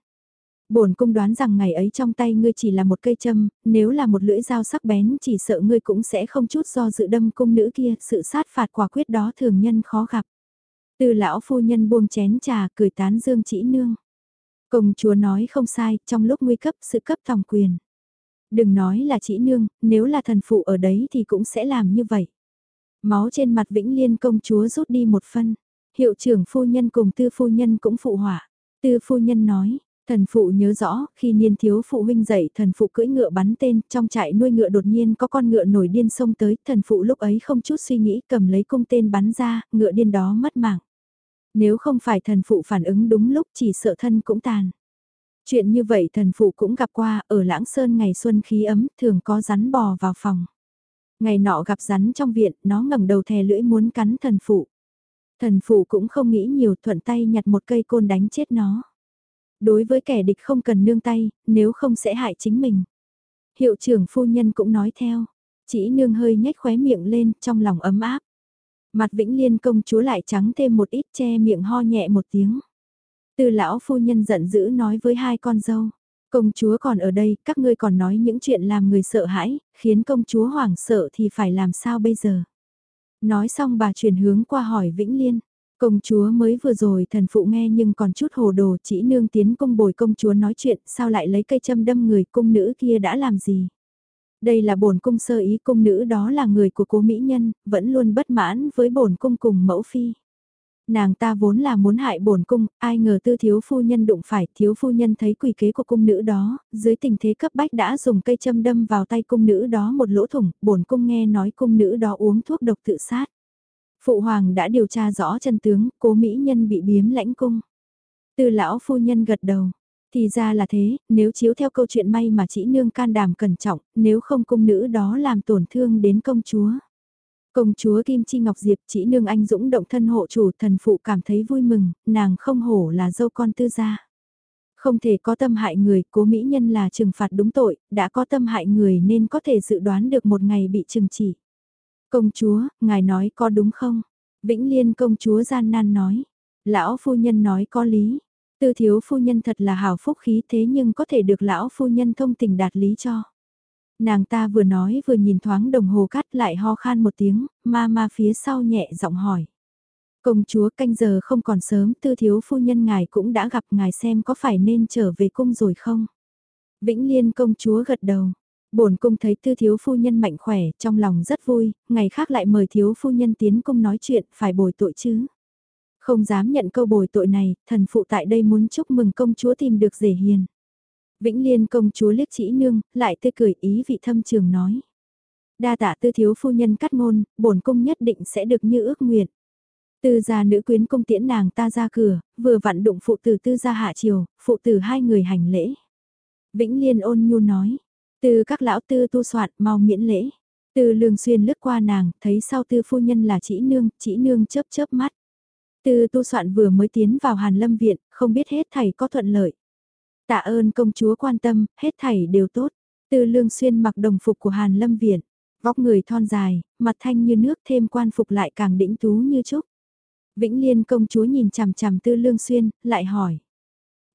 Bổn cung đoán rằng ngày ấy trong tay ngươi chỉ là một cây châm, nếu là một lưỡi dao sắc bén chỉ sợ ngươi cũng sẽ không chút do dự đâm cung nữ kia, sự sát phạt quả quyết đó thường nhân khó gặp. Từ lão phu nhân buông chén trà cười tán dương chỉ nương. Công chúa nói không sai, trong lúc nguy cấp sự cấp thòng quyền. Đừng nói là chỉ nương, nếu là thần phụ ở đấy thì cũng sẽ làm như vậy. Máu trên mặt Vĩnh Liên công chúa rút đi một phân. Hiệu trưởng phu nhân cùng tư phu nhân cũng phụ họa. Tư phu nhân nói, thần phụ nhớ rõ, khi niên thiếu phụ huynh dậy thần phụ cưỡi ngựa bắn tên, trong trại nuôi ngựa đột nhiên có con ngựa nổi điên xông tới, thần phụ lúc ấy không chút suy nghĩ cầm lấy cung tên bắn ra, ngựa điên đó mất mạng. Nếu không phải thần phụ phản ứng đúng lúc chỉ sợ thân cũng tàn. Chuyện như vậy thần phụ cũng gặp qua, ở lãng sơn ngày xuân khí ấm, thường có rắn bò vào phòng. Ngày nọ gặp rắn trong viện, nó ngẩng đầu thè lưỡi muốn cắn thần phụ. Thần phụ cũng không nghĩ nhiều thuận tay nhặt một cây côn đánh chết nó. Đối với kẻ địch không cần nương tay, nếu không sẽ hại chính mình. Hiệu trưởng phu nhân cũng nói theo, chỉ nương hơi nhếch khóe miệng lên trong lòng ấm áp. Mặt Vĩnh Liên công chúa lại trắng thêm một ít che miệng ho nhẹ một tiếng. Từ lão phu nhân giận dữ nói với hai con dâu. Công chúa còn ở đây, các ngươi còn nói những chuyện làm người sợ hãi, khiến công chúa hoảng sợ thì phải làm sao bây giờ. Nói xong bà chuyển hướng qua hỏi Vĩnh Liên. Công chúa mới vừa rồi thần phụ nghe nhưng còn chút hồ đồ chỉ nương tiến công bồi công chúa nói chuyện sao lại lấy cây châm đâm người cung nữ kia đã làm gì. Đây là bổn cung sơ ý cung nữ đó là người của cố mỹ nhân, vẫn luôn bất mãn với bổn cung cùng mẫu phi. Nàng ta vốn là muốn hại bổn cung, ai ngờ tư thiếu phu nhân đụng phải, thiếu phu nhân thấy quỷ kế của cung nữ đó, dưới tình thế cấp bách đã dùng cây châm đâm vào tay cung nữ đó một lỗ thủng, bổn cung nghe nói cung nữ đó uống thuốc độc tự sát. Phụ hoàng đã điều tra rõ chân tướng, cố mỹ nhân bị biếm lãnh cung. Tư lão phu nhân gật đầu, thì ra là thế, nếu chiếu theo câu chuyện may mà chỉ nương can đảm cẩn trọng, nếu không cung nữ đó làm tổn thương đến công chúa. Công chúa Kim Chi Ngọc Diệp chỉ nương anh dũng động thân hộ chủ thần phụ cảm thấy vui mừng, nàng không hổ là dâu con tư gia. Không thể có tâm hại người, cố mỹ nhân là trừng phạt đúng tội, đã có tâm hại người nên có thể dự đoán được một ngày bị trừng trị. Công chúa, ngài nói có đúng không? Vĩnh Liên công chúa gian nan nói. Lão phu nhân nói có lý, Tư thiếu phu nhân thật là hào phúc khí thế nhưng có thể được lão phu nhân thông tình đạt lý cho. Nàng ta vừa nói vừa nhìn thoáng đồng hồ cắt lại ho khan một tiếng, ma ma phía sau nhẹ giọng hỏi. Công chúa canh giờ không còn sớm, tư thiếu phu nhân ngài cũng đã gặp ngài xem có phải nên trở về cung rồi không? Vĩnh Liên công chúa gật đầu. Bổn cung thấy tư thiếu phu nhân mạnh khỏe, trong lòng rất vui, ngày khác lại mời thiếu phu nhân tiến cung nói chuyện, phải bồi tội chứ. Không dám nhận câu bồi tội này, thần phụ tại đây muốn chúc mừng công chúa tìm được rể hiền. Vĩnh Liên công chúa liếc chỉ nương, lại tươi cười ý vị thâm trường nói. Đa tạ tư thiếu phu nhân cắt ngôn, bổn cung nhất định sẽ được như ước nguyện. Tư gia nữ quyến công tiễn nàng ta ra cửa, vừa vặn đụng phụ tử tư gia hạ chiều, phụ tử hai người hành lễ. Vĩnh Liên ôn nhu nói, từ các lão tư tu soạn mau miễn lễ. Từ lương xuyên lướt qua nàng, thấy sau tư phu nhân là chỉ nương, chỉ nương chớp chớp mắt. từ tu soạn vừa mới tiến vào Hàn Lâm Viện, không biết hết thầy có thuận lợi. Tạ ơn công chúa quan tâm, hết thầy đều tốt. từ lương xuyên mặc đồng phục của Hàn Lâm Viện, vóc người thon dài, mặt thanh như nước thêm quan phục lại càng đĩnh tú như trúc. Vĩnh Liên công chúa nhìn chằm chằm tư lương xuyên, lại hỏi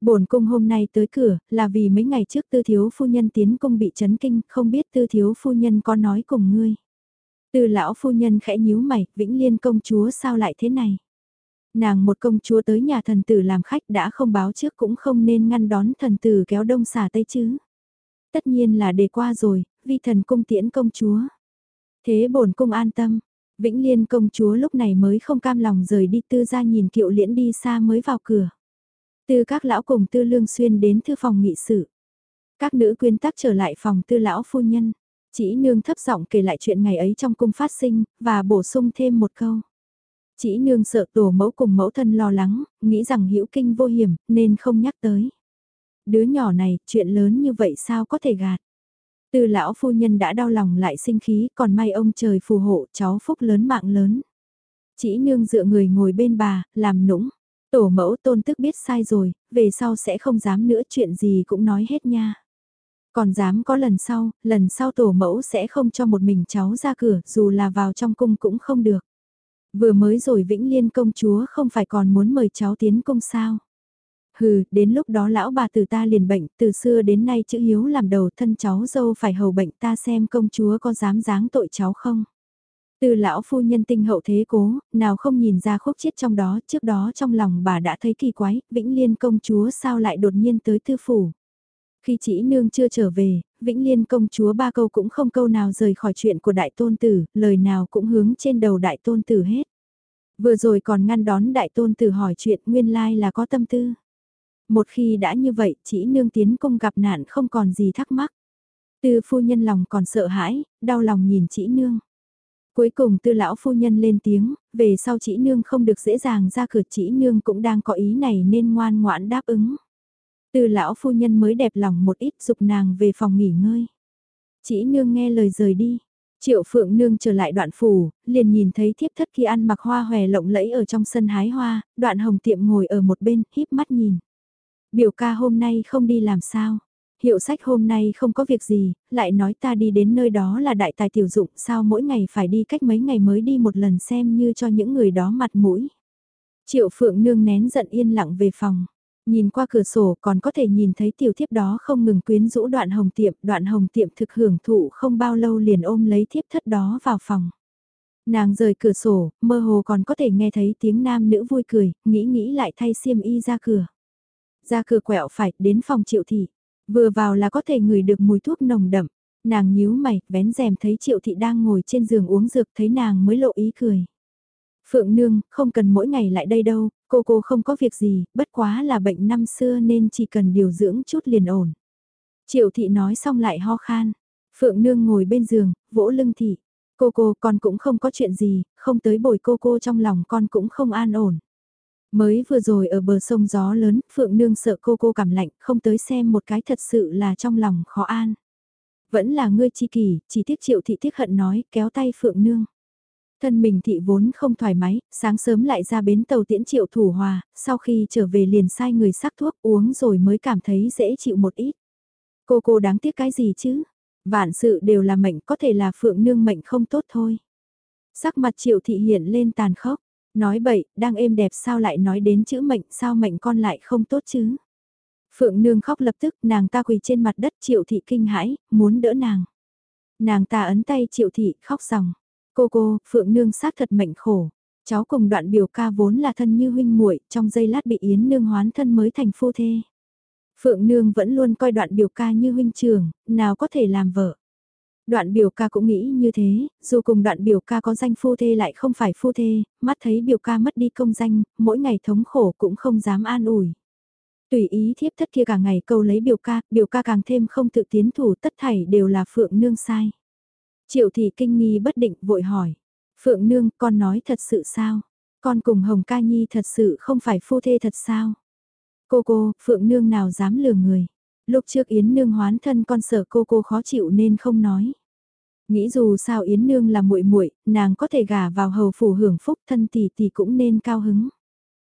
bổn cung hôm nay tới cửa, là vì mấy ngày trước tư thiếu phu nhân tiến cung bị chấn kinh, không biết tư thiếu phu nhân có nói cùng ngươi. Tư lão phu nhân khẽ nhíu mày, Vĩnh Liên công chúa sao lại thế này? Nàng một công chúa tới nhà thần tử làm khách đã không báo trước cũng không nên ngăn đón thần tử kéo đông xà tây chứ. Tất nhiên là đề qua rồi, vi thần cung tiễn công chúa. Thế bổn cung an tâm, Vĩnh Liên công chúa lúc này mới không cam lòng rời đi tư ra nhìn kiệu liễn đi xa mới vào cửa. Tư các lão cùng tư lương xuyên đến thư phòng nghị sự. Các nữ quyến tắc trở lại phòng tư lão phu nhân. Chỉ nương thấp giọng kể lại chuyện ngày ấy trong cung phát sinh, và bổ sung thêm một câu. Chỉ nương sợ tổ mẫu cùng mẫu thân lo lắng, nghĩ rằng hữu kinh vô hiểm, nên không nhắc tới. Đứa nhỏ này, chuyện lớn như vậy sao có thể gạt. Từ lão phu nhân đã đau lòng lại sinh khí, còn may ông trời phù hộ cháu phúc lớn mạng lớn. Chỉ nương dựa người ngồi bên bà, làm nũng. Tổ mẫu tôn tức biết sai rồi, về sau sẽ không dám nữa chuyện gì cũng nói hết nha. Còn dám có lần sau, lần sau tổ mẫu sẽ không cho một mình cháu ra cửa, dù là vào trong cung cũng không được. Vừa mới rồi Vĩnh Liên công chúa không phải còn muốn mời cháu tiến cung sao. Hừ, đến lúc đó lão bà từ ta liền bệnh, từ xưa đến nay chữ hiếu làm đầu thân cháu dâu phải hầu bệnh ta xem công chúa có dám dáng tội cháu không. Từ lão phu nhân tinh hậu thế cố, nào không nhìn ra khúc chiết trong đó, trước đó trong lòng bà đã thấy kỳ quái, Vĩnh Liên công chúa sao lại đột nhiên tới tư phủ. Khi chỉ nương chưa trở về, Vĩnh Liên công chúa ba câu cũng không câu nào rời khỏi chuyện của đại tôn tử, lời nào cũng hướng trên đầu đại tôn tử hết. Vừa rồi còn ngăn đón đại tôn tử hỏi chuyện nguyên lai là có tâm tư. Một khi đã như vậy, chỉ nương tiến công gặp nạn không còn gì thắc mắc. Tư phu nhân lòng còn sợ hãi, đau lòng nhìn chỉ nương. Cuối cùng tư lão phu nhân lên tiếng, về sau chỉ nương không được dễ dàng ra cửa chỉ nương cũng đang có ý này nên ngoan ngoãn đáp ứng. Tư lão phu nhân mới đẹp lòng một ít dục nàng về phòng nghỉ ngơi. Chỉ nương nghe lời rời đi. Triệu phượng nương trở lại đoạn phủ, liền nhìn thấy thiếp thất kia ăn mặc hoa hòe lộng lẫy ở trong sân hái hoa, đoạn hồng tiệm ngồi ở một bên, híp mắt nhìn. Biểu ca hôm nay không đi làm sao? Hiệu sách hôm nay không có việc gì, lại nói ta đi đến nơi đó là đại tài tiểu dụng sao mỗi ngày phải đi cách mấy ngày mới đi một lần xem như cho những người đó mặt mũi. Triệu phượng nương nén giận yên lặng về phòng. Nhìn qua cửa sổ còn có thể nhìn thấy tiểu thiếp đó không ngừng quyến rũ đoạn hồng tiệm, đoạn hồng tiệm thực hưởng thụ không bao lâu liền ôm lấy thiếp thất đó vào phòng. Nàng rời cửa sổ, mơ hồ còn có thể nghe thấy tiếng nam nữ vui cười, nghĩ nghĩ lại thay xiêm y ra cửa. Ra cửa quẹo phải, đến phòng triệu thị. Vừa vào là có thể ngửi được mùi thuốc nồng đậm. Nàng nhíu mày, vén rèm thấy triệu thị đang ngồi trên giường uống dược thấy nàng mới lộ ý cười. Phượng nương, không cần mỗi ngày lại đây đâu, cô cô không có việc gì, bất quá là bệnh năm xưa nên chỉ cần điều dưỡng chút liền ổn. Triệu thị nói xong lại ho khan. Phượng nương ngồi bên giường, vỗ lưng thị. Cô cô con cũng không có chuyện gì, không tới bồi cô cô trong lòng con cũng không an ổn. Mới vừa rồi ở bờ sông gió lớn, Phượng Nương sợ cô cô cảm lạnh, không tới xem một cái thật sự là trong lòng khó an. Vẫn là ngươi chi kỷ, chỉ tiếc triệu thị tiếc hận nói, kéo tay Phượng Nương. Thân mình thị vốn không thoải mái, sáng sớm lại ra bến tàu tiễn triệu thủ hòa, sau khi trở về liền sai người sắc thuốc uống rồi mới cảm thấy dễ chịu một ít. Cô cô đáng tiếc cái gì chứ? Vạn sự đều là mệnh có thể là phượng nương mệnh không tốt thôi. Sắc mặt triệu thị hiện lên tàn khốc, nói bậy, đang êm đẹp sao lại nói đến chữ mệnh sao mệnh con lại không tốt chứ? Phượng nương khóc lập tức nàng ta quỳ trên mặt đất triệu thị kinh hãi, muốn đỡ nàng. Nàng ta ấn tay triệu thị khóc ròng. Cô cô, Phượng Nương xác thật mệnh khổ. Cháu cùng đoạn biểu ca vốn là thân như huynh muội trong giây lát bị Yến Nương hoán thân mới thành phu thê. Phượng Nương vẫn luôn coi đoạn biểu ca như huynh trưởng, nào có thể làm vợ. Đoạn biểu ca cũng nghĩ như thế, dù cùng đoạn biểu ca có danh phu thê lại không phải phu thê, mắt thấy biểu ca mất đi công danh, mỗi ngày thống khổ cũng không dám an ủi. Tùy ý thiếp thất kia cả ngày câu lấy biểu ca, biểu ca càng thêm không tự tiến thủ tất thảy đều là Phượng Nương sai. Triệu thị kinh nghi bất định vội hỏi. Phượng Nương, con nói thật sự sao? Con cùng Hồng Ca Nhi thật sự không phải phu thê thật sao? Cô cô, Phượng Nương nào dám lừa người? Lúc trước Yến Nương hoán thân con sợ cô cô khó chịu nên không nói. Nghĩ dù sao Yến Nương là muội muội, nàng có thể gả vào hầu phủ hưởng phúc thân tỷ tỷ cũng nên cao hứng.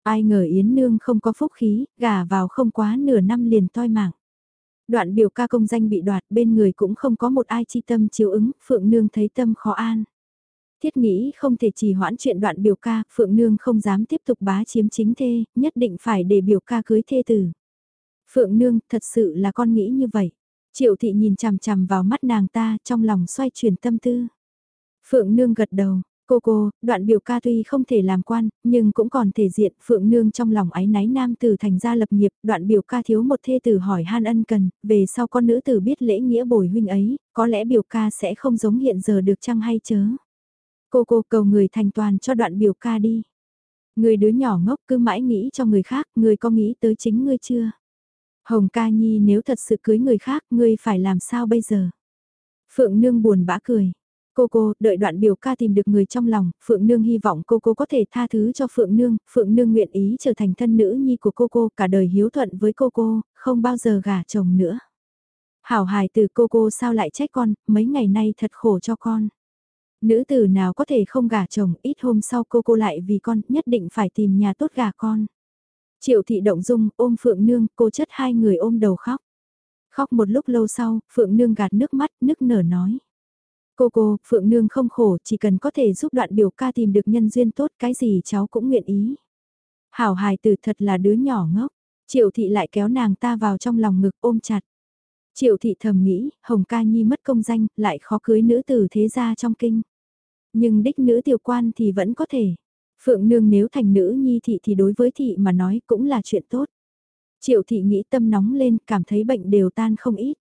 Ai ngờ Yến Nương không có phúc khí, gả vào không quá nửa năm liền toi mạng. Đoạn biểu ca công danh bị đoạt bên người cũng không có một ai chi tâm chiếu ứng, Phượng Nương thấy tâm khó an. Thiết nghĩ không thể trì hoãn chuyện đoạn biểu ca, Phượng Nương không dám tiếp tục bá chiếm chính thê, nhất định phải để biểu ca cưới thê tử. Phượng Nương, thật sự là con nghĩ như vậy. Triệu thị nhìn chằm chằm vào mắt nàng ta trong lòng xoay chuyển tâm tư. Phượng Nương gật đầu, Cô cô, đoạn biểu ca tuy không thể làm quan, nhưng cũng còn thể diện phượng nương trong lòng ái náy nam tử thành gia lập nghiệp, đoạn biểu ca thiếu một thê tử hỏi han ân cần, về sau con nữ tử biết lễ nghĩa bồi huynh ấy, có lẽ biểu ca sẽ không giống hiện giờ được chăng hay chớ. Cô cô cầu người thành toàn cho đoạn biểu ca đi. Người đứa nhỏ ngốc cứ mãi nghĩ cho người khác, người có nghĩ tới chính ngươi chưa? Hồng ca nhi nếu thật sự cưới người khác, ngươi phải làm sao bây giờ? Phượng Nương buồn bã cười. Cô cô, đợi đoạn biểu ca tìm được người trong lòng, Phượng Nương hy vọng cô cô có thể tha thứ cho Phượng Nương, Phượng Nương nguyện ý trở thành thân nữ nhi của cô cô, cả đời hiếu thuận với cô cô, không bao giờ gả chồng nữa. Hảo hài từ cô cô sao lại trách con, mấy ngày nay thật khổ cho con. Nữ tử nào có thể không gả chồng, ít hôm sau cô cô lại vì con, nhất định phải tìm nhà tốt gả con. Triệu thị động dung, ôm Phượng Nương, cô chất hai người ôm đầu khóc. Khóc một lúc lâu sau, Phượng Nương gạt nước mắt, nức nở nói. Cô cô, Phượng Nương không khổ, chỉ cần có thể giúp đoạn biểu ca tìm được nhân duyên tốt, cái gì cháu cũng nguyện ý. Hảo hài tử thật là đứa nhỏ ngốc, Triệu thị lại kéo nàng ta vào trong lòng ngực ôm chặt. Triệu thị thầm nghĩ, Hồng Ca Nhi mất công danh, lại khó cưới nữ tử thế gia trong kinh. Nhưng đích nữ tiểu quan thì vẫn có thể. Phượng Nương nếu thành nữ nhi thị thì đối với thị mà nói cũng là chuyện tốt. Triệu thị nghĩ tâm nóng lên, cảm thấy bệnh đều tan không ít.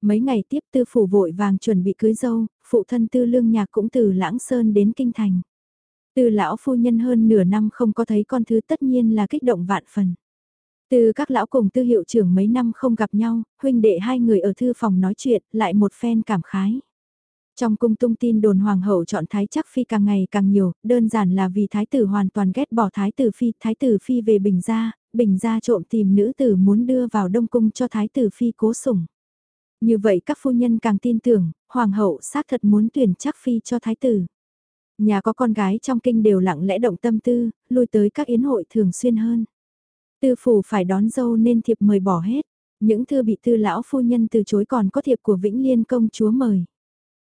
Mấy ngày tiếp tư phủ vội vàng chuẩn bị cưới dâu, phụ thân tư lương nhạc cũng từ Lãng Sơn đến Kinh Thành. Từ lão phu nhân hơn nửa năm không có thấy con thứ tất nhiên là kích động vạn phần. Từ các lão cùng tư hiệu trưởng mấy năm không gặp nhau, huynh đệ hai người ở thư phòng nói chuyện, lại một phen cảm khái. Trong cung tung tin đồn hoàng hậu chọn thái chắc phi càng ngày càng nhiều, đơn giản là vì thái tử hoàn toàn ghét bỏ thái tử phi, thái tử phi về bình gia, bình gia trộm tìm nữ tử muốn đưa vào đông cung cho thái tử phi cố sủng. Như vậy các phu nhân càng tin tưởng, hoàng hậu xác thật muốn tuyển chắc phi cho thái tử. Nhà có con gái trong kinh đều lặng lẽ động tâm tư, lui tới các yến hội thường xuyên hơn. Tư phủ phải đón dâu nên thiệp mời bỏ hết. Những thư bị tư lão phu nhân từ chối còn có thiệp của Vĩnh Liên công chúa mời.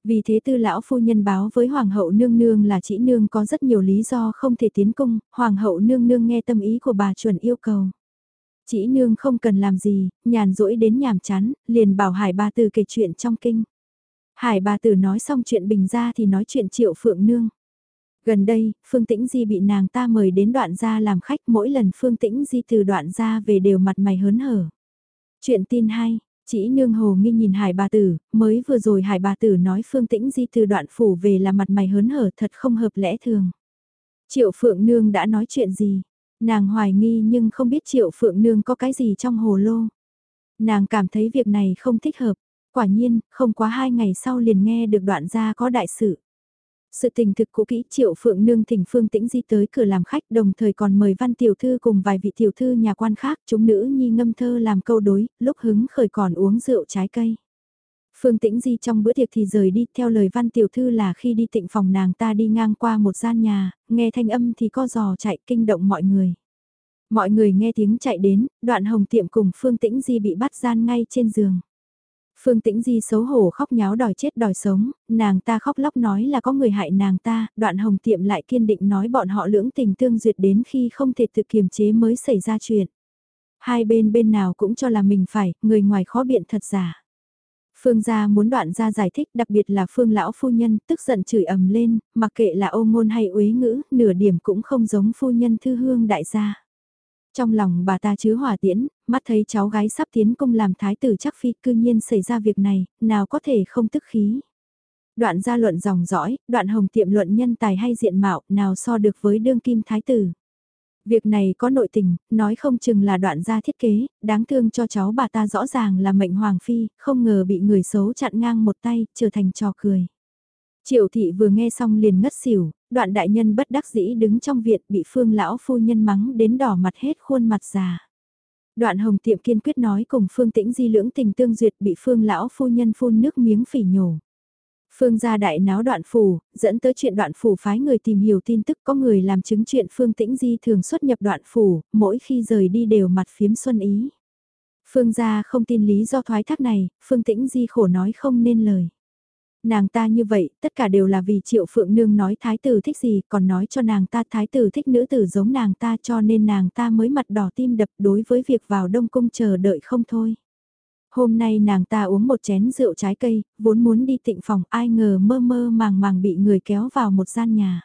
Vì thế tư lão phu nhân báo với Hoàng hậu nương nương là chỉ nương có rất nhiều lý do không thể tiến cung, Hoàng hậu nương nương nghe tâm ý của bà chuẩn yêu cầu. Chỉ nương không cần làm gì, nhàn rỗi đến nhàm chán, liền bảo hải bà tử kể chuyện trong kinh. Hải bà tử nói xong chuyện bình ra thì nói chuyện triệu phượng nương. Gần đây, Phương Tĩnh Di bị nàng ta mời đến đoạn gia làm khách mỗi lần Phương Tĩnh Di từ đoạn gia về đều mặt mày hớn hở. Chuyện tin hay, chỉ nương hồ nghi nhìn hải bà tử, mới vừa rồi hải bà tử nói Phương Tĩnh Di từ đoạn phủ về là mặt mày hớn hở thật không hợp lẽ thường. Triệu Phượng Nương đã nói chuyện gì? Nàng hoài nghi nhưng không biết Triệu Phượng Nương có cái gì trong hồ lô. Nàng cảm thấy việc này không thích hợp. Quả nhiên, không quá hai ngày sau liền nghe được đoạn gia có đại sự. Sự tình thực cũ kỹ triệu phượng nương thỉnh phương tĩnh di tới cửa làm khách đồng thời còn mời văn tiểu thư cùng vài vị tiểu thư nhà quan khác chúng nữ nhi ngâm thơ làm câu đối, lúc hứng khởi còn uống rượu trái cây. Phương Tĩnh Di trong bữa tiệc thì rời đi, theo lời văn tiểu thư là khi đi tịnh phòng nàng ta đi ngang qua một gian nhà, nghe thanh âm thì co giò chạy kinh động mọi người. Mọi người nghe tiếng chạy đến, đoạn hồng tiệm cùng Phương Tĩnh Di bị bắt gian ngay trên giường. Phương Tĩnh Di xấu hổ khóc nháo đòi chết đòi sống, nàng ta khóc lóc nói là có người hại nàng ta, đoạn hồng tiệm lại kiên định nói bọn họ lưỡng tình tương duyệt đến khi không thể tự kiềm chế mới xảy ra chuyện. Hai bên bên nào cũng cho là mình phải, người ngoài khó biện thật giả. Phương gia muốn đoạn ra giải thích đặc biệt là phương lão phu nhân tức giận chửi ầm lên, mặc kệ là ô ngôn hay uế ngữ, nửa điểm cũng không giống phu nhân thư hương đại gia. Trong lòng bà ta chứa hỏa tiễn, mắt thấy cháu gái sắp tiến công làm thái tử chắc phi cư nhiên xảy ra việc này, nào có thể không tức khí. Đoạn gia luận dòng dõi, đoạn hồng tiệm luận nhân tài hay diện mạo, nào so được với đương kim thái tử. Việc này có nội tình, nói không chừng là đoạn gia thiết kế, đáng thương cho cháu bà ta rõ ràng là mệnh hoàng phi, không ngờ bị người xấu chặn ngang một tay, trở thành trò cười. Triệu thị vừa nghe xong liền ngất xỉu, đoạn đại nhân bất đắc dĩ đứng trong viện bị phương lão phu nhân mắng đến đỏ mặt hết khuôn mặt già. Đoạn hồng tiệm kiên quyết nói cùng phương tĩnh di lưỡng tình tương duyệt bị phương lão phu nhân phun nước miếng phỉ nhổ. Phương gia đại náo đoạn phủ, dẫn tới chuyện đoạn phủ phái người tìm hiểu tin tức có người làm chứng chuyện Phương Tĩnh Di thường xuất nhập đoạn phủ, mỗi khi rời đi đều mặt phiếm xuân ý. Phương gia không tin lý do thoái thác này, Phương Tĩnh Di khổ nói không nên lời. Nàng ta như vậy, tất cả đều là vì triệu phượng nương nói thái tử thích gì, còn nói cho nàng ta thái tử thích nữ tử giống nàng ta cho nên nàng ta mới mặt đỏ tim đập đối với việc vào đông cung chờ đợi không thôi. Hôm nay nàng ta uống một chén rượu trái cây, vốn muốn đi tịnh phòng ai ngờ mơ mơ màng màng bị người kéo vào một gian nhà.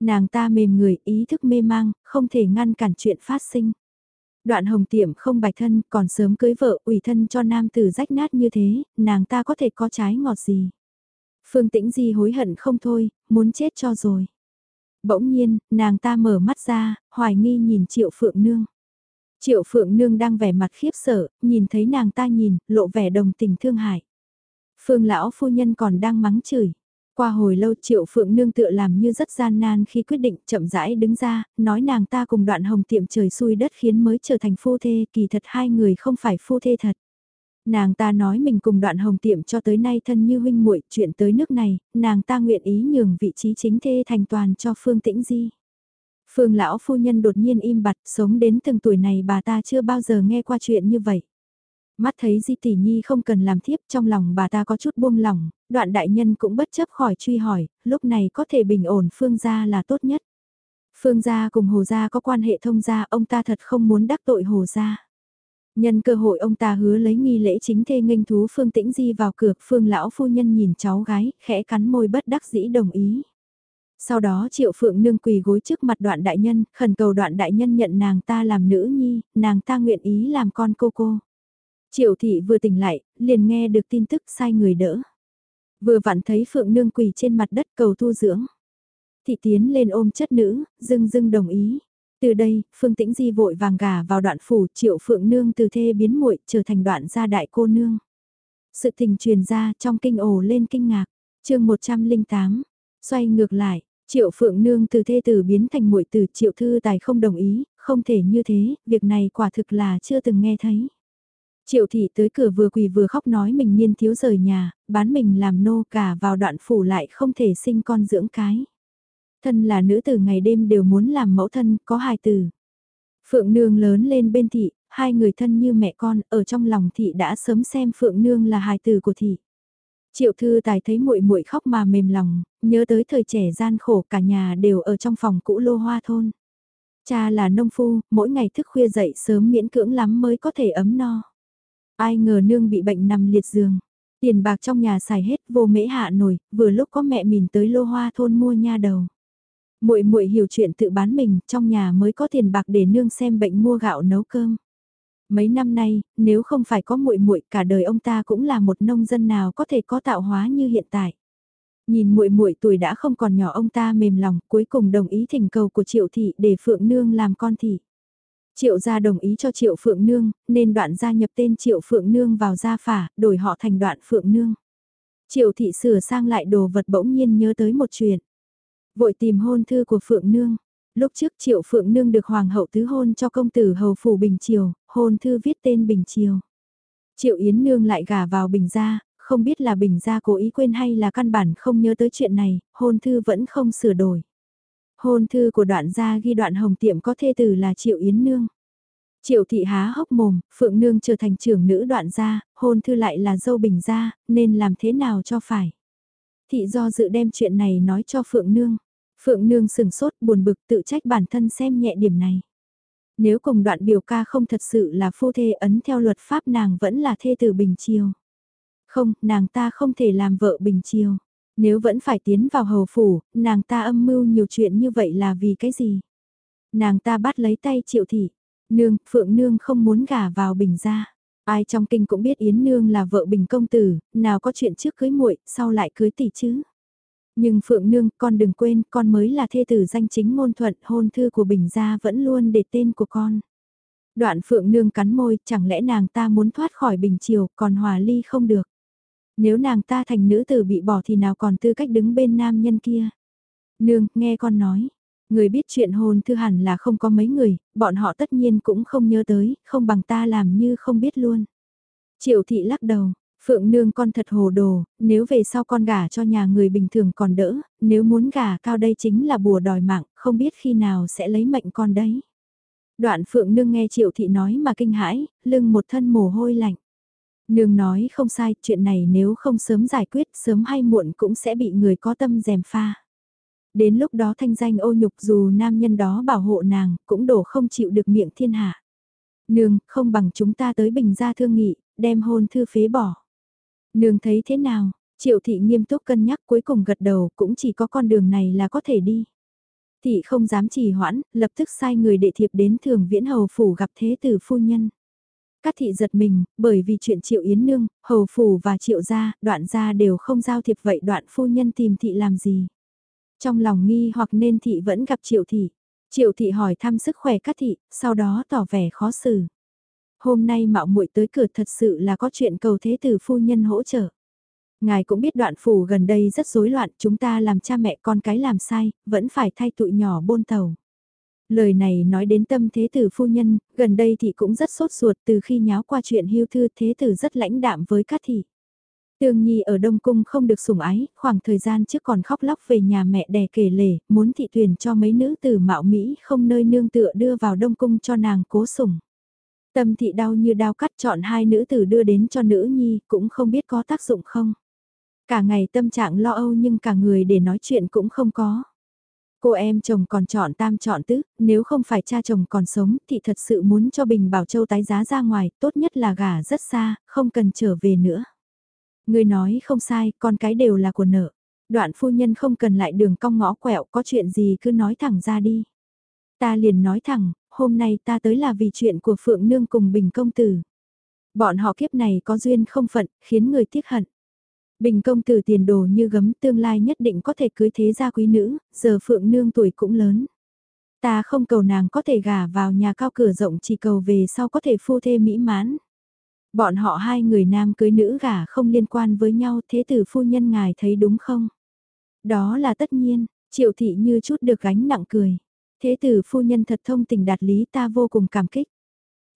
Nàng ta mềm người, ý thức mê mang, không thể ngăn cản chuyện phát sinh. Đoạn hồng tiệm không bạch thân, còn sớm cưới vợ, ủy thân cho nam tử rách nát như thế, nàng ta có thể có trái ngọt gì. Phương Tĩnh Di hối hận không thôi, muốn chết cho rồi. Bỗng nhiên, nàng ta mở mắt ra, hoài nghi nhìn Triệu Phượng Nương. Triệu Phượng Nương đang vẻ mặt khiếp sợ, nhìn thấy nàng ta nhìn, lộ vẻ đồng tình thương hại. Phương lão phu nhân còn đang mắng chửi. Qua hồi lâu Triệu Phượng Nương tựa làm như rất gian nan khi quyết định chậm rãi đứng ra, nói nàng ta cùng đoạn hồng tiệm trời xui đất khiến mới trở thành phu thê, kỳ thật hai người không phải phu thê thật. Nàng ta nói mình cùng đoạn hồng tiệm cho tới nay thân như huynh muội chuyện tới nước này, nàng ta nguyện ý nhường vị trí chính thê thành toàn cho Phương Tĩnh Di. Phương lão phu nhân đột nhiên im bặt, sống đến từng tuổi này bà ta chưa bao giờ nghe qua chuyện như vậy. Mắt thấy Di Tỷ Nhi không cần làm thiếp trong lòng bà ta có chút buông lỏng, đoạn đại nhân cũng bất chấp khỏi truy hỏi, lúc này có thể bình ổn Phương gia là tốt nhất. Phương gia cùng Hồ gia có quan hệ thông gia, ông ta thật không muốn đắc tội Hồ gia. Nhân cơ hội ông ta hứa lấy nghi lễ chính thê nghênh thú Phương Tĩnh Di vào cửa, Phương lão phu nhân nhìn cháu gái, khẽ cắn môi bất đắc dĩ đồng ý. Sau đó Triệu Phượng Nương quỳ gối trước mặt đoạn đại nhân, khẩn cầu đoạn đại nhân nhận nàng ta làm nữ nhi, nàng ta nguyện ý làm con cô cô. Triệu thị vừa tỉnh lại, liền nghe được tin tức sai người đỡ. Vừa vặn thấy Phượng Nương quỳ trên mặt đất cầu thu dưỡng. Thị tiến lên ôm chất nữ, dưng dưng đồng ý. Từ đây, Phương Tĩnh Di vội vàng gà vào đoạn phủ Triệu Phượng Nương từ thê biến muội trở thành đoạn gia đại cô nương. Sự tình truyền ra trong kinh ồ lên kinh ngạc. chương 108, xoay ngược lại, Triệu Phượng Nương từ thê tử biến thành muội tử Triệu Thư Tài không đồng ý, không thể như thế, việc này quả thực là chưa từng nghe thấy. Triệu thị tới cửa vừa quỳ vừa khóc nói mình niên thiếu rời nhà, bán mình làm nô cả vào đoạn phủ lại không thể sinh con dưỡng cái. Thân là nữ tử ngày đêm đều muốn làm mẫu thân, có hài tử. Phượng Nương lớn lên bên thị, hai người thân như mẹ con, ở trong lòng thị đã sớm xem Phượng Nương là hài tử của thị. Triệu Thư Tài thấy muội muội khóc mà mềm lòng, nhớ tới thời trẻ gian khổ cả nhà đều ở trong phòng cũ lô hoa thôn. Cha là nông phu, mỗi ngày thức khuya dậy sớm miễn cưỡng lắm mới có thể ấm no. Ai ngờ nương bị bệnh nằm liệt giường. Tiền bạc trong nhà xài hết vô mễ hạ nổi, vừa lúc có mẹ mình tới lô hoa thôn mua nha đầu. Muội muội hiểu chuyện tự bán mình, trong nhà mới có tiền bạc để nương xem bệnh mua gạo nấu cơm. Mấy năm nay, nếu không phải có muội muội, cả đời ông ta cũng là một nông dân nào có thể có tạo hóa như hiện tại. Nhìn muội muội tuổi đã không còn nhỏ ông ta mềm lòng, cuối cùng đồng ý thỉnh cầu của Triệu thị để Phượng nương làm con thị. Triệu gia đồng ý cho Triệu Phượng Nương, nên đoạn gia nhập tên Triệu Phượng Nương vào gia phả, đổi họ thành đoạn Phượng Nương. Triệu thị sửa sang lại đồ vật bỗng nhiên nhớ tới một chuyện. Vội tìm hôn thư của Phượng Nương. Lúc trước Triệu Phượng Nương được Hoàng hậu tứ hôn cho công tử Hầu Phủ Bình Triều, hôn thư viết tên Bình Triều. Triệu Yến Nương lại gả vào Bình Gia, không biết là Bình Gia cố ý quên hay là căn bản không nhớ tới chuyện này, hôn thư vẫn không sửa đổi. Hôn thư của đoạn gia ghi đoạn hồng tiệm có thê tử là Triệu Yến Nương. Triệu thị há hốc mồm, Phượng Nương trở thành trưởng nữ đoạn gia, hôn thư lại là dâu bình gia, nên làm thế nào cho phải. Thị do dự đem chuyện này nói cho Phượng Nương. Phượng Nương sừng sốt buồn bực tự trách bản thân xem nhẹ điểm này. Nếu cùng đoạn biểu ca không thật sự là phu thê ấn theo luật pháp nàng vẫn là thê tử Bình Chiêu. Không, nàng ta không thể làm vợ Bình Chiêu. Nếu vẫn phải tiến vào hầu phủ, nàng ta âm mưu nhiều chuyện như vậy là vì cái gì? Nàng ta bắt lấy tay triệu thị. Nương, Phượng Nương không muốn gả vào Bình gia. Ai trong kinh cũng biết Yến Nương là vợ Bình công tử, nào có chuyện trước cưới muội, sau lại cưới tỷ chứ. Nhưng Phượng Nương, con đừng quên, con mới là thê tử danh chính ngôn thuận, hôn thư của Bình gia vẫn luôn để tên của con. Đoạn Phượng Nương cắn môi, chẳng lẽ nàng ta muốn thoát khỏi Bình Triều, còn hòa ly không được. Nếu nàng ta thành nữ tử bị bỏ thì nào còn tư cách đứng bên nam nhân kia. Nương, nghe con nói. Người biết chuyện hôn thư hẳn là không có mấy người, bọn họ tất nhiên cũng không nhớ tới, không bằng ta làm như không biết luôn. Triệu thị lắc đầu, Phượng nương con thật hồ đồ, nếu về sau con gả cho nhà người bình thường còn đỡ, nếu muốn gả cao đây chính là bùa đòi mạng, không biết khi nào sẽ lấy mệnh con đấy. Đoạn Phượng nương nghe Triệu thị nói mà kinh hãi, lưng một thân mồ hôi lạnh. Nương nói không sai, chuyện này nếu không sớm giải quyết, sớm hay muộn cũng sẽ bị người có tâm dèm pha. Đến lúc đó thanh danh ô nhục dù nam nhân đó bảo hộ nàng, cũng đổ không chịu được miệng thiên hạ. Nương, không bằng chúng ta tới bình gia thương nghị, đem hôn thư phế bỏ. Nương thấy thế nào? Triệu thị nghiêm túc cân nhắc cuối cùng gật đầu cũng chỉ có con đường này là có thể đi. Thị không dám trì hoãn, lập tức sai người đệ thiệp đến thường viễn hầu phủ gặp thế tử phu nhân. Các thị giật mình, bởi vì chuyện triệu yến nương, hầu phủ và triệu gia, đoạn gia đều không giao thiệp vậy đoạn phu nhân tìm thị làm gì. Trong lòng nghi hoặc nên thị vẫn gặp triệu thị. Triệu thị hỏi thăm sức khỏe các thị, sau đó tỏ vẻ khó xử. Hôm nay mạo muội tới cửa thật sự là có chuyện cầu thế tử phu nhân hỗ trợ. Ngài cũng biết đoạn phủ gần đây rất rối loạn, chúng ta làm cha mẹ con cái làm sai, vẫn phải thay tụi nhỏ bôn tàu. Lời này nói đến tâm thế tử phu nhân, gần đây thì cũng rất sốt ruột từ khi nháo qua chuyện hưu thư thế tử rất lãnh đạm với các thị. Tương Nhi ở Đông Cung không được sủng ái, khoảng thời gian trước còn khóc lóc về nhà mẹ đẻ kể lể, muốn thị tuyển cho mấy nữ tử mạo Mỹ không nơi nương tựa đưa vào Đông Cung cho nàng cố sủng. Tâm thị đau như đau cắt chọn hai nữ tử đưa đến cho nữ nhi, cũng không biết có tác dụng không. Cả ngày tâm trạng lo âu nhưng cả người để nói chuyện cũng không có. Cô em chồng còn chọn tam chọn tứ, nếu không phải cha chồng còn sống thì thật sự muốn cho Bình Bảo Châu tái giá ra ngoài, tốt nhất là gả rất xa, không cần trở về nữa. Người nói không sai, con cái đều là của nợ. Đoạn phu nhân không cần lại đường cong ngõ quẹo, có chuyện gì cứ nói thẳng ra đi. Ta liền nói thẳng, hôm nay ta tới là vì chuyện của Phượng Nương cùng Bình Công Tử. Bọn họ kiếp này có duyên không phận, khiến người tiếc hận. Bình công tử tiền đồ như gấm tương lai nhất định có thể cưới thế gia quý nữ, giờ Phượng Nương tuổi cũng lớn. Ta không cầu nàng có thể gả vào nhà cao cửa rộng chỉ cầu về sau có thể phu thê mỹ mãn. Bọn họ hai người nam cưới nữ gả không liên quan với nhau thế tử phu nhân ngài thấy đúng không? Đó là tất nhiên, triệu thị như chút được gánh nặng cười. Thế tử phu nhân thật thông tình đạt lý ta vô cùng cảm kích.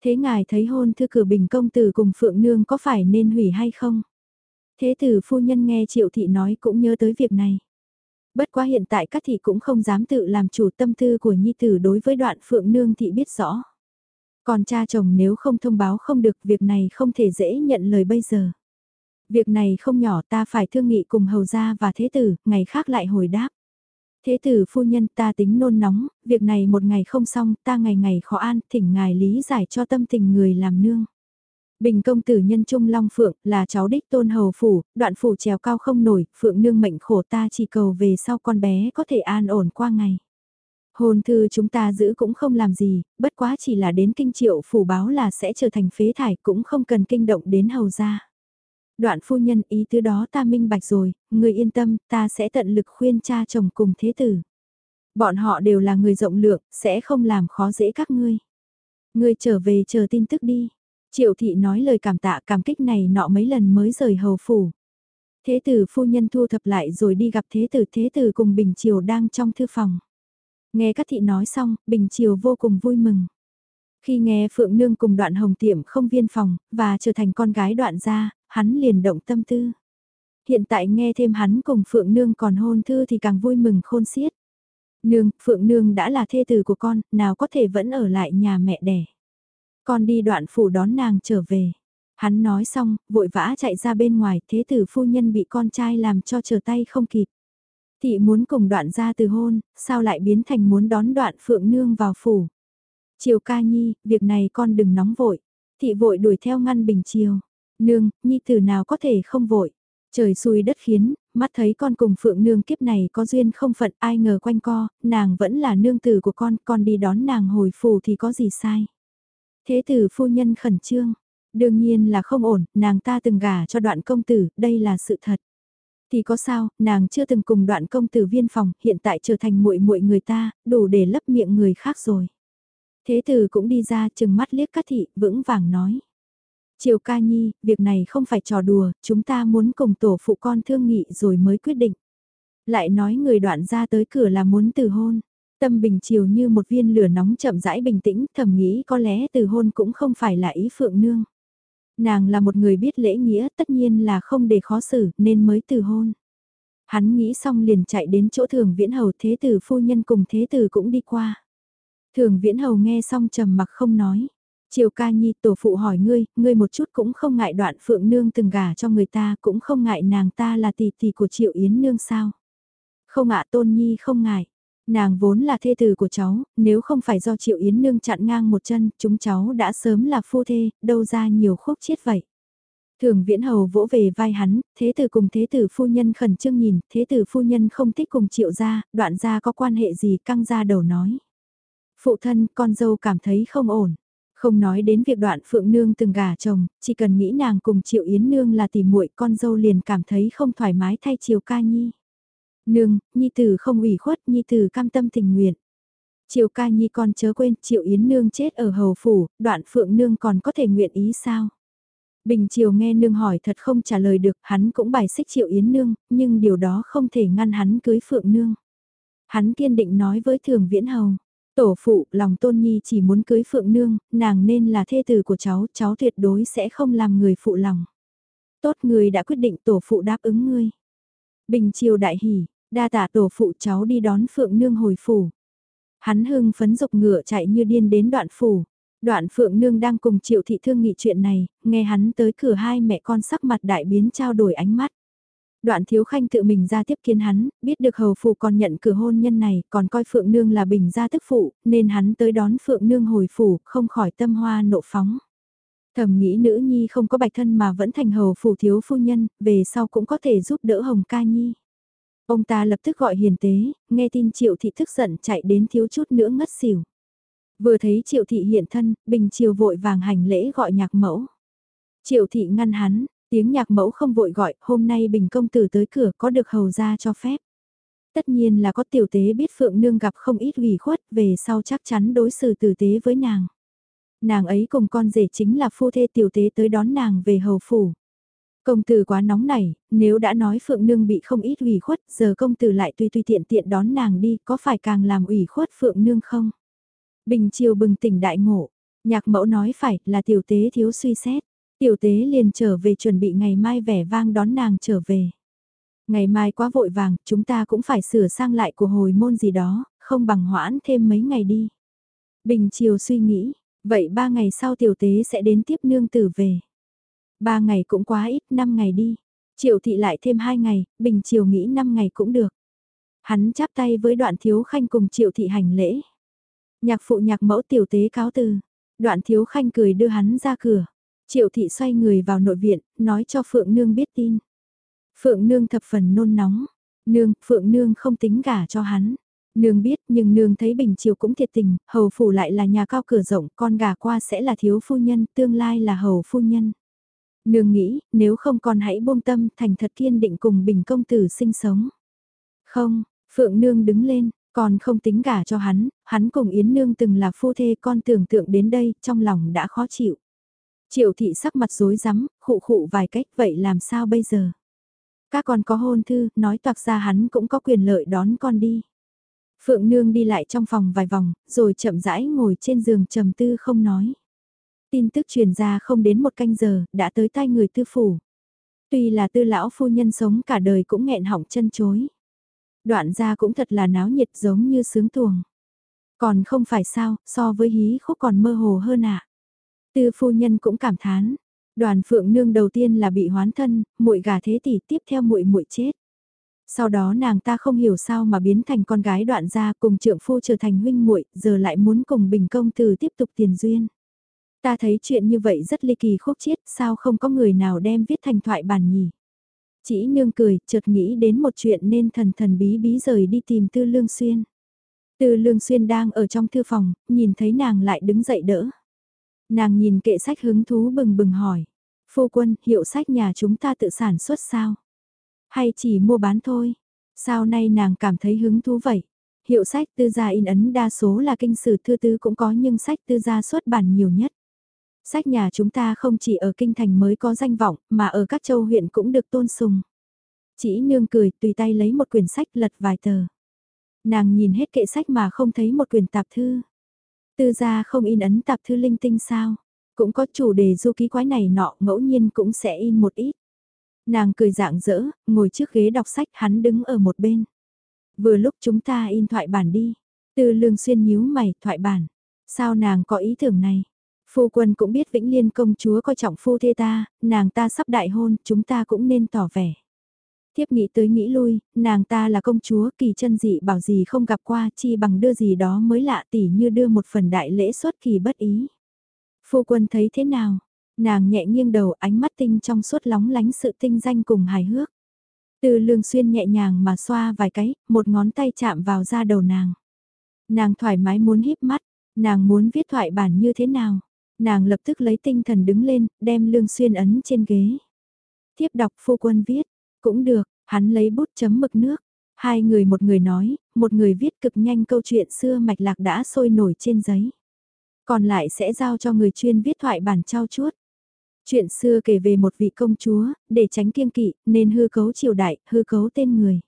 Thế ngài thấy hôn thư cử bình công tử cùng Phượng Nương có phải nên hủy hay không? Thế tử phu nhân nghe triệu thị nói cũng nhớ tới việc này. Bất quá hiện tại các thị cũng không dám tự làm chủ tâm tư của nhi tử đối với đoạn Phượng Nương thị biết rõ. Còn cha chồng nếu không thông báo không được việc này không thể dễ nhận lời bây giờ. Việc này không nhỏ ta phải thương nghị cùng hầu gia và thế tử, ngày khác lại hồi đáp. Thế tử phu nhân ta tính nôn nóng, việc này một ngày không xong, ta ngày ngày khó an, thỉnh ngài lý giải cho tâm tình người làm nương. Bình công tử nhân trung long phượng, là cháu đích tôn hầu phủ, đoạn phủ trèo cao không nổi, phượng nương mệnh khổ ta chỉ cầu về sau con bé có thể an ổn qua ngày. Hôn thư chúng ta giữ cũng không làm gì, bất quá chỉ là đến kinh triệu phủ báo là sẽ trở thành phế thải cũng không cần kinh động đến hầu gia. Đoạn phu nhân ý tứ đó ta minh bạch rồi, người yên tâm, ta sẽ tận lực khuyên cha chồng cùng thế tử. Bọn họ đều là người rộng lượng, sẽ không làm khó dễ các ngươi. Ngươi trở về chờ tin tức đi. Triệu thị nói lời cảm tạ cảm kích này nọ mấy lần mới rời hầu phủ. Thế tử phu nhân thu thập lại rồi đi gặp thế tử thế tử cùng Bình Triều đang trong thư phòng. Nghe các thị nói xong, Bình Triều vô cùng vui mừng. Khi nghe Phượng Nương cùng đoạn hồng tiệm không viên phòng, và trở thành con gái đoạn gia, hắn liền động tâm tư. Hiện tại nghe thêm hắn cùng Phượng Nương còn hôn thư thì càng vui mừng khôn xiết. Nương, Phượng Nương đã là thê tử của con, nào có thể vẫn ở lại nhà mẹ đẻ. Con đi đoạn phủ đón nàng trở về. Hắn nói xong, vội vã chạy ra bên ngoài, thế tử phu nhân bị con trai làm cho trở tay không kịp. Thị muốn cùng đoạn ra từ hôn, sao lại biến thành muốn đón đoạn phượng nương vào phủ. Chiều ca nhi, việc này con đừng nóng vội. Thị vội đuổi theo ngăn bình chiều. Nương, nhi tử nào có thể không vội. Trời xui đất khiến, mắt thấy con cùng phượng nương kiếp này có duyên không phận ai ngờ quanh co, nàng vẫn là nương tử của con, con đi đón nàng hồi phủ thì có gì sai. Thế tử phu nhân khẩn trương, đương nhiên là không ổn, nàng ta từng gả cho đoạn công tử, đây là sự thật. Thì có sao, nàng chưa từng cùng đoạn công tử viên phòng, hiện tại trở thành muội muội người ta, đủ để lấp miệng người khác rồi. Thế tử cũng đi ra chừng mắt liếc các thị, vững vàng nói. Triều ca nhi, việc này không phải trò đùa, chúng ta muốn cùng tổ phụ con thương nghị rồi mới quyết định. Lại nói người đoạn ra tới cửa là muốn từ hôn. Tâm bình chiều như một viên lửa nóng chậm rãi bình tĩnh, thầm nghĩ có lẽ từ hôn cũng không phải là ý phượng nương. Nàng là một người biết lễ nghĩa, tất nhiên là không để khó xử, nên mới từ hôn. Hắn nghĩ xong liền chạy đến chỗ thường viễn hầu thế tử phu nhân cùng thế tử cũng đi qua. Thường viễn hầu nghe xong trầm mặc không nói. Triều ca nhi tổ phụ hỏi ngươi, ngươi một chút cũng không ngại đoạn phượng nương từng gả cho người ta, cũng không ngại nàng ta là tỷ tỷ của triệu yến nương sao. Không ạ tôn nhi không ngại. Nàng vốn là thê tử của cháu, nếu không phải do Triệu Yến Nương chặn ngang một chân, chúng cháu đã sớm là phu thê, đâu ra nhiều khúc chết vậy. Thường viễn hầu vỗ về vai hắn, thế tử cùng thế tử phu nhân khẩn trương nhìn, thế tử phu nhân không thích cùng triệu gia, đoạn gia có quan hệ gì căng ra đầu nói. Phụ thân, con dâu cảm thấy không ổn. Không nói đến việc đoạn phượng nương từng gả chồng, chỉ cần nghĩ nàng cùng triệu yến nương là tỷ muội con dâu liền cảm thấy không thoải mái thay triều ca nhi. Nương, Nhi Tử không ủy khuất, Nhi Tử cam tâm tình nguyện. Triệu ca Nhi con chớ quên, Triệu Yến Nương chết ở hầu phủ, đoạn phượng nương còn có thể nguyện ý sao? Bình Triều nghe nương hỏi thật không trả lời được, hắn cũng bài xích Triệu Yến Nương, nhưng điều đó không thể ngăn hắn cưới Phượng Nương. Hắn kiên định nói với Thường Viễn Hầu, tổ phụ, lòng tôn nhi chỉ muốn cưới Phượng Nương, nàng nên là thê tử của cháu, cháu tuyệt đối sẽ không làm người phụ lòng. Tốt người đã quyết định tổ phụ đáp ứng ngươi. Bình Triều đại hỉ, đa tạ tổ phụ cháu đi đón Phượng Nương hồi phủ. Hắn hưng phấn dục ngựa chạy như điên đến đoạn phủ. Đoạn Phượng Nương đang cùng Triệu Thị Thương nghị chuyện này, nghe hắn tới cửa hai mẹ con sắc mặt đại biến trao đổi ánh mắt. Đoạn Thiếu Khanh tự mình ra tiếp kiến hắn, biết được hầu phủ còn nhận cửa hôn nhân này, còn coi Phượng Nương là bình gia tức phụ, nên hắn tới đón Phượng Nương hồi phủ, không khỏi tâm hoa nộ phóng. Thầm nghĩ nữ nhi không có bạch thân mà vẫn thành hầu phủ thiếu phu nhân, về sau cũng có thể giúp đỡ Hồng Ca Nhi. Ông ta lập tức gọi hiền tế, nghe tin Triệu Thị thức giận chạy đến thiếu chút nữa ngất xỉu. Vừa thấy Triệu Thị hiện thân, Bình Triều vội vàng hành lễ gọi nhạc mẫu. Triệu Thị ngăn hắn, tiếng nhạc mẫu không vội gọi, hôm nay Bình Công Tử tới cửa có được hầu ra cho phép. Tất nhiên là có tiểu tế biết Phượng Nương gặp không ít ủy khuất, về sau chắc chắn đối xử tử tế với nàng. Nàng ấy cùng con rể chính là phu thê tiểu tế tới đón nàng về hầu phủ. Công tử quá nóng nảy, nếu đã nói Phượng Nương bị không ít ủy khuất, giờ công tử lại tùy tùy tiện tiện đón nàng đi, có phải càng làm ủy khuất Phượng Nương không? Bình chiều bừng tỉnh đại ngộ, nhạc mẫu nói phải là tiểu tế thiếu suy xét, tiểu tế liền trở về chuẩn bị ngày mai vẻ vang đón nàng trở về. Ngày mai quá vội vàng, chúng ta cũng phải sửa sang lại của hồi môn gì đó, không bằng hoãn thêm mấy ngày đi. Bình chiều suy nghĩ, vậy ba ngày sau tiểu tế sẽ đến tiếp nương tử về. Ba ngày cũng quá ít, năm ngày đi. Triệu thị lại thêm hai ngày, bình chiều nghĩ năm ngày cũng được. Hắn chắp tay với đoạn thiếu khanh cùng triệu thị hành lễ. Nhạc phụ nhạc mẫu tiểu tế cáo từ. Đoạn thiếu khanh cười đưa hắn ra cửa. Triệu thị xoay người vào nội viện, nói cho Phượng Nương biết tin. Phượng Nương thập phần nôn nóng. Nương, Phượng Nương không tính gả cho hắn. Nương biết nhưng nương thấy Bình Triều cũng thiệt tình, hầu phủ lại là nhà cao cửa rộng, con gà qua sẽ là thiếu phu nhân, tương lai là hầu phu nhân. Nương nghĩ, nếu không con hãy buông tâm thành thật kiên định cùng Bình công tử sinh sống. Không, Phượng Nương đứng lên, còn không tính gả cho hắn, hắn cùng Yến Nương từng là phu thê con tưởng tượng đến đây, trong lòng đã khó chịu. Triệu thị sắc mặt rối rắm, khụ khụ vài cách, vậy làm sao bây giờ? Các con có hôn thư, nói toạc ra hắn cũng có quyền lợi đón con đi. Phượng Nương đi lại trong phòng vài vòng, rồi chậm rãi ngồi trên giường trầm tư không nói. Tin tức truyền ra không đến một canh giờ, đã tới tay người tư phủ. Tuy là tư lão phu nhân sống cả đời cũng nghẹn họng chân chối. Đoạn ra cũng thật là náo nhiệt giống như sướng tuồng. Còn không phải sao, so với hí khúc còn mơ hồ hơn ạ. Tư phu nhân cũng cảm thán. Đoàn phượng nương đầu tiên là bị hoán thân, muội gà thế tỷ tiếp theo muội muội chết. Sau đó nàng ta không hiểu sao mà biến thành con gái đoạn gia cùng trượng phu trở thành huynh muội, giờ lại muốn cùng bình công từ tiếp tục tiền duyên. Ta thấy chuyện như vậy rất ly kỳ khúc chiết, sao không có người nào đem viết thành thoại bản nhỉ? Chỉ nương cười, chợt nghĩ đến một chuyện nên thần thần bí bí rời đi tìm Tư Lương Xuyên. Tư Lương Xuyên đang ở trong thư phòng, nhìn thấy nàng lại đứng dậy đỡ. Nàng nhìn kệ sách hứng thú bừng bừng hỏi. Phu quân, hiệu sách nhà chúng ta tự sản xuất sao? Hay chỉ mua bán thôi? Sao nay nàng cảm thấy hứng thú vậy? Hiệu sách tư gia in ấn đa số là kinh sử thư tứ cũng có nhưng sách tư gia xuất bản nhiều nhất. Sách nhà chúng ta không chỉ ở kinh thành mới có danh vọng, mà ở các châu huyện cũng được tôn sùng. Chỉ nương cười, tùy tay lấy một quyển sách lật vài tờ. Nàng nhìn hết kệ sách mà không thấy một quyển tạp thư. Tư gia không in ấn tạp thư linh tinh sao. Cũng có chủ đề du ký quái này nọ ngẫu nhiên cũng sẽ in một ít. Nàng cười dạng dỡ, ngồi trước ghế đọc sách hắn đứng ở một bên. Vừa lúc chúng ta in thoại bản đi. Tư lương xuyên nhíu mày, thoại bản. Sao nàng có ý tưởng này? Phu quân cũng biết Vĩnh Liên công chúa coi trọng phu thê ta, nàng ta sắp đại hôn, chúng ta cũng nên tỏ vẻ. Tiếp nghĩ tới nghĩ lui, nàng ta là công chúa kỳ chân dị bảo gì không gặp qua chi bằng đưa gì đó mới lạ tỉ như đưa một phần đại lễ xuất kỳ bất ý. Phu quân thấy thế nào? Nàng nhẹ nghiêng đầu ánh mắt tinh trong suốt lóng lánh sự tinh danh cùng hài hước. Từ lương xuyên nhẹ nhàng mà xoa vài cái, một ngón tay chạm vào da đầu nàng. Nàng thoải mái muốn híp mắt, nàng muốn viết thoại bản như thế nào? Nàng lập tức lấy tinh thần đứng lên, đem lương xuyên ấn trên ghế. Tiếp đọc phu quân viết, cũng được, hắn lấy bút chấm mực nước. Hai người một người nói, một người viết cực nhanh câu chuyện xưa mạch lạc đã sôi nổi trên giấy. Còn lại sẽ giao cho người chuyên viết thoại bản trao chuốt. Chuyện xưa kể về một vị công chúa, để tránh kiêng kỵ, nên hư cấu triều đại, hư cấu tên người.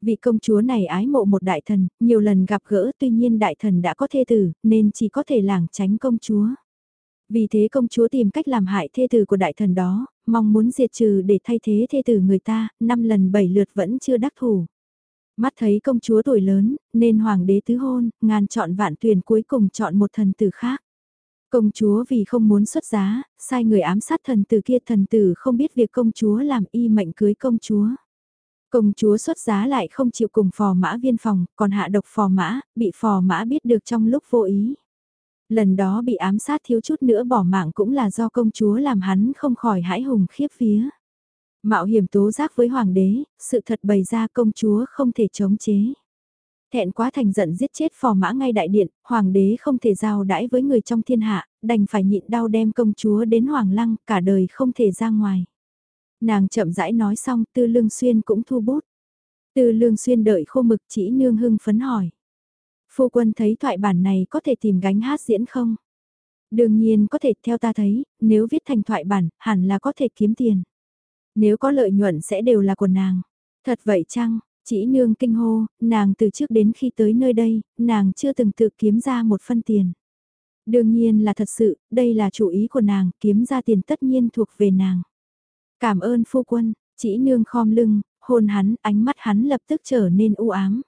Vị công chúa này ái mộ một đại thần, nhiều lần gặp gỡ tuy nhiên đại thần đã có thê tử, nên chỉ có thể lảng tránh công chúa. Vì thế công chúa tìm cách làm hại thê tử của đại thần đó, mong muốn diệt trừ để thay thế thê tử người ta, năm lần bảy lượt vẫn chưa đắc thủ. Mắt thấy công chúa tuổi lớn, nên hoàng đế tứ hôn, ngàn chọn vạn tuyển cuối cùng chọn một thần tử khác. Công chúa vì không muốn xuất giá, sai người ám sát thần tử kia thần tử không biết việc công chúa làm y mệnh cưới công chúa. Công chúa xuất giá lại không chịu cùng phò mã viên phòng, còn hạ độc phò mã, bị phò mã biết được trong lúc vô ý. Lần đó bị ám sát thiếu chút nữa bỏ mạng cũng là do công chúa làm hắn không khỏi hãi hùng khiếp phía. Mạo hiểm tố giác với hoàng đế, sự thật bày ra công chúa không thể chống chế. Thẹn quá thành giận giết chết phò mã ngay đại điện, hoàng đế không thể giao đãi với người trong thiên hạ, đành phải nhịn đau đem công chúa đến hoàng lăng, cả đời không thể ra ngoài. Nàng chậm rãi nói xong, tư lương xuyên cũng thu bút. Tư lương xuyên đợi khô mực chỉ nương hưng phấn hỏi. Phu quân thấy thoại bản này có thể tìm gánh hát diễn không? Đương nhiên có thể theo ta thấy, nếu viết thành thoại bản, hẳn là có thể kiếm tiền. Nếu có lợi nhuận sẽ đều là của nàng. Thật vậy chăng? Chỉ nương kinh hô, nàng từ trước đến khi tới nơi đây, nàng chưa từng tự kiếm ra một phân tiền. Đương nhiên là thật sự, đây là chủ ý của nàng, kiếm ra tiền tất nhiên thuộc về nàng. Cảm ơn phu quân, chỉ nương khom lưng, hôn hắn, ánh mắt hắn lập tức trở nên u ám.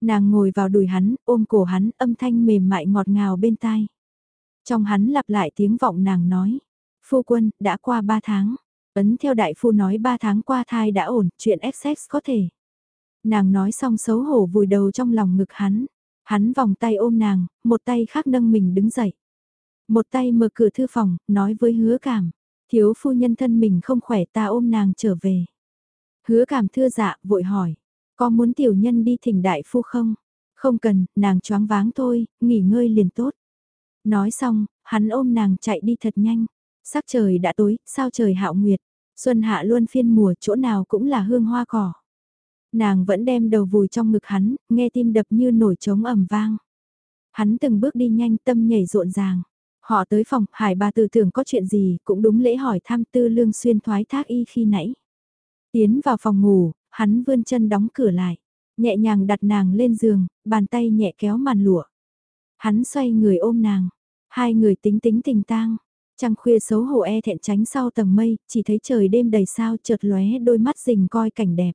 Nàng ngồi vào đùi hắn, ôm cổ hắn, âm thanh mềm mại ngọt ngào bên tai. Trong hắn lặp lại tiếng vọng nàng nói, phu quân, đã qua ba tháng. Ấn theo đại phu nói ba tháng qua thai đã ổn, chuyện XX có thể. Nàng nói xong xấu hổ vùi đầu trong lòng ngực hắn. Hắn vòng tay ôm nàng, một tay khác nâng mình đứng dậy. Một tay mở cửa thư phòng, nói với hứa cảm. Thiếu phu nhân thân mình không khỏe ta ôm nàng trở về. Hứa cảm thưa dạ, vội hỏi. Có muốn tiểu nhân đi thỉnh đại phu không? Không cần, nàng choáng váng thôi, nghỉ ngơi liền tốt. Nói xong, hắn ôm nàng chạy đi thật nhanh. Sắc trời đã tối, sao trời hạo nguyệt. Xuân hạ luôn phiên mùa chỗ nào cũng là hương hoa cỏ. Nàng vẫn đem đầu vùi trong ngực hắn, nghe tim đập như nổi trống ầm vang. Hắn từng bước đi nhanh tâm nhảy rộn ràng. Họ tới phòng, hải bà tư tưởng có chuyện gì, cũng đúng lễ hỏi thăm tư lương xuyên thoái thác y khi nãy. Tiến vào phòng ngủ, hắn vươn chân đóng cửa lại, nhẹ nhàng đặt nàng lên giường, bàn tay nhẹ kéo màn lụa. Hắn xoay người ôm nàng, hai người tính tính tình tang, trăng khuya xấu hổ e thẹn tránh sau tầng mây, chỉ thấy trời đêm đầy sao chợt lóe đôi mắt rình coi cảnh đẹp.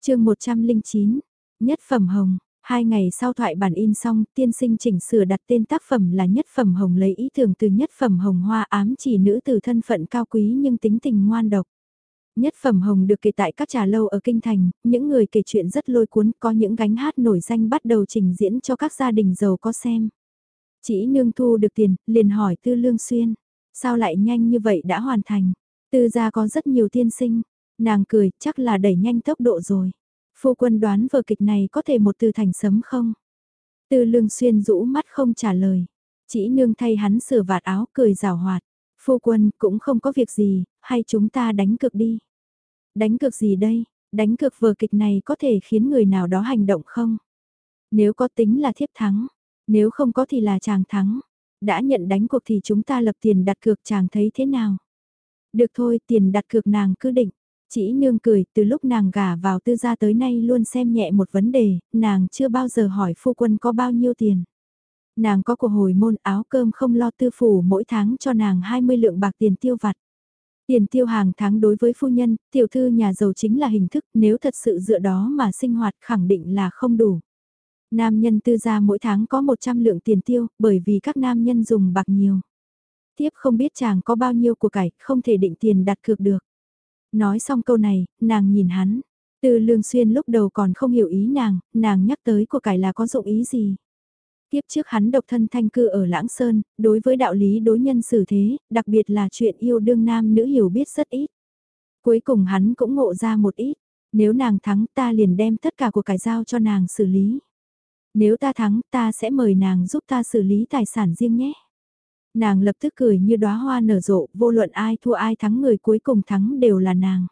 chương 109, nhất phẩm hồng, Hai ngày sau thoại bản in xong, tiên sinh chỉnh sửa đặt tên tác phẩm là Nhất Phẩm Hồng lấy ý tưởng từ Nhất Phẩm Hồng Hoa ám chỉ nữ từ thân phận cao quý nhưng tính tình ngoan độc. Nhất Phẩm Hồng được kể tại các trà lâu ở Kinh Thành, những người kể chuyện rất lôi cuốn, có những gánh hát nổi danh bắt đầu trình diễn cho các gia đình giàu có xem. Chỉ nương thu được tiền, liền hỏi Tư Lương Xuyên, sao lại nhanh như vậy đã hoàn thành? Tư gia có rất nhiều tiên sinh, nàng cười, chắc là đẩy nhanh tốc độ rồi. Phu quân đoán vở kịch này có thể một từ thành sấm không? Tư lương xuyên rũ mắt không trả lời. Chỉ nương thay hắn sửa vạt áo cười rào hoạt. Phu quân cũng không có việc gì, hay chúng ta đánh cược đi. Đánh cược gì đây? Đánh cược vở kịch này có thể khiến người nào đó hành động không? Nếu có tính là thiếp thắng, nếu không có thì là chàng thắng. Đã nhận đánh cuộc thì chúng ta lập tiền đặt cược chàng thấy thế nào? Được thôi, tiền đặt cược nàng cứ định. Chỉ nương cười, từ lúc nàng gả vào tư gia tới nay luôn xem nhẹ một vấn đề, nàng chưa bao giờ hỏi phu quân có bao nhiêu tiền. Nàng có của hồi môn áo cơm không lo tư phủ mỗi tháng cho nàng 20 lượng bạc tiền tiêu vặt. Tiền tiêu hàng tháng đối với phu nhân, tiểu thư nhà giàu chính là hình thức, nếu thật sự dựa đó mà sinh hoạt khẳng định là không đủ. Nam nhân tư gia mỗi tháng có 100 lượng tiền tiêu, bởi vì các nam nhân dùng bạc nhiều. Tiếp không biết chàng có bao nhiêu của cải, không thể định tiền đặt cược được. Nói xong câu này, nàng nhìn hắn. Từ lương xuyên lúc đầu còn không hiểu ý nàng, nàng nhắc tới của cải là có dụng ý gì. Tiếp trước hắn độc thân thanh cư ở Lãng Sơn, đối với đạo lý đối nhân xử thế, đặc biệt là chuyện yêu đương nam nữ hiểu biết rất ít. Cuối cùng hắn cũng ngộ ra một ít, nếu nàng thắng ta liền đem tất cả của cải giao cho nàng xử lý. Nếu ta thắng ta sẽ mời nàng giúp ta xử lý tài sản riêng nhé. Nàng lập tức cười như đóa hoa nở rộ, vô luận ai thua ai thắng người cuối cùng thắng đều là nàng.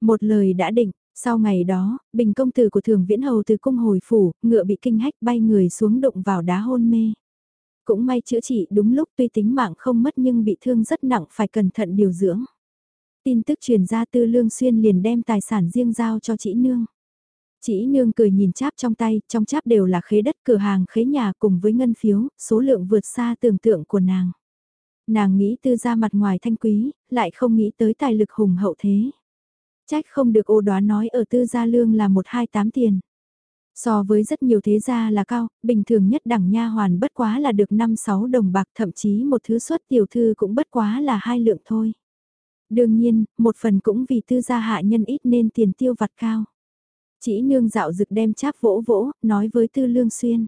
Một lời đã định, sau ngày đó, bình công tử của thường viễn hầu từ cung hồi phủ, ngựa bị kinh hách bay người xuống đụng vào đá hôn mê. Cũng may chữa trị đúng lúc tuy tính mạng không mất nhưng bị thương rất nặng phải cẩn thận điều dưỡng. Tin tức truyền ra tư lương xuyên liền đem tài sản riêng giao cho chị nương. Chỉ nương cười nhìn cháp trong tay, trong cháp đều là khế đất cửa hàng khế nhà cùng với ngân phiếu, số lượng vượt xa tưởng tượng của nàng. Nàng nghĩ tư ra mặt ngoài thanh quý, lại không nghĩ tới tài lực hùng hậu thế. Trách không được ô đoán nói ở tư gia lương là 128 tiền. So với rất nhiều thế gia là cao, bình thường nhất đẳng nha hoàn bất quá là được 5-6 đồng bạc thậm chí một thứ suất tiểu thư cũng bất quá là hai lượng thôi. Đương nhiên, một phần cũng vì tư gia hạ nhân ít nên tiền tiêu vặt cao. Chỉ nương dạo rực đem cháp vỗ vỗ, nói với tư lương xuyên.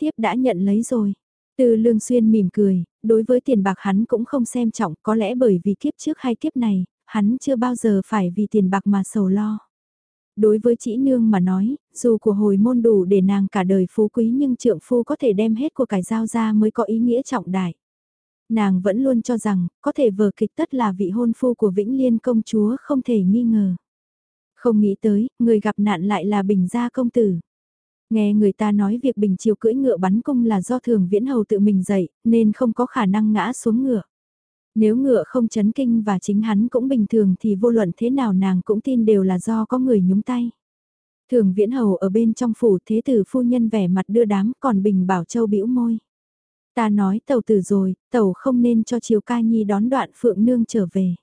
Thiếp đã nhận lấy rồi. Tư lương xuyên mỉm cười, đối với tiền bạc hắn cũng không xem trọng, có lẽ bởi vì kiếp trước hay kiếp này, hắn chưa bao giờ phải vì tiền bạc mà sầu lo. Đối với chị nương mà nói, dù của hồi môn đủ để nàng cả đời phú quý nhưng trượng phu có thể đem hết của cải giao ra mới có ý nghĩa trọng đại. Nàng vẫn luôn cho rằng, có thể vờ kịch tất là vị hôn phu của Vĩnh Liên công chúa không thể nghi ngờ. Không nghĩ tới, người gặp nạn lại là Bình Gia công tử. Nghe người ta nói việc Bình Chiều cưỡi ngựa bắn cung là do thường viễn hầu tự mình dạy nên không có khả năng ngã xuống ngựa. Nếu ngựa không chấn kinh và chính hắn cũng bình thường thì vô luận thế nào nàng cũng tin đều là do có người nhúng tay. Thường viễn hầu ở bên trong phủ thế tử phu nhân vẻ mặt đưa đám còn Bình Bảo Châu bĩu môi. Ta nói tàu tử rồi, tàu không nên cho chiều ca nhi đón đoạn phượng nương trở về.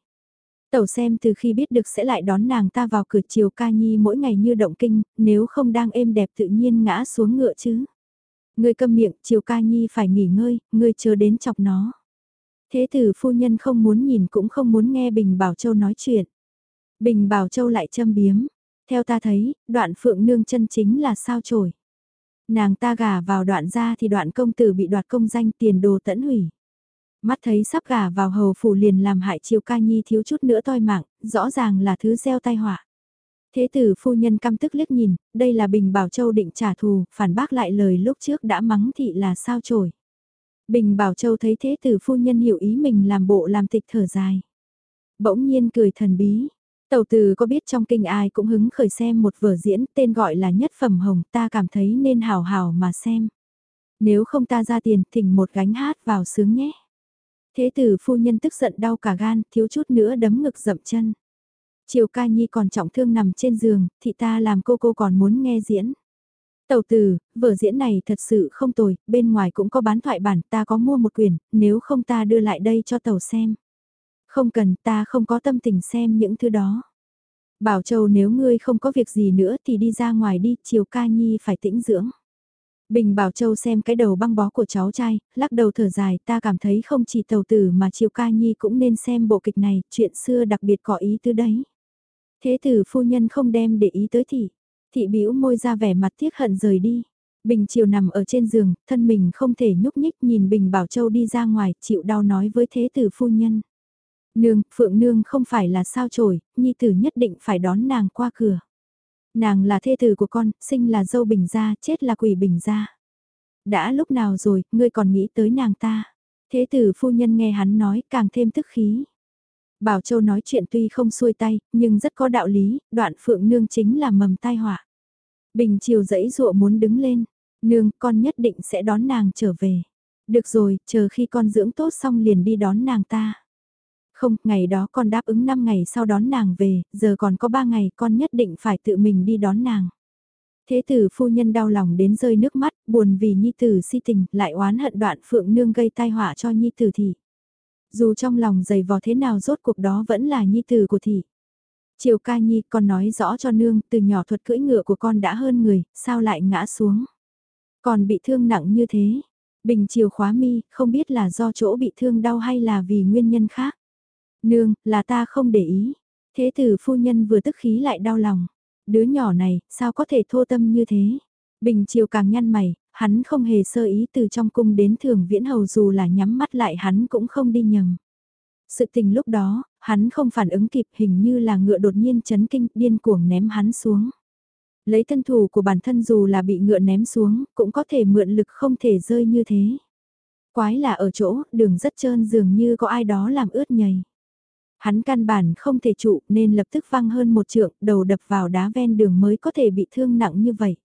tàu xem từ khi biết được sẽ lại đón nàng ta vào cửa chiều ca nhi mỗi ngày như động kinh, nếu không đang êm đẹp tự nhiên ngã xuống ngựa chứ. Ngươi câm miệng, chiều ca nhi phải nghỉ ngơi, ngươi chờ đến chọc nó. Thế tử phu nhân không muốn nhìn cũng không muốn nghe Bình Bảo Châu nói chuyện. Bình Bảo Châu lại châm biếm. Theo ta thấy, đoạn phượng nương chân chính là sao trổi. Nàng ta gả vào đoạn ra thì đoạn công tử bị đoạt công danh tiền đồ tẫn hủy. Mắt thấy sắp gả vào hầu phủ liền làm hại chiều ca nhi thiếu chút nữa toi mạng, rõ ràng là thứ gieo tai họa. Thế tử phu nhân căm tức liếc nhìn, đây là Bình Bảo Châu định trả thù, phản bác lại lời lúc trước đã mắng thị là sao trổi. Bình Bảo Châu thấy thế tử phu nhân hiểu ý mình làm bộ làm tịch thở dài. Bỗng nhiên cười thần bí. Tầu tử có biết trong kinh ai cũng hứng khởi xem một vở diễn tên gọi là Nhất Phẩm Hồng ta cảm thấy nên hào hào mà xem. Nếu không ta ra tiền thỉnh một gánh hát vào sướng nhé. Thế tử phu nhân tức giận đau cả gan, thiếu chút nữa đấm ngực dậm chân. Chiều ca nhi còn trọng thương nằm trên giường, thì ta làm cô cô còn muốn nghe diễn. Tầu tử, vở diễn này thật sự không tồi, bên ngoài cũng có bán thoại bản, ta có mua một quyển, nếu không ta đưa lại đây cho tàu xem. Không cần, ta không có tâm tình xem những thứ đó. Bảo Châu nếu ngươi không có việc gì nữa thì đi ra ngoài đi, chiều ca nhi phải tĩnh dưỡng. Bình Bảo Châu xem cái đầu băng bó của cháu trai, lắc đầu thở dài, ta cảm thấy không chỉ tàu tử mà chiều Ca Nhi cũng nên xem bộ kịch này, chuyện xưa đặc biệt có ý tứ đấy. Thế tử phu nhân không đem để ý tới thì thị bĩu môi ra vẻ mặt tiếc hận rời đi. Bình Triều nằm ở trên giường, thân mình không thể nhúc nhích nhìn Bình Bảo Châu đi ra ngoài, chịu đau nói với thế tử phu nhân. Nương, Phượng Nương không phải là sao trổi, Nhi tử nhất định phải đón nàng qua cửa. Nàng là thê tử của con, sinh là dâu bình gia, chết là quỷ bình gia. Đã lúc nào rồi, ngươi còn nghĩ tới nàng ta. Thế tử phu nhân nghe hắn nói càng thêm tức khí. Bảo Châu nói chuyện tuy không xuôi tay, nhưng rất có đạo lý, đoạn phượng nương chính là mầm tai họa. Bình chiều dẫy dụa muốn đứng lên, nương con nhất định sẽ đón nàng trở về. Được rồi, chờ khi con dưỡng tốt xong liền đi đón nàng ta. Không, ngày đó con đáp ứng 5 ngày sau đón nàng về, giờ còn có 3 ngày con nhất định phải tự mình đi đón nàng. Thế tử phu nhân đau lòng đến rơi nước mắt, buồn vì nhi tử si tình, lại oán hận đoạn phượng nương gây tai họa cho nhi tử thị. Dù trong lòng dày vò thế nào rốt cuộc đó vẫn là nhi tử của thị. Triều ca nhi con nói rõ cho nương, từ nhỏ thuật cưỡi ngựa của con đã hơn người, sao lại ngã xuống. Còn bị thương nặng như thế. Bình chiều khóa mi, không biết là do chỗ bị thương đau hay là vì nguyên nhân khác. Nương, là ta không để ý. Thế tử phu nhân vừa tức khí lại đau lòng. Đứa nhỏ này, sao có thể thô tâm như thế? Bình chiều càng nhăn mày, hắn không hề sơ ý từ trong cung đến thường viễn hầu dù là nhắm mắt lại hắn cũng không đi nhầm. Sự tình lúc đó, hắn không phản ứng kịp hình như là ngựa đột nhiên chấn kinh điên cuồng ném hắn xuống. Lấy thân thủ của bản thân dù là bị ngựa ném xuống, cũng có thể mượn lực không thể rơi như thế. Quái là ở chỗ, đường rất trơn dường như có ai đó làm ướt nhầy. Hắn căn bản không thể trụ nên lập tức văng hơn một trượng, đầu đập vào đá ven đường mới có thể bị thương nặng như vậy.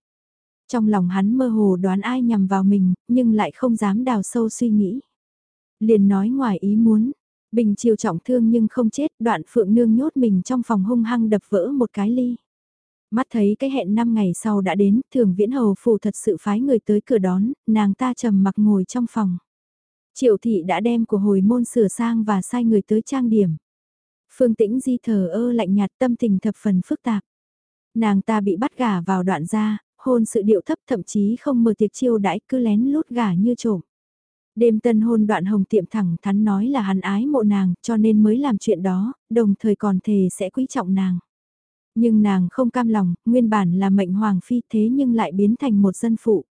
Trong lòng hắn mơ hồ đoán ai nhằm vào mình, nhưng lại không dám đào sâu suy nghĩ. Liền nói ngoài ý muốn, Bình chiều trọng thương nhưng không chết, đoạn phượng nương nhốt mình trong phòng hung hăng đập vỡ một cái ly. Mắt thấy cái hẹn 5 ngày sau đã đến, thường viễn hầu phù thật sự phái người tới cửa đón, nàng ta trầm mặc ngồi trong phòng. Triệu thị đã đem của hồi môn sửa sang và sai người tới trang điểm. Phương tĩnh di thờ ơ lạnh nhạt tâm tình thập phần phức tạp. Nàng ta bị bắt gả vào đoạn gia, hôn sự điệu thấp thậm chí không mở tiệc chiêu đãi cứ lén lút gả như trộm. Đêm tân hôn đoạn hồng tiệm thẳng thắn nói là hắn ái mộ nàng cho nên mới làm chuyện đó, đồng thời còn thề sẽ quý trọng nàng. Nhưng nàng không cam lòng, nguyên bản là mệnh hoàng phi thế nhưng lại biến thành một dân phụ.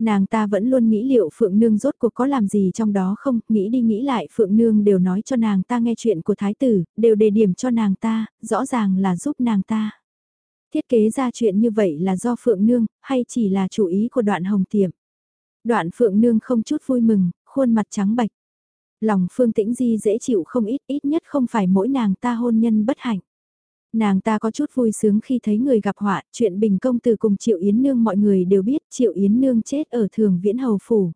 Nàng ta vẫn luôn nghĩ liệu Phượng Nương rốt cuộc có làm gì trong đó không, nghĩ đi nghĩ lại Phượng Nương đều nói cho nàng ta nghe chuyện của Thái tử, đều đề điểm cho nàng ta, rõ ràng là giúp nàng ta. Thiết kế ra chuyện như vậy là do Phượng Nương, hay chỉ là chủ ý của đoạn hồng tiệm. Đoạn Phượng Nương không chút vui mừng, khuôn mặt trắng bạch. Lòng Phương Tĩnh Di dễ chịu không ít, ít nhất không phải mỗi nàng ta hôn nhân bất hạnh. Nàng ta có chút vui sướng khi thấy người gặp họa, chuyện Bình Công từ cùng Triệu Yến Nương mọi người đều biết Triệu Yến Nương chết ở thường viễn hầu phủ.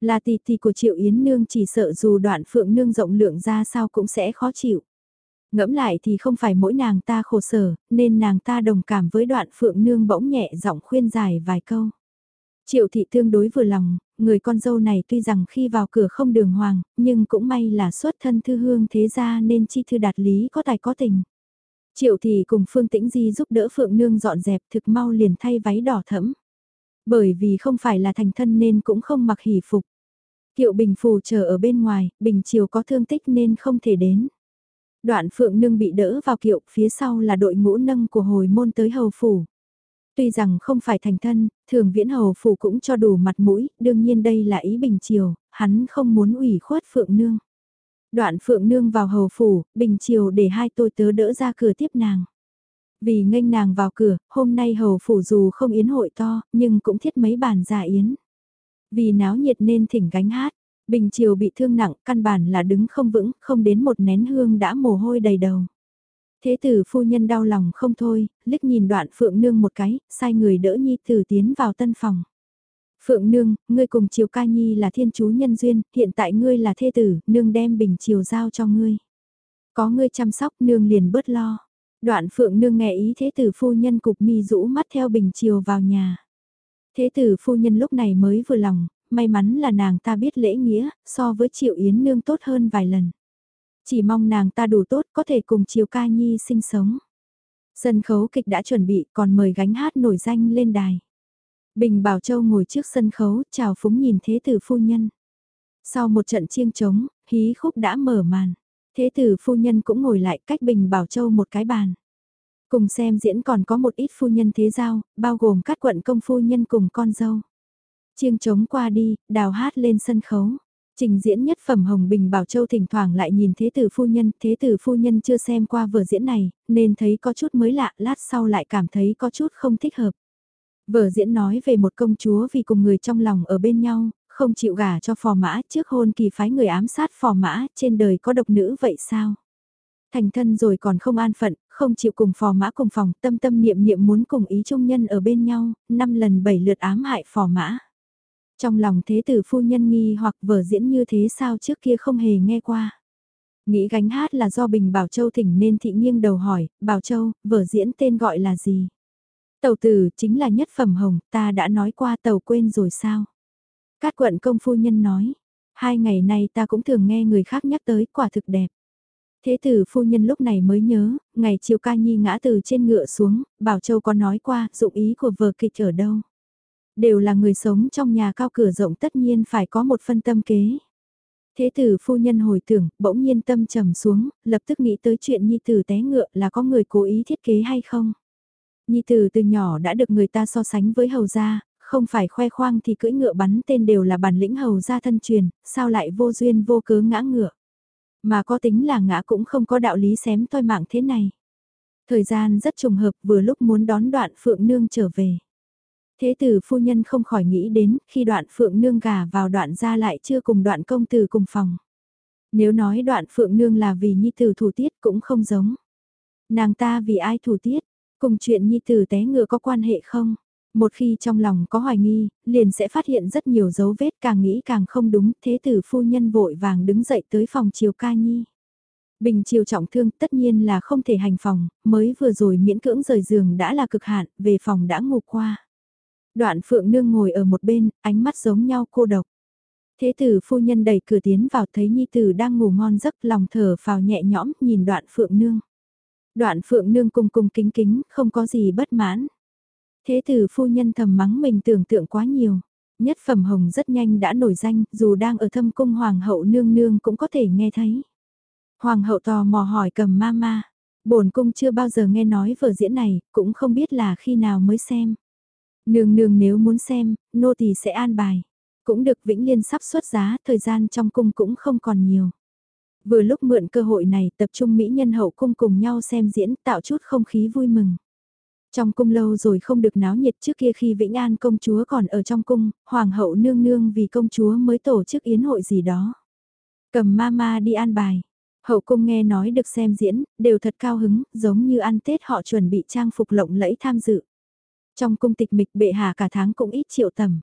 Là tỷ tỷ của Triệu Yến Nương chỉ sợ dù đoạn Phượng Nương rộng lượng ra sao cũng sẽ khó chịu. Ngẫm lại thì không phải mỗi nàng ta khổ sở, nên nàng ta đồng cảm với đoạn Phượng Nương bỗng nhẹ giọng khuyên giải vài câu. Triệu thị tương đối vừa lòng, người con dâu này tuy rằng khi vào cửa không đường hoàng, nhưng cũng may là xuất thân thư hương thế gia nên chi thư đạt lý có tài có tình. Triệu thị cùng Phương Tĩnh Di giúp đỡ Phượng Nương dọn dẹp thực mau liền thay váy đỏ thẫm. Bởi vì không phải là thành thân nên cũng không mặc hỷ phục. Kiệu Bình Phù chờ ở bên ngoài, Bình Triều có thương tích nên không thể đến. Đoạn Phượng Nương bị đỡ vào kiệu, phía sau là đội ngũ nâng của hồi môn tới hầu phủ. Tuy rằng không phải thành thân, thường viễn hầu phủ cũng cho đủ mặt mũi, đương nhiên đây là ý Bình Triều, hắn không muốn ủy khuất Phượng Nương. Đoạn Phượng Nương vào hầu phủ, Bình Triều để hai tôi tớ đỡ ra cửa tiếp nàng. Vì nghênh nàng vào cửa, hôm nay hầu phủ dù không yến hội to, nhưng cũng thiết mấy bàn giả yến. Vì náo nhiệt nên thỉnh gánh hát, Bình Triều bị thương nặng, căn bản là đứng không vững, không đến một nén hương đã mồ hôi đầy đầu. Thế tử phu nhân đau lòng không thôi, liếc nhìn đoạn Phượng Nương một cái, sai người đỡ Nhi tử tiến vào tân phòng. Phượng Nương, ngươi cùng Triều Ca Nhi là thiên chú nhân duyên, hiện tại ngươi là thê tử, nương đem bình chiều giao cho ngươi. Có ngươi chăm sóc nương liền bớt lo. Đoạn Phượng Nương nghe ý thế tử phu nhân cục mi rũ mắt theo bình chiều vào nhà. Thế tử phu nhân lúc này mới vừa lòng, may mắn là nàng ta biết lễ nghĩa, so với Triệu Yến Nương tốt hơn vài lần. Chỉ mong nàng ta đủ tốt có thể cùng Chiều Ca Nhi sinh sống. Sân khấu kịch đã chuẩn bị còn mời gánh hát nổi danh lên đài. Bình Bảo Châu ngồi trước sân khấu chào phúng nhìn thế tử phu nhân. Sau một trận chiêng trống, hí khúc đã mở màn. Thế tử phu nhân cũng ngồi lại cách Bình Bảo Châu một cái bàn. Cùng xem diễn còn có một ít phu nhân thế giao, bao gồm các quận công phu nhân cùng con dâu. Chiêng trống qua đi, đào hát lên sân khấu. Trình diễn nhất phẩm Hồng Bình Bảo Châu thỉnh thoảng lại nhìn thế tử phu nhân, thế tử phu nhân chưa xem qua vở diễn này, nên thấy có chút mới lạ, lát sau lại cảm thấy có chút không thích hợp. Vở diễn nói về một công chúa vì cùng người trong lòng ở bên nhau, không chịu gả cho phò mã trước hôn kỳ phái người ám sát phò mã, trên đời có độc nữ vậy sao? Thành thân rồi còn không an phận, không chịu cùng phò mã cùng phòng, tâm tâm niệm niệm muốn cùng ý trung nhân ở bên nhau, năm lần bảy lượt ám hại phò mã. Trong lòng thế tử phu nhân nghi hoặc vở diễn như thế sao trước kia không hề nghe qua. Nghĩ gánh hát là do Bình Bảo Châu thỉnh nên thị nghiêng đầu hỏi, Bảo Châu, vở diễn tên gọi là gì? Tàu tử chính là nhất phẩm hồng, ta đã nói qua tàu quên rồi sao? Cát quận công phu nhân nói, hai ngày nay ta cũng thường nghe người khác nhắc tới quả thực đẹp. Thế tử phu nhân lúc này mới nhớ, ngày chiều ca nhi ngã từ trên ngựa xuống, Bảo Châu có nói qua dụng ý của vở kịch ở đâu. Đều là người sống trong nhà cao cửa rộng tất nhiên phải có một phân tâm kế. Thế tử phu nhân hồi tưởng, bỗng nhiên tâm trầm xuống, lập tức nghĩ tới chuyện nhi tử té ngựa là có người cố ý thiết kế hay không. Nhi tử từ nhỏ đã được người ta so sánh với hầu gia, không phải khoe khoang thì cưỡi ngựa bắn tên đều là bản lĩnh hầu gia thân truyền, sao lại vô duyên vô cớ ngã ngựa. Mà có tính là ngã cũng không có đạo lý xém toi mạng thế này. Thời gian rất trùng hợp vừa lúc muốn đón đoạn phượng nương trở về. Thế tử phu nhân không khỏi nghĩ đến khi đoạn phượng nương gà vào đoạn ra lại chưa cùng đoạn công tử cùng phòng. Nếu nói đoạn phượng nương là vì nhi tử thủ tiết cũng không giống. Nàng ta vì ai thủ tiết, cùng chuyện nhi tử té ngựa có quan hệ không? Một khi trong lòng có hoài nghi, liền sẽ phát hiện rất nhiều dấu vết càng nghĩ càng không đúng, thế tử phu nhân vội vàng đứng dậy tới phòng chiều ca nhi. Bình chiều trọng thương tất nhiên là không thể hành phòng, mới vừa rồi miễn cưỡng rời giường đã là cực hạn, về phòng đã ngủ qua. Đoạn phượng nương ngồi ở một bên, ánh mắt giống nhau cô độc. Thế tử phu nhân đẩy cửa tiến vào thấy nhi tử đang ngủ ngon giấc lòng thở phào nhẹ nhõm nhìn đoạn phượng nương. Đoạn phượng nương cung cung kính kính, không có gì bất mãn. Thế tử phu nhân thầm mắng mình tưởng tượng quá nhiều. Nhất phẩm hồng rất nhanh đã nổi danh, dù đang ở thâm cung hoàng hậu nương nương cũng có thể nghe thấy. Hoàng hậu tò mò hỏi cầm ma ma. bổn cung chưa bao giờ nghe nói vở diễn này, cũng không biết là khi nào mới xem. Nương nương nếu muốn xem, nô tỳ sẽ an bài. Cũng được Vĩnh Liên sắp xuất giá, thời gian trong cung cũng không còn nhiều. Vừa lúc mượn cơ hội này tập trung Mỹ nhân hậu cung cùng nhau xem diễn tạo chút không khí vui mừng. Trong cung lâu rồi không được náo nhiệt trước kia khi Vĩnh An công chúa còn ở trong cung, hoàng hậu nương nương vì công chúa mới tổ chức yến hội gì đó. Cầm mama đi an bài. Hậu cung nghe nói được xem diễn, đều thật cao hứng, giống như ăn Tết họ chuẩn bị trang phục lộng lẫy tham dự. Trong cung tịch mịch bệ hạ cả tháng cũng ít triệu tầm.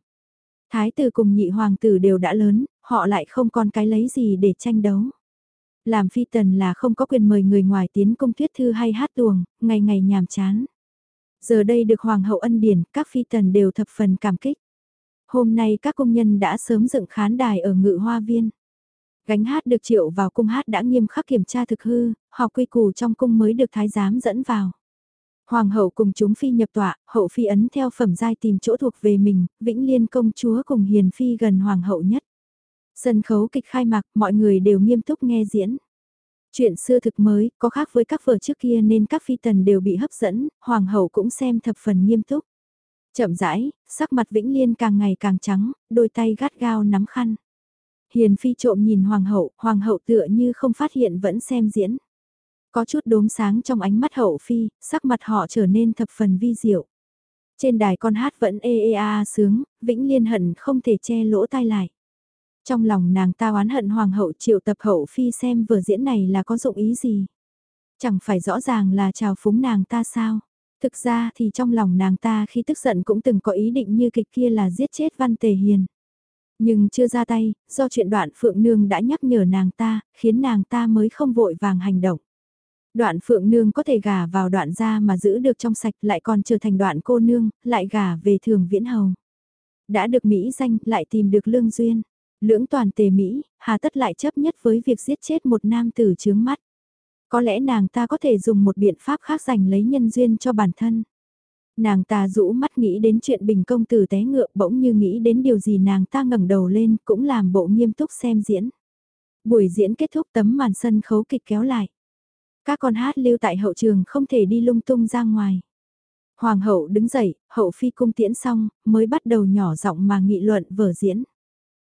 Thái tử cùng nhị hoàng tử đều đã lớn, họ lại không còn cái lấy gì để tranh đấu. Làm phi tần là không có quyền mời người ngoài tiến cung thuyết thư hay hát tuồng, ngày ngày nhàm chán. Giờ đây được hoàng hậu ân điển, các phi tần đều thập phần cảm kích. Hôm nay các công nhân đã sớm dựng khán đài ở ngự hoa viên. Gánh hát được triệu vào cung hát đã nghiêm khắc kiểm tra thực hư, học quy củ trong cung mới được thái giám dẫn vào. Hoàng hậu cùng chúng phi nhập tọa, hậu phi ấn theo phẩm giai tìm chỗ thuộc về mình, vĩnh liên công chúa cùng hiền phi gần hoàng hậu nhất. Sân khấu kịch khai mạc, mọi người đều nghiêm túc nghe diễn. Chuyện xưa thực mới, có khác với các vở trước kia nên các phi tần đều bị hấp dẫn, hoàng hậu cũng xem thập phần nghiêm túc. Chậm rãi, sắc mặt Vĩnh Liên càng ngày càng trắng, đôi tay gắt gao nắm khăn. Hiền phi trộm nhìn hoàng hậu, hoàng hậu tựa như không phát hiện vẫn xem diễn. Có chút đốm sáng trong ánh mắt hậu phi, sắc mặt họ trở nên thập phần vi diệu. Trên đài con hát vẫn ê ê a sướng, Vĩnh Liên hận không thể che lỗ tai lại. Trong lòng nàng ta oán hận hoàng hậu triệu tập hậu phi xem vở diễn này là có dụng ý gì. Chẳng phải rõ ràng là chào phúng nàng ta sao. Thực ra thì trong lòng nàng ta khi tức giận cũng từng có ý định như kịch kia là giết chết Văn Tề Hiền. Nhưng chưa ra tay, do chuyện đoạn Phượng Nương đã nhắc nhở nàng ta, khiến nàng ta mới không vội vàng hành động. Đoạn Phượng Nương có thể gả vào đoạn gia mà giữ được trong sạch lại còn trở thành đoạn cô nương, lại gả về thường viễn hầu. Đã được Mỹ danh, lại tìm được lương duyên. Lưỡng toàn tề Mỹ, hà tất lại chấp nhất với việc giết chết một nam tử chướng mắt. Có lẽ nàng ta có thể dùng một biện pháp khác giành lấy nhân duyên cho bản thân. Nàng ta rũ mắt nghĩ đến chuyện bình công tử té ngựa bỗng như nghĩ đến điều gì nàng ta ngẩng đầu lên cũng làm bộ nghiêm túc xem diễn. Buổi diễn kết thúc tấm màn sân khấu kịch kéo lại. Các con hát lưu tại hậu trường không thể đi lung tung ra ngoài. Hoàng hậu đứng dậy, hậu phi cung tiễn xong, mới bắt đầu nhỏ giọng mà nghị luận vở diễn.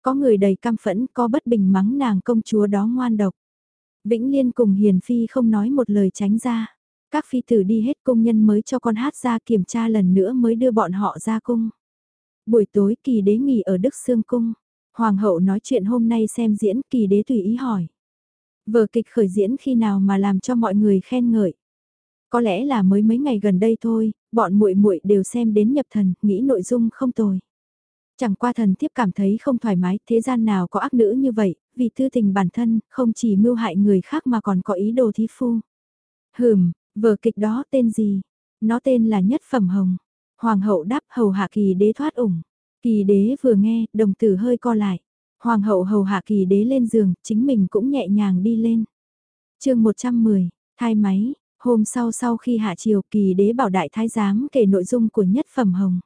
Có người đầy cam phẫn, có bất bình mắng nàng công chúa đó ngoan độc. Vĩnh Liên cùng Hiền Phi không nói một lời tránh ra. Các phi tử đi hết công nhân mới cho con hát ra kiểm tra lần nữa mới đưa bọn họ ra cung. Buổi tối kỳ đế nghỉ ở Đức Sương Cung. Hoàng hậu nói chuyện hôm nay xem diễn kỳ đế tùy ý hỏi. Vở kịch khởi diễn khi nào mà làm cho mọi người khen ngợi. Có lẽ là mới mấy ngày gần đây thôi, bọn muội muội đều xem đến nhập thần, nghĩ nội dung không tồi. Chẳng qua thần tiếp cảm thấy không thoải mái, thế gian nào có ác nữ như vậy, vì tư tình bản thân, không chỉ mưu hại người khác mà còn có ý đồ thí phu. Hừm, vở kịch đó tên gì? Nó tên là Nhất Phẩm Hồng. Hoàng hậu đáp hầu hạ kỳ đế thoát ủng. Kỳ đế vừa nghe, đồng tử hơi co lại. Hoàng hậu hầu hạ kỳ đế lên giường, chính mình cũng nhẹ nhàng đi lên. chương 110, thai máy, hôm sau sau khi hạ triều kỳ đế bảo đại thái giám kể nội dung của nhất phẩm hồng.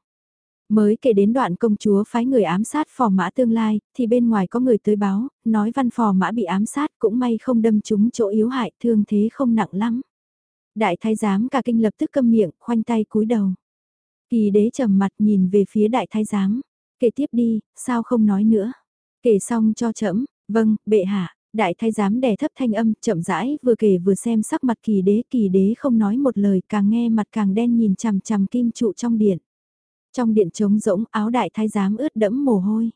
Mới kể đến đoạn công chúa phái người ám sát phò mã tương lai, thì bên ngoài có người tới báo, nói văn phò mã bị ám sát cũng may không đâm trúng chỗ yếu hại, thương thế không nặng lắm. Đại thái giám cả kinh lập tức câm miệng, khoanh tay cúi đầu. Kỳ đế trầm mặt nhìn về phía đại thái giám, kể tiếp đi, sao không nói nữa. Kể xong cho chậm, vâng, bệ hạ, đại thái giám đè thấp thanh âm, chậm rãi, vừa kể vừa xem sắc mặt kỳ đế, kỳ đế không nói một lời, càng nghe mặt càng đen nhìn chằm chằm kim trụ trong điện. Trong điện trống rỗng, áo đại thái giám ướt đẫm mồ hôi.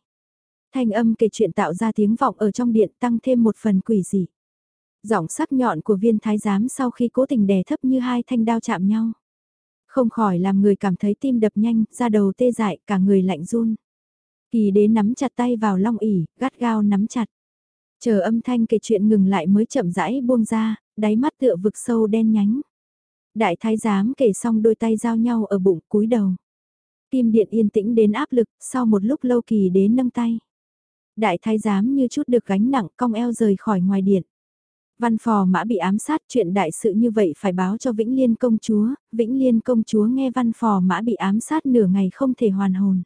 Thanh âm kể chuyện tạo ra tiếng vọng ở trong điện tăng thêm một phần quỷ dị. Giọng sắc nhọn của viên thái giám sau khi cố tình đè thấp như hai thanh đao chạm nhau. Không khỏi làm người cảm thấy tim đập nhanh, ra đầu tê dại, cả người lạnh run. Kỳ đế nắm chặt tay vào long ỉ, gắt gao nắm chặt. Chờ âm thanh kể chuyện ngừng lại mới chậm rãi buông ra, đáy mắt tựa vực sâu đen nhánh. Đại thái giám kể xong đôi tay giao nhau ở bụng cúi đầu. Kim điện yên tĩnh đến áp lực, sau một lúc lâu kỳ đế nâng tay. Đại thái giám như chút được gánh nặng cong eo rời khỏi ngoài điện. Văn phò mã bị ám sát chuyện đại sự như vậy phải báo cho Vĩnh Liên công chúa, Vĩnh Liên công chúa nghe văn phò mã bị ám sát nửa ngày không thể hoàn hồn.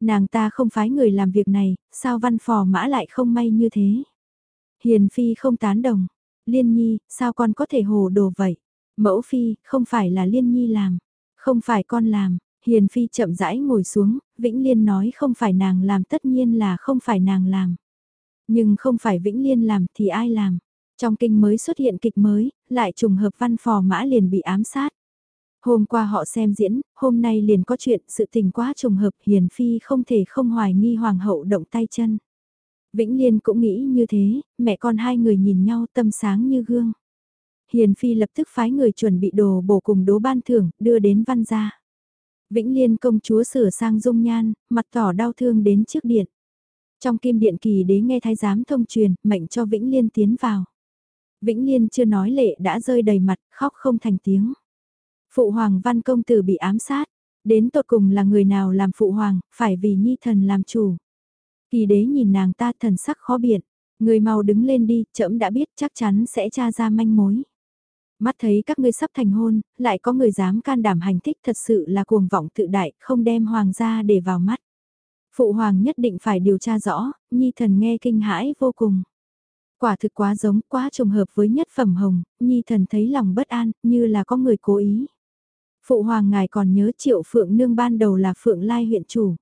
Nàng ta không phái người làm việc này, sao văn phò mã lại không may như thế? Hiền Phi không tán đồng. Liên Nhi, sao con có thể hồ đồ vậy? Mẫu Phi, không phải là Liên Nhi làm. Không phải con làm. Hiền Phi chậm rãi ngồi xuống, Vĩnh Liên nói không phải nàng làm tất nhiên là không phải nàng làm. Nhưng không phải Vĩnh Liên làm thì ai làm? Trong kinh mới xuất hiện kịch mới, lại trùng hợp văn phò mã liền bị ám sát. Hôm qua họ xem diễn, hôm nay liền có chuyện, sự tình quá trùng hợp, Hiền Phi không thể không hoài nghi hoàng hậu động tay chân. Vĩnh Liên cũng nghĩ như thế, mẹ con hai người nhìn nhau tâm sáng như gương. Hiền Phi lập tức phái người chuẩn bị đồ bổ cùng đố ban thưởng, đưa đến văn gia. Vĩnh Liên công chúa sửa sang dung nhan, mặt tỏ đau thương đến trước điện. Trong kim điện kỳ đế nghe thái giám thông truyền, mệnh cho Vĩnh Liên tiến vào. Vĩnh Liên chưa nói lệ đã rơi đầy mặt, khóc không thành tiếng. Phụ hoàng văn công tử bị ám sát, đến tột cùng là người nào làm phụ hoàng, phải vì nhi thần làm chủ. Kỳ đế nhìn nàng ta thần sắc khó biện, người mau đứng lên đi, trẫm đã biết chắc chắn sẽ tra ra manh mối. Mắt thấy các ngươi sắp thành hôn, lại có người dám can đảm hành thích thật sự là cuồng vọng tự đại, không đem hoàng gia để vào mắt. Phụ hoàng nhất định phải điều tra rõ, nhi thần nghe kinh hãi vô cùng. Quả thực quá giống, quá trùng hợp với nhất phẩm hồng, nhi thần thấy lòng bất an, như là có người cố ý. Phụ hoàng ngài còn nhớ triệu phượng nương ban đầu là phượng lai huyện chủ.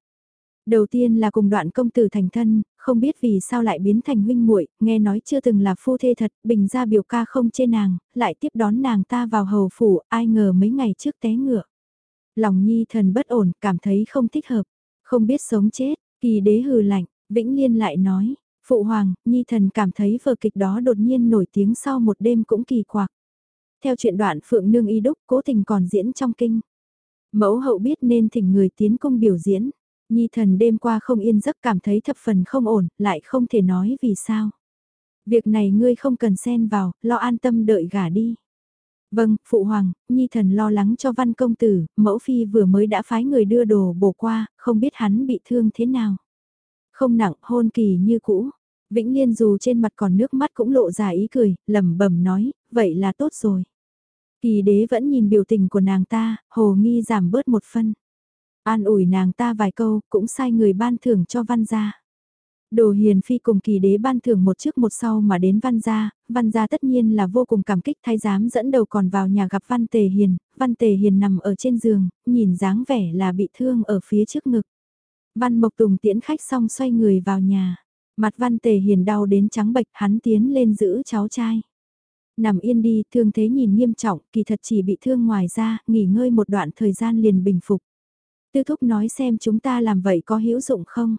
Đầu tiên là cùng đoạn công tử thành thân, không biết vì sao lại biến thành huynh muội, nghe nói chưa từng là phu thê thật, bình ra biểu ca không chê nàng, lại tiếp đón nàng ta vào hầu phủ, ai ngờ mấy ngày trước té ngựa. Lòng nhi thần bất ổn, cảm thấy không thích hợp, không biết sống chết, kỳ đế hừ lạnh, vĩnh liên lại nói, phụ hoàng, nhi thần cảm thấy vở kịch đó đột nhiên nổi tiếng sau một đêm cũng kỳ quặc. Theo chuyện đoạn phượng nương y đúc cố tình còn diễn trong kinh. Mẫu hậu biết nên thỉnh người tiến cung biểu diễn. Nhi thần đêm qua không yên giấc cảm thấy thập phần không ổn, lại không thể nói vì sao. Việc này ngươi không cần xen vào, lo an tâm đợi gả đi. Vâng, Phụ Hoàng, Nhi thần lo lắng cho văn công tử, mẫu phi vừa mới đã phái người đưa đồ bổ qua, không biết hắn bị thương thế nào. Không nặng, hôn kỳ như cũ. Vĩnh Liên dù trên mặt còn nước mắt cũng lộ ra ý cười, lẩm bẩm nói, vậy là tốt rồi. Kỳ đế vẫn nhìn biểu tình của nàng ta, hồ nghi giảm bớt một phân. An ủi nàng ta vài câu, cũng sai người ban thưởng cho văn gia. Đồ hiền phi cùng kỳ đế ban thưởng một trước một sau mà đến văn gia, văn gia tất nhiên là vô cùng cảm kích thái giám dẫn đầu còn vào nhà gặp văn tề hiền, văn tề hiền nằm ở trên giường, nhìn dáng vẻ là bị thương ở phía trước ngực. Văn mộc tùng tiễn khách xong xoay người vào nhà, mặt văn tề hiền đau đến trắng bệch hắn tiến lên giữ cháu trai. Nằm yên đi, thương thế nhìn nghiêm trọng, kỳ thật chỉ bị thương ngoài ra, nghỉ ngơi một đoạn thời gian liền bình phục. Tư thúc nói xem chúng ta làm vậy có hữu dụng không?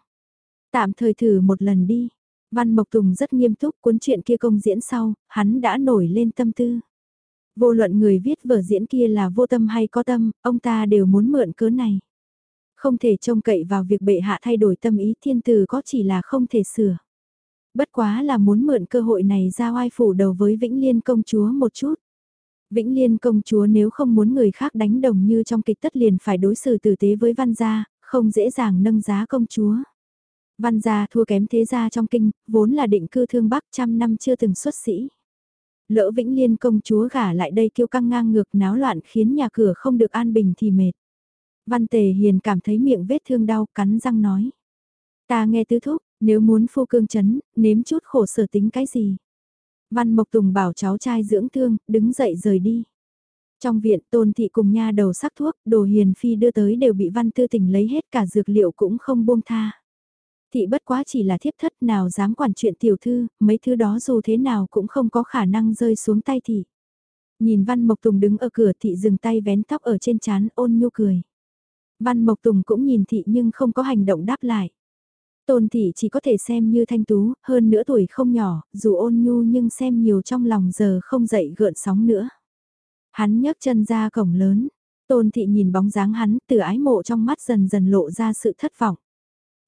Tạm thời thử một lần đi. Văn Mộc Tùng rất nghiêm túc cuốn chuyện kia công diễn sau, hắn đã nổi lên tâm tư. Vô luận người viết vở diễn kia là vô tâm hay có tâm, ông ta đều muốn mượn cớ này. Không thể trông cậy vào việc bệ hạ thay đổi tâm ý thiên tử có chỉ là không thể sửa. Bất quá là muốn mượn cơ hội này ra oai phủ đầu với Vĩnh Liên công chúa một chút. Vĩnh Liên công chúa nếu không muốn người khác đánh đồng như trong kịch tất liền phải đối xử tử tế với văn gia, không dễ dàng nâng giá công chúa. Văn gia thua kém thế gia trong kinh, vốn là định cư thương Bắc trăm năm chưa từng xuất sĩ. Lỡ Vĩnh Liên công chúa gả lại đây kiêu căng ngang ngược náo loạn khiến nhà cửa không được an bình thì mệt. Văn Tề Hiền cảm thấy miệng vết thương đau cắn răng nói. Ta nghe tứ thúc, nếu muốn phu cương chấn, nếm chút khổ sở tính cái gì. Văn Mộc Tùng bảo cháu trai dưỡng thương, đứng dậy rời đi. Trong viện tôn thị cùng nha đầu sắc thuốc, đồ hiền phi đưa tới đều bị văn tư tình lấy hết cả dược liệu cũng không buông tha. Thị bất quá chỉ là thiếp thất nào dám quản chuyện tiểu thư, mấy thứ đó dù thế nào cũng không có khả năng rơi xuống tay thị. Nhìn Văn Mộc Tùng đứng ở cửa thị dừng tay vén tóc ở trên chán ôn nhu cười. Văn Mộc Tùng cũng nhìn thị nhưng không có hành động đáp lại. Tôn thị chỉ có thể xem như thanh tú, hơn nữa tuổi không nhỏ, dù ôn nhu nhưng xem nhiều trong lòng giờ không dậy gợn sóng nữa. Hắn nhấc chân ra cổng lớn, tôn thị nhìn bóng dáng hắn từ ái mộ trong mắt dần dần lộ ra sự thất vọng.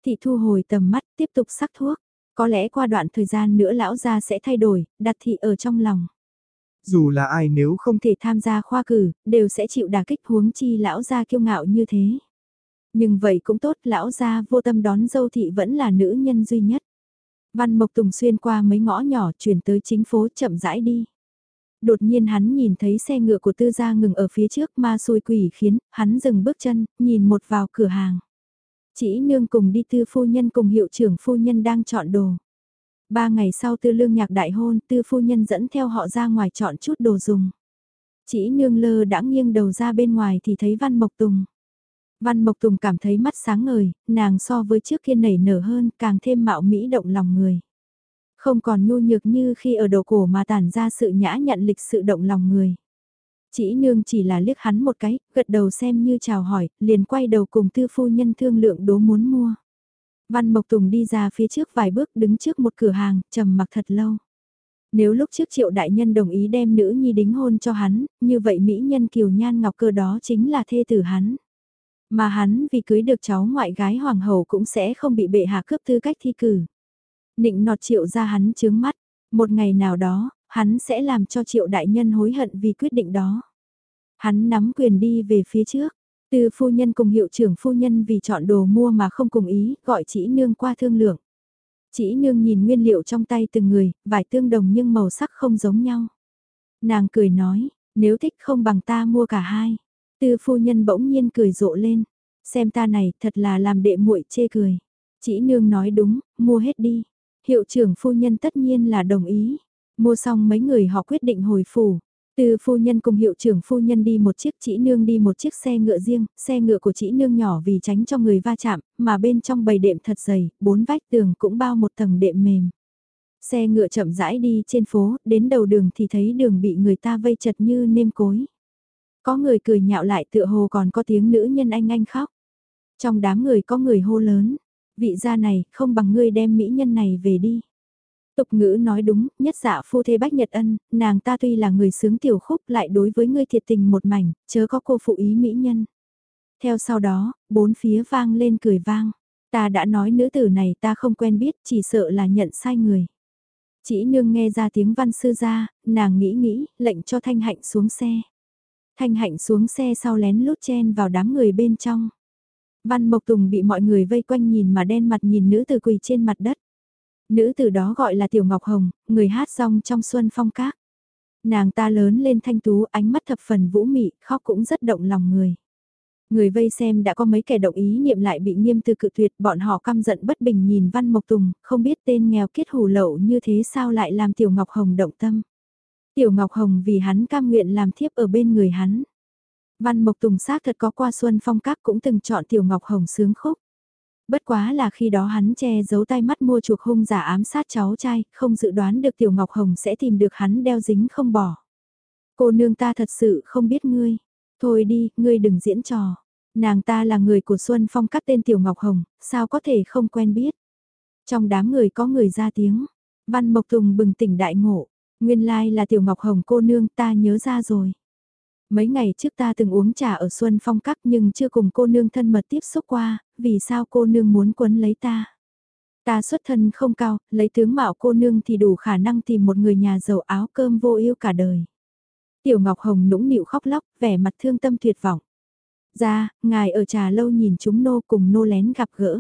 Thị thu hồi tầm mắt tiếp tục sắc thuốc, có lẽ qua đoạn thời gian nữa lão gia sẽ thay đổi, đặt thị ở trong lòng. Dù là ai nếu không thể tham gia khoa cử, đều sẽ chịu đả kích huống chi lão gia kiêu ngạo như thế. Nhưng vậy cũng tốt, lão gia vô tâm đón dâu thị vẫn là nữ nhân duy nhất. Văn Mộc Tùng xuyên qua mấy ngõ nhỏ chuyển tới chính phố chậm rãi đi. Đột nhiên hắn nhìn thấy xe ngựa của tư gia ngừng ở phía trước ma xui quỷ khiến, hắn dừng bước chân, nhìn một vào cửa hàng. Chỉ nương cùng đi tư phu nhân cùng hiệu trưởng phu nhân đang chọn đồ. Ba ngày sau tư lương nhạc đại hôn, tư phu nhân dẫn theo họ ra ngoài chọn chút đồ dùng. Chỉ nương lơ đã nghiêng đầu ra bên ngoài thì thấy Văn Mộc Tùng. Văn Mộc Tùng cảm thấy mắt sáng ngời, nàng so với trước kia nảy nở hơn, càng thêm mạo mỹ động lòng người. Không còn nhu nhược như khi ở đầu cổ mà tản ra sự nhã nhận lịch sự động lòng người. Chỉ nương chỉ là liếc hắn một cái, gật đầu xem như chào hỏi, liền quay đầu cùng tư phu nhân thương lượng đố muốn mua. Văn Mộc Tùng đi ra phía trước vài bước đứng trước một cửa hàng, trầm mặc thật lâu. Nếu lúc trước triệu đại nhân đồng ý đem nữ nhi đính hôn cho hắn, như vậy mỹ nhân kiều nhan ngọc cơ đó chính là thê tử hắn. Mà hắn vì cưới được cháu ngoại gái hoàng hậu cũng sẽ không bị bệ hạ cướp tư cách thi cử. Nịnh nọt triệu ra hắn chướng mắt, một ngày nào đó, hắn sẽ làm cho triệu đại nhân hối hận vì quyết định đó. Hắn nắm quyền đi về phía trước, từ phu nhân cùng hiệu trưởng phu nhân vì chọn đồ mua mà không cùng ý, gọi chỉ nương qua thương lượng. Chỉ nương nhìn nguyên liệu trong tay từng người, vải tương đồng nhưng màu sắc không giống nhau. Nàng cười nói, nếu thích không bằng ta mua cả hai. Tư phu nhân bỗng nhiên cười rộ lên, xem ta này thật là làm đệ muội chê cười. Chỉ nương nói đúng, mua hết đi. Hiệu trưởng phu nhân tất nhiên là đồng ý. Mua xong mấy người họ quyết định hồi phủ. Từ phu nhân cùng hiệu trưởng phu nhân đi một chiếc chỉ nương đi một chiếc xe ngựa riêng, xe ngựa của chỉ nương nhỏ vì tránh cho người va chạm, mà bên trong bầy đệm thật dày, bốn vách tường cũng bao một tầng đệm mềm. Xe ngựa chậm rãi đi trên phố, đến đầu đường thì thấy đường bị người ta vây chật như nêm cối. Có người cười nhạo lại tựa hồ còn có tiếng nữ nhân anh anh khóc. Trong đám người có người hô lớn, vị gia này không bằng ngươi đem mỹ nhân này về đi. Tục ngữ nói đúng, nhất dạ phu thê bách nhật ân, nàng ta tuy là người sướng tiểu khúc lại đối với ngươi thiệt tình một mảnh, chớ có cô phụ ý mỹ nhân. Theo sau đó, bốn phía vang lên cười vang. Ta đã nói nữ tử này ta không quen biết, chỉ sợ là nhận sai người. Chỉ nương nghe ra tiếng văn sư ra, nàng nghĩ nghĩ, lệnh cho thanh hạnh xuống xe. Thanh hạnh xuống xe sau lén lút chen vào đám người bên trong. Văn Mộc Tùng bị mọi người vây quanh nhìn mà đen mặt nhìn nữ tử quỳ trên mặt đất. Nữ tử đó gọi là Tiểu Ngọc Hồng, người hát rong trong xuân phong các. Nàng ta lớn lên thanh tú, ánh mắt thập phần vũ mị, khóc cũng rất động lòng người. Người vây xem đã có mấy kẻ động ý niệm lại bị nghiêm từ cự tuyệt, bọn họ căm giận bất bình nhìn Văn Mộc Tùng, không biết tên nghèo kết hủ lậu như thế sao lại làm Tiểu Ngọc Hồng động tâm. Tiểu Ngọc Hồng vì hắn cam nguyện làm thiếp ở bên người hắn. Văn Mộc Tùng xác thật có qua xuân phong các cũng từng chọn Tiểu Ngọc Hồng sướng khúc. Bất quá là khi đó hắn che giấu tay mắt mua chuộc hung giả ám sát cháu trai, không dự đoán được Tiểu Ngọc Hồng sẽ tìm được hắn đeo dính không bỏ. Cô nương ta thật sự không biết ngươi. Thôi đi, ngươi đừng diễn trò. Nàng ta là người của Xuân Phong Các tên Tiểu Ngọc Hồng, sao có thể không quen biết. Trong đám người có người ra tiếng. Văn Mộc Tùng bừng tỉnh đại ngộ. Nguyên lai là Tiểu Ngọc Hồng cô nương ta nhớ ra rồi. Mấy ngày trước ta từng uống trà ở Xuân Phong Các nhưng chưa cùng cô nương thân mật tiếp xúc qua, vì sao cô nương muốn quấn lấy ta? Ta xuất thân không cao, lấy tướng mạo cô nương thì đủ khả năng tìm một người nhà giàu áo cơm vô yêu cả đời. Tiểu Ngọc Hồng nũng nịu khóc lóc, vẻ mặt thương tâm tuyệt vọng. Ra, ngài ở trà lâu nhìn chúng nô cùng nô lén gặp gỡ.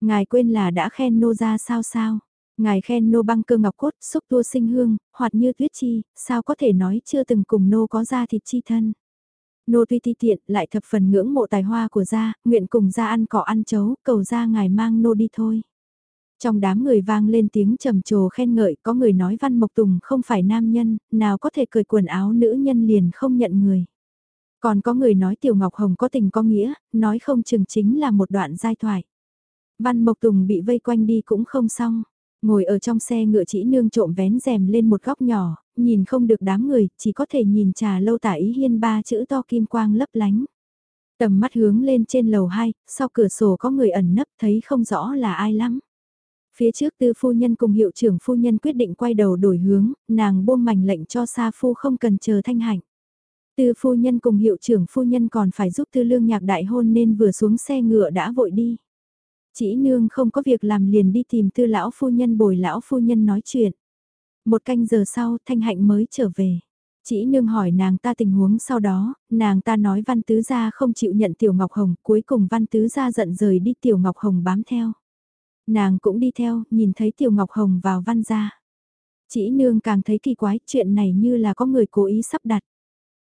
Ngài quên là đã khen nô ra sao sao. Ngài khen nô băng cơ ngọc cốt, xúc tua sinh hương, hoạt như tuyết chi, sao có thể nói chưa từng cùng nô có ra thịt chi thân. Nô tuy ti tiện, lại thập phần ngưỡng mộ tài hoa của gia, nguyện cùng gia ăn cỏ ăn chấu, cầu gia ngài mang nô đi thôi. Trong đám người vang lên tiếng trầm trồ khen ngợi, có người nói Văn Mộc Tùng không phải nam nhân, nào có thể cởi quần áo nữ nhân liền không nhận người. Còn có người nói Tiểu Ngọc Hồng có tình có nghĩa, nói không chừng chính là một đoạn giai thoại. Văn Mộc Tùng bị vây quanh đi cũng không xong. Ngồi ở trong xe ngựa chỉ nương trộm vén rèm lên một góc nhỏ, nhìn không được đám người, chỉ có thể nhìn trà lâu tả ý hiên ba chữ to kim quang lấp lánh. Tầm mắt hướng lên trên lầu 2, sau cửa sổ có người ẩn nấp thấy không rõ là ai lắm. Phía trước tư phu nhân cùng hiệu trưởng phu nhân quyết định quay đầu đổi hướng, nàng buông mảnh lệnh cho Sa Phu không cần chờ thanh hạnh. Tư phu nhân cùng hiệu trưởng phu nhân còn phải giúp tư lương nhạc đại hôn nên vừa xuống xe ngựa đã vội đi. Chỉ nương không có việc làm liền đi tìm tư lão phu nhân bồi lão phu nhân nói chuyện. Một canh giờ sau thanh hạnh mới trở về. Chỉ nương hỏi nàng ta tình huống sau đó, nàng ta nói văn tứ gia không chịu nhận tiểu ngọc hồng, cuối cùng văn tứ gia giận rời đi tiểu ngọc hồng bám theo. Nàng cũng đi theo, nhìn thấy tiểu ngọc hồng vào văn gia. Chỉ nương càng thấy kỳ quái, chuyện này như là có người cố ý sắp đặt.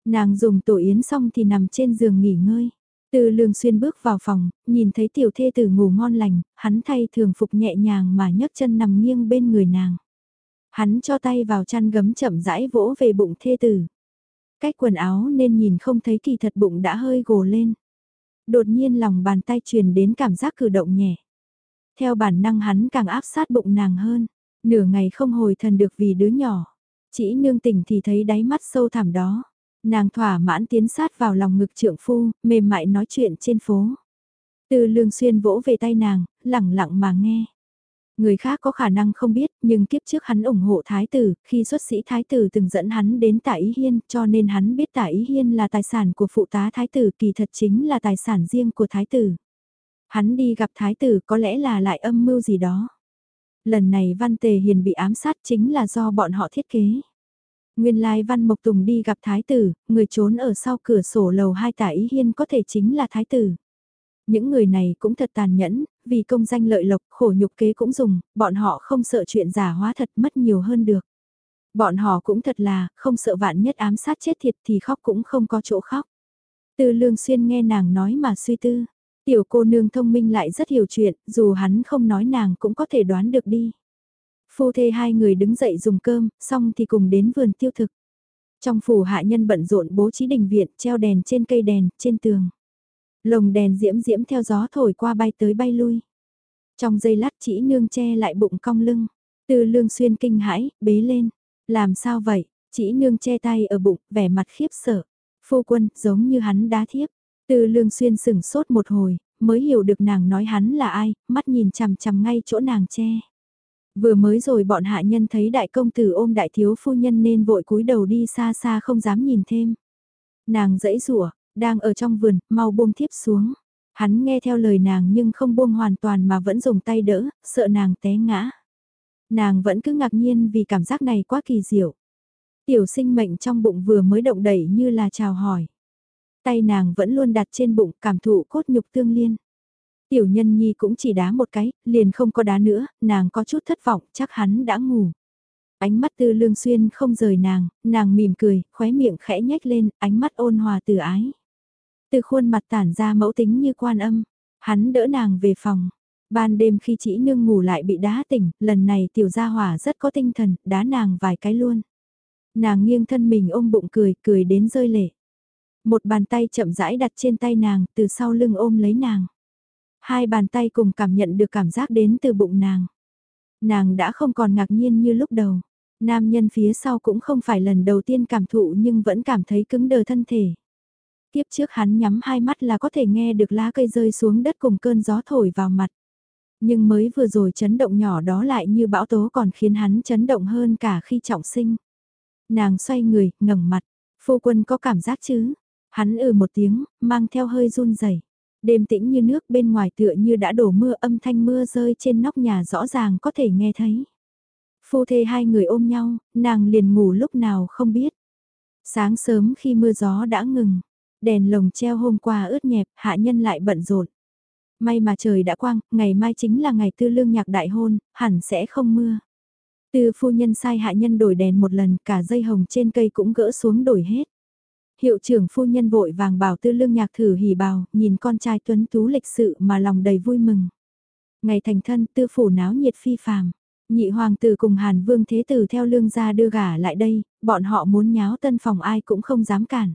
Nàng dùng tổ yến xong thì nằm trên giường nghỉ ngơi. Từ lương xuyên bước vào phòng, nhìn thấy tiểu thê tử ngủ ngon lành, hắn thay thường phục nhẹ nhàng mà nhấc chân nằm nghiêng bên người nàng. Hắn cho tay vào chăn gấm chậm rãi vỗ về bụng thê tử. Cách quần áo nên nhìn không thấy kỳ thật bụng đã hơi gồ lên. Đột nhiên lòng bàn tay truyền đến cảm giác cử động nhẹ. Theo bản năng hắn càng áp sát bụng nàng hơn. Nửa ngày không hồi thần được vì đứa nhỏ. Chỉ nương tỉnh thì thấy đáy mắt sâu thẳm đó. Nàng thỏa mãn tiến sát vào lòng ngực trượng phu, mềm mại nói chuyện trên phố. Từ lương xuyên vỗ về tay nàng, lặng lặng mà nghe. Người khác có khả năng không biết, nhưng kiếp trước hắn ủng hộ thái tử, khi xuất sĩ thái tử từng dẫn hắn đến tả ý hiên, cho nên hắn biết tả ý hiên là tài sản của phụ tá thái tử, kỳ thật chính là tài sản riêng của thái tử. Hắn đi gặp thái tử có lẽ là lại âm mưu gì đó. Lần này Văn Tề Hiền bị ám sát chính là do bọn họ thiết kế. Nguyên lai Văn Mộc Tùng đi gặp thái tử, người trốn ở sau cửa sổ lầu hai tả ý hiên có thể chính là thái tử. Những người này cũng thật tàn nhẫn, vì công danh lợi lộc, khổ nhục kế cũng dùng, bọn họ không sợ chuyện giả hóa thật mất nhiều hơn được. Bọn họ cũng thật là, không sợ vạn nhất ám sát chết thiệt thì khóc cũng không có chỗ khóc. Từ lương xuyên nghe nàng nói mà suy tư. Tiểu cô nương thông minh lại rất hiểu chuyện, dù hắn không nói nàng cũng có thể đoán được đi. Phu thê hai người đứng dậy dùng cơm, xong thì cùng đến vườn tiêu thực. Trong phủ hạ nhân bận rộn bố trí đình viện, treo đèn trên cây đèn, trên tường. Lồng đèn diễm diễm theo gió thổi qua bay tới bay lui. Trong giây lát chỉ nương che lại bụng cong lưng. Từ lương xuyên kinh hãi, bế lên. Làm sao vậy? Chỉ nương che tay ở bụng, vẻ mặt khiếp sợ. Phu quân, giống như hắn đá thiếp. Từ lương xuyên sửng sốt một hồi, mới hiểu được nàng nói hắn là ai, mắt nhìn chằm chằm ngay chỗ nàng che. Vừa mới rồi bọn hạ nhân thấy đại công tử ôm đại thiếu phu nhân nên vội cúi đầu đi xa xa không dám nhìn thêm. Nàng dẫy rủa đang ở trong vườn, mau buông thiếp xuống. Hắn nghe theo lời nàng nhưng không buông hoàn toàn mà vẫn dùng tay đỡ, sợ nàng té ngã. Nàng vẫn cứ ngạc nhiên vì cảm giác này quá kỳ diệu. Tiểu sinh mệnh trong bụng vừa mới động đẩy như là chào hỏi. Tay nàng vẫn luôn đặt trên bụng cảm thụ cốt nhục tương liên. Tiểu nhân nhi cũng chỉ đá một cái, liền không có đá nữa, nàng có chút thất vọng, chắc hắn đã ngủ. Ánh mắt tư lương xuyên không rời nàng, nàng mỉm cười, khóe miệng khẽ nhếch lên, ánh mắt ôn hòa từ ái. Từ khuôn mặt tản ra mẫu tính như quan âm, hắn đỡ nàng về phòng. Ban đêm khi chỉ nương ngủ lại bị đá tỉnh, lần này tiểu gia hỏa rất có tinh thần, đá nàng vài cái luôn. Nàng nghiêng thân mình ôm bụng cười, cười đến rơi lệ. Một bàn tay chậm rãi đặt trên tay nàng, từ sau lưng ôm lấy nàng. Hai bàn tay cùng cảm nhận được cảm giác đến từ bụng nàng. Nàng đã không còn ngạc nhiên như lúc đầu. Nam nhân phía sau cũng không phải lần đầu tiên cảm thụ nhưng vẫn cảm thấy cứng đờ thân thể. Tiếp trước hắn nhắm hai mắt là có thể nghe được lá cây rơi xuống đất cùng cơn gió thổi vào mặt. Nhưng mới vừa rồi chấn động nhỏ đó lại như bão tố còn khiến hắn chấn động hơn cả khi trọng sinh. Nàng xoay người, ngẩng mặt. Phu quân có cảm giác chứ? Hắn ừ một tiếng, mang theo hơi run rẩy. Đêm tĩnh như nước bên ngoài tựa như đã đổ mưa âm thanh mưa rơi trên nóc nhà rõ ràng có thể nghe thấy. Phu thê hai người ôm nhau, nàng liền ngủ lúc nào không biết. Sáng sớm khi mưa gió đã ngừng, đèn lồng treo hôm qua ướt nhẹp, hạ nhân lại bận rộn. May mà trời đã quang, ngày mai chính là ngày tư lương nhạc đại hôn, hẳn sẽ không mưa. Tư phu nhân sai hạ nhân đổi đèn một lần, cả dây hồng trên cây cũng gỡ xuống đổi hết. Hiệu trưởng phu nhân vội vàng bảo tư lương nhạc thử hỉ bào, nhìn con trai tuấn tú lịch sự mà lòng đầy vui mừng. Ngày thành thân tư phủ náo nhiệt phi phàm. Nhị hoàng tử cùng Hàn Vương Thế Tử theo lương gia đưa gả lại đây, bọn họ muốn nháo tân phòng ai cũng không dám cản.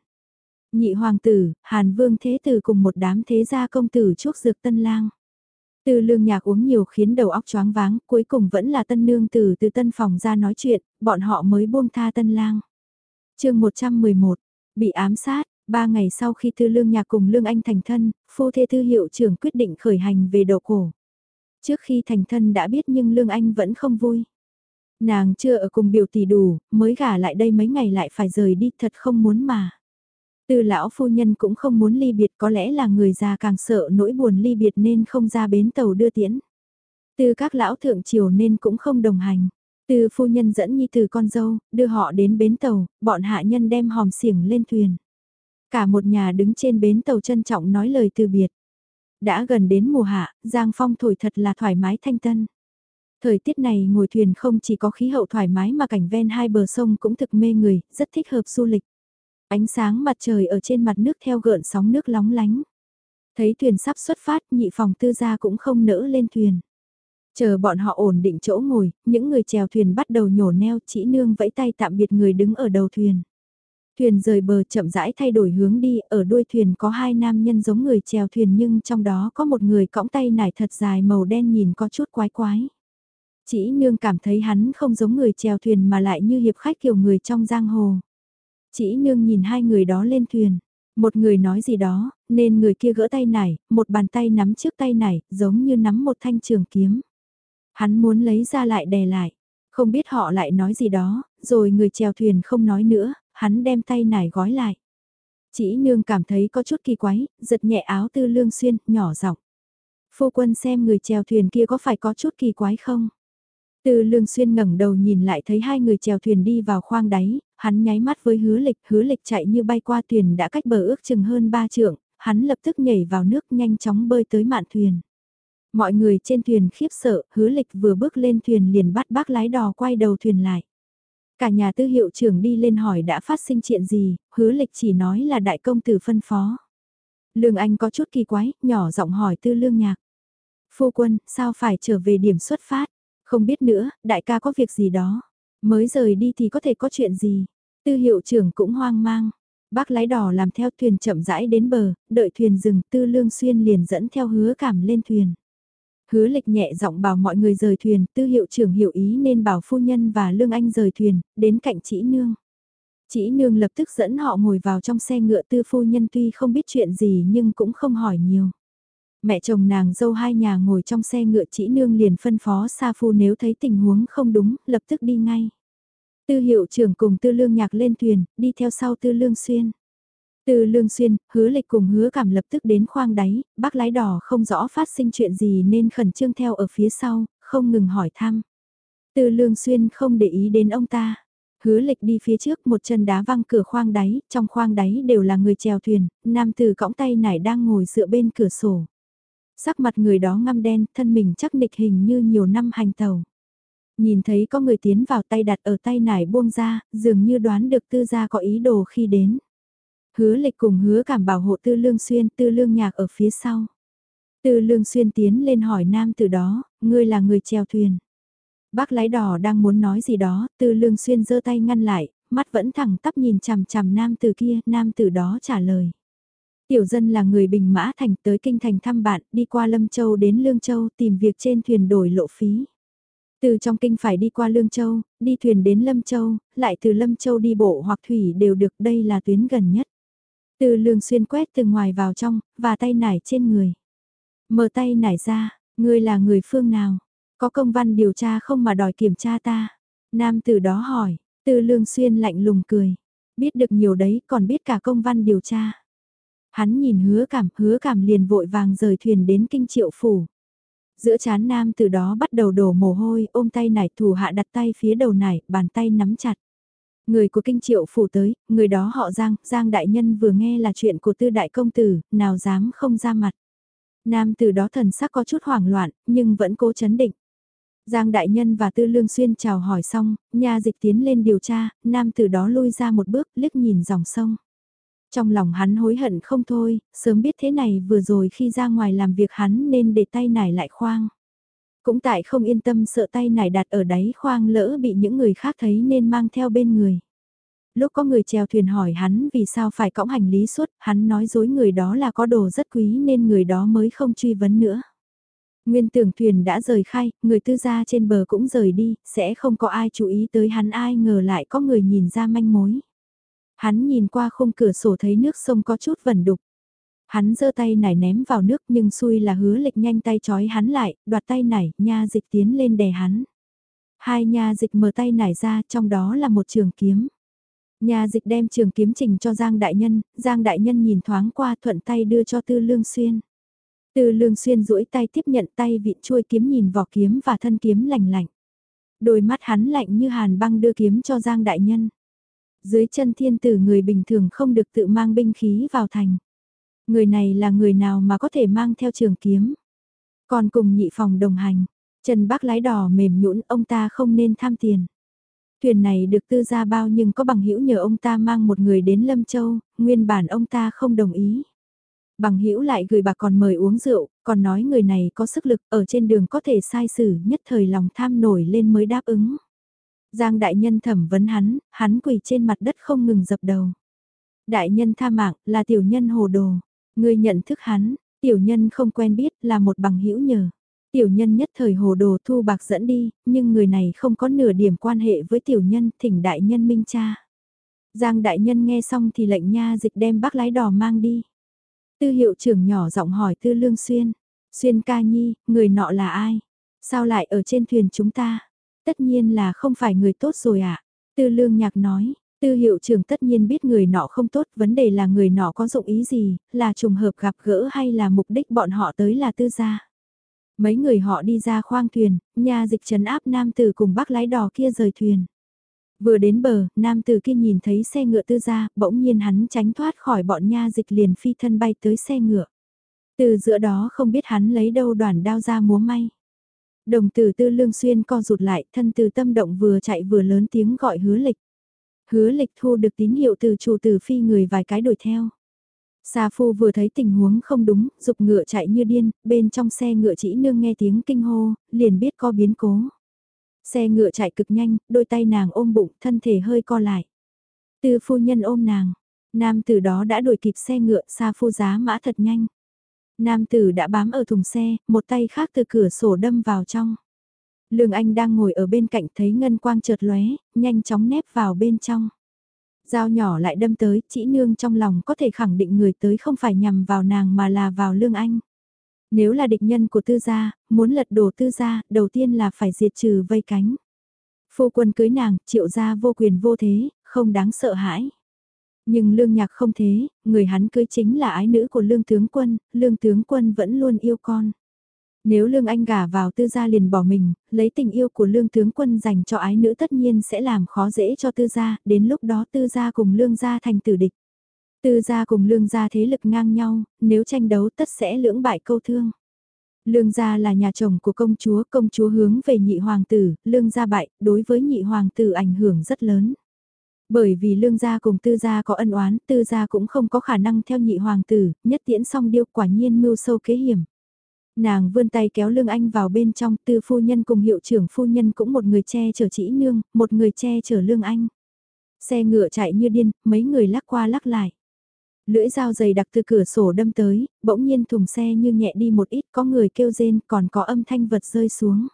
Nhị hoàng tử, Hàn Vương Thế Tử cùng một đám thế gia công tử chuốc dược tân lang. Từ lương nhạc uống nhiều khiến đầu óc choáng váng, cuối cùng vẫn là tân nương tử từ tân phòng ra nói chuyện, bọn họ mới buông tha tân lang. chương 111, Bị ám sát, Ba ngày sau khi Tư Lương Nhạc cùng Lương Anh thành thân, phu thê tư hiệu trưởng quyết định khởi hành về độ cổ. Trước khi thành thân đã biết nhưng Lương Anh vẫn không vui. Nàng chưa ở cùng biểu tỷ đủ, mới gả lại đây mấy ngày lại phải rời đi thật không muốn mà. Từ lão phu nhân cũng không muốn ly biệt có lẽ là người già càng sợ nỗi buồn ly biệt nên không ra bến tàu đưa tiễn. Từ các lão thượng triều nên cũng không đồng hành. Từ phu nhân dẫn nhi từ con dâu, đưa họ đến bến tàu, bọn hạ nhân đem hòm xiểng lên thuyền. Cả một nhà đứng trên bến tàu trân trọng nói lời từ biệt. Đã gần đến mùa hạ, giang phong thổi thật là thoải mái thanh tân. Thời tiết này ngồi thuyền không chỉ có khí hậu thoải mái mà cảnh ven hai bờ sông cũng thực mê người, rất thích hợp du lịch. Ánh sáng mặt trời ở trên mặt nước theo gợn sóng nước lóng lánh. Thấy thuyền sắp xuất phát, nhị phòng tư gia cũng không nỡ lên thuyền. Chờ bọn họ ổn định chỗ ngồi, những người chèo thuyền bắt đầu nhổ neo chỉ nương vẫy tay tạm biệt người đứng ở đầu thuyền. Thuyền rời bờ chậm rãi thay đổi hướng đi, ở đuôi thuyền có hai nam nhân giống người chèo thuyền nhưng trong đó có một người cõng tay nải thật dài màu đen nhìn có chút quái quái. Chỉ nương cảm thấy hắn không giống người chèo thuyền mà lại như hiệp khách kiểu người trong giang hồ. Chỉ nương nhìn hai người đó lên thuyền. Một người nói gì đó, nên người kia gỡ tay nải, một bàn tay nắm trước tay nải, giống như nắm một thanh trường kiếm. Hắn muốn lấy ra lại đè lại. Không biết họ lại nói gì đó, rồi người chèo thuyền không nói nữa, hắn đem tay nải gói lại. Chỉ nương cảm thấy có chút kỳ quái, giật nhẹ áo tư lương xuyên, nhỏ giọng. Phu quân xem người chèo thuyền kia có phải có chút kỳ quái không? Từ lương xuyên ngẩng đầu nhìn lại thấy hai người chèo thuyền đi vào khoang đáy, hắn nháy mắt với hứa lịch, hứa lịch chạy như bay qua thuyền đã cách bờ ước chừng hơn ba trượng, hắn lập tức nhảy vào nước nhanh chóng bơi tới mạn thuyền. Mọi người trên thuyền khiếp sợ, hứa lịch vừa bước lên thuyền liền bắt bác lái đò quay đầu thuyền lại. Cả nhà tư hiệu trưởng đi lên hỏi đã phát sinh chuyện gì, hứa lịch chỉ nói là đại công tử phân phó. Lương Anh có chút kỳ quái, nhỏ giọng hỏi tư lương nhạc. Phu quân, sao phải trở về điểm xuất phát? Không biết nữa, đại ca có việc gì đó. Mới rời đi thì có thể có chuyện gì. Tư hiệu trưởng cũng hoang mang. Bác lái đò làm theo thuyền chậm rãi đến bờ, đợi thuyền dừng tư lương xuyên liền dẫn theo hứa cảm lên thuyền. Hứa lịch nhẹ giọng bảo mọi người rời thuyền, tư hiệu trưởng hiểu ý nên bảo phu nhân và lương anh rời thuyền, đến cạnh chỉ nương. Chỉ nương lập tức dẫn họ ngồi vào trong xe ngựa tư phu nhân tuy không biết chuyện gì nhưng cũng không hỏi nhiều. Mẹ chồng nàng dâu hai nhà ngồi trong xe ngựa chỉ nương liền phân phó Sa Phu nếu thấy tình huống không đúng, lập tức đi ngay. Tư hiệu trưởng cùng tư lương nhạc lên thuyền, đi theo sau tư lương xuyên. Tư lương xuyên, hứa lịch cùng hứa cảm lập tức đến khoang đáy, bác lái đỏ không rõ phát sinh chuyện gì nên khẩn trương theo ở phía sau, không ngừng hỏi thăm. Tư lương xuyên không để ý đến ông ta. Hứa lịch đi phía trước một chân đá văng cửa khoang đáy, trong khoang đáy đều là người chèo thuyền, nam từ cõng tay nải đang ngồi dựa bên cửa sổ. Sắc mặt người đó ngăm đen, thân mình chắc nịch hình như nhiều năm hành tàu. Nhìn thấy có người tiến vào tay đặt ở tay nải buông ra, dường như đoán được tư gia có ý đồ khi đến. Hứa lịch cùng hứa cảm bảo hộ tư lương xuyên, tư lương nhạc ở phía sau. Tư lương xuyên tiến lên hỏi nam từ đó, ngươi là người chèo thuyền. Bác lái đỏ đang muốn nói gì đó, tư lương xuyên giơ tay ngăn lại, mắt vẫn thẳng tắp nhìn chằm chằm nam từ kia, nam từ đó trả lời. Tiểu dân là người Bình Mã Thành tới Kinh Thành thăm bạn, đi qua Lâm Châu đến Lương Châu tìm việc trên thuyền đổi lộ phí. Từ trong kinh phải đi qua Lương Châu, đi thuyền đến Lâm Châu, lại từ Lâm Châu đi bộ hoặc thủy đều được đây là tuyến gần nhất. Từ lương xuyên quét từ ngoài vào trong, và tay nải trên người. Mở tay nải ra, ngươi là người phương nào? Có công văn điều tra không mà đòi kiểm tra ta? Nam tử đó hỏi, từ lương xuyên lạnh lùng cười. Biết được nhiều đấy còn biết cả công văn điều tra. Hắn nhìn hứa cảm, hứa cảm liền vội vàng rời thuyền đến kinh triệu phủ. Giữa chán nam từ đó bắt đầu đổ mồ hôi, ôm tay nải thủ hạ đặt tay phía đầu nải, bàn tay nắm chặt. Người của kinh triệu phủ tới, người đó họ Giang, Giang đại nhân vừa nghe là chuyện của tư đại công tử, nào dám không ra mặt. Nam từ đó thần sắc có chút hoảng loạn, nhưng vẫn cố chấn định. Giang đại nhân và tư lương xuyên chào hỏi xong, nhà dịch tiến lên điều tra, nam từ đó lui ra một bước, liếc nhìn dòng sông. Trong lòng hắn hối hận không thôi, sớm biết thế này vừa rồi khi ra ngoài làm việc hắn nên để tay nải lại khoang. Cũng tại không yên tâm sợ tay nải đặt ở đáy khoang lỡ bị những người khác thấy nên mang theo bên người. Lúc có người chèo thuyền hỏi hắn vì sao phải cõng hành lý suốt, hắn nói dối người đó là có đồ rất quý nên người đó mới không truy vấn nữa. Nguyên tưởng thuyền đã rời khai, người tư gia trên bờ cũng rời đi, sẽ không có ai chú ý tới hắn ai ngờ lại có người nhìn ra manh mối. Hắn nhìn qua khung cửa sổ thấy nước sông có chút vẩn đục. Hắn giơ tay nải ném vào nước nhưng xui là hứa lịch nhanh tay chói hắn lại, đoạt tay nải, nha dịch tiến lên đè hắn. Hai nha dịch mở tay nải ra, trong đó là một trường kiếm. Nha dịch đem trường kiếm trình cho Giang Đại Nhân, Giang Đại Nhân nhìn thoáng qua thuận tay đưa cho Tư Lương Xuyên. Tư Lương Xuyên duỗi tay tiếp nhận tay vịn chuôi kiếm nhìn vỏ kiếm và thân kiếm lạnh lạnh. Đôi mắt hắn lạnh như hàn băng đưa kiếm cho Giang Đại Nhân. Dưới chân thiên tử người bình thường không được tự mang binh khí vào thành. Người này là người nào mà có thể mang theo trường kiếm. Còn cùng nhị phòng đồng hành, trần bác lái đỏ mềm nhũn ông ta không nên tham tiền. Thuyền này được tư gia bao nhưng có bằng hữu nhờ ông ta mang một người đến Lâm Châu, nguyên bản ông ta không đồng ý. Bằng hữu lại gửi bà còn mời uống rượu, còn nói người này có sức lực ở trên đường có thể sai xử nhất thời lòng tham nổi lên mới đáp ứng. Giang đại nhân thẩm vấn hắn, hắn quỳ trên mặt đất không ngừng dập đầu. Đại nhân tha mạng là tiểu nhân hồ đồ, người nhận thức hắn, tiểu nhân không quen biết là một bằng hữu nhờ. Tiểu nhân nhất thời hồ đồ thu bạc dẫn đi, nhưng người này không có nửa điểm quan hệ với tiểu nhân, thỉnh đại nhân minh cha. Giang đại nhân nghe xong thì lệnh nha dịch đem bác lái đò mang đi. Tư hiệu trưởng nhỏ giọng hỏi tư lương xuyên. Xuyên ca nhi, người nọ là ai? Sao lại ở trên thuyền chúng ta? Tất nhiên là không phải người tốt rồi ạ. À? Tư lương nhạc nói, tư hiệu trưởng tất nhiên biết người nọ không tốt, vấn đề là người nọ có dụng ý gì, là trùng hợp gặp gỡ hay là mục đích bọn họ tới là tư gia. Mấy người họ đi ra khoang thuyền, nhà dịch trấn áp nam tử cùng bác lái đò kia rời thuyền. Vừa đến bờ, nam tử kia nhìn thấy xe ngựa tư gia, bỗng nhiên hắn tránh thoát khỏi bọn nha dịch liền phi thân bay tới xe ngựa. Từ giữa đó không biết hắn lấy đâu đoàn đao ra múa may. Đồng tử tư lương xuyên co rụt lại, thân từ tâm động vừa chạy vừa lớn tiếng gọi hứa lịch. Hứa lịch thu được tín hiệu từ chủ tử phi người vài cái đuổi theo. Sa phu vừa thấy tình huống không đúng, dục ngựa chạy như điên, bên trong xe ngựa chỉ nương nghe tiếng kinh hô, liền biết có biến cố. Xe ngựa chạy cực nhanh, đôi tay nàng ôm bụng, thân thể hơi co lại. Tư phu nhân ôm nàng, nam tử đó đã đuổi kịp xe ngựa, sa phu giá mã thật nhanh. Nam tử đã bám ở thùng xe, một tay khác từ cửa sổ đâm vào trong. Lương Anh đang ngồi ở bên cạnh thấy ngân quang chợt lóe, nhanh chóng nép vào bên trong. Dao nhỏ lại đâm tới, chỉ nương trong lòng có thể khẳng định người tới không phải nhằm vào nàng mà là vào Lương Anh. Nếu là địch nhân của tư gia, muốn lật đổ tư gia, đầu tiên là phải diệt trừ vây cánh. Phu quân cưới nàng, triệu gia vô quyền vô thế, không đáng sợ hãi. Nhưng lương nhạc không thế, người hắn cưới chính là ái nữ của lương tướng quân, lương tướng quân vẫn luôn yêu con. Nếu lương anh gả vào tư gia liền bỏ mình, lấy tình yêu của lương tướng quân dành cho ái nữ tất nhiên sẽ làm khó dễ cho tư gia, đến lúc đó tư gia cùng lương gia thành tử địch. Tư gia cùng lương gia thế lực ngang nhau, nếu tranh đấu tất sẽ lưỡng bại câu thương. Lương gia là nhà chồng của công chúa, công chúa hướng về nhị hoàng tử, lương gia bại, đối với nhị hoàng tử ảnh hưởng rất lớn. Bởi vì lương gia cùng tư gia có ân oán, tư gia cũng không có khả năng theo nhị hoàng tử, nhất tiễn song điêu quả nhiên mưu sâu kế hiểm. Nàng vươn tay kéo lương anh vào bên trong, tư phu nhân cùng hiệu trưởng phu nhân cũng một người che chở chỉ nương, một người che chở lương anh. Xe ngựa chạy như điên, mấy người lắc qua lắc lại. Lưỡi dao dày đặc từ cửa sổ đâm tới, bỗng nhiên thùng xe như nhẹ đi một ít, có người kêu rên, còn có âm thanh vật rơi xuống.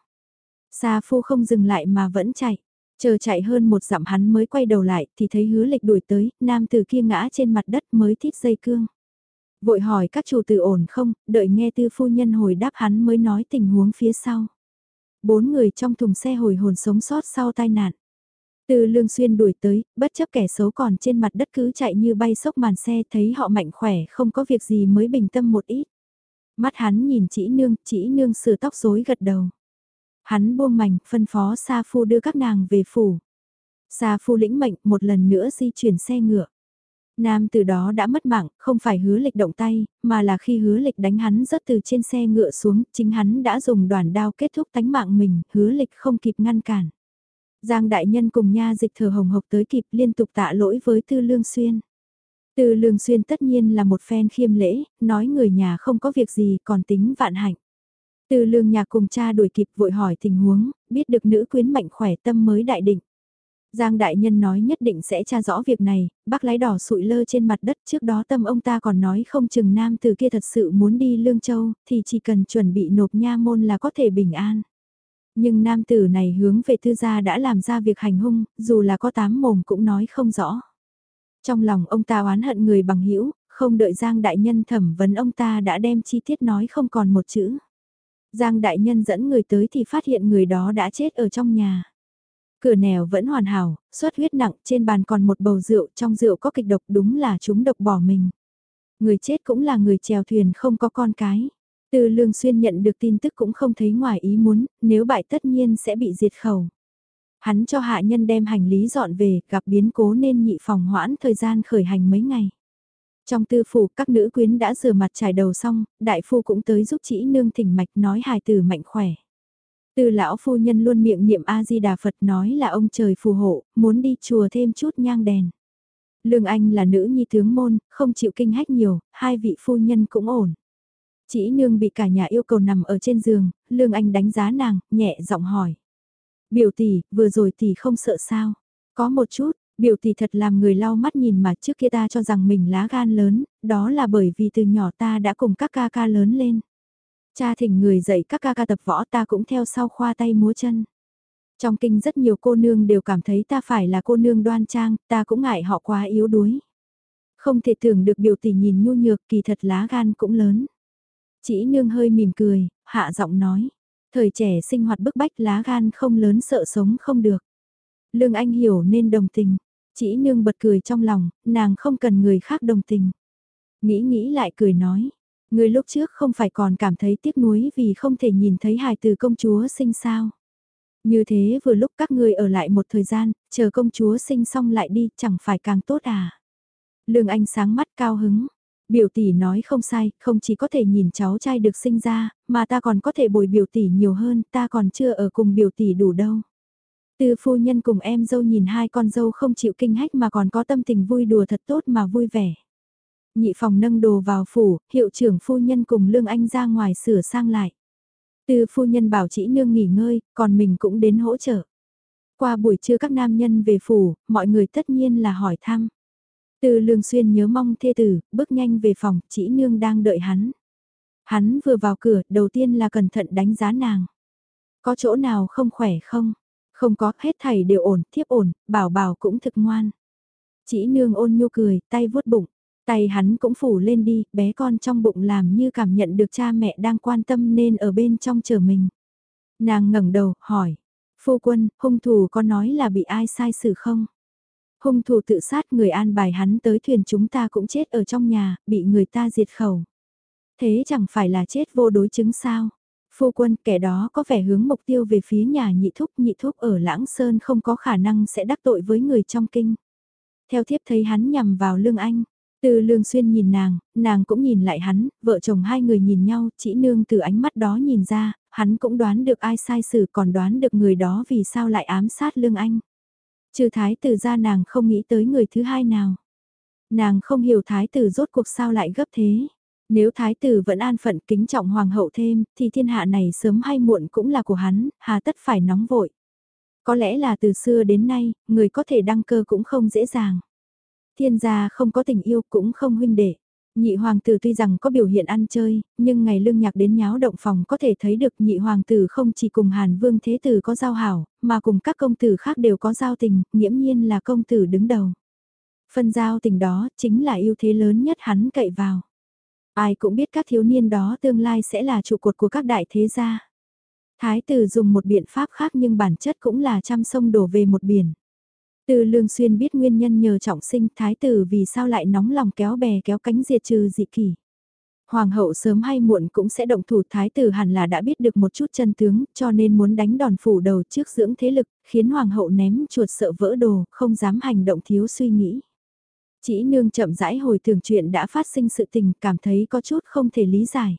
Sa phu không dừng lại mà vẫn chạy. Chờ chạy hơn một dặm hắn mới quay đầu lại thì thấy hứa lịch đuổi tới, nam từ kia ngã trên mặt đất mới thít dây cương. Vội hỏi các chủ tử ổn không, đợi nghe tư phu nhân hồi đáp hắn mới nói tình huống phía sau. Bốn người trong thùng xe hồi hồn sống sót sau tai nạn. Từ lương xuyên đuổi tới, bất chấp kẻ xấu còn trên mặt đất cứ chạy như bay sốc màn xe thấy họ mạnh khỏe không có việc gì mới bình tâm một ít. Mắt hắn nhìn chỉ nương, chỉ nương sửa tóc rối gật đầu. Hắn buông mảnh, phân phó Sa Phu đưa các nàng về phủ. Sa Phu lĩnh mệnh một lần nữa di chuyển xe ngựa. Nam từ đó đã mất mạng, không phải hứa lịch động tay, mà là khi hứa lịch đánh hắn rớt từ trên xe ngựa xuống, chính hắn đã dùng đoàn đao kết thúc tánh mạng mình, hứa lịch không kịp ngăn cản. Giang đại nhân cùng nha dịch thờ hồng hộc tới kịp liên tục tạ lỗi với Tư Lương Xuyên. Tư Lương Xuyên tất nhiên là một phen khiêm lễ, nói người nhà không có việc gì còn tính vạn hạnh. Tư Lương nhà cùng cha đuổi kịp vội hỏi tình huống, biết được nữ quyến mạnh khỏe tâm mới đại định. Giang đại nhân nói nhất định sẽ tra rõ việc này, bác lái đỏ sụi lơ trên mặt đất trước đó tâm ông ta còn nói không chừng nam từ kia thật sự muốn đi Lương Châu, thì chỉ cần chuẩn bị nộp nha môn là có thể bình an. Nhưng nam tử này hướng về tư gia đã làm ra việc hành hung, dù là có tám mồm cũng nói không rõ. Trong lòng ông ta oán hận người bằng hữu không đợi Giang Đại Nhân thẩm vấn ông ta đã đem chi tiết nói không còn một chữ. Giang Đại Nhân dẫn người tới thì phát hiện người đó đã chết ở trong nhà. Cửa nèo vẫn hoàn hảo, xuất huyết nặng, trên bàn còn một bầu rượu, trong rượu có kịch độc đúng là chúng độc bỏ mình. Người chết cũng là người chèo thuyền không có con cái. Từ Lương Xuyên nhận được tin tức cũng không thấy ngoài ý muốn, nếu bại tất nhiên sẽ bị diệt khẩu. Hắn cho hạ nhân đem hành lý dọn về, gặp biến cố nên nhị phòng hoãn thời gian khởi hành mấy ngày. Trong tư phủ các nữ quyến đã rửa mặt trải đầu xong, đại phu cũng tới giúp chỉ nương thỉnh mạch nói hài tử mạnh khỏe. Từ lão phu nhân luôn miệng niệm A-di-đà Phật nói là ông trời phù hộ, muốn đi chùa thêm chút nhang đèn. Lương Anh là nữ nhi tướng môn, không chịu kinh hách nhiều, hai vị phu nhân cũng ổn. Chỉ nương bị cả nhà yêu cầu nằm ở trên giường, Lương Anh đánh giá nàng, nhẹ giọng hỏi. Biểu tỷ, vừa rồi tỷ không sợ sao? Có một chút, biểu tỷ thật làm người lau mắt nhìn mà trước kia ta cho rằng mình lá gan lớn, đó là bởi vì từ nhỏ ta đã cùng các ca ca lớn lên. Cha thỉnh người dạy các ca ca tập võ ta cũng theo sau khoa tay múa chân. Trong kinh rất nhiều cô nương đều cảm thấy ta phải là cô nương đoan trang, ta cũng ngại họ quá yếu đuối. Không thể tưởng được biểu tỷ nhìn nhu nhược kỳ thật lá gan cũng lớn. Chỉ nương hơi mỉm cười, hạ giọng nói. Thời trẻ sinh hoạt bức bách lá gan không lớn sợ sống không được. Lương Anh hiểu nên đồng tình. Chỉ nương bật cười trong lòng, nàng không cần người khác đồng tình. Nghĩ nghĩ lại cười nói. Người lúc trước không phải còn cảm thấy tiếc nuối vì không thể nhìn thấy hài từ công chúa sinh sao. Như thế vừa lúc các người ở lại một thời gian, chờ công chúa sinh xong lại đi chẳng phải càng tốt à. Lương Anh sáng mắt cao hứng. Biểu tỷ nói không sai, không chỉ có thể nhìn cháu trai được sinh ra, mà ta còn có thể bồi biểu tỷ nhiều hơn, ta còn chưa ở cùng biểu tỷ đủ đâu. Từ phu nhân cùng em dâu nhìn hai con dâu không chịu kinh hách mà còn có tâm tình vui đùa thật tốt mà vui vẻ. Nhị phòng nâng đồ vào phủ, hiệu trưởng phu nhân cùng Lương Anh ra ngoài sửa sang lại. Từ phu nhân bảo chỉ nương nghỉ ngơi, còn mình cũng đến hỗ trợ. Qua buổi trưa các nam nhân về phủ, mọi người tất nhiên là hỏi thăm. Từ lương xuyên nhớ mong thê tử, bước nhanh về phòng, chỉ nương đang đợi hắn. Hắn vừa vào cửa, đầu tiên là cẩn thận đánh giá nàng. Có chỗ nào không khỏe không? Không có, hết thảy đều ổn, thiếp ổn, bảo bảo cũng thực ngoan. Chỉ nương ôn nhu cười, tay vuốt bụng. Tay hắn cũng phủ lên đi, bé con trong bụng làm như cảm nhận được cha mẹ đang quan tâm nên ở bên trong chờ mình. Nàng ngẩng đầu, hỏi. Phu quân, hung thủ có nói là bị ai sai xử không? Hung thủ tự sát người an bài hắn tới thuyền chúng ta cũng chết ở trong nhà, bị người ta diệt khẩu. Thế chẳng phải là chết vô đối chứng sao? Phu quân kẻ đó có vẻ hướng mục tiêu về phía nhà nhị thúc nhị thúc ở Lãng Sơn không có khả năng sẽ đắc tội với người trong kinh. Theo thiếp thấy hắn nhằm vào lương anh, từ lương xuyên nhìn nàng, nàng cũng nhìn lại hắn, vợ chồng hai người nhìn nhau, chỉ nương từ ánh mắt đó nhìn ra, hắn cũng đoán được ai sai xử còn đoán được người đó vì sao lại ám sát lương anh. Trừ thái tử ra nàng không nghĩ tới người thứ hai nào. Nàng không hiểu thái tử rốt cuộc sao lại gấp thế. Nếu thái tử vẫn an phận kính trọng hoàng hậu thêm, thì thiên hạ này sớm hay muộn cũng là của hắn, hà tất phải nóng vội. Có lẽ là từ xưa đến nay, người có thể đăng cơ cũng không dễ dàng. Thiên gia không có tình yêu cũng không huynh đệ. Nhị hoàng tử tuy rằng có biểu hiện ăn chơi, nhưng ngày lương nhạc đến nháo động phòng có thể thấy được nhị hoàng tử không chỉ cùng Hàn Vương Thế Tử có giao hảo, mà cùng các công tử khác đều có giao tình, nghiễm nhiên là công tử đứng đầu. Phân giao tình đó chính là ưu thế lớn nhất hắn cậy vào. Ai cũng biết các thiếu niên đó tương lai sẽ là trụ cột của các đại thế gia. Thái tử dùng một biện pháp khác nhưng bản chất cũng là trăm sông đổ về một biển. Từ lương xuyên biết nguyên nhân nhờ trọng sinh thái tử vì sao lại nóng lòng kéo bè kéo cánh diệt trừ dị kỷ. Hoàng hậu sớm hay muộn cũng sẽ động thủ thái tử hẳn là đã biết được một chút chân tướng cho nên muốn đánh đòn phủ đầu trước dưỡng thế lực khiến hoàng hậu ném chuột sợ vỡ đồ không dám hành động thiếu suy nghĩ. Chỉ nương chậm rãi hồi tưởng chuyện đã phát sinh sự tình cảm thấy có chút không thể lý giải.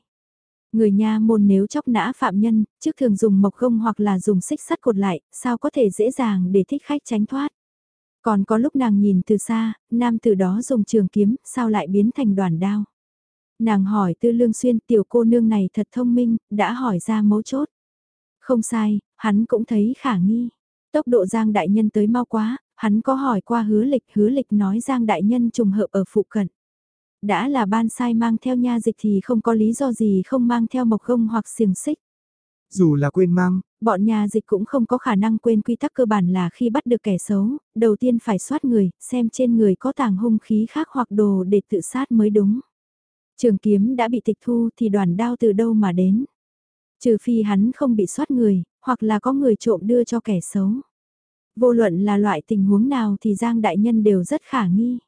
Người nha môn nếu chóc nã phạm nhân, trước thường dùng mộc gông hoặc là dùng xích sắt cột lại, sao có thể dễ dàng để thích khách tránh thoát. Còn có lúc nàng nhìn từ xa, nam từ đó dùng trường kiếm, sao lại biến thành đoàn đao. Nàng hỏi tư lương xuyên tiểu cô nương này thật thông minh, đã hỏi ra mấu chốt. Không sai, hắn cũng thấy khả nghi. Tốc độ Giang Đại Nhân tới mau quá, hắn có hỏi qua hứa lịch, hứa lịch nói Giang Đại Nhân trùng hợp ở phụ cận. Đã là ban sai mang theo nha dịch thì không có lý do gì không mang theo mộc gông hoặc xiềng xích. Dù là quên mang, Bọn nhà dịch cũng không có khả năng quên quy tắc cơ bản là khi bắt được kẻ xấu, đầu tiên phải soát người, xem trên người có tàng hung khí khác hoặc đồ để tự sát mới đúng. Trường kiếm đã bị tịch thu thì đoàn đao từ đâu mà đến. Trừ phi hắn không bị soát người, hoặc là có người trộm đưa cho kẻ xấu. Vô luận là loại tình huống nào thì Giang Đại Nhân đều rất khả nghi.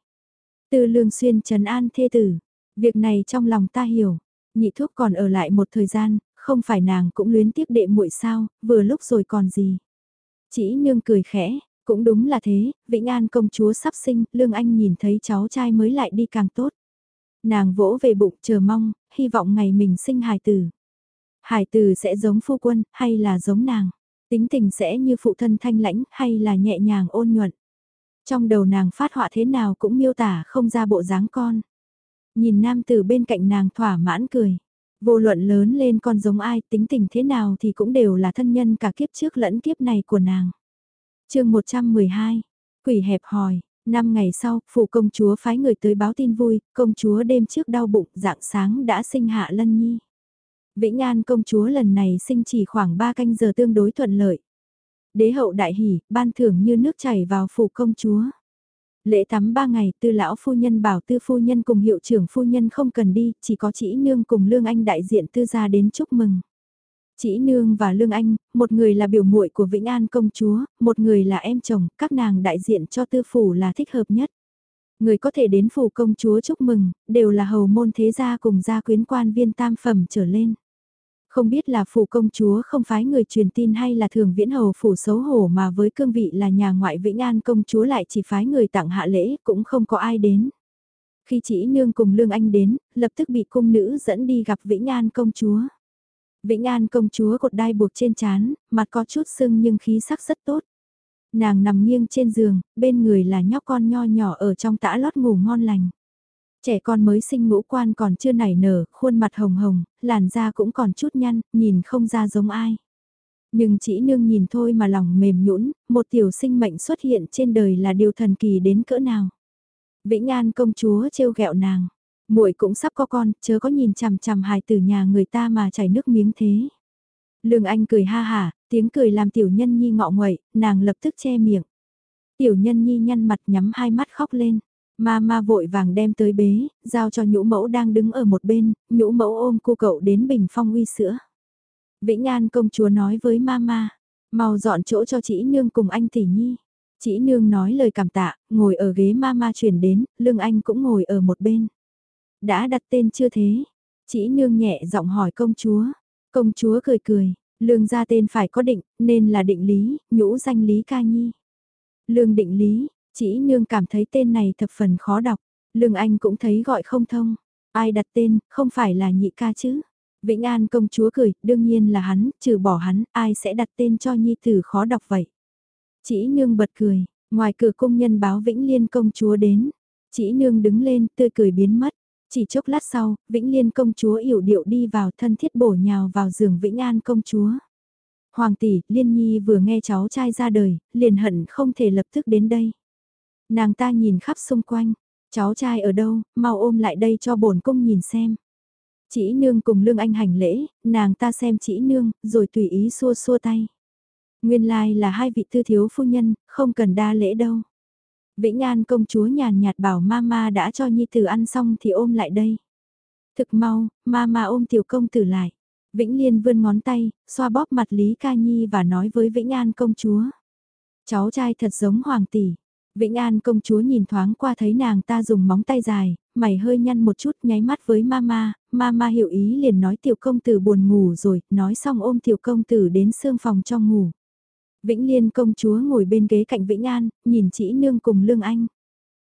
Từ lương xuyên trấn an thê tử, việc này trong lòng ta hiểu, nhị thuốc còn ở lại một thời gian, không phải nàng cũng luyến tiếc đệ muội sao, vừa lúc rồi còn gì. Chỉ nương cười khẽ, cũng đúng là thế, Vĩnh An công chúa sắp sinh, Lương Anh nhìn thấy cháu trai mới lại đi càng tốt. Nàng vỗ về bụng chờ mong, hy vọng ngày mình sinh hài tử. Hải tử sẽ giống phu quân, hay là giống nàng? Tính tình sẽ như phụ thân thanh lãnh, hay là nhẹ nhàng ôn nhuận? Trong đầu nàng phát họa thế nào cũng miêu tả không ra bộ dáng con. Nhìn nam tử bên cạnh nàng thỏa mãn cười. Vô luận lớn lên con giống ai, tính tình thế nào thì cũng đều là thân nhân cả kiếp trước lẫn kiếp này của nàng. chương 112, quỷ hẹp hòi, năm ngày sau, phụ công chúa phái người tới báo tin vui, công chúa đêm trước đau bụng, dạng sáng đã sinh hạ lân nhi. Vĩnh An công chúa lần này sinh chỉ khoảng 3 canh giờ tương đối thuận lợi. Đế hậu đại hỉ, ban thưởng như nước chảy vào phủ công chúa. Lễ tắm ba ngày, tư lão phu nhân bảo tư phu nhân cùng hiệu trưởng phu nhân không cần đi, chỉ có chỉ nương cùng lương anh đại diện tư gia đến chúc mừng. Chỉ nương và lương anh, một người là biểu muội của Vĩnh An công chúa, một người là em chồng, các nàng đại diện cho tư phủ là thích hợp nhất. Người có thể đến phủ công chúa chúc mừng, đều là hầu môn thế gia cùng gia quyến quan viên tam phẩm trở lên. Không biết là phủ công chúa không phái người truyền tin hay là thường viễn hầu phủ xấu hổ mà với cương vị là nhà ngoại Vĩnh An công chúa lại chỉ phái người tặng hạ lễ cũng không có ai đến. Khi chỉ nương cùng Lương Anh đến, lập tức bị cung nữ dẫn đi gặp Vĩnh An công chúa. Vĩnh An công chúa cột đai buộc trên chán, mặt có chút sưng nhưng khí sắc rất tốt. Nàng nằm nghiêng trên giường, bên người là nhóc con nho nhỏ ở trong tã lót ngủ ngon lành. Trẻ con mới sinh ngũ quan còn chưa nảy nở, khuôn mặt hồng hồng, làn da cũng còn chút nhăn, nhìn không ra giống ai. Nhưng chỉ nương nhìn thôi mà lòng mềm nhũn, một tiểu sinh mệnh xuất hiện trên đời là điều thần kỳ đến cỡ nào. Vĩnh An công chúa trêu ghẹo nàng, muội cũng sắp có con, chớ có nhìn chằm chằm hài tử nhà người ta mà chảy nước miếng thế. Lương Anh cười ha hả, tiếng cười làm tiểu nhân nhi ngọ nguậy, nàng lập tức che miệng. Tiểu nhân nhi nhăn mặt nhắm hai mắt khóc lên. Ma ma vội vàng đem tới bế, giao cho nhũ mẫu đang đứng ở một bên, nhũ mẫu ôm cô cậu đến bình phong uy sữa. Vĩnh An công chúa nói với ma ma, mau dọn chỗ cho chị nương cùng anh tỷ nhi. Chị nương nói lời cảm tạ, ngồi ở ghế ma ma chuyển đến, lương anh cũng ngồi ở một bên. Đã đặt tên chưa thế? Chị nương nhẹ giọng hỏi công chúa. Công chúa cười cười, lương ra tên phải có định, nên là định lý, nhũ danh lý ca nhi. Lương định lý, chỉ nương cảm thấy tên này thập phần khó đọc, Lương Anh cũng thấy gọi không thông. Ai đặt tên, không phải là nhị ca chứ? Vĩnh An công chúa cười, đương nhiên là hắn, trừ bỏ hắn, ai sẽ đặt tên cho nhi tử khó đọc vậy? Chỉ nương bật cười, ngoài cửa công nhân báo Vĩnh Liên công chúa đến. Chỉ nương đứng lên, tươi cười biến mất. Chỉ chốc lát sau, Vĩnh Liên công chúa yểu điệu đi vào thân thiết bổ nhào vào giường Vĩnh An công chúa. Hoàng tỷ, Liên Nhi vừa nghe cháu trai ra đời, liền hận không thể lập tức đến đây. Nàng ta nhìn khắp xung quanh, cháu trai ở đâu, mau ôm lại đây cho bổn cung nhìn xem. Chỉ nương cùng lương anh hành lễ, nàng ta xem chỉ nương, rồi tùy ý xua xua tay. Nguyên lai là hai vị thư thiếu phu nhân, không cần đa lễ đâu. Vĩnh An công chúa nhàn nhạt bảo mama đã cho nhi tử ăn xong thì ôm lại đây. Thực mau, mama ôm tiểu công tử lại. Vĩnh Liên vươn ngón tay, xoa bóp mặt Lý Ca Nhi và nói với Vĩnh An công chúa. Cháu trai thật giống hoàng tỷ, Vĩnh An công chúa nhìn thoáng qua thấy nàng ta dùng móng tay dài, mày hơi nhăn một chút nháy mắt với mama, mama hiểu ý liền nói tiểu công tử buồn ngủ rồi, nói xong ôm tiểu công tử đến sương phòng cho ngủ. Vĩnh Liên công chúa ngồi bên ghế cạnh Vĩnh An, nhìn chỉ nương cùng Lương Anh.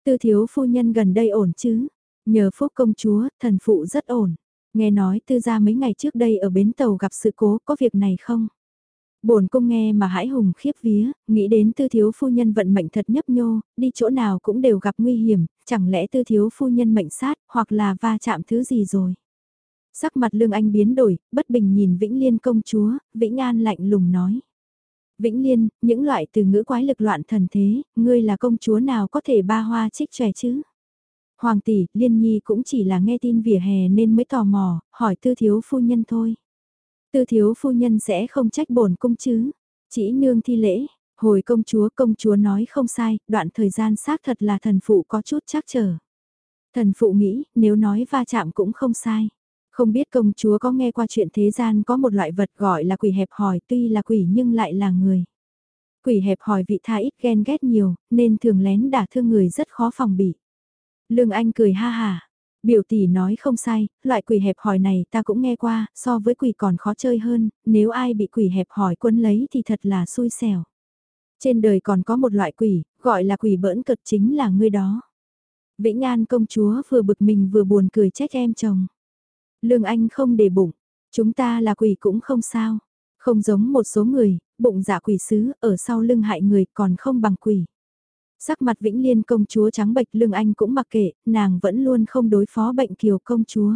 Tư thiếu phu nhân gần đây ổn chứ? Nhờ phúc công chúa, thần phụ rất ổn. Nghe nói tư gia mấy ngày trước đây ở bến tàu gặp sự cố, có việc này không? Bổn cung nghe mà hãi hùng khiếp vía, nghĩ đến tư thiếu phu nhân vận mệnh thật nhấp nhô, đi chỗ nào cũng đều gặp nguy hiểm, chẳng lẽ tư thiếu phu nhân mệnh sát, hoặc là va chạm thứ gì rồi. Sắc mặt lương anh biến đổi, bất bình nhìn Vĩnh Liên công chúa, Vĩnh An lạnh lùng nói. Vĩnh Liên, những loại từ ngữ quái lực loạn thần thế, ngươi là công chúa nào có thể ba hoa trích trẻ chứ? Hoàng tỷ, Liên Nhi cũng chỉ là nghe tin vỉa hè nên mới tò mò, hỏi tư thiếu phu nhân thôi. Tư thiếu phu nhân sẽ không trách bổn cung chứ. Chỉ nương thi lễ, hồi công chúa công chúa nói không sai, đoạn thời gian xác thật là thần phụ có chút chắc trở. Thần phụ nghĩ, nếu nói va chạm cũng không sai. Không biết công chúa có nghe qua chuyện thế gian có một loại vật gọi là quỷ hẹp hòi tuy là quỷ nhưng lại là người. Quỷ hẹp hòi vị tha ít ghen ghét nhiều, nên thường lén đả thương người rất khó phòng bị. Lương Anh cười ha hà. Biểu tỷ nói không sai, loại quỷ hẹp hòi này ta cũng nghe qua, so với quỷ còn khó chơi hơn, nếu ai bị quỷ hẹp hòi quân lấy thì thật là xui xẻo. Trên đời còn có một loại quỷ, gọi là quỷ bỡn cực chính là ngươi đó. Vĩnh An công chúa vừa bực mình vừa buồn cười trách em chồng. Lương Anh không để bụng, chúng ta là quỷ cũng không sao. Không giống một số người, bụng dạ quỷ sứ, ở sau lưng hại người còn không bằng quỷ. Sắc mặt Vĩnh Liên công chúa trắng bệch lương anh cũng mặc kệ, nàng vẫn luôn không đối phó bệnh kiều công chúa.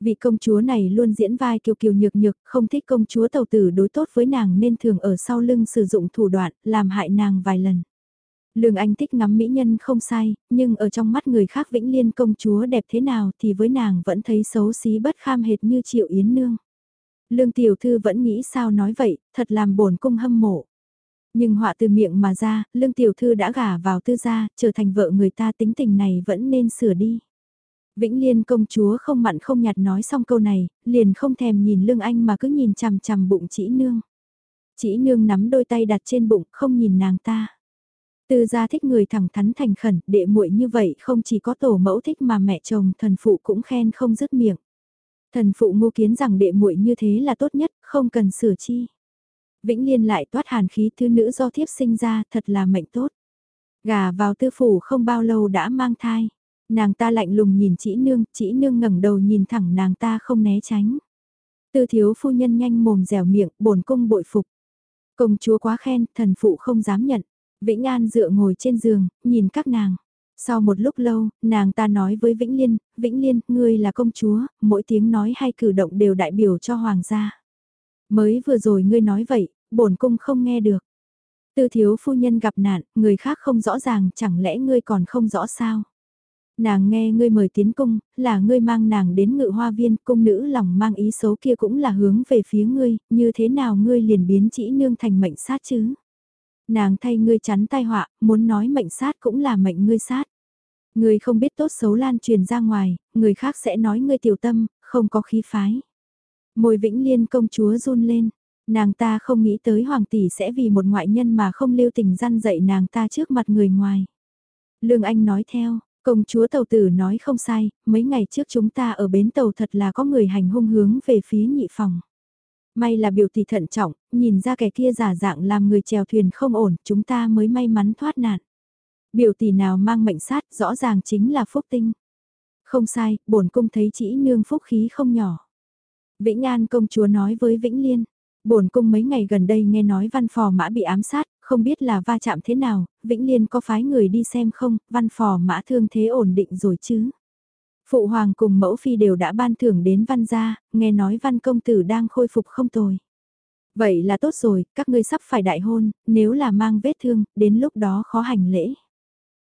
Vị công chúa này luôn diễn vai kiều kiều nhược nhược, không thích công chúa tàu tử đối tốt với nàng nên thường ở sau lưng sử dụng thủ đoạn, làm hại nàng vài lần. Lương Anh thích ngắm mỹ nhân không sai, nhưng ở trong mắt người khác Vĩnh Liên công chúa đẹp thế nào thì với nàng vẫn thấy xấu xí bất kham hệt như Triệu Yến Nương. Lương Tiểu Thư vẫn nghĩ sao nói vậy, thật làm bổn cung hâm mộ. Nhưng họa từ miệng mà ra, Lương Tiểu Thư đã gả vào tư gia, trở thành vợ người ta tính tình này vẫn nên sửa đi. Vĩnh Liên công chúa không mặn không nhạt nói xong câu này, liền không thèm nhìn Lương Anh mà cứ nhìn chằm chằm bụng chỉ nương. Chỉ nương nắm đôi tay đặt trên bụng, không nhìn nàng ta. Tư gia thích người thẳng thắn thành khẩn, đệ muội như vậy không chỉ có tổ mẫu thích mà mẹ chồng thần phụ cũng khen không dứt miệng. Thần phụ ngô kiến rằng đệ muội như thế là tốt nhất, không cần sửa chi. Vĩnh Liên lại toát hàn khí thứ nữ do thiếp sinh ra, thật là mệnh tốt. Gà vào tư phủ không bao lâu đã mang thai. Nàng ta lạnh lùng nhìn chỉ nương, chỉ nương ngẩng đầu nhìn thẳng nàng ta không né tránh. Tư thiếu phu nhân nhanh mồm dẻo miệng, bổn cung bội phục. Công chúa quá khen, thần phụ không dám nhận. Vĩnh An dựa ngồi trên giường, nhìn các nàng. Sau một lúc lâu, nàng ta nói với Vĩnh Liên, Vĩnh Liên, ngươi là công chúa, mỗi tiếng nói hay cử động đều đại biểu cho hoàng gia. Mới vừa rồi ngươi nói vậy, bổn cung không nghe được. Tư thiếu phu nhân gặp nạn, người khác không rõ ràng, chẳng lẽ ngươi còn không rõ sao? Nàng nghe ngươi mời tiến cung, là ngươi mang nàng đến ngự hoa viên, cung nữ lòng mang ý xấu kia cũng là hướng về phía ngươi, như thế nào ngươi liền biến chỉ nương thành mệnh sát chứ? Nàng thay ngươi chắn tai họa, muốn nói mệnh sát cũng là mệnh ngươi sát. Ngươi không biết tốt xấu lan truyền ra ngoài, người khác sẽ nói ngươi tiểu tâm, không có khí phái. Môi vĩnh liên công chúa run lên, nàng ta không nghĩ tới hoàng tỷ sẽ vì một ngoại nhân mà không lưu tình răn dạy nàng ta trước mặt người ngoài. Lương Anh nói theo, công chúa tàu tử nói không sai, mấy ngày trước chúng ta ở bến tàu thật là có người hành hung hướng về phía nhị phòng. May là biểu tỷ thận trọng, nhìn ra kẻ kia giả dạng làm người chèo thuyền không ổn, chúng ta mới may mắn thoát nạn. Biểu tỷ nào mang mệnh sát rõ ràng chính là phúc tinh. Không sai, bổn cung thấy chỉ nương phúc khí không nhỏ. Vĩnh An công chúa nói với Vĩnh Liên, bổn cung mấy ngày gần đây nghe nói văn phò mã bị ám sát, không biết là va chạm thế nào, Vĩnh Liên có phái người đi xem không, văn phò mã thương thế ổn định rồi chứ. Phụ hoàng cùng mẫu phi đều đã ban thưởng đến văn gia, nghe nói văn công tử đang khôi phục không tồi. Vậy là tốt rồi, các ngươi sắp phải đại hôn, nếu là mang vết thương, đến lúc đó khó hành lễ.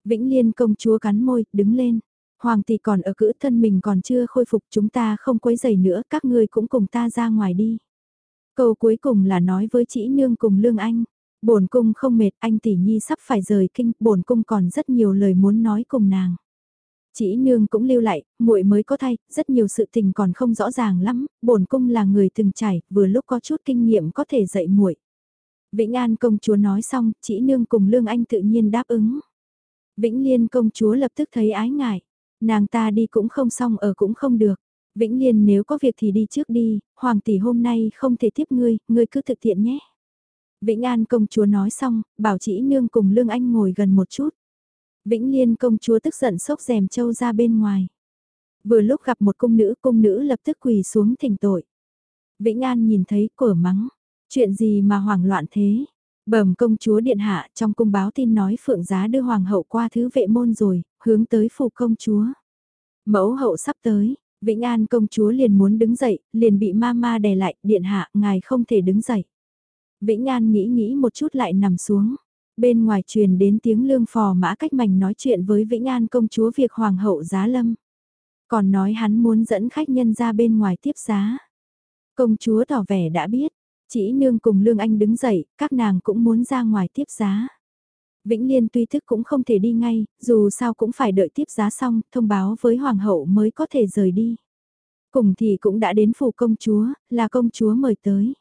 Vĩnh Liên công chúa cắn môi, đứng lên. Hoàng tỷ còn ở cữ thân mình còn chưa khôi phục chúng ta không quấy giày nữa, các ngươi cũng cùng ta ra ngoài đi. Câu cuối cùng là nói với chị Nương cùng Lương Anh. Bổn cung không mệt, anh tỷ nhi sắp phải rời kinh, bổn cung còn rất nhiều lời muốn nói cùng nàng. Chị nương cũng lưu lại, muội mới có thay, rất nhiều sự tình còn không rõ ràng lắm, bổn cung là người từng trải, vừa lúc có chút kinh nghiệm có thể dạy muội. Vĩnh An công chúa nói xong, chị nương cùng Lương Anh tự nhiên đáp ứng. Vĩnh Liên công chúa lập tức thấy ái ngại, nàng ta đi cũng không xong ở cũng không được. Vĩnh Liên nếu có việc thì đi trước đi, hoàng tỷ hôm nay không thể tiếp ngươi, ngươi cứ thực hiện nhé. Vĩnh An công chúa nói xong, bảo chỉ nương cùng Lương Anh ngồi gần một chút. Vĩnh Liên công chúa tức giận sốc rèm châu ra bên ngoài. Vừa lúc gặp một cung nữ, cung nữ lập tức quỳ xuống thỉnh tội. Vĩnh An nhìn thấy cửa mắng, chuyện gì mà hoảng loạn thế? Bẩm công chúa điện hạ trong cung báo tin nói phượng giá đưa hoàng hậu qua thứ vệ môn rồi, hướng tới phủ công chúa. Mẫu hậu sắp tới, Vĩnh An công chúa liền muốn đứng dậy, liền bị ma ma đè lại, điện hạ, ngài không thể đứng dậy. Vĩnh An nghĩ nghĩ một chút lại nằm xuống. Bên ngoài truyền đến tiếng lương phò mã cách mảnh nói chuyện với Vĩnh An công chúa việc hoàng hậu giá lâm. Còn nói hắn muốn dẫn khách nhân ra bên ngoài tiếp giá. Công chúa tỏ vẻ đã biết, chỉ nương cùng Lương Anh đứng dậy, các nàng cũng muốn ra ngoài tiếp giá. Vĩnh Liên tuy thức cũng không thể đi ngay, dù sao cũng phải đợi tiếp giá xong, thông báo với Hoàng hậu mới có thể rời đi. Cùng thì cũng đã đến phủ công chúa, là công chúa mời tới.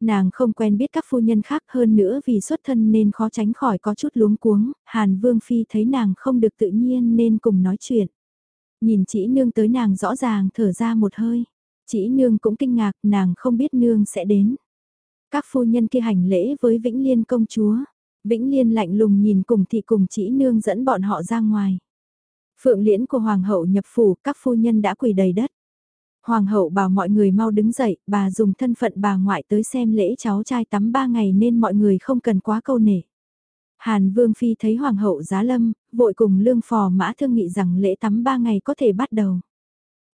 Nàng không quen biết các phu nhân khác hơn nữa vì xuất thân nên khó tránh khỏi có chút luống cuống, Hàn Vương Phi thấy nàng không được tự nhiên nên cùng nói chuyện. Nhìn chỉ nương tới nàng rõ ràng thở ra một hơi. Chỉ nương cũng kinh ngạc nàng không biết nương sẽ đến. Các phu nhân kia hành lễ với Vĩnh Liên công chúa. Vĩnh Liên lạnh lùng nhìn cùng thị cùng chỉ nương dẫn bọn họ ra ngoài. Phượng liễn của Hoàng hậu nhập phủ các phu nhân đã quỳ đầy đất. Hoàng hậu bảo mọi người mau đứng dậy, bà dùng thân phận bà ngoại tới xem lễ cháu trai tắm ba ngày nên mọi người không cần quá câu nể. Hàn Vương Phi thấy Hoàng hậu giá lâm, vội cùng lương phò mã thương nghị rằng lễ tắm ba ngày có thể bắt đầu.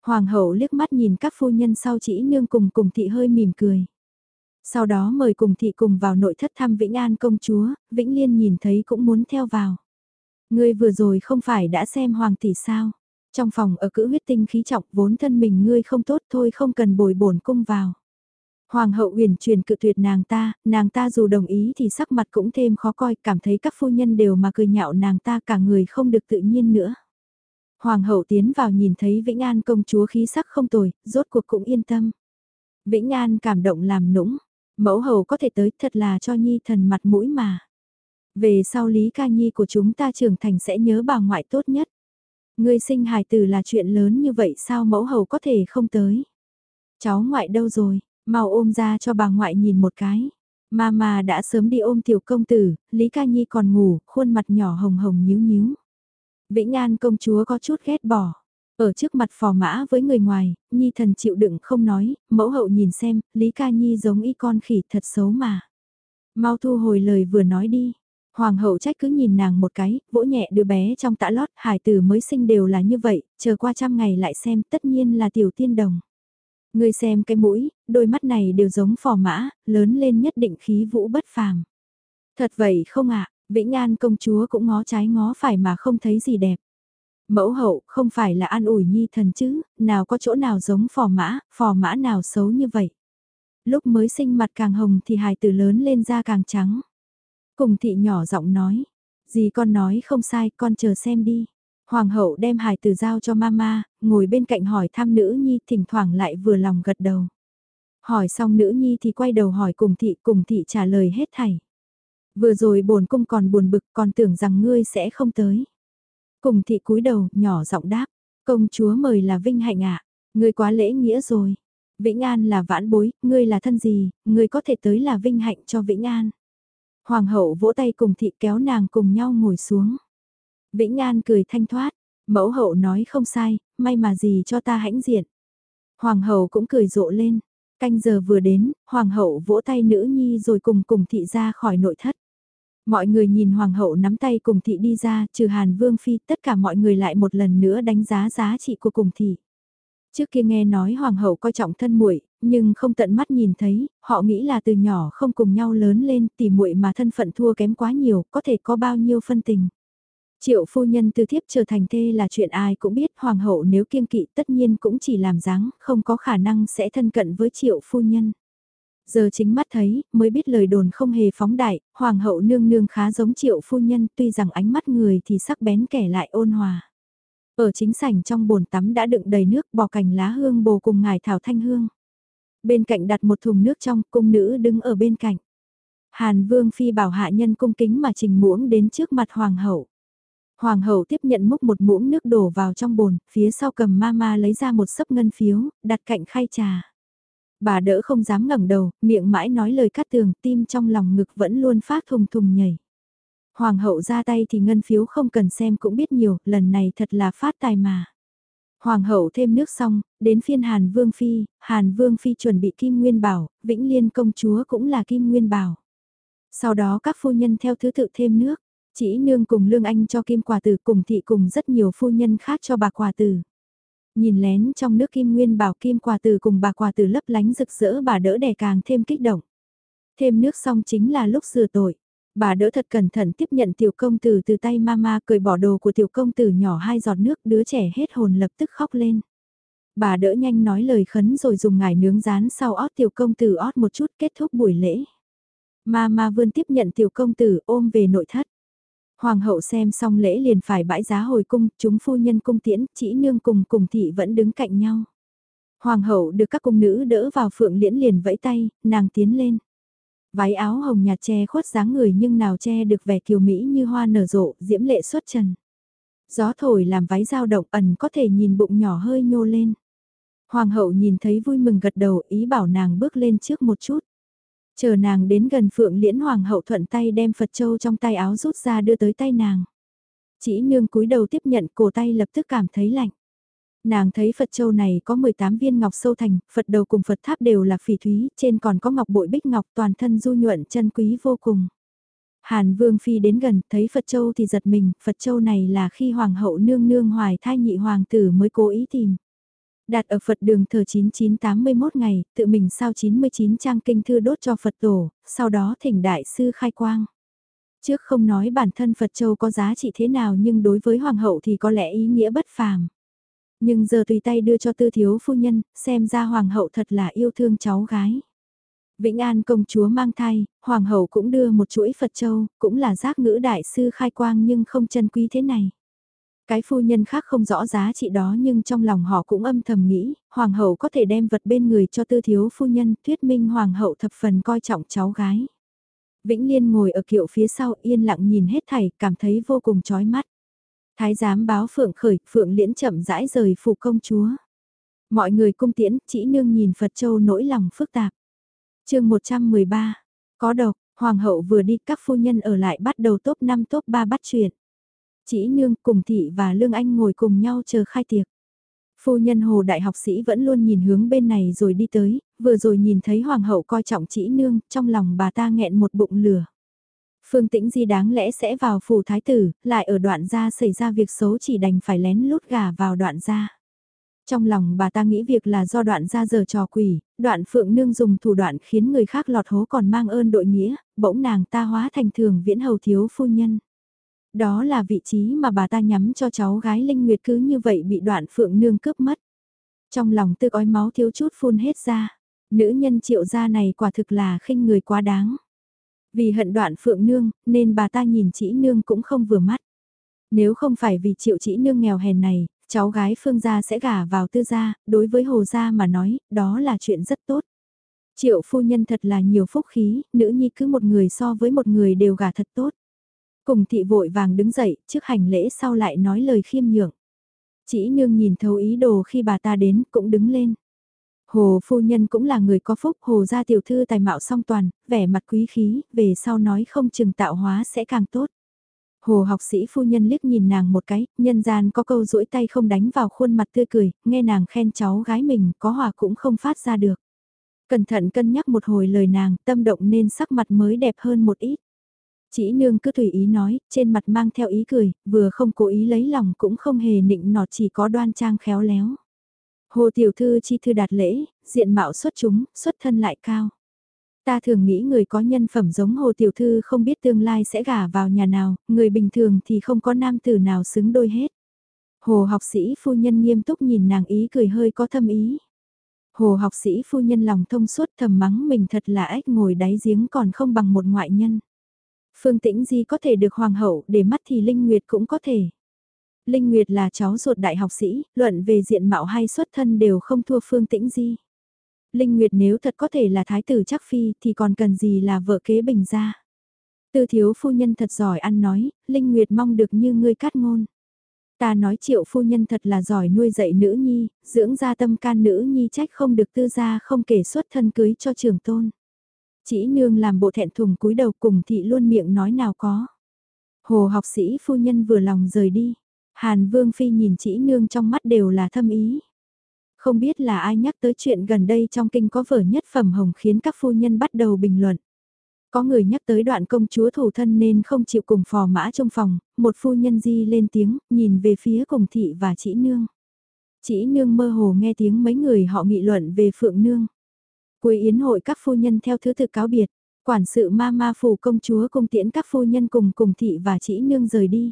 Hoàng hậu liếc mắt nhìn các phu nhân sau chỉ nương cùng cùng thị hơi mỉm cười. Sau đó mời cùng thị cùng vào nội thất thăm Vĩnh An công chúa, Vĩnh Liên nhìn thấy cũng muốn theo vào. Ngươi vừa rồi không phải đã xem hoàng tỷ sao? Trong phòng ở cữ huyết tinh khí trọng vốn thân mình ngươi không tốt thôi không cần bồi bổn cung vào. Hoàng hậu uyển truyền cự tuyệt nàng ta, nàng ta dù đồng ý thì sắc mặt cũng thêm khó coi, cảm thấy các phu nhân đều mà cười nhạo nàng ta cả người không được tự nhiên nữa. Hoàng hậu tiến vào nhìn thấy Vĩnh An công chúa khí sắc không tồi, rốt cuộc cũng yên tâm. Vĩnh An cảm động làm nũng, mẫu hầu có thể tới thật là cho nhi thần mặt mũi mà. Về sau Lý Ca Nhi của chúng ta trưởng thành sẽ nhớ bà ngoại tốt nhất. Ngươi sinh hài tử là chuyện lớn như vậy sao mẫu hầu có thể không tới. Cháu ngoại đâu rồi, mau ôm ra cho bà ngoại nhìn một cái. Mama đã sớm đi ôm tiểu công tử, Lý Ca Nhi còn ngủ, khuôn mặt nhỏ hồng hồng nhíu nhíu. Vĩnh An công chúa có chút ghét bỏ. Ở trước mặt phò mã với người ngoài, Nhi thần chịu đựng không nói, mẫu hậu nhìn xem, Lý Ca Nhi giống y con khỉ thật xấu mà. Mau thu hồi lời vừa nói đi. Hoàng hậu trách cứ nhìn nàng một cái, vỗ nhẹ đứa bé trong tã lót, hải tử mới sinh đều là như vậy, chờ qua trăm ngày lại xem tất nhiên là tiểu tiên đồng. Người xem cái mũi, đôi mắt này đều giống phò mã, lớn lên nhất định khí vũ bất phàm. Thật vậy không ạ, Vĩnh An công chúa cũng ngó trái ngó phải mà không thấy gì đẹp. Mẫu hậu không phải là an ủi nhi thần chứ, nào có chỗ nào giống phò mã, phò mã nào xấu như vậy. Lúc mới sinh mặt càng hồng thì hài tử lớn lên da càng trắng. Cùng thị nhỏ giọng nói, gì con nói không sai, con chờ xem đi. Hoàng hậu đem hài tử giao cho mama, ngồi bên cạnh hỏi thăm nữ nhi thỉnh thoảng lại vừa lòng gật đầu. Hỏi xong nữ nhi thì quay đầu hỏi cùng thị, cùng thị trả lời hết thảy. Vừa rồi bổn cung còn buồn bực còn tưởng rằng ngươi sẽ không tới. Cùng thị cúi đầu, nhỏ giọng đáp, công chúa mời là vinh hạnh ạ, ngươi quá lễ nghĩa rồi. Vĩnh An là vãn bối, ngươi là thân gì, ngươi có thể tới là vinh hạnh cho Vĩnh An. Hoàng hậu vỗ tay cùng thị kéo nàng cùng nhau ngồi xuống. Vĩnh An cười thanh thoát, mẫu hậu nói không sai, may mà gì cho ta hãnh diện. Hoàng hậu cũng cười rộ lên, canh giờ vừa đến, hoàng hậu vỗ tay nữ nhi rồi cùng cùng thị ra khỏi nội thất. Mọi người nhìn hoàng hậu nắm tay cùng thị đi ra, trừ hàn vương phi, tất cả mọi người lại một lần nữa đánh giá giá trị của cùng thị. Trước kia nghe nói hoàng hậu coi trọng thân muội, nhưng không tận mắt nhìn thấy, họ nghĩ là từ nhỏ không cùng nhau lớn lên, tỉ muội mà thân phận thua kém quá nhiều, có thể có bao nhiêu phân tình. Triệu phu nhân từ thiếp trở thành thê là chuyện ai cũng biết, hoàng hậu nếu kiêng kỵ tất nhiên cũng chỉ làm dáng, không có khả năng sẽ thân cận với triệu phu nhân. Giờ chính mắt thấy, mới biết lời đồn không hề phóng đại, hoàng hậu nương nương khá giống triệu phu nhân tuy rằng ánh mắt người thì sắc bén kẻ lại ôn hòa. Ở chính sảnh trong bồn tắm đã đựng đầy nước bò cành lá hương bồ cùng ngài thảo thanh hương. Bên cạnh đặt một thùng nước trong, cung nữ đứng ở bên cạnh. Hàn Vương Phi bảo hạ nhân cung kính mà trình muỗng đến trước mặt Hoàng hậu. Hoàng hậu tiếp nhận múc một muỗng nước đổ vào trong bồn, phía sau cầm ma ma lấy ra một sấp ngân phiếu, đặt cạnh khay trà. Bà đỡ không dám ngẩng đầu, miệng mãi nói lời cắt tường, tim trong lòng ngực vẫn luôn phát thùng thùng nhảy. Hoàng hậu ra tay thì ngân phiếu không cần xem cũng biết nhiều, lần này thật là phát tài mà. Hoàng hậu thêm nước xong, đến phiên Hàn Vương Phi, Hàn Vương Phi chuẩn bị Kim Nguyên Bảo, Vĩnh Liên công chúa cũng là Kim Nguyên Bảo. Sau đó các phu nhân theo thứ tự thêm nước, chỉ nương cùng Lương Anh cho Kim Quả Tử cùng thị cùng rất nhiều phu nhân khác cho bà Quả Tử. Nhìn lén trong nước Kim Nguyên Bảo Kim Quả từ cùng bà Quả từ lấp lánh rực rỡ bà đỡ đẻ càng thêm kích động. Thêm nước xong chính là lúc rửa tội bà đỡ thật cẩn thận tiếp nhận tiểu công tử từ tay mama cười bỏ đồ của tiểu công tử nhỏ hai giọt nước, đứa trẻ hết hồn lập tức khóc lên. Bà đỡ nhanh nói lời khấn rồi dùng ngải nướng rán sau ót tiểu công tử ót một chút kết thúc buổi lễ. mama vươn tiếp nhận tiểu công tử ôm về nội thất. Hoàng hậu xem xong lễ liền phải bãi giá hồi cung, chúng phu nhân cung tiễn, chỉ nương cùng cùng thị vẫn đứng cạnh nhau. Hoàng hậu được các cung nữ đỡ vào phượng liễn liền vẫy tay, nàng tiến lên. Váy áo hồng nhạt che khuất dáng người nhưng nào che được vẻ kiều Mỹ như hoa nở rộ, diễm lệ xuất trần. Gió thổi làm váy dao động ẩn có thể nhìn bụng nhỏ hơi nhô lên. Hoàng hậu nhìn thấy vui mừng gật đầu ý bảo nàng bước lên trước một chút. Chờ nàng đến gần phượng liễn hoàng hậu thuận tay đem Phật Châu trong tay áo rút ra đưa tới tay nàng. Chỉ nương cúi đầu tiếp nhận cổ tay lập tức cảm thấy lạnh. Nàng thấy Phật Châu này có 18 viên ngọc sâu thành, Phật đầu cùng Phật tháp đều là phỉ thúy, trên còn có ngọc bội bích ngọc toàn thân du nhuận chân quý vô cùng. Hàn Vương Phi đến gần, thấy Phật Châu thì giật mình, Phật Châu này là khi Hoàng hậu nương nương hoài thai nhị hoàng tử mới cố ý tìm. Đặt ở Phật đường thờ 9981 ngày, tự mình sao 99 trang kinh thư đốt cho Phật tổ, sau đó thỉnh đại sư khai quang. Trước không nói bản thân Phật Châu có giá trị thế nào nhưng đối với Hoàng hậu thì có lẽ ý nghĩa bất phàm. Nhưng giờ tùy tay đưa cho tư thiếu phu nhân, xem ra Hoàng hậu thật là yêu thương cháu gái. Vĩnh An công chúa mang thai, Hoàng hậu cũng đưa một chuỗi Phật Châu, cũng là giác ngữ đại sư khai quang nhưng không chân quý thế này. Cái phu nhân khác không rõ giá trị đó nhưng trong lòng họ cũng âm thầm nghĩ, hoàng hậu có thể đem vật bên người cho tư thiếu phu nhân, thuyết minh hoàng hậu thập phần coi trọng cháu gái. Vĩnh Liên ngồi ở kiệu phía sau yên lặng nhìn hết thảy, cảm thấy vô cùng chói mắt. Thái giám báo phượng khởi, phượng liễn chậm rãi rời phủ công chúa. Mọi người cung tiễn, chỉ nương nhìn Phật Châu nỗi lòng phức tạp. chương 113, có độc, hoàng hậu vừa đi các phu nhân ở lại bắt đầu top 5 top 3 bắt chuyện. Chỉ nương cùng thị và Lương Anh ngồi cùng nhau chờ khai tiệc. Phu nhân hồ đại học sĩ vẫn luôn nhìn hướng bên này rồi đi tới, vừa rồi nhìn thấy hoàng hậu coi trọng chỉ nương, trong lòng bà ta nghẹn một bụng lửa. Phương tĩnh di đáng lẽ sẽ vào phủ thái tử, lại ở đoạn gia xảy ra việc xấu chỉ đành phải lén lút gà vào đoạn gia. Trong lòng bà ta nghĩ việc là do đoạn gia giờ trò quỷ, đoạn phượng nương dùng thủ đoạn khiến người khác lọt hố còn mang ơn đội nghĩa, bỗng nàng ta hóa thành thường viễn hầu thiếu phu nhân. Đó là vị trí mà bà ta nhắm cho cháu gái Linh Nguyệt cứ như vậy bị đoạn phượng nương cướp mất. Trong lòng tư ói máu thiếu chút phun hết ra. Nữ nhân triệu gia này quả thực là khinh người quá đáng. Vì hận đoạn phượng nương, nên bà ta nhìn chỉ nương cũng không vừa mắt. Nếu không phải vì triệu chỉ nương nghèo hèn này, cháu gái phương gia sẽ gả vào tư gia, đối với hồ gia mà nói, đó là chuyện rất tốt. Triệu phu nhân thật là nhiều phúc khí, nữ nhi cứ một người so với một người đều gả thật tốt. Cùng thị vội vàng đứng dậy, trước hành lễ sau lại nói lời khiêm nhượng. Chỉ nương nhìn thấu ý đồ khi bà ta đến, cũng đứng lên. Hồ phu nhân cũng là người có phúc, hồ gia tiểu thư tài mạo song toàn, vẻ mặt quý khí, về sau nói không chừng tạo hóa sẽ càng tốt. Hồ học sĩ phu nhân liếc nhìn nàng một cái, nhân gian có câu duỗi tay không đánh vào khuôn mặt tươi cười, nghe nàng khen cháu gái mình, có hòa cũng không phát ra được. Cẩn thận cân nhắc một hồi lời nàng, tâm động nên sắc mặt mới đẹp hơn một ít. Chỉ nương cứ tùy ý nói, trên mặt mang theo ý cười, vừa không cố ý lấy lòng cũng không hề nịnh nọt chỉ có đoan trang khéo léo. Hồ tiểu thư chi thư đạt lễ, diện mạo xuất chúng, xuất thân lại cao. Ta thường nghĩ người có nhân phẩm giống hồ tiểu thư không biết tương lai sẽ gả vào nhà nào, người bình thường thì không có nam tử nào xứng đôi hết. Hồ học sĩ phu nhân nghiêm túc nhìn nàng ý cười hơi có thâm ý. Hồ học sĩ phu nhân lòng thông suốt thầm mắng mình thật là ếch ngồi đáy giếng còn không bằng một ngoại nhân. Phương Tĩnh Di có thể được hoàng hậu, để mắt thì Linh Nguyệt cũng có thể. Linh Nguyệt là cháu ruột đại học sĩ, luận về diện mạo hay xuất thân đều không thua Phương Tĩnh Di. Linh Nguyệt nếu thật có thể là thái tử chắc phi thì còn cần gì là vợ kế bình gia. Tư thiếu phu nhân thật giỏi ăn nói, Linh Nguyệt mong được như ngươi cát ngôn. Ta nói triệu phu nhân thật là giỏi nuôi dạy nữ nhi, dưỡng ra tâm can nữ nhi trách không được tư gia không kể xuất thân cưới cho trường tôn. Chỉ nương làm bộ thẹn thùng cúi đầu cùng thị luôn miệng nói nào có. Hồ học sĩ phu nhân vừa lòng rời đi. Hàn Vương Phi nhìn chỉ nương trong mắt đều là thâm ý. Không biết là ai nhắc tới chuyện gần đây trong kinh có vở nhất phẩm hồng khiến các phu nhân bắt đầu bình luận. Có người nhắc tới đoạn công chúa thủ thân nên không chịu cùng phò mã trong phòng, một phu nhân di lên tiếng, nhìn về phía cùng thị và chỉ nương. Chỉ nương mơ hồ nghe tiếng mấy người họ nghị luận về phượng nương. Cuối yến hội các phu nhân theo thứ tự cáo biệt, quản sự ma ma phủ công chúa cùng tiễn các phu nhân cùng cùng thị và chỉ nương rời đi.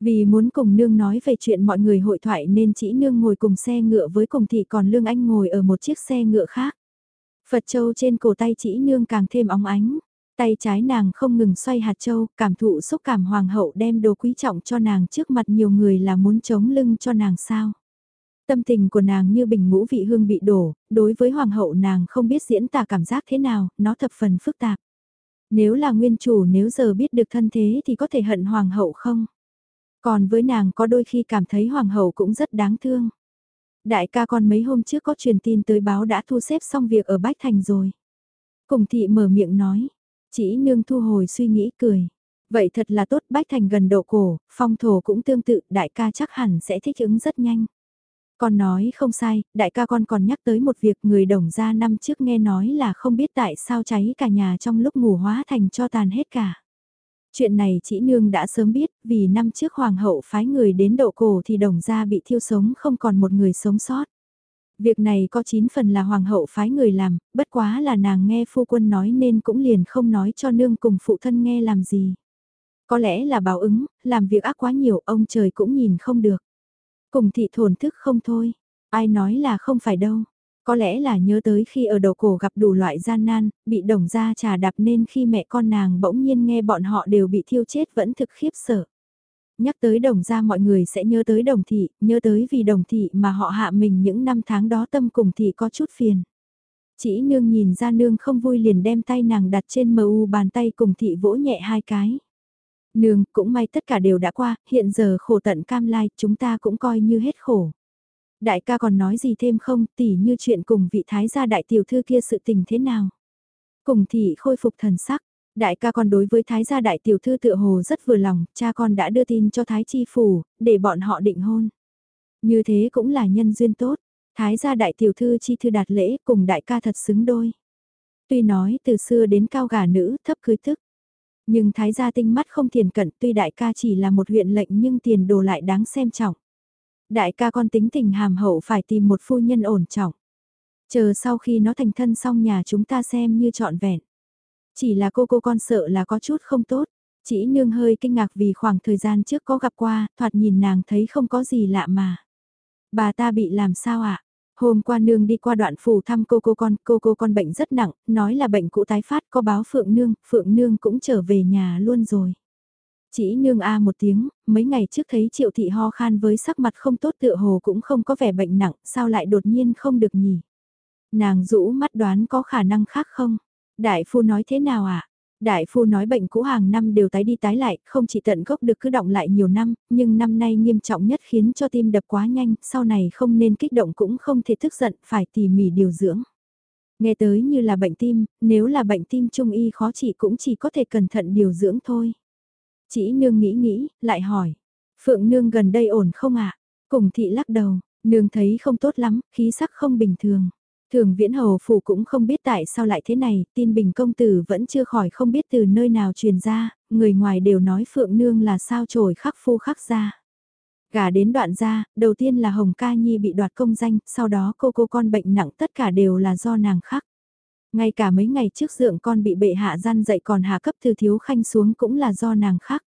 Vì muốn cùng nương nói về chuyện mọi người hội thoại nên chỉ nương ngồi cùng xe ngựa với cùng thị còn lương anh ngồi ở một chiếc xe ngựa khác. Phật châu trên cổ tay chỉ nương càng thêm óng ánh. Tay trái nàng không ngừng xoay hạt châu, cảm thụ xúc cảm hoàng hậu đem đồ quý trọng cho nàng trước mặt nhiều người là muốn chống lưng cho nàng sao. Tâm tình của nàng như bình ngũ vị hương bị đổ, đối với hoàng hậu nàng không biết diễn tả cảm giác thế nào, nó thập phần phức tạp. Nếu là nguyên chủ nếu giờ biết được thân thế thì có thể hận hoàng hậu không? Còn với nàng có đôi khi cảm thấy hoàng hậu cũng rất đáng thương. Đại ca con mấy hôm trước có truyền tin tới báo đã thu xếp xong việc ở Bách Thành rồi. Cùng thị mở miệng nói, chỉ nương thu hồi suy nghĩ cười. Vậy thật là tốt Bách Thành gần độ cổ, phong thổ cũng tương tự, đại ca chắc hẳn sẽ thích ứng rất nhanh. Con nói không sai, đại ca con còn nhắc tới một việc người đồng gia năm trước nghe nói là không biết tại sao cháy cả nhà trong lúc ngủ hóa thành cho tàn hết cả. Chuyện này chị nương đã sớm biết, vì năm trước hoàng hậu phái người đến độ cổ thì đồng gia bị thiêu sống không còn một người sống sót. Việc này có 9 phần là hoàng hậu phái người làm, bất quá là nàng nghe phu quân nói nên cũng liền không nói cho nương cùng phụ thân nghe làm gì. Có lẽ là báo ứng, làm việc ác quá nhiều ông trời cũng nhìn không được. Cùng thị thổn thức không thôi, ai nói là không phải đâu. Có lẽ là nhớ tới khi ở đầu cổ gặp đủ loại gian nan, bị đồng gia trà đạp nên khi mẹ con nàng bỗng nhiên nghe bọn họ đều bị thiêu chết vẫn thực khiếp sợ. Nhắc tới đồng gia mọi người sẽ nhớ tới đồng thị, nhớ tới vì đồng thị mà họ hạ mình những năm tháng đó tâm cùng thị có chút phiền. Chỉ nương nhìn ra nương không vui liền đem tay nàng đặt trên mờ u bàn tay cùng thị vỗ nhẹ hai cái. Nương, cũng may tất cả đều đã qua, hiện giờ khổ tận cam lai, chúng ta cũng coi như hết khổ. Đại ca còn nói gì thêm không, tỉ như chuyện cùng vị thái gia đại tiểu thư kia sự tình thế nào. Cùng thị khôi phục thần sắc, đại ca còn đối với thái gia đại tiểu thư tựa hồ rất vừa lòng, cha con đã đưa tin cho thái chi phủ, để bọn họ định hôn. Như thế cũng là nhân duyên tốt, thái gia đại tiểu thư chi thư đạt lễ cùng đại ca thật xứng đôi. Tuy nói từ xưa đến cao gà nữ thấp cưới thức, nhưng thái gia tinh mắt không thiền cận tuy đại ca chỉ là một huyện lệnh nhưng tiền đồ lại đáng xem trọng. Đại ca con tính tình hàm hậu phải tìm một phu nhân ổn trọng. Chờ sau khi nó thành thân xong nhà chúng ta xem như trọn vẹn. Chỉ là cô cô con sợ là có chút không tốt. Chỉ nương hơi kinh ngạc vì khoảng thời gian trước có gặp qua, thoạt nhìn nàng thấy không có gì lạ mà. Bà ta bị làm sao ạ? À? Hôm qua nương đi qua đoạn phủ thăm cô cô con, cô cô con bệnh rất nặng, nói là bệnh cũ tái phát có báo Phượng Nương, Phượng Nương cũng trở về nhà luôn rồi. Chỉ nương a một tiếng, mấy ngày trước thấy triệu thị ho khan với sắc mặt không tốt tựa hồ cũng không có vẻ bệnh nặng, sao lại đột nhiên không được nhỉ? Nàng rũ mắt đoán có khả năng khác không? Đại phu nói thế nào ạ? À? Đại phu nói bệnh cũ hàng năm đều tái đi tái lại, không chỉ tận gốc được cứ động lại nhiều năm, nhưng năm nay nghiêm trọng nhất khiến cho tim đập quá nhanh, sau này không nên kích động cũng không thể thức giận, phải tỉ mỉ điều dưỡng. Nghe tới như là bệnh tim, nếu là bệnh tim trung y khó trị cũng chỉ có thể cẩn thận điều dưỡng thôi. Chỉ nương nghĩ nghĩ, lại hỏi. Phượng nương gần đây ổn không ạ? Cùng thị lắc đầu, nương thấy không tốt lắm, khí sắc không bình thường. Thường viễn hầu phủ cũng không biết tại sao lại thế này, tin bình công tử vẫn chưa khỏi không biết từ nơi nào truyền ra, người ngoài đều nói phượng nương là sao trồi khắc phu khắc ra. Gả đến đoạn ra, đầu tiên là Hồng Ca Nhi bị đoạt công danh, sau đó cô cô con bệnh nặng tất cả đều là do nàng khắc. Ngay cả mấy ngày trước dượng con bị bệ hạ gian dậy còn hạ cấp từ thiếu khanh xuống cũng là do nàng khắc.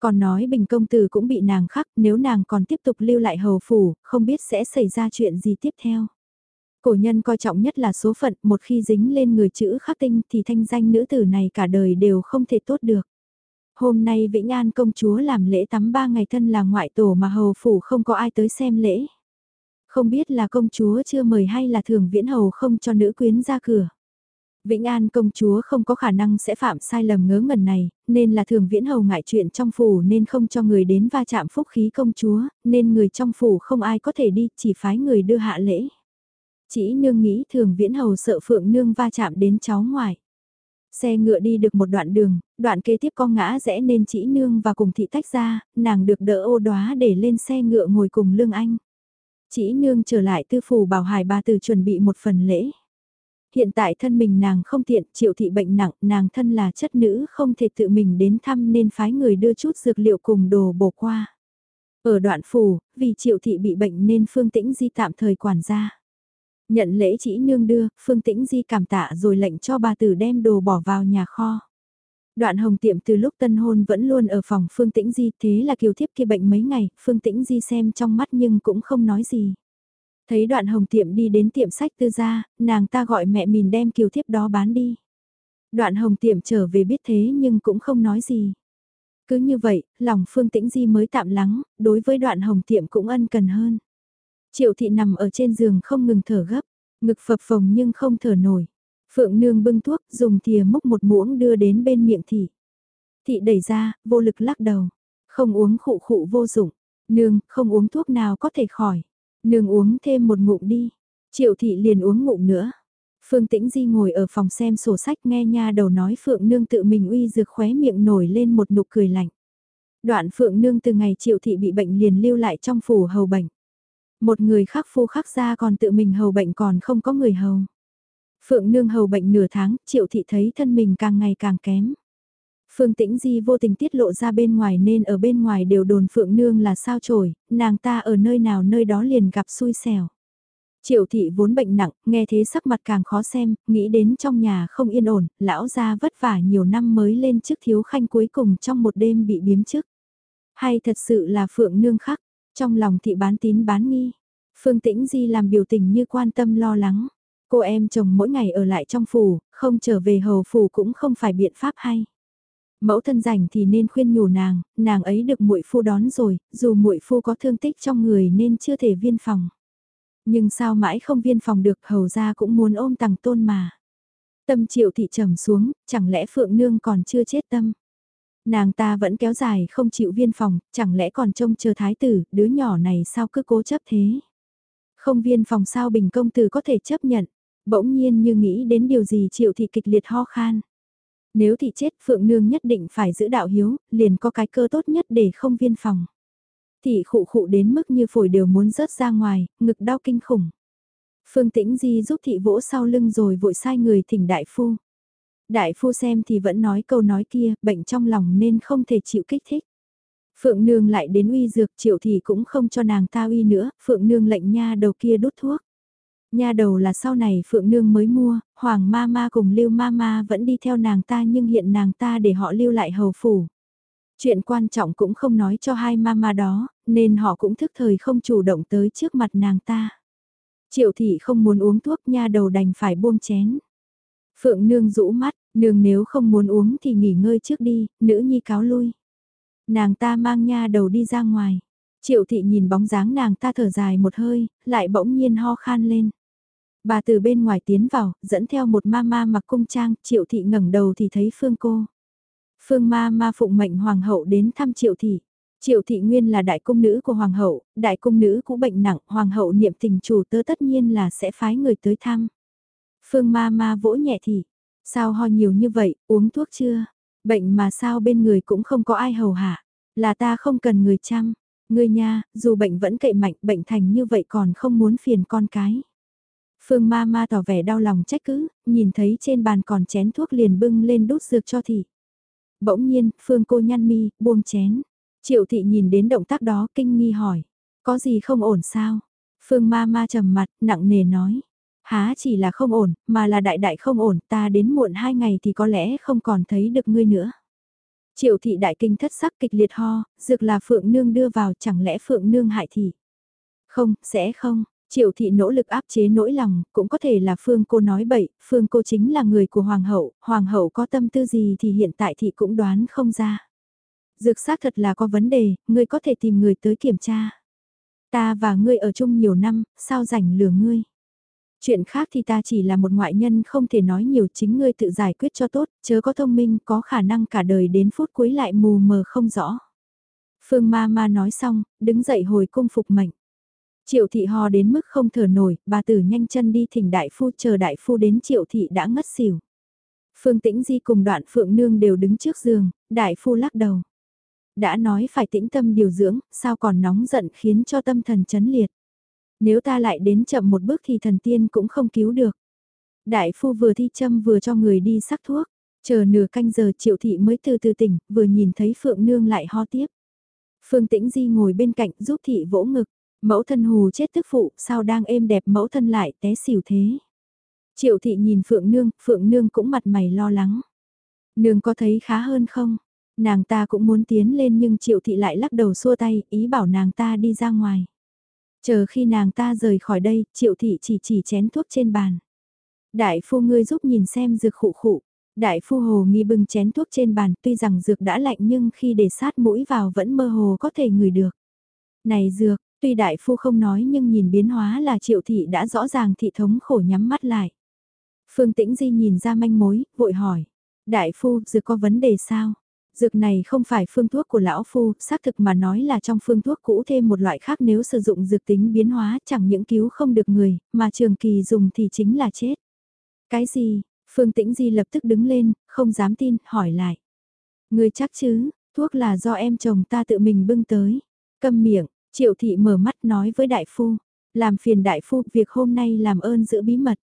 Còn nói bình công tử cũng bị nàng khắc nếu nàng còn tiếp tục lưu lại hầu phủ, không biết sẽ xảy ra chuyện gì tiếp theo. Cổ nhân coi trọng nhất là số phận, một khi dính lên người chữ khắc tinh thì thanh danh nữ tử này cả đời đều không thể tốt được. Hôm nay Vĩnh An công chúa làm lễ tắm ba ngày thân là ngoại tổ mà hầu phủ không có ai tới xem lễ. Không biết là công chúa chưa mời hay là thường viễn hầu không cho nữ quyến ra cửa. Vĩnh An công chúa không có khả năng sẽ phạm sai lầm ngớ ngẩn này, nên là thường viễn hầu ngại chuyện trong phủ nên không cho người đến va chạm phúc khí công chúa, nên người trong phủ không ai có thể đi, chỉ phái người đưa hạ lễ. Chỉ nương nghĩ thường viễn hầu sợ phượng nương va chạm đến cháu ngoại. Xe ngựa đi được một đoạn đường, đoạn kế tiếp con ngã rẽ nên chỉ nương và cùng thị tách ra, nàng được đỡ ô đoá để lên xe ngựa ngồi cùng lương anh. Chỉ nương trở lại tư phủ bảo hải bà từ chuẩn bị một phần lễ. Hiện tại thân mình nàng không tiện, triệu thị bệnh nặng, nàng thân là chất nữ không thể tự mình đến thăm nên phái người đưa chút dược liệu cùng đồ bổ qua. Ở đoạn phủ, vì triệu thị bị bệnh nên Phương Tĩnh Di tạm thời quản gia. Nhận lễ chỉ nương đưa, Phương Tĩnh Di cảm tạ rồi lệnh cho bà tử đem đồ bỏ vào nhà kho. Đoạn hồng tiệm từ lúc tân hôn vẫn luôn ở phòng Phương Tĩnh Di thế là kiều thiếp kia bệnh mấy ngày, Phương Tĩnh Di xem trong mắt nhưng cũng không nói gì. Thấy đoạn hồng tiệm đi đến tiệm sách tư gia, nàng ta gọi mẹ mình đem kiều thiếp đó bán đi. Đoạn hồng tiệm trở về biết thế nhưng cũng không nói gì. Cứ như vậy, lòng Phương Tĩnh Di mới tạm lắng, đối với đoạn hồng tiệm cũng ân cần hơn. Triệu thị nằm ở trên giường không ngừng thở gấp, ngực phập phồng nhưng không thở nổi. Phượng nương bưng thuốc, dùng thìa múc một muỗng đưa đến bên miệng thị. Thị đẩy ra, vô lực lắc đầu. Không uống khụ khụ vô dụng. Nương, không uống thuốc nào có thể khỏi. Nương uống thêm một ngụm đi. Triệu thị liền uống ngụm nữa. Phương Tĩnh Di ngồi ở phòng xem sổ sách nghe nha đầu nói Phượng Nương tự mình uy dược khóe miệng nổi lên một nụ cười lạnh. Đoạn Phượng Nương từ ngày Triệu Thị bị bệnh liền lưu lại trong phủ hầu bệnh. Một người khắc phu khắc ra còn tự mình hầu bệnh còn không có người hầu. Phượng Nương hầu bệnh nửa tháng, Triệu Thị thấy thân mình càng ngày càng kém. Phương Tĩnh Di vô tình tiết lộ ra bên ngoài nên ở bên ngoài đều đồn Phượng Nương là sao trổi, nàng ta ở nơi nào nơi đó liền gặp xui xẻo. Triệu thị vốn bệnh nặng, nghe thế sắc mặt càng khó xem, nghĩ đến trong nhà không yên ổn, lão gia vất vả nhiều năm mới lên chức thiếu khanh cuối cùng trong một đêm bị biếm chức. Hay thật sự là phượng nương khắc, trong lòng thị bán tín bán nghi. Phương Tĩnh Di làm biểu tình như quan tâm lo lắng. Cô em chồng mỗi ngày ở lại trong phủ, không trở về hầu phủ cũng không phải biện pháp hay. Mẫu thân rảnh thì nên khuyên nhủ nàng, nàng ấy được muội phu đón rồi, dù muội phu có thương tích trong người nên chưa thể viên phòng. Nhưng sao mãi không viên phòng được hầu gia cũng muốn ôm tàng tôn mà. Tâm triệu thị trầm xuống, chẳng lẽ Phượng Nương còn chưa chết tâm. Nàng ta vẫn kéo dài không chịu viên phòng, chẳng lẽ còn trông chờ thái tử, đứa nhỏ này sao cứ cố chấp thế. Không viên phòng sao bình công tử có thể chấp nhận, bỗng nhiên như nghĩ đến điều gì triệu thị kịch liệt ho khan. Nếu thị chết Phượng Nương nhất định phải giữ đạo hiếu, liền có cái cơ tốt nhất để không viên phòng. Thị khụ khụ đến mức như phổi đều muốn rớt ra ngoài, ngực đau kinh khủng. Phương Tĩnh Di giúp thị vỗ sau lưng rồi vội sai người thỉnh đại phu. Đại phu xem thì vẫn nói câu nói kia, bệnh trong lòng nên không thể chịu kích thích. Phượng Nương lại đến uy dược triệu thì cũng không cho nàng ta uy nữa, Phượng Nương lệnh nha đầu kia đút thuốc. Nha đầu là sau này Phượng Nương mới mua, Hoàng Ma Ma cùng Lưu Ma Ma vẫn đi theo nàng ta nhưng hiện nàng ta để họ lưu lại hầu phủ. Chuyện quan trọng cũng không nói cho hai mama đó, nên họ cũng thức thời không chủ động tới trước mặt nàng ta. Triệu thị không muốn uống thuốc nha đầu đành phải buông chén. Phượng nương rũ mắt, nương nếu không muốn uống thì nghỉ ngơi trước đi, nữ nhi cáo lui. Nàng ta mang nha đầu đi ra ngoài. Triệu thị nhìn bóng dáng nàng ta thở dài một hơi, lại bỗng nhiên ho khan lên. Bà từ bên ngoài tiến vào, dẫn theo một ma ma mặc cung trang, triệu thị ngẩng đầu thì thấy phương cô. Phương ma ma phụng mệnh hoàng hậu đến thăm triệu thị. Triệu thị nguyên là đại cung nữ của hoàng hậu, đại cung nữ cũng bệnh nặng, hoàng hậu niệm tình chủ tớ tất nhiên là sẽ phái người tới thăm. Phương ma ma vỗ nhẹ thì sao ho nhiều như vậy, uống thuốc chưa? Bệnh mà sao bên người cũng không có ai hầu hạ, là ta không cần người chăm. Người nha, dù bệnh vẫn cậy mạnh, bệnh thành như vậy còn không muốn phiền con cái. Phương ma ma tỏ vẻ đau lòng trách cứ, nhìn thấy trên bàn còn chén thuốc liền bưng lên đút dược cho thị. Bỗng nhiên, Phương cô nhăn mi, buông chén. Triệu thị nhìn đến động tác đó kinh nghi hỏi. Có gì không ổn sao? Phương ma ma trầm mặt, nặng nề nói. Há chỉ là không ổn, mà là đại đại không ổn, ta đến muộn hai ngày thì có lẽ không còn thấy được ngươi nữa. Triệu thị đại kinh thất sắc kịch liệt ho, dược là Phượng Nương đưa vào chẳng lẽ Phượng Nương hại thị. Không, sẽ không, Triệu thị nỗ lực áp chế nỗi lòng, cũng có thể là Phương cô nói bậy, Phương cô chính là người của Hoàng hậu, Hoàng hậu có tâm tư gì thì hiện tại thị cũng đoán không ra. Dược xác thật là có vấn đề, ngươi có thể tìm người tới kiểm tra. Ta và ngươi ở chung nhiều năm, sao rảnh lừa ngươi. Chuyện khác thì ta chỉ là một ngoại nhân không thể nói nhiều chính ngươi tự giải quyết cho tốt, chớ có thông minh có khả năng cả đời đến phút cuối lại mù mờ không rõ. Phương ma ma nói xong, đứng dậy hồi cung phục mệnh. Triệu thị ho đến mức không thở nổi, bà tử nhanh chân đi thỉnh đại phu chờ đại phu đến triệu thị đã ngất xỉu. Phương Tĩnh Di cùng đoạn Phượng Nương đều đứng trước giường, đại phu lắc đầu. Đã nói phải tĩnh tâm điều dưỡng, sao còn nóng giận khiến cho tâm thần chấn liệt. Nếu ta lại đến chậm một bước thì thần tiên cũng không cứu được. Đại phu vừa thi châm vừa cho người đi sắc thuốc, chờ nửa canh giờ triệu thị mới từ từ tỉnh, vừa nhìn thấy Phượng Nương lại ho tiếp. Phương Tĩnh Di ngồi bên cạnh giúp thị vỗ ngực. Mẫu thân hù chết tức phụ, sao đang êm đẹp mẫu thân lại té xỉu thế. Triệu thị nhìn Phượng Nương, Phượng Nương cũng mặt mày lo lắng. Nương có thấy khá hơn không? Nàng ta cũng muốn tiến lên nhưng triệu thị lại lắc đầu xua tay, ý bảo nàng ta đi ra ngoài. Chờ khi nàng ta rời khỏi đây, triệu thị chỉ chỉ chén thuốc trên bàn. Đại phu ngươi giúp nhìn xem dược khụ khụ. Đại phu hồ nghi bưng chén thuốc trên bàn tuy rằng dược đã lạnh nhưng khi để sát mũi vào vẫn mơ hồ có thể ngửi được. Này dược, tuy đại phu không nói nhưng nhìn biến hóa là triệu thị đã rõ ràng thị thống khổ nhắm mắt lại. Phương Tĩnh Di nhìn ra manh mối, vội hỏi. Đại phu, dược có vấn đề sao? Dược này không phải phương thuốc của lão phu, xác thực mà nói là trong phương thuốc cũ thêm một loại khác nếu sử dụng dược tính biến hóa chẳng những cứu không được người, mà trường kỳ dùng thì chính là chết. Cái gì? Phương Tĩnh Di lập tức đứng lên, không dám tin, hỏi lại. Người chắc chứ, thuốc là do em chồng ta tự mình bưng tới. Câm miệng, triệu thị mở mắt nói với đại phu. Làm phiền đại phu, việc hôm nay làm ơn giữ bí mật.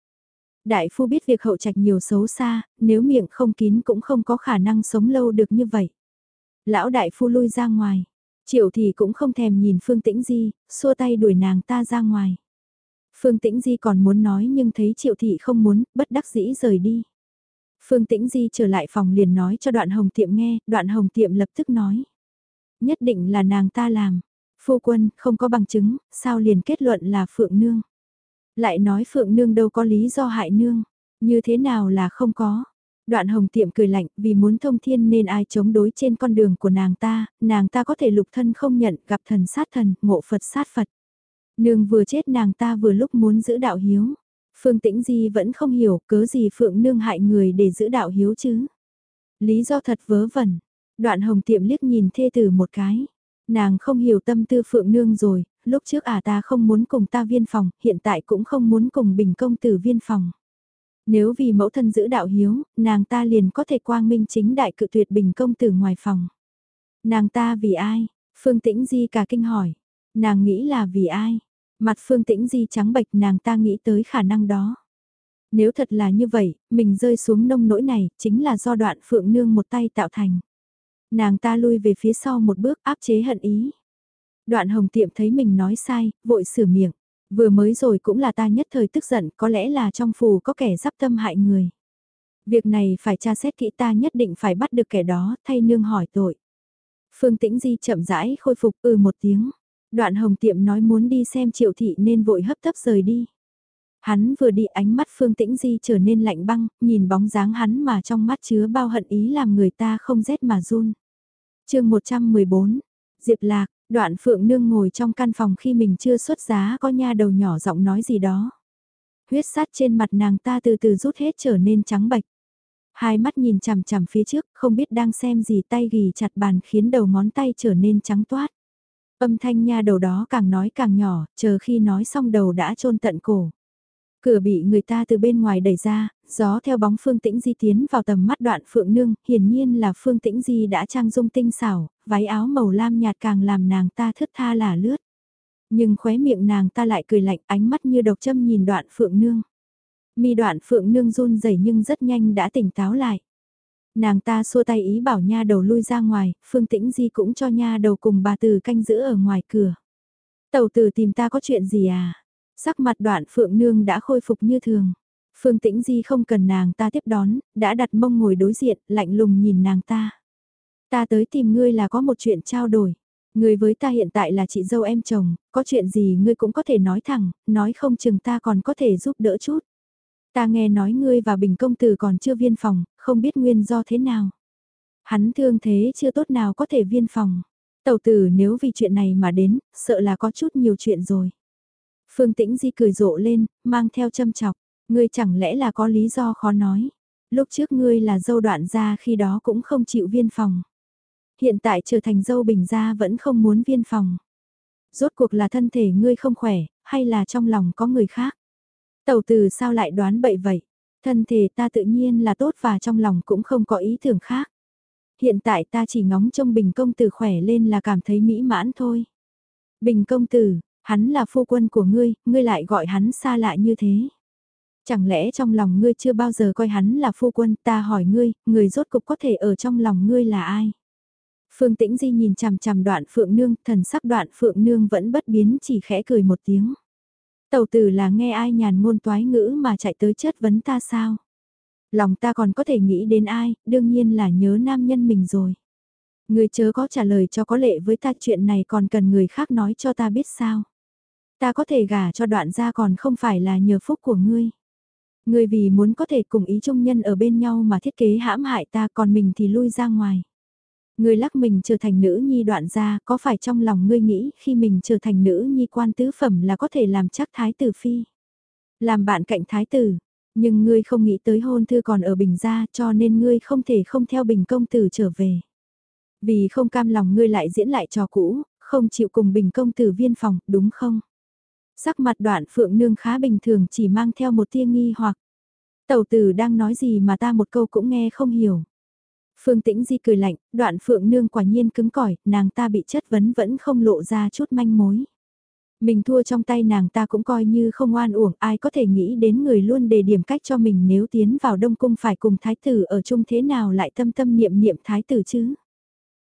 Đại phu biết việc hậu trạch nhiều xấu xa, nếu miệng không kín cũng không có khả năng sống lâu được như vậy. Lão đại phu lui ra ngoài. Triệu thì cũng không thèm nhìn Phương Tĩnh Di, xua tay đuổi nàng ta ra ngoài. Phương Tĩnh Di còn muốn nói nhưng thấy Triệu Thị không muốn, bất đắc dĩ rời đi. Phương Tĩnh Di trở lại phòng liền nói cho đoạn hồng tiệm nghe, đoạn hồng tiệm lập tức nói. Nhất định là nàng ta làm. Phu quân, không có bằng chứng, sao liền kết luận là Phượng Nương. Lại nói Phượng Nương đâu có lý do hại Nương. Như thế nào là không có. Đoạn hồng tiệm cười lạnh vì muốn thông thiên nên ai chống đối trên con đường của nàng ta, nàng ta có thể lục thân không nhận gặp thần sát thần, ngộ Phật sát Phật. Nương vừa chết nàng ta vừa lúc muốn giữ đạo hiếu. Phương Tĩnh Di vẫn không hiểu cớ gì Phượng Nương hại người để giữ đạo hiếu chứ. Lý do thật vớ vẩn. Đoạn hồng tiệm liếc nhìn thê tử một cái. Nàng không hiểu tâm tư Phượng Nương rồi, lúc trước à ta không muốn cùng ta viên phòng, hiện tại cũng không muốn cùng bình công tử viên phòng. Nếu vì mẫu thân giữ đạo hiếu, nàng ta liền có thể quang minh chính đại cự tuyệt bình công tử ngoài phòng. Nàng ta vì ai? Phương Tĩnh Di cả kinh hỏi. Nàng nghĩ là vì ai? Mặt Phương Tĩnh Di trắng bệch nàng ta nghĩ tới khả năng đó. Nếu thật là như vậy, mình rơi xuống nông nỗi này, chính là do đoạn Phượng Nương một tay tạo thành. Nàng ta lui về phía sau một bước áp chế hận ý. Đoạn hồng tiệm thấy mình nói sai, vội sửa miệng. Vừa mới rồi cũng là ta nhất thời tức giận, có lẽ là trong phù có kẻ giáp tâm hại người. Việc này phải tra xét kỹ ta nhất định phải bắt được kẻ đó, thay nương hỏi tội. Phương Tĩnh Di chậm rãi khôi phục ừ một tiếng. Đoạn hồng tiệm nói muốn đi xem triệu thị nên vội hấp tấp rời đi. Hắn vừa đi ánh mắt Phương Tĩnh Di trở nên lạnh băng, nhìn bóng dáng hắn mà trong mắt chứa bao hận ý làm người ta không rét mà run. chương 114, Diệp Lạc, đoạn Phượng Nương ngồi trong căn phòng khi mình chưa xuất giá có nha đầu nhỏ giọng nói gì đó. Huyết sát trên mặt nàng ta từ từ rút hết trở nên trắng bạch. Hai mắt nhìn chằm chằm phía trước, không biết đang xem gì tay ghi chặt bàn khiến đầu ngón tay trở nên trắng toát. Âm thanh nha đầu đó càng nói càng nhỏ, chờ khi nói xong đầu đã trôn tận cổ. Cửa bị người ta từ bên ngoài đẩy ra, gió theo bóng Phương Tĩnh Di tiến vào tầm mắt đoạn Phượng Nương, hiển nhiên là Phương Tĩnh Di đã trang dung tinh xảo, váy áo màu lam nhạt càng làm nàng ta thướt tha là lướt. Nhưng khóe miệng nàng ta lại cười lạnh ánh mắt như độc châm nhìn đoạn Phượng Nương. Mi đoạn Phượng Nương run rẩy nhưng rất nhanh đã tỉnh táo lại. Nàng ta xua tay ý bảo nha đầu lui ra ngoài, Phương Tĩnh Di cũng cho nha đầu cùng bà Từ canh giữ ở ngoài cửa. Tàu Từ tìm ta có chuyện gì à? Sắc mặt đoạn Phượng Nương đã khôi phục như thường. Phương Tĩnh Di không cần nàng ta tiếp đón, đã đặt mông ngồi đối diện, lạnh lùng nhìn nàng ta. Ta tới tìm ngươi là có một chuyện trao đổi. Ngươi với ta hiện tại là chị dâu em chồng, có chuyện gì ngươi cũng có thể nói thẳng, nói không chừng ta còn có thể giúp đỡ chút. Ta nghe nói ngươi và Bình Công Tử còn chưa viên phòng, không biết nguyên do thế nào. Hắn thương thế chưa tốt nào có thể viên phòng. Tầu tử nếu vì chuyện này mà đến, sợ là có chút nhiều chuyện rồi. Phương Tĩnh Di cười rộ lên, mang theo châm chọc, ngươi chẳng lẽ là có lý do khó nói. Lúc trước ngươi là dâu đoạn gia khi đó cũng không chịu viên phòng. Hiện tại trở thành dâu bình gia vẫn không muốn viên phòng. Rốt cuộc là thân thể ngươi không khỏe, hay là trong lòng có người khác. Tầu từ sao lại đoán bậy vậy? Thân thể ta tự nhiên là tốt và trong lòng cũng không có ý tưởng khác. Hiện tại ta chỉ ngóng trông bình công tử khỏe lên là cảm thấy mỹ mãn thôi. Bình công tử, hắn là phu quân của ngươi, ngươi lại gọi hắn xa lạ như thế. Chẳng lẽ trong lòng ngươi chưa bao giờ coi hắn là phu quân, ta hỏi ngươi, người rốt cục có thể ở trong lòng ngươi là ai? Phương Tĩnh Di nhìn chằm chằm đoạn phượng nương, thần sắc đoạn phượng nương vẫn bất biến chỉ khẽ cười một tiếng. Tầu tử là nghe ai nhàn ngôn toái ngữ mà chạy tới chất vấn ta sao? Lòng ta còn có thể nghĩ đến ai, đương nhiên là nhớ nam nhân mình rồi. Người chớ có trả lời cho có lệ với ta chuyện này còn cần người khác nói cho ta biết sao. Ta có thể gả cho đoạn gia còn không phải là nhờ phúc của ngươi. Ngươi vì muốn có thể cùng ý trung nhân ở bên nhau mà thiết kế hãm hại ta còn mình thì lui ra ngoài. Ngươi lắc mình trở thành nữ nhi đoạn gia có phải trong lòng ngươi nghĩ khi mình trở thành nữ nhi quan tứ phẩm là có thể làm chắc thái tử phi. Làm bạn cạnh thái tử, nhưng ngươi không nghĩ tới hôn thư còn ở bình gia cho nên ngươi không thể không theo bình công tử trở về. Vì không cam lòng ngươi lại diễn lại trò cũ, không chịu cùng bình công tử viên phòng, đúng không? Sắc mặt đoạn phượng nương khá bình thường chỉ mang theo một tia nghi hoặc. Tẩu tử đang nói gì mà ta một câu cũng nghe không hiểu. Phương Tĩnh Di cười lạnh, đoạn phượng nương quả nhiên cứng cỏi, nàng ta bị chất vấn vẫn không lộ ra chút manh mối. Mình thua trong tay nàng ta cũng coi như không oan uổng, ai có thể nghĩ đến người luôn đề điểm cách cho mình nếu tiến vào Đông Cung phải cùng thái tử ở chung thế nào lại tâm tâm niệm niệm thái tử chứ.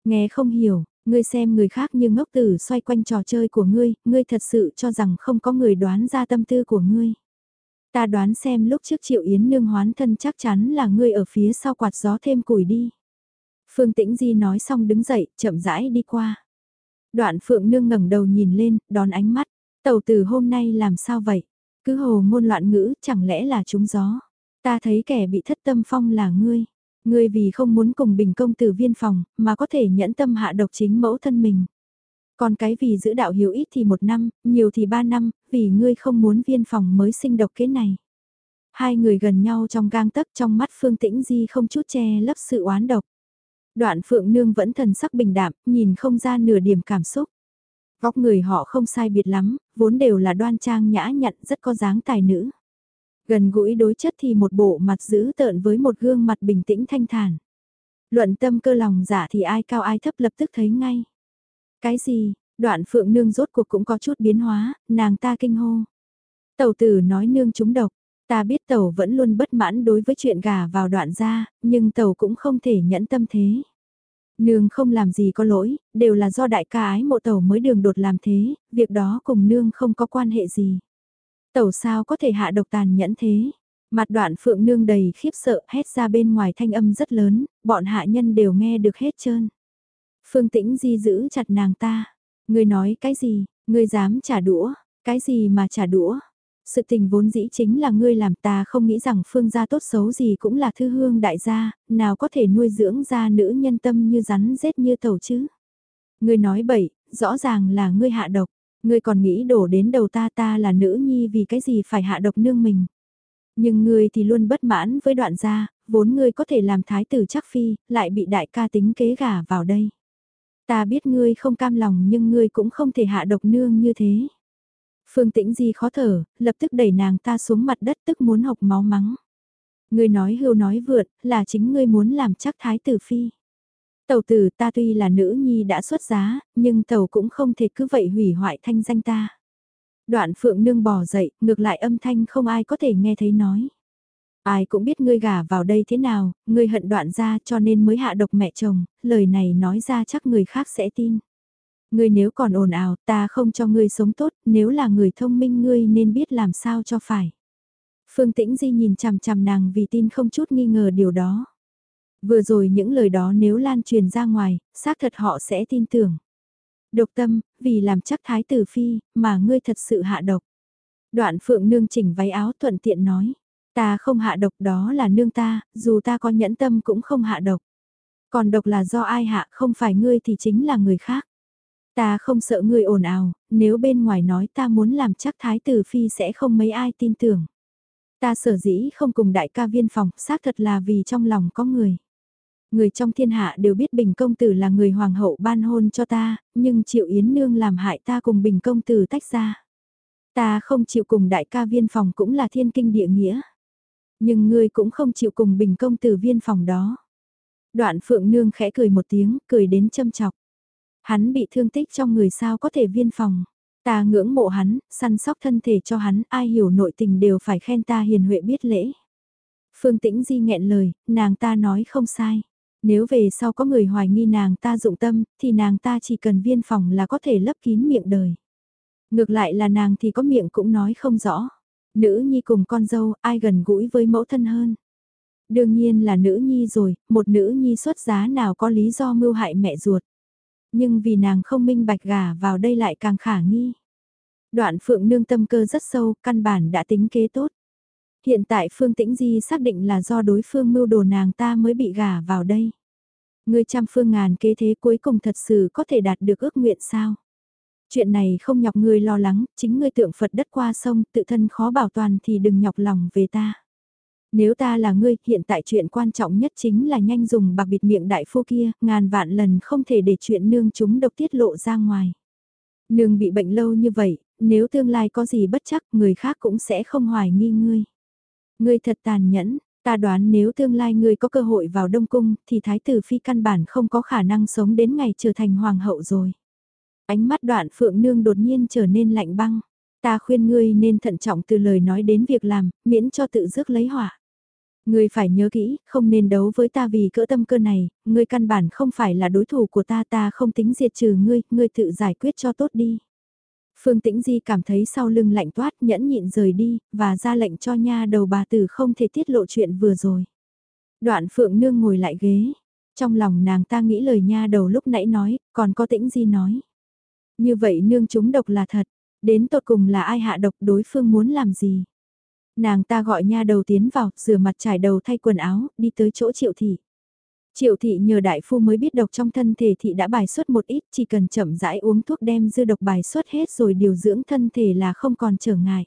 Nghe không hiểu, ngươi xem người khác như ngốc tử xoay quanh trò chơi của ngươi, ngươi thật sự cho rằng không có người đoán ra tâm tư của ngươi. Ta đoán xem lúc trước Triệu Yến nương hoán thân chắc chắn là ngươi ở phía sau quạt gió thêm củi đi. Phương Tĩnh Di nói xong đứng dậy, chậm rãi đi qua. Đoạn Phượng nương ngẩng đầu nhìn lên, đón ánh mắt. Tàu tử hôm nay làm sao vậy? Cứ hồ ngôn loạn ngữ, chẳng lẽ là trúng gió? Ta thấy kẻ bị thất tâm phong là ngươi. Ngươi vì không muốn cùng bình công tử viên phòng, mà có thể nhẫn tâm hạ độc chính mẫu thân mình. Còn cái vì giữ đạo hiếu ít thì một năm, nhiều thì ba năm, vì ngươi không muốn viên phòng mới sinh độc kế này. Hai người gần nhau trong gang tấc trong mắt Phương Tĩnh Di không chút che lấp sự oán độc. Đoạn Phượng Nương vẫn thần sắc bình đạm, nhìn không ra nửa điểm cảm xúc. Vóc người họ không sai biệt lắm, vốn đều là đoan trang nhã nhặn rất có dáng tài nữ. Gần gũi đối chất thì một bộ mặt giữ tợn với một gương mặt bình tĩnh thanh thản. Luận tâm cơ lòng giả thì ai cao ai thấp lập tức thấy ngay. Cái gì, đoạn phượng nương rốt cuộc cũng có chút biến hóa, nàng ta kinh hô. Tẩu tử nói nương chúng độc, ta biết tàu vẫn luôn bất mãn đối với chuyện gà vào đoạn ra, nhưng tàu cũng không thể nhẫn tâm thế. Nương không làm gì có lỗi, đều là do đại ca ái mộ tàu mới đường đột làm thế, việc đó cùng nương không có quan hệ gì. tàu sao có thể hạ độc tàn nhẫn thế? Mặt đoạn phượng nương đầy khiếp sợ hét ra bên ngoài thanh âm rất lớn, bọn hạ nhân đều nghe được hết trơn. Phương tĩnh di giữ chặt nàng ta. Ngươi nói cái gì, ngươi dám trả đũa, cái gì mà trả đũa? Sự tình vốn dĩ chính là ngươi làm ta không nghĩ rằng phương gia tốt xấu gì cũng là thư hương đại gia, nào có thể nuôi dưỡng ra nữ nhân tâm như rắn rết như tàu chứ. Ngươi nói bậy, rõ ràng là ngươi hạ độc. Ngươi còn nghĩ đổ đến đầu ta ta là nữ nhi vì cái gì phải hạ độc nương mình. Nhưng ngươi thì luôn bất mãn với đoạn gia, vốn ngươi có thể làm thái tử chắc phi, lại bị đại ca tính kế gả vào đây. Ta biết ngươi không cam lòng nhưng ngươi cũng không thể hạ độc nương như thế. Phương tĩnh di khó thở, lập tức đẩy nàng ta xuống mặt đất tức muốn học máu mắng. Ngươi nói hưu nói vượt, là chính ngươi muốn làm chắc thái tử phi. Tàu tử ta tuy là nữ nhi đã xuất giá, nhưng tàu cũng không thể cứ vậy hủy hoại thanh danh ta. Đoạn phượng nương bỏ dậy, ngược lại âm thanh không ai có thể nghe thấy nói. Ai cũng biết ngươi gả vào đây thế nào, ngươi hận đoạn ra cho nên mới hạ độc mẹ chồng, lời này nói ra chắc người khác sẽ tin. Ngươi nếu còn ồn ào, ta không cho ngươi sống tốt, nếu là người thông minh ngươi nên biết làm sao cho phải. Phương Tĩnh Di nhìn chằm chằm nàng vì tin không chút nghi ngờ điều đó. Vừa rồi những lời đó nếu lan truyền ra ngoài, xác thật họ sẽ tin tưởng. Độc tâm, vì làm chắc thái tử phi, mà ngươi thật sự hạ độc. Đoạn phượng nương chỉnh váy áo thuận tiện nói. Ta không hạ độc đó là nương ta, dù ta có nhẫn tâm cũng không hạ độc. Còn độc là do ai hạ không phải ngươi thì chính là người khác. Ta không sợ ngươi ồn ào, nếu bên ngoài nói ta muốn làm chắc thái tử phi sẽ không mấy ai tin tưởng. Ta sở dĩ không cùng đại ca viên phòng, xác thật là vì trong lòng có người. Người trong thiên hạ đều biết Bình Công Tử là người hoàng hậu ban hôn cho ta, nhưng Triệu Yến Nương làm hại ta cùng Bình Công Tử tách ra. Ta không chịu cùng đại ca viên phòng cũng là thiên kinh địa nghĩa. Nhưng ngươi cũng không chịu cùng Bình Công Tử viên phòng đó. Đoạn Phượng Nương khẽ cười một tiếng, cười đến châm chọc. Hắn bị thương tích trong người sao có thể viên phòng. Ta ngưỡng mộ hắn, săn sóc thân thể cho hắn, ai hiểu nội tình đều phải khen ta hiền huệ biết lễ. Phương Tĩnh Di nghẹn lời, nàng ta nói không sai. Nếu về sau có người hoài nghi nàng ta dụng tâm, thì nàng ta chỉ cần viên phòng là có thể lấp kín miệng đời. Ngược lại là nàng thì có miệng cũng nói không rõ. Nữ nhi cùng con dâu, ai gần gũi với mẫu thân hơn. Đương nhiên là nữ nhi rồi, một nữ nhi xuất giá nào có lý do mưu hại mẹ ruột. Nhưng vì nàng không minh bạch gà vào đây lại càng khả nghi. Đoạn phượng nương tâm cơ rất sâu, căn bản đã tính kế tốt. Hiện tại Phương Tĩnh Di xác định là do đối phương mưu đồ nàng ta mới bị gả vào đây. Người trăm phương ngàn kế thế cuối cùng thật sự có thể đạt được ước nguyện sao? Chuyện này không nhọc ngươi lo lắng, chính ngươi tượng Phật đất qua sông, tự thân khó bảo toàn thì đừng nhọc lòng về ta. Nếu ta là ngươi, hiện tại chuyện quan trọng nhất chính là nhanh dùng bạc bịt miệng đại phu kia, ngàn vạn lần không thể để chuyện nương chúng độc tiết lộ ra ngoài. Nương bị bệnh lâu như vậy, nếu tương lai có gì bất chắc người khác cũng sẽ không hoài nghi ngươi. Ngươi thật tàn nhẫn, ta đoán nếu tương lai ngươi có cơ hội vào Đông Cung thì Thái tử Phi căn bản không có khả năng sống đến ngày trở thành Hoàng hậu rồi. Ánh mắt đoạn phượng nương đột nhiên trở nên lạnh băng. Ta khuyên ngươi nên thận trọng từ lời nói đến việc làm, miễn cho tự rước lấy họa. Ngươi phải nhớ kỹ, không nên đấu với ta vì cỡ tâm cơ này, ngươi căn bản không phải là đối thủ của ta ta không tính diệt trừ ngươi, ngươi tự giải quyết cho tốt đi. Phương Tĩnh Di cảm thấy sau lưng lạnh toát nhẫn nhịn rời đi, và ra lệnh cho nha đầu bà tử không thể tiết lộ chuyện vừa rồi. Đoạn Phượng Nương ngồi lại ghế, trong lòng nàng ta nghĩ lời nha đầu lúc nãy nói, còn có Tĩnh Di nói. Như vậy nương chúng độc là thật, đến tột cùng là ai hạ độc đối phương muốn làm gì. Nàng ta gọi nha đầu tiến vào, rửa mặt trải đầu thay quần áo, đi tới chỗ triệu thị. Triệu thị nhờ đại phu mới biết độc trong thân thể thị đã bài xuất một ít, chỉ cần chậm rãi uống thuốc đem dư độc bài xuất hết rồi điều dưỡng thân thể là không còn trở ngại.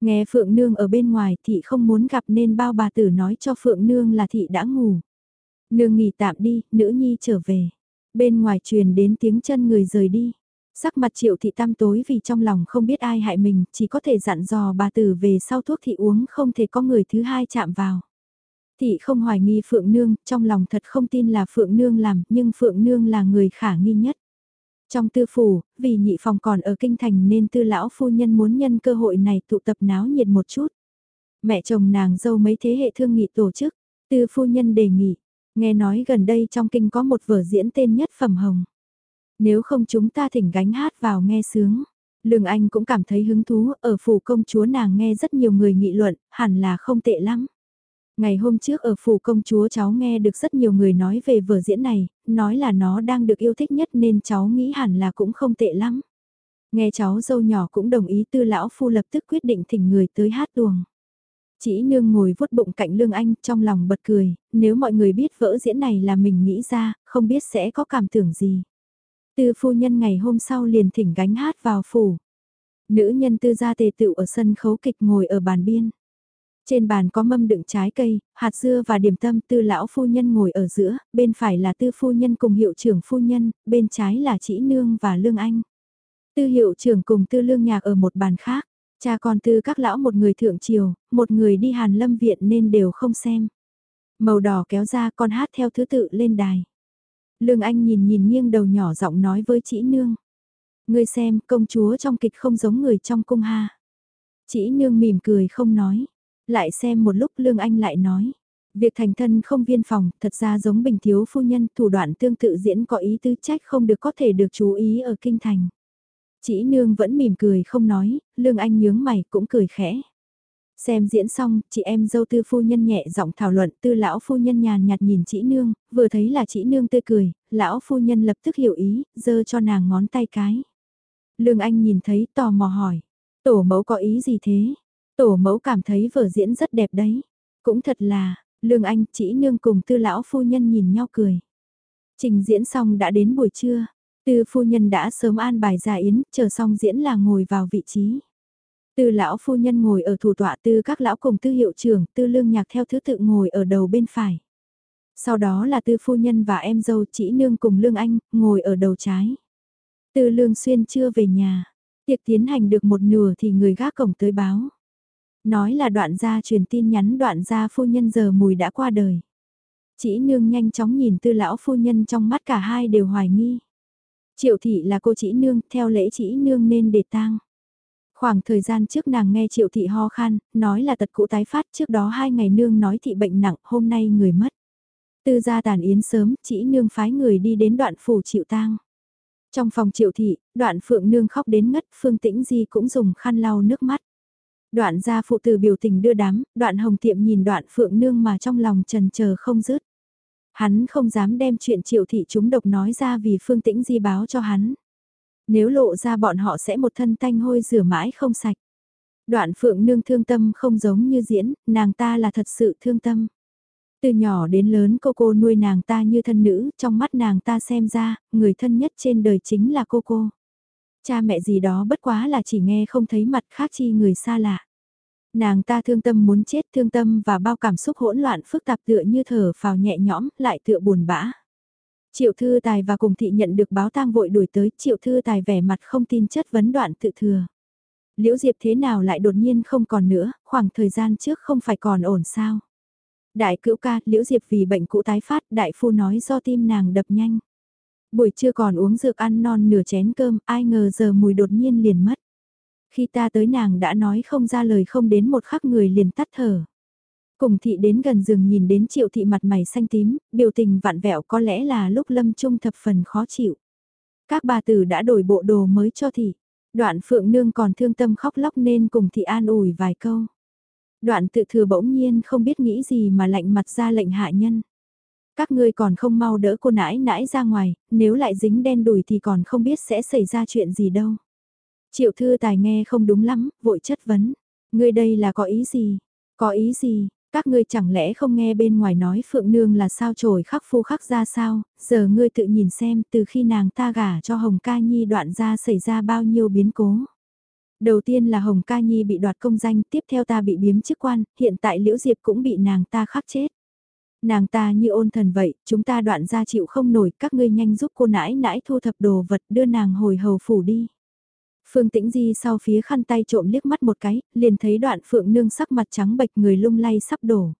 Nghe Phượng Nương ở bên ngoài thị không muốn gặp nên bao bà tử nói cho Phượng Nương là thị đã ngủ. Nương nghỉ tạm đi, nữ nhi trở về. Bên ngoài truyền đến tiếng chân người rời đi. Sắc mặt triệu thị tam tối vì trong lòng không biết ai hại mình, chỉ có thể dặn dò bà tử về sau thuốc thị uống không thể có người thứ hai chạm vào. Thị không hoài nghi Phượng Nương, trong lòng thật không tin là Phượng Nương làm, nhưng Phượng Nương là người khả nghi nhất. Trong tư phủ, vì nhị phòng còn ở kinh thành nên tư lão phu nhân muốn nhân cơ hội này tụ tập náo nhiệt một chút. Mẹ chồng nàng dâu mấy thế hệ thương nghị tổ chức, tư phu nhân đề nghị, nghe nói gần đây trong kinh có một vở diễn tên nhất phẩm hồng. Nếu không chúng ta thỉnh gánh hát vào nghe sướng. Lương Anh cũng cảm thấy hứng thú, ở phủ công chúa nàng nghe rất nhiều người nghị luận, hẳn là không tệ lắm. Ngày hôm trước ở phủ công chúa cháu nghe được rất nhiều người nói về vở diễn này, nói là nó đang được yêu thích nhất nên cháu nghĩ hẳn là cũng không tệ lắm. Nghe cháu dâu nhỏ cũng đồng ý tư lão phu lập tức quyết định thỉnh người tới hát tuồng. Chỉ nương ngồi vuốt bụng cạnh lương anh trong lòng bật cười, nếu mọi người biết vỡ diễn này là mình nghĩ ra, không biết sẽ có cảm tưởng gì. Tư phu nhân ngày hôm sau liền thỉnh gánh hát vào phủ. Nữ nhân tư gia tề tựu ở sân khấu kịch ngồi ở bàn biên. Trên bàn có mâm đựng trái cây, hạt dưa và điểm tâm tư lão phu nhân ngồi ở giữa, bên phải là tư phu nhân cùng hiệu trưởng phu nhân, bên trái là chỉ nương và lương anh. Tư hiệu trưởng cùng tư lương nhạc ở một bàn khác, cha con tư các lão một người thượng triều, một người đi hàn lâm viện nên đều không xem. Màu đỏ kéo ra con hát theo thứ tự lên đài. Lương Anh nhìn nhìn nghiêng đầu nhỏ giọng nói với chị nương. Ngươi xem công chúa trong kịch không giống người trong cung ha. Chị nương mỉm cười không nói. Lại xem một lúc Lương Anh lại nói. Việc thành thân không viên phòng, thật ra giống bình thiếu phu nhân, thủ đoạn tương tự diễn có ý tư trách không được có thể được chú ý ở kinh thành. Chỉ nương vẫn mỉm cười không nói, Lương Anh nhướng mày cũng cười khẽ. Xem diễn xong, chị em dâu tư phu nhân nhẹ giọng thảo luận tư lão phu nhân nhàn nhạt nhìn chị nương, vừa thấy là chị nương tươi cười, lão phu nhân lập tức hiểu ý, dơ cho nàng ngón tay cái. Lương Anh nhìn thấy tò mò hỏi, tổ mẫu có ý gì thế? Tổ mẫu cảm thấy vở diễn rất đẹp đấy. Cũng thật là, Lương Anh chỉ nương cùng tư lão phu nhân nhìn nhau cười. Trình diễn xong đã đến buổi trưa, tư phu nhân đã sớm an bài ra yến, chờ xong diễn là ngồi vào vị trí. Tư lão phu nhân ngồi ở thủ tọa tư các lão cùng tư hiệu trưởng, tư lương nhạc theo thứ tự ngồi ở đầu bên phải. Sau đó là tư phu nhân và em dâu chỉ nương cùng lương anh, ngồi ở đầu trái. Tư lương xuyên chưa về nhà, tiệc tiến hành được một nửa thì người gác cổng tới báo. Nói là đoạn gia truyền tin nhắn đoạn gia phu nhân giờ mùi đã qua đời. Chỉ nương nhanh chóng nhìn tư lão phu nhân trong mắt cả hai đều hoài nghi. Triệu thị là cô chỉ nương, theo lễ chỉ nương nên để tang. Khoảng thời gian trước nàng nghe triệu thị ho khan, nói là tật cũ tái phát trước đó hai ngày nương nói thị bệnh nặng, hôm nay người mất. Tư gia tàn yến sớm, chỉ nương phái người đi đến đoạn phủ triệu tang. Trong phòng triệu thị, đoạn phượng nương khóc đến ngất, phương tĩnh di cũng dùng khăn lau nước mắt. Đoạn gia phụ tử biểu tình đưa đám, đoạn hồng tiệm nhìn đoạn phượng nương mà trong lòng trần chờ không dứt. Hắn không dám đem chuyện triệu thị chúng độc nói ra vì phương tĩnh di báo cho hắn. Nếu lộ ra bọn họ sẽ một thân tanh hôi rửa mãi không sạch. Đoạn phượng nương thương tâm không giống như diễn, nàng ta là thật sự thương tâm. Từ nhỏ đến lớn cô cô nuôi nàng ta như thân nữ, trong mắt nàng ta xem ra, người thân nhất trên đời chính là cô cô. Cha mẹ gì đó bất quá là chỉ nghe không thấy mặt khác chi người xa lạ. Nàng ta thương tâm muốn chết thương tâm và bao cảm xúc hỗn loạn phức tạp tựa như thở phào nhẹ nhõm, lại tựa buồn bã. Triệu Thư Tài và cùng thị nhận được báo tang vội đuổi tới, Triệu Thư Tài vẻ mặt không tin chất vấn đoạn tự thừa. Liễu Diệp thế nào lại đột nhiên không còn nữa, khoảng thời gian trước không phải còn ổn sao. Đại cữu ca, Liễu Diệp vì bệnh cũ tái phát, đại phu nói do tim nàng đập nhanh. Buổi trưa còn uống dược ăn non nửa chén cơm, ai ngờ giờ mùi đột nhiên liền mất. Khi ta tới nàng đã nói không ra lời không đến một khắc người liền tắt thở. Cùng thị đến gần giường nhìn đến triệu thị mặt mày xanh tím, biểu tình vặn vẹo có lẽ là lúc lâm trung thập phần khó chịu. Các bà tử đã đổi bộ đồ mới cho thị. Đoạn phượng nương còn thương tâm khóc lóc nên cùng thị an ủi vài câu. Đoạn tự thừa bỗng nhiên không biết nghĩ gì mà lạnh mặt ra lệnh hạ nhân. Các ngươi còn không mau đỡ cô nãi nãi ra ngoài, nếu lại dính đen đùi thì còn không biết sẽ xảy ra chuyện gì đâu. Triệu thư tài nghe không đúng lắm, vội chất vấn. Ngươi đây là có ý gì? Có ý gì? Các ngươi chẳng lẽ không nghe bên ngoài nói Phượng Nương là sao trồi khắc phu khắc ra sao, giờ ngươi tự nhìn xem từ khi nàng ta gả cho Hồng Ca Nhi đoạn ra xảy ra bao nhiêu biến cố. Đầu tiên là Hồng Ca Nhi bị đoạt công danh, tiếp theo ta bị biếm chức quan, hiện tại Liễu Diệp cũng bị nàng ta khắc chết. Nàng ta như ôn thần vậy, chúng ta đoạn ra chịu không nổi, các ngươi nhanh giúp cô nãi nãi thu thập đồ vật đưa nàng hồi hầu phủ đi. Phương Tĩnh Di sau phía khăn tay trộm liếc mắt một cái, liền thấy đoạn phượng nương sắc mặt trắng bệch người lung lay sắp đổ.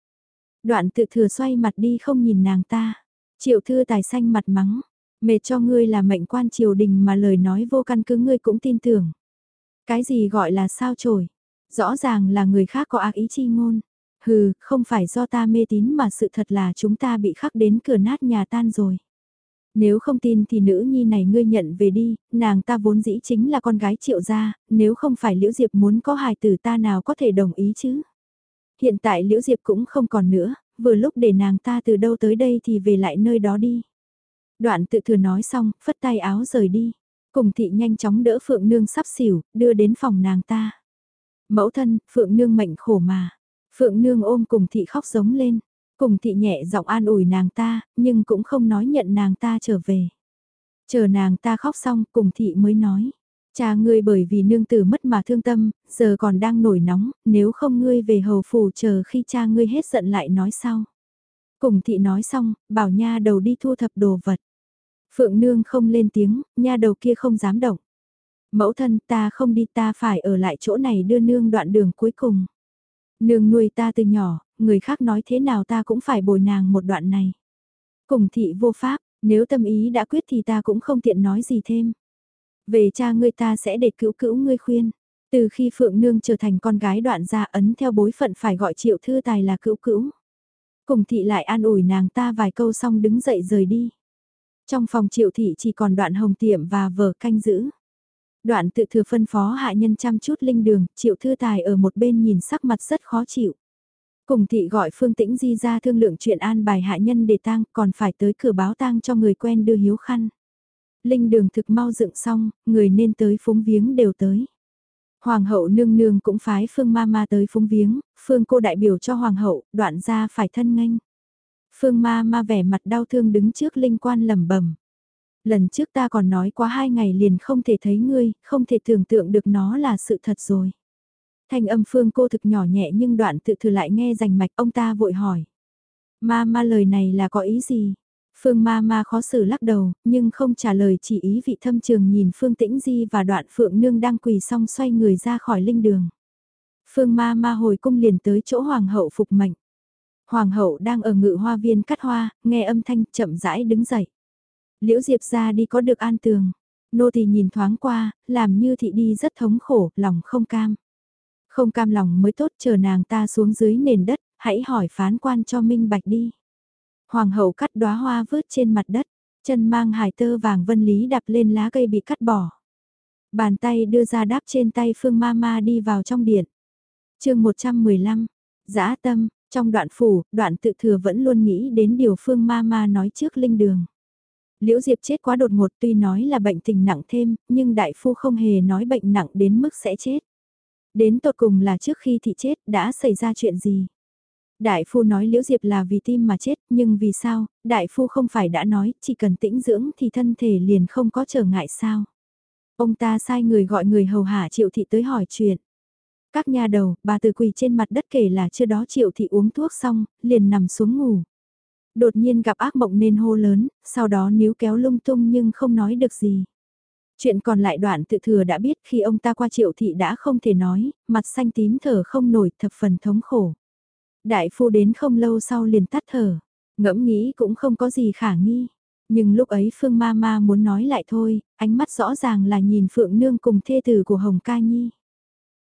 Đoạn tự thừa xoay mặt đi không nhìn nàng ta. Triệu thư tài xanh mặt mắng. Mệt cho ngươi là mệnh quan triều đình mà lời nói vô căn cứ ngươi cũng tin tưởng. Cái gì gọi là sao trổi? Rõ ràng là người khác có ác ý chi ngôn. Hừ, không phải do ta mê tín mà sự thật là chúng ta bị khắc đến cửa nát nhà tan rồi. Nếu không tin thì nữ nhi này ngươi nhận về đi, nàng ta vốn dĩ chính là con gái triệu gia, nếu không phải Liễu Diệp muốn có hài tử ta nào có thể đồng ý chứ. Hiện tại Liễu Diệp cũng không còn nữa, vừa lúc để nàng ta từ đâu tới đây thì về lại nơi đó đi. Đoạn tự thừa nói xong, phất tay áo rời đi. Cùng thị nhanh chóng đỡ Phượng Nương sắp xỉu, đưa đến phòng nàng ta. Mẫu thân, Phượng Nương mệnh khổ mà. Phượng Nương ôm cùng thị khóc giống lên. Cùng thị nhẹ giọng an ủi nàng ta, nhưng cũng không nói nhận nàng ta trở về. Chờ nàng ta khóc xong, cùng thị mới nói. Cha ngươi bởi vì nương tử mất mà thương tâm, giờ còn đang nổi nóng, nếu không ngươi về hầu phủ chờ khi cha ngươi hết giận lại nói sau. Cùng thị nói xong, bảo nha đầu đi thu thập đồ vật. Phượng nương không lên tiếng, nha đầu kia không dám động. Mẫu thân ta không đi ta phải ở lại chỗ này đưa nương đoạn đường cuối cùng. Nương nuôi ta từ nhỏ, người khác nói thế nào ta cũng phải bồi nàng một đoạn này. Cùng thị vô pháp, nếu tâm ý đã quyết thì ta cũng không tiện nói gì thêm. Về cha ngươi ta sẽ để cữu cữu ngươi khuyên. Từ khi Phượng Nương trở thành con gái đoạn gia ấn theo bối phận phải gọi triệu thư tài là cữu cữu. Cùng thị lại an ủi nàng ta vài câu xong đứng dậy rời đi. Trong phòng triệu thị chỉ còn đoạn hồng tiệm và vợ canh giữ. Đoạn tự thừa phân phó hạ nhân chăm chút linh đường, triệu thư tài ở một bên nhìn sắc mặt rất khó chịu. Cùng thị gọi Phương Tĩnh Di ra thương lượng chuyện an bài hạ nhân để tang, còn phải tới cửa báo tang cho người quen đưa hiếu khăn. Linh đường thực mau dựng xong, người nên tới phúng viếng đều tới. Hoàng hậu nương nương cũng phái Phương ma ma tới phúng viếng, Phương cô đại biểu cho Hoàng hậu, đoạn ra phải thân nghênh. Phương ma ma vẻ mặt đau thương đứng trước linh quan lẩm bẩm Lần trước ta còn nói quá hai ngày liền không thể thấy ngươi, không thể tưởng tượng được nó là sự thật rồi. Thanh âm phương cô thực nhỏ nhẹ nhưng đoạn tự thừa lại nghe rành mạch ông ta vội hỏi. Ma ma lời này là có ý gì? Phương ma ma khó xử lắc đầu, nhưng không trả lời chỉ ý vị thâm trường nhìn Phương Tĩnh Di và đoạn Phượng Nương đang quỳ xong xoay người ra khỏi linh đường. Phương ma ma hồi cung liền tới chỗ Hoàng hậu phục mệnh. Hoàng hậu đang ở ngự hoa viên cắt hoa, nghe âm thanh chậm rãi đứng dậy. Liễu Diệp ra đi có được an tường. Nô thì nhìn thoáng qua, làm như thị đi rất thống khổ, lòng không cam. Không cam lòng mới tốt chờ nàng ta xuống dưới nền đất, hãy hỏi phán quan cho minh bạch đi. Hoàng hậu cắt đóa hoa vớt trên mặt đất, chân mang hải tơ vàng vân lý đạp lên lá cây bị cắt bỏ. Bàn tay đưa ra đáp trên tay phương ma ma đi vào trong điện. chương 115, giã tâm, trong đoạn phủ, đoạn tự thừa vẫn luôn nghĩ đến điều phương ma ma nói trước linh đường. Liễu Diệp chết quá đột ngột tuy nói là bệnh tình nặng thêm, nhưng đại phu không hề nói bệnh nặng đến mức sẽ chết. Đến tột cùng là trước khi thị chết đã xảy ra chuyện gì? Đại phu nói Liễu Diệp là vì tim mà chết, nhưng vì sao, đại phu không phải đã nói, chỉ cần tĩnh dưỡng thì thân thể liền không có trở ngại sao? Ông ta sai người gọi người hầu hạ triệu thị tới hỏi chuyện. Các nhà đầu, bà từ quỳ trên mặt đất kể là chưa đó triệu thị uống thuốc xong, liền nằm xuống ngủ. Đột nhiên gặp ác mộng nên hô lớn, sau đó níu kéo lung tung nhưng không nói được gì. Chuyện còn lại đoạn tự thừa đã biết khi ông ta qua triệu thị đã không thể nói, mặt xanh tím thở không nổi thập phần thống khổ. Đại phu đến không lâu sau liền tắt thở, ngẫm nghĩ cũng không có gì khả nghi. Nhưng lúc ấy Phương Ma Ma muốn nói lại thôi, ánh mắt rõ ràng là nhìn Phượng Nương cùng thê tử của Hồng Ca Nhi.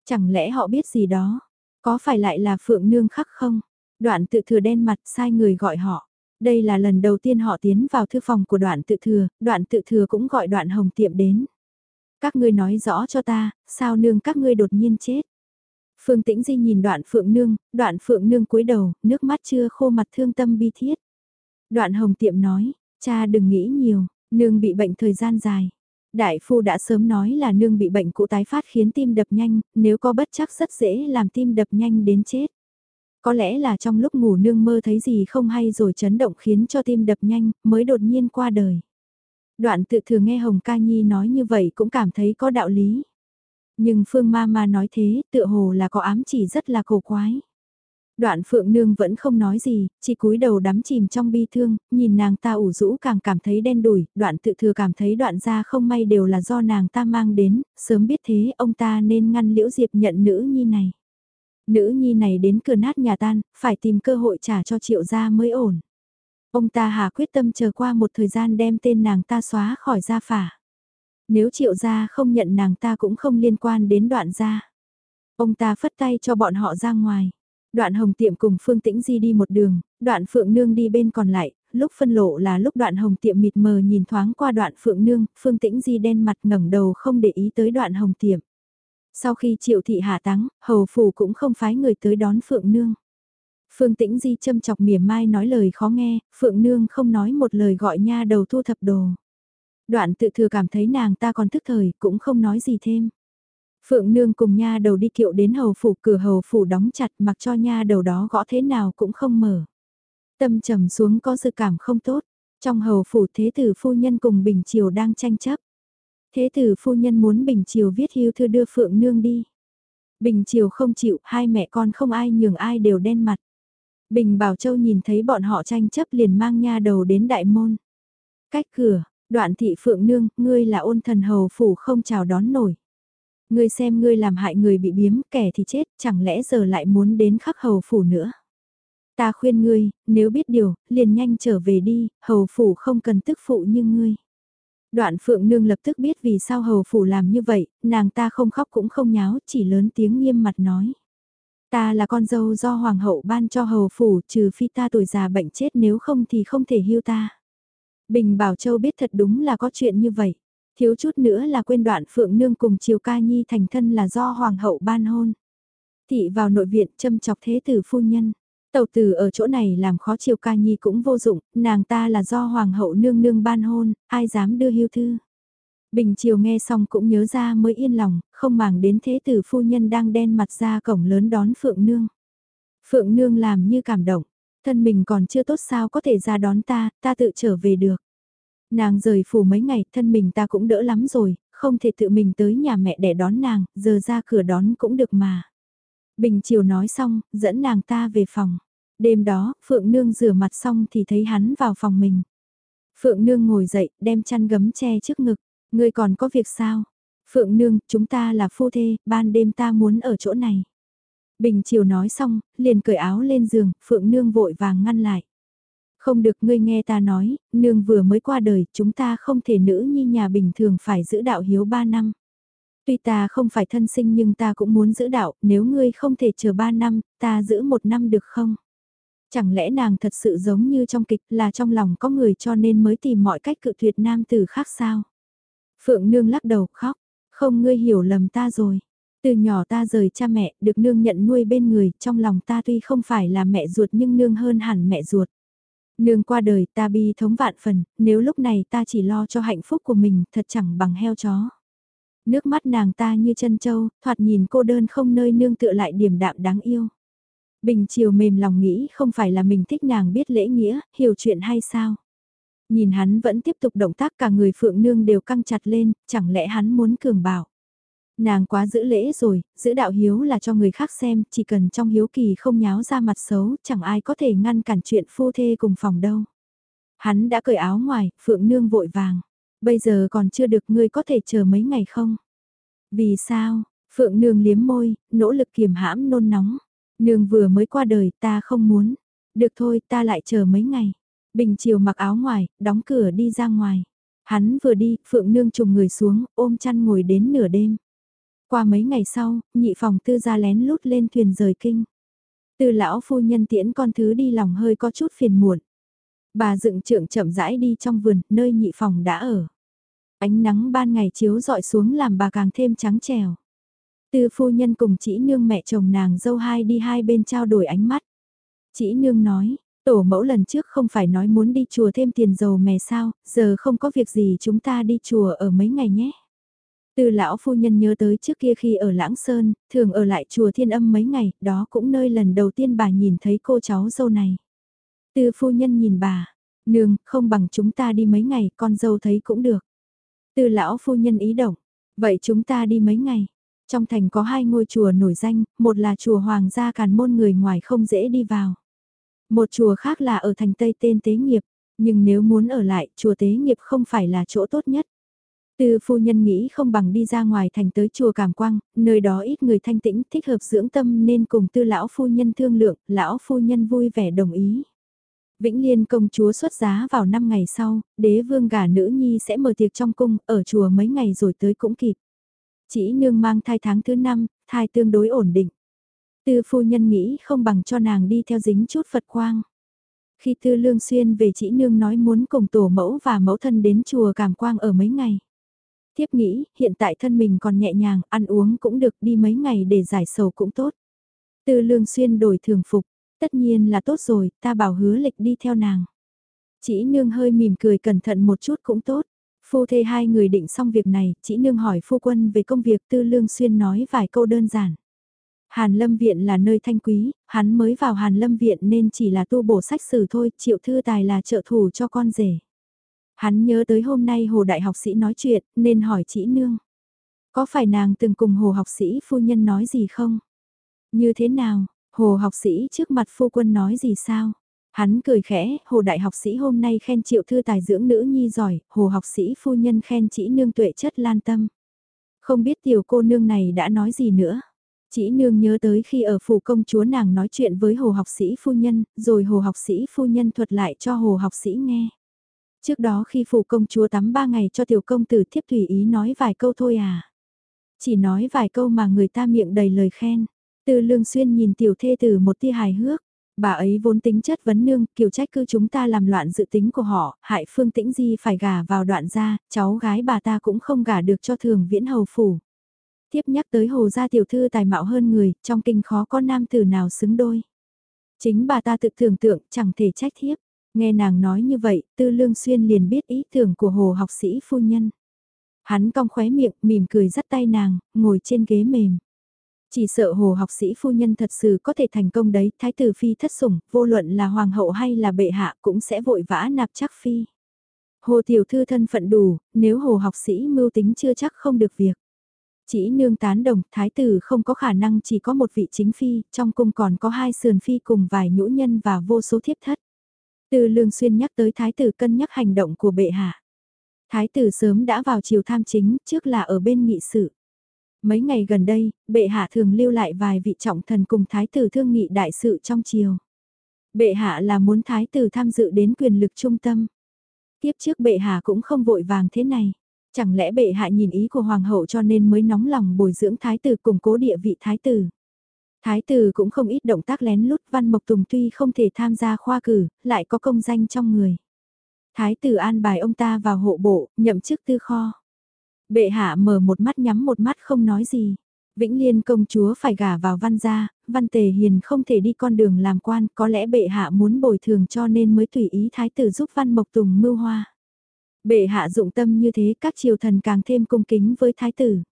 Chẳng lẽ họ biết gì đó? Có phải lại là Phượng Nương khắc không? Đoạn tự thừa đen mặt sai người gọi họ. Đây là lần đầu tiên họ tiến vào thư phòng của đoạn tự thừa, đoạn tự thừa cũng gọi đoạn hồng tiệm đến. Các ngươi nói rõ cho ta, sao nương các ngươi đột nhiên chết? Phương Tĩnh Di nhìn đoạn phượng nương, đoạn phượng nương cúi đầu, nước mắt chưa khô mặt thương tâm bi thiết. Đoạn hồng tiệm nói, cha đừng nghĩ nhiều, nương bị bệnh thời gian dài. Đại phu đã sớm nói là nương bị bệnh cũ tái phát khiến tim đập nhanh, nếu có bất chắc rất dễ làm tim đập nhanh đến chết. Có lẽ là trong lúc ngủ nương mơ thấy gì không hay rồi chấn động khiến cho tim đập nhanh, mới đột nhiên qua đời. Đoạn tự thừa nghe Hồng Ca Nhi nói như vậy cũng cảm thấy có đạo lý. Nhưng Phương Ma Ma nói thế, tựa hồ là có ám chỉ rất là cổ quái. Đoạn Phượng Nương vẫn không nói gì, chỉ cúi đầu đắm chìm trong bi thương, nhìn nàng ta ủ rũ càng cảm thấy đen đủi, đoạn tự thừa cảm thấy đoạn gia không may đều là do nàng ta mang đến, sớm biết thế ông ta nên ngăn Liễu Diệp nhận nữ nhi này. Nữ nhi này đến cửa nát nhà tan, phải tìm cơ hội trả cho triệu gia mới ổn. Ông ta hà quyết tâm chờ qua một thời gian đem tên nàng ta xóa khỏi gia phả. Nếu triệu gia không nhận nàng ta cũng không liên quan đến đoạn gia. Ông ta phất tay cho bọn họ ra ngoài. Đoạn hồng tiệm cùng Phương Tĩnh Di đi một đường, đoạn Phượng Nương đi bên còn lại, lúc phân lộ là lúc đoạn hồng tiệm mịt mờ nhìn thoáng qua đoạn Phượng Nương, Phương Tĩnh Di đen mặt ngẩng đầu không để ý tới đoạn hồng tiệm. Sau khi triệu thị hạ táng, hầu phủ cũng không phái người tới đón Phượng Nương. Phương Tĩnh Di châm chọc mỉa mai nói lời khó nghe, Phượng Nương không nói một lời gọi nha đầu thu thập đồ. Đoạn tự thừa cảm thấy nàng ta còn thức thời, cũng không nói gì thêm. Phượng Nương cùng nha đầu đi kiệu đến hầu phủ cửa hầu phủ đóng chặt mặc cho nha đầu đó gõ thế nào cũng không mở. Tâm trầm xuống có dự cảm không tốt. Trong hầu phủ thế tử phu nhân cùng Bình Triều đang tranh chấp. Thế tử phu nhân muốn Bình Triều viết hưu thư đưa Phượng Nương đi. Bình Triều không chịu, hai mẹ con không ai nhường ai đều đen mặt. Bình Bảo Châu nhìn thấy bọn họ tranh chấp liền mang nha đầu đến đại môn. Cách cửa, đoạn thị Phượng Nương, ngươi là ôn thần hầu phủ không chào đón nổi. Ngươi xem ngươi làm hại người bị biếm, kẻ thì chết, chẳng lẽ giờ lại muốn đến khắc hầu phủ nữa. Ta khuyên ngươi, nếu biết điều, liền nhanh trở về đi, hầu phủ không cần tức phụ như ngươi. Đoạn phượng nương lập tức biết vì sao hầu phủ làm như vậy, nàng ta không khóc cũng không nháo, chỉ lớn tiếng nghiêm mặt nói. Ta là con dâu do hoàng hậu ban cho hầu phủ trừ phi ta tuổi già bệnh chết nếu không thì không thể hưu ta. Bình Bảo Châu biết thật đúng là có chuyện như vậy. Thiếu chút nữa là quên đoạn Phượng Nương cùng Triều Ca Nhi thành thân là do Hoàng hậu ban hôn. Thị vào nội viện châm chọc thế tử phu nhân. Tàu tử ở chỗ này làm khó Triều Ca Nhi cũng vô dụng, nàng ta là do Hoàng hậu nương nương ban hôn, ai dám đưa hưu thư. Bình Triều nghe xong cũng nhớ ra mới yên lòng, không màng đến thế tử phu nhân đang đen mặt ra cổng lớn đón Phượng Nương. Phượng Nương làm như cảm động, thân mình còn chưa tốt sao có thể ra đón ta, ta tự trở về được. Nàng rời phủ mấy ngày, thân mình ta cũng đỡ lắm rồi, không thể tự mình tới nhà mẹ để đón nàng, giờ ra cửa đón cũng được mà. Bình Triều nói xong, dẫn nàng ta về phòng. Đêm đó, Phượng Nương rửa mặt xong thì thấy hắn vào phòng mình. Phượng Nương ngồi dậy, đem chăn gấm che trước ngực. Ngươi còn có việc sao? Phượng Nương, chúng ta là phu thê, ban đêm ta muốn ở chỗ này. Bình Triều nói xong, liền cởi áo lên giường, Phượng Nương vội vàng ngăn lại. Không được ngươi nghe ta nói, nương vừa mới qua đời, chúng ta không thể nữ như nhà bình thường phải giữ đạo hiếu ba năm. Tuy ta không phải thân sinh nhưng ta cũng muốn giữ đạo, nếu ngươi không thể chờ ba năm, ta giữ một năm được không? Chẳng lẽ nàng thật sự giống như trong kịch là trong lòng có người cho nên mới tìm mọi cách cự tuyệt nam từ khác sao? Phượng Nương lắc đầu khóc, không ngươi hiểu lầm ta rồi. Từ nhỏ ta rời cha mẹ, được nương nhận nuôi bên người, trong lòng ta tuy không phải là mẹ ruột nhưng nương hơn hẳn mẹ ruột. Nương qua đời ta bi thống vạn phần, nếu lúc này ta chỉ lo cho hạnh phúc của mình thật chẳng bằng heo chó. Nước mắt nàng ta như chân châu, thoạt nhìn cô đơn không nơi nương tựa lại điểm đạm đáng yêu. Bình chiều mềm lòng nghĩ không phải là mình thích nàng biết lễ nghĩa, hiểu chuyện hay sao. Nhìn hắn vẫn tiếp tục động tác cả người phượng nương đều căng chặt lên, chẳng lẽ hắn muốn cường bảo. Nàng quá giữ lễ rồi, giữ đạo hiếu là cho người khác xem, chỉ cần trong hiếu kỳ không nháo ra mặt xấu, chẳng ai có thể ngăn cản chuyện phu thê cùng phòng đâu. Hắn đã cởi áo ngoài, phượng nương vội vàng. Bây giờ còn chưa được ngươi có thể chờ mấy ngày không? Vì sao? Phượng nương liếm môi, nỗ lực kiềm hãm nôn nóng. Nương vừa mới qua đời ta không muốn. Được thôi ta lại chờ mấy ngày. Bình chiều mặc áo ngoài, đóng cửa đi ra ngoài. Hắn vừa đi, Phượng nương trùng người xuống, ôm chăn ngồi đến nửa đêm. Qua mấy ngày sau, nhị phòng tư ra lén lút lên thuyền rời kinh. Từ lão phu nhân tiễn con thứ đi lòng hơi có chút phiền muộn. Bà dựng trượng chậm rãi đi trong vườn, nơi nhị phòng đã ở. Ánh nắng ban ngày chiếu dọi xuống làm bà càng thêm trắng trèo. Tư phu nhân cùng chỉ nương mẹ chồng nàng dâu hai đi hai bên trao đổi ánh mắt. Chỉ nương nói, tổ mẫu lần trước không phải nói muốn đi chùa thêm tiền dầu mè sao, giờ không có việc gì chúng ta đi chùa ở mấy ngày nhé. Từ lão phu nhân nhớ tới trước kia khi ở Lãng Sơn, thường ở lại chùa Thiên Âm mấy ngày, đó cũng nơi lần đầu tiên bà nhìn thấy cô cháu dâu này. Từ phu nhân nhìn bà, nương, không bằng chúng ta đi mấy ngày, con dâu thấy cũng được. Từ lão phu nhân ý động, vậy chúng ta đi mấy ngày. Trong thành có hai ngôi chùa nổi danh, một là chùa Hoàng gia Càn Môn người ngoài không dễ đi vào. Một chùa khác là ở thành Tây tên Tế Nghiệp, nhưng nếu muốn ở lại, chùa Tế Nghiệp không phải là chỗ tốt nhất. Từ phu nhân nghĩ không bằng đi ra ngoài thành tới chùa Cảm Quang, nơi đó ít người thanh tĩnh thích hợp dưỡng tâm nên cùng tư lão phu nhân thương lượng, lão phu nhân vui vẻ đồng ý. Vĩnh Liên công chúa xuất giá vào 5 ngày sau, đế vương gả nữ nhi sẽ mở tiệc trong cung, ở chùa mấy ngày rồi tới cũng kịp. Chỉ nương mang thai tháng thứ năm, thai tương đối ổn định. Tư phu nhân nghĩ không bằng cho nàng đi theo dính chút Phật quang. Khi tư lương xuyên về chỉ nương nói muốn cùng tổ mẫu và mẫu thân đến chùa cảm quang ở mấy ngày. Tiếp nghĩ, hiện tại thân mình còn nhẹ nhàng, ăn uống cũng được đi mấy ngày để giải sầu cũng tốt. Tư lương xuyên đổi thường phục, tất nhiên là tốt rồi, ta bảo hứa lịch đi theo nàng. Chỉ nương hơi mỉm cười cẩn thận một chút cũng tốt. Phu thê hai người định xong việc này, chỉ nương hỏi phu quân về công việc tư lương xuyên nói vài câu đơn giản. Hàn Lâm Viện là nơi thanh quý, hắn mới vào Hàn Lâm Viện nên chỉ là tu bổ sách sử thôi, triệu thư tài là trợ thủ cho con rể. Hắn nhớ tới hôm nay hồ đại học sĩ nói chuyện, nên hỏi chỉ nương. Có phải nàng từng cùng hồ học sĩ phu nhân nói gì không? Như thế nào, hồ học sĩ trước mặt phu quân nói gì sao? Hắn cười khẽ, hồ đại học sĩ hôm nay khen triệu thư tài dưỡng nữ nhi giỏi, hồ học sĩ phu nhân khen chỉ nương tuệ chất lan tâm. Không biết tiểu cô nương này đã nói gì nữa. Chỉ nương nhớ tới khi ở phủ công chúa nàng nói chuyện với hồ học sĩ phu nhân, rồi hồ học sĩ phu nhân thuật lại cho hồ học sĩ nghe. Trước đó khi phủ công chúa tắm ba ngày cho tiểu công tử thiếp thủy ý nói vài câu thôi à. Chỉ nói vài câu mà người ta miệng đầy lời khen. Từ lương xuyên nhìn tiểu thê tử một tia hài hước. Bà ấy vốn tính chất vấn nương, kiều trách cứ chúng ta làm loạn dự tính của họ, hại phương tĩnh di phải gả vào đoạn gia, cháu gái bà ta cũng không gả được cho thường viễn hầu phủ. Tiếp nhắc tới hồ gia tiểu thư tài mạo hơn người, trong kinh khó có nam tử nào xứng đôi. Chính bà ta tự tưởng tượng chẳng thể trách thiếp. Nghe nàng nói như vậy, tư lương xuyên liền biết ý tưởng của hồ học sĩ phu nhân. Hắn cong khóe miệng, mỉm cười dắt tay nàng, ngồi trên ghế mềm. Chỉ sợ hồ học sĩ phu nhân thật sự có thể thành công đấy, thái tử phi thất sủng, vô luận là hoàng hậu hay là bệ hạ cũng sẽ vội vã nạp chắc phi. Hồ tiểu thư thân phận đủ, nếu hồ học sĩ mưu tính chưa chắc không được việc. Chỉ nương tán đồng, thái tử không có khả năng chỉ có một vị chính phi, trong cung còn có hai sườn phi cùng vài nhũ nhân và vô số thiếp thất. Từ lương xuyên nhắc tới thái tử cân nhắc hành động của bệ hạ. Thái tử sớm đã vào chiều tham chính, trước là ở bên nghị sự. Mấy ngày gần đây, bệ hạ thường lưu lại vài vị trọng thần cùng thái tử thương nghị đại sự trong triều. Bệ hạ là muốn thái tử tham dự đến quyền lực trung tâm. Tiếp trước bệ hạ cũng không vội vàng thế này. Chẳng lẽ bệ hạ nhìn ý của hoàng hậu cho nên mới nóng lòng bồi dưỡng thái tử củng cố địa vị thái tử. Thái tử cũng không ít động tác lén lút Văn Mộc Tùng tuy không thể tham gia khoa cử, lại có công danh trong người. Thái tử an bài ông ta vào hộ bộ, nhậm chức tư kho. Bệ hạ mở một mắt nhắm một mắt không nói gì. Vĩnh Liên công chúa phải gả vào văn gia, văn tề hiền không thể đi con đường làm quan, có lẽ bệ hạ muốn bồi thường cho nên mới tùy ý thái tử giúp văn mộc tùng mưu hoa. Bệ hạ dụng tâm như thế các triều thần càng thêm cung kính với thái tử.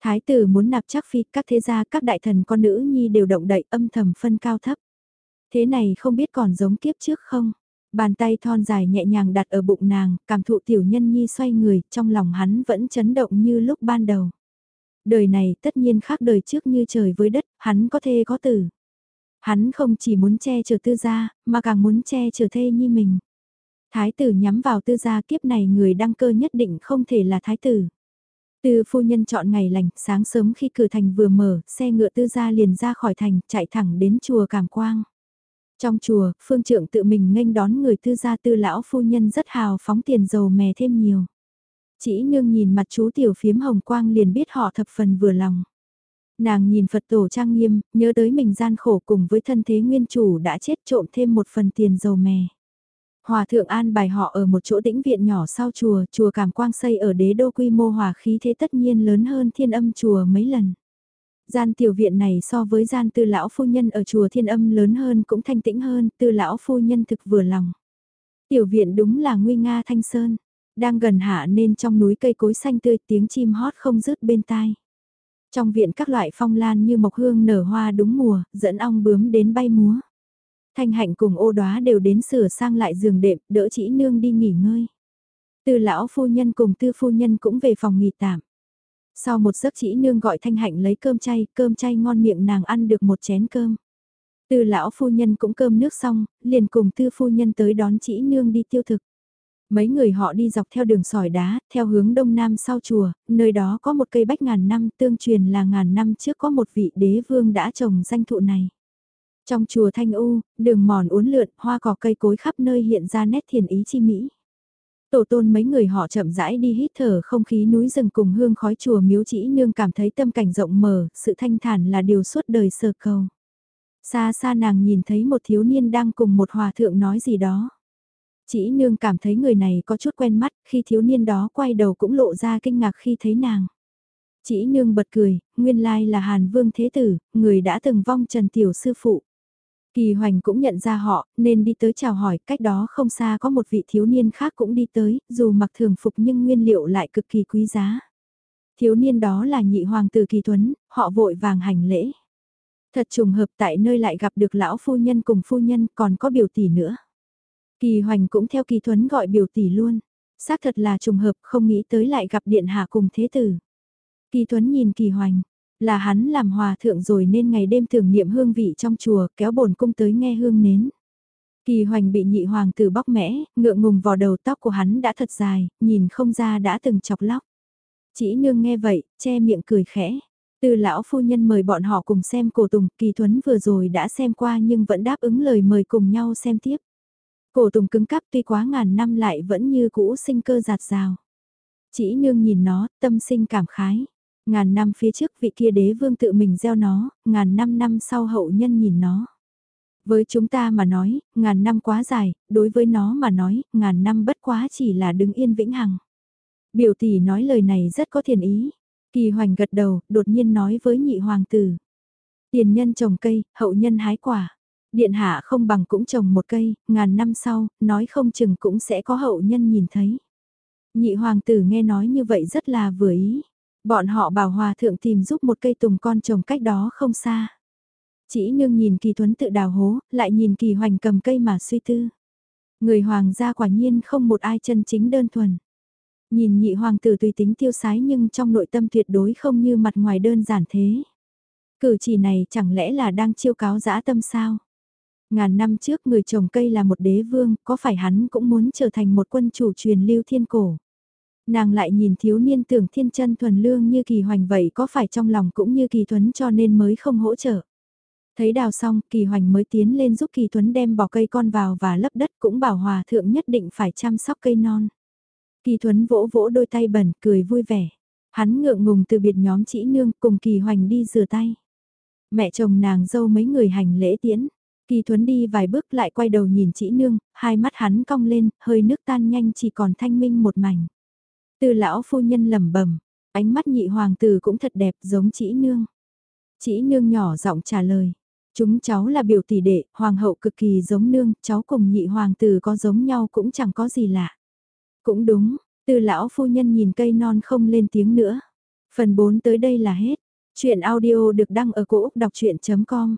Thái tử muốn nạp chắc phi, các thế gia, các đại thần con nữ nhi đều động đậy âm thầm phân cao thấp. Thế này không biết còn giống kiếp trước không? Bàn tay thon dài nhẹ nhàng đặt ở bụng nàng, cảm thụ tiểu nhân nhi xoay người, trong lòng hắn vẫn chấn động như lúc ban đầu. Đời này tất nhiên khác đời trước như trời với đất, hắn có thê có tử. Hắn không chỉ muốn che chở tư gia, mà càng muốn che chở thê nhi mình. Thái tử nhắm vào tư gia kiếp này người đăng cơ nhất định không thể là thái tử. Tư phu nhân chọn ngày lành, sáng sớm khi cửa thành vừa mở, xe ngựa tư gia liền ra khỏi thành, chạy thẳng đến chùa Cảm Quang. Trong chùa, phương trượng tự mình nghênh đón người tư gia tư lão phu nhân rất hào phóng tiền dầu mè thêm nhiều. Chỉ nương nhìn mặt chú tiểu phiếm hồng quang liền biết họ thập phần vừa lòng. Nàng nhìn Phật tổ trang nghiêm, nhớ tới mình gian khổ cùng với thân thế nguyên chủ đã chết trộm thêm một phần tiền dầu mè. Hòa thượng an bài họ ở một chỗ tĩnh viện nhỏ sau chùa, chùa Cảm Quang xây ở đế đô quy mô hòa khí thế tất nhiên lớn hơn thiên âm chùa mấy lần. Gian tiểu viện này so với gian tư lão phu nhân ở chùa thiên âm lớn hơn cũng thanh tĩnh hơn, tư lão phu nhân thực vừa lòng. Tiểu viện đúng là nguy nga thanh sơn, đang gần hạ nên trong núi cây cối xanh tươi tiếng chim hót không dứt bên tai. Trong viện các loại phong lan như mộc hương nở hoa đúng mùa, dẫn ong bướm đến bay múa. Thanh hạnh cùng ô đoá đều đến sửa sang lại giường đệm, đỡ chỉ nương đi nghỉ ngơi. Từ lão phu nhân cùng tư phu nhân cũng về phòng nghỉ tạm. Sau một giấc chỉ nương gọi thanh hạnh lấy cơm chay, cơm chay ngon miệng nàng ăn được một chén cơm. Từ lão phu nhân cũng cơm nước xong, liền cùng tư phu nhân tới đón chỉ nương đi tiêu thực. Mấy người họ đi dọc theo đường sỏi đá, theo hướng đông nam sau chùa, nơi đó có một cây bách ngàn năm tương truyền là ngàn năm trước có một vị đế vương đã trồng danh thụ này. Trong chùa Thanh U, đường mòn uốn lượn, hoa cỏ cây cối khắp nơi hiện ra nét thiền ý chi mỹ. Tổ tôn mấy người họ chậm rãi đi hít thở không khí núi rừng cùng hương khói chùa miếu chỉ nương cảm thấy tâm cảnh rộng mở, sự thanh thản là điều suốt đời sơ cầu. Xa xa nàng nhìn thấy một thiếu niên đang cùng một hòa thượng nói gì đó. Chỉ nương cảm thấy người này có chút quen mắt, khi thiếu niên đó quay đầu cũng lộ ra kinh ngạc khi thấy nàng. Chỉ nương bật cười, nguyên lai là Hàn Vương Thế Tử, người đã từng vong Trần Tiểu Sư Phụ. Kỳ Hoành cũng nhận ra họ, nên đi tới chào hỏi, cách đó không xa có một vị thiếu niên khác cũng đi tới, dù mặc thường phục nhưng nguyên liệu lại cực kỳ quý giá. Thiếu niên đó là nhị hoàng tử Kỳ Tuấn, họ vội vàng hành lễ. Thật trùng hợp tại nơi lại gặp được lão phu nhân cùng phu nhân còn có biểu tỷ nữa. Kỳ Hoành cũng theo Kỳ Tuấn gọi biểu tỷ luôn. Xác thật là trùng hợp không nghĩ tới lại gặp điện hạ cùng thế tử. Kỳ Tuấn nhìn Kỳ Hoành, là hắn làm hòa thượng rồi nên ngày đêm thường niệm hương vị trong chùa kéo bổn cung tới nghe hương nến. Kỳ hoành bị nhị hoàng tử bóc mẽ, ngượng ngùng vào đầu tóc của hắn đã thật dài, nhìn không ra đã từng chọc lóc. Chỉ nương nghe vậy, che miệng cười khẽ. Từ lão phu nhân mời bọn họ cùng xem cổ tùng, kỳ thuấn vừa rồi đã xem qua nhưng vẫn đáp ứng lời mời cùng nhau xem tiếp. Cổ tùng cứng cắp tuy quá ngàn năm lại vẫn như cũ sinh cơ giạt rào. Chỉ nương nhìn nó, tâm sinh cảm khái. Ngàn năm phía trước vị kia đế vương tự mình gieo nó, ngàn năm năm sau hậu nhân nhìn nó. Với chúng ta mà nói, ngàn năm quá dài, đối với nó mà nói, ngàn năm bất quá chỉ là đứng yên vĩnh hằng. Biểu tỷ nói lời này rất có thiền ý. Kỳ hoành gật đầu, đột nhiên nói với nhị hoàng tử. Tiền nhân trồng cây, hậu nhân hái quả. Điện hạ không bằng cũng trồng một cây, ngàn năm sau, nói không chừng cũng sẽ có hậu nhân nhìn thấy. Nhị hoàng tử nghe nói như vậy rất là vừa ý. Bọn họ bảo hòa thượng tìm giúp một cây tùng con trồng cách đó không xa. Chỉ nương nhìn kỳ thuấn tự đào hố, lại nhìn kỳ hoành cầm cây mà suy tư. Người hoàng gia quả nhiên không một ai chân chính đơn thuần. Nhìn nhị hoàng tử tùy tính tiêu sái nhưng trong nội tâm tuyệt đối không như mặt ngoài đơn giản thế. Cử chỉ này chẳng lẽ là đang chiêu cáo dã tâm sao? Ngàn năm trước người trồng cây là một đế vương, có phải hắn cũng muốn trở thành một quân chủ truyền lưu thiên cổ? Nàng lại nhìn thiếu niên tưởng thiên chân thuần lương như kỳ hoành vậy có phải trong lòng cũng như kỳ thuấn cho nên mới không hỗ trợ. Thấy đào xong, kỳ hoành mới tiến lên giúp kỳ thuấn đem bỏ cây con vào và lấp đất cũng bảo hòa thượng nhất định phải chăm sóc cây non. Kỳ thuấn vỗ vỗ đôi tay bẩn, cười vui vẻ. Hắn ngượng ngùng từ biệt nhóm chỉ nương cùng kỳ hoành đi rửa tay. Mẹ chồng nàng dâu mấy người hành lễ tiễn. Kỳ thuấn đi vài bước lại quay đầu nhìn chỉ nương, hai mắt hắn cong lên, hơi nước tan nhanh chỉ còn thanh minh một mảnh tư lão phu nhân lẩm bẩm, ánh mắt nhị hoàng tử cũng thật đẹp giống chỉ nương. Chỉ nương nhỏ giọng trả lời. Chúng cháu là biểu tỷ đệ, hoàng hậu cực kỳ giống nương, cháu cùng nhị hoàng tử có giống nhau cũng chẳng có gì lạ. Cũng đúng, tư lão phu nhân nhìn cây non không lên tiếng nữa. Phần 4 tới đây là hết. Chuyện audio được đăng ở cổ Úc đọc chuyện.com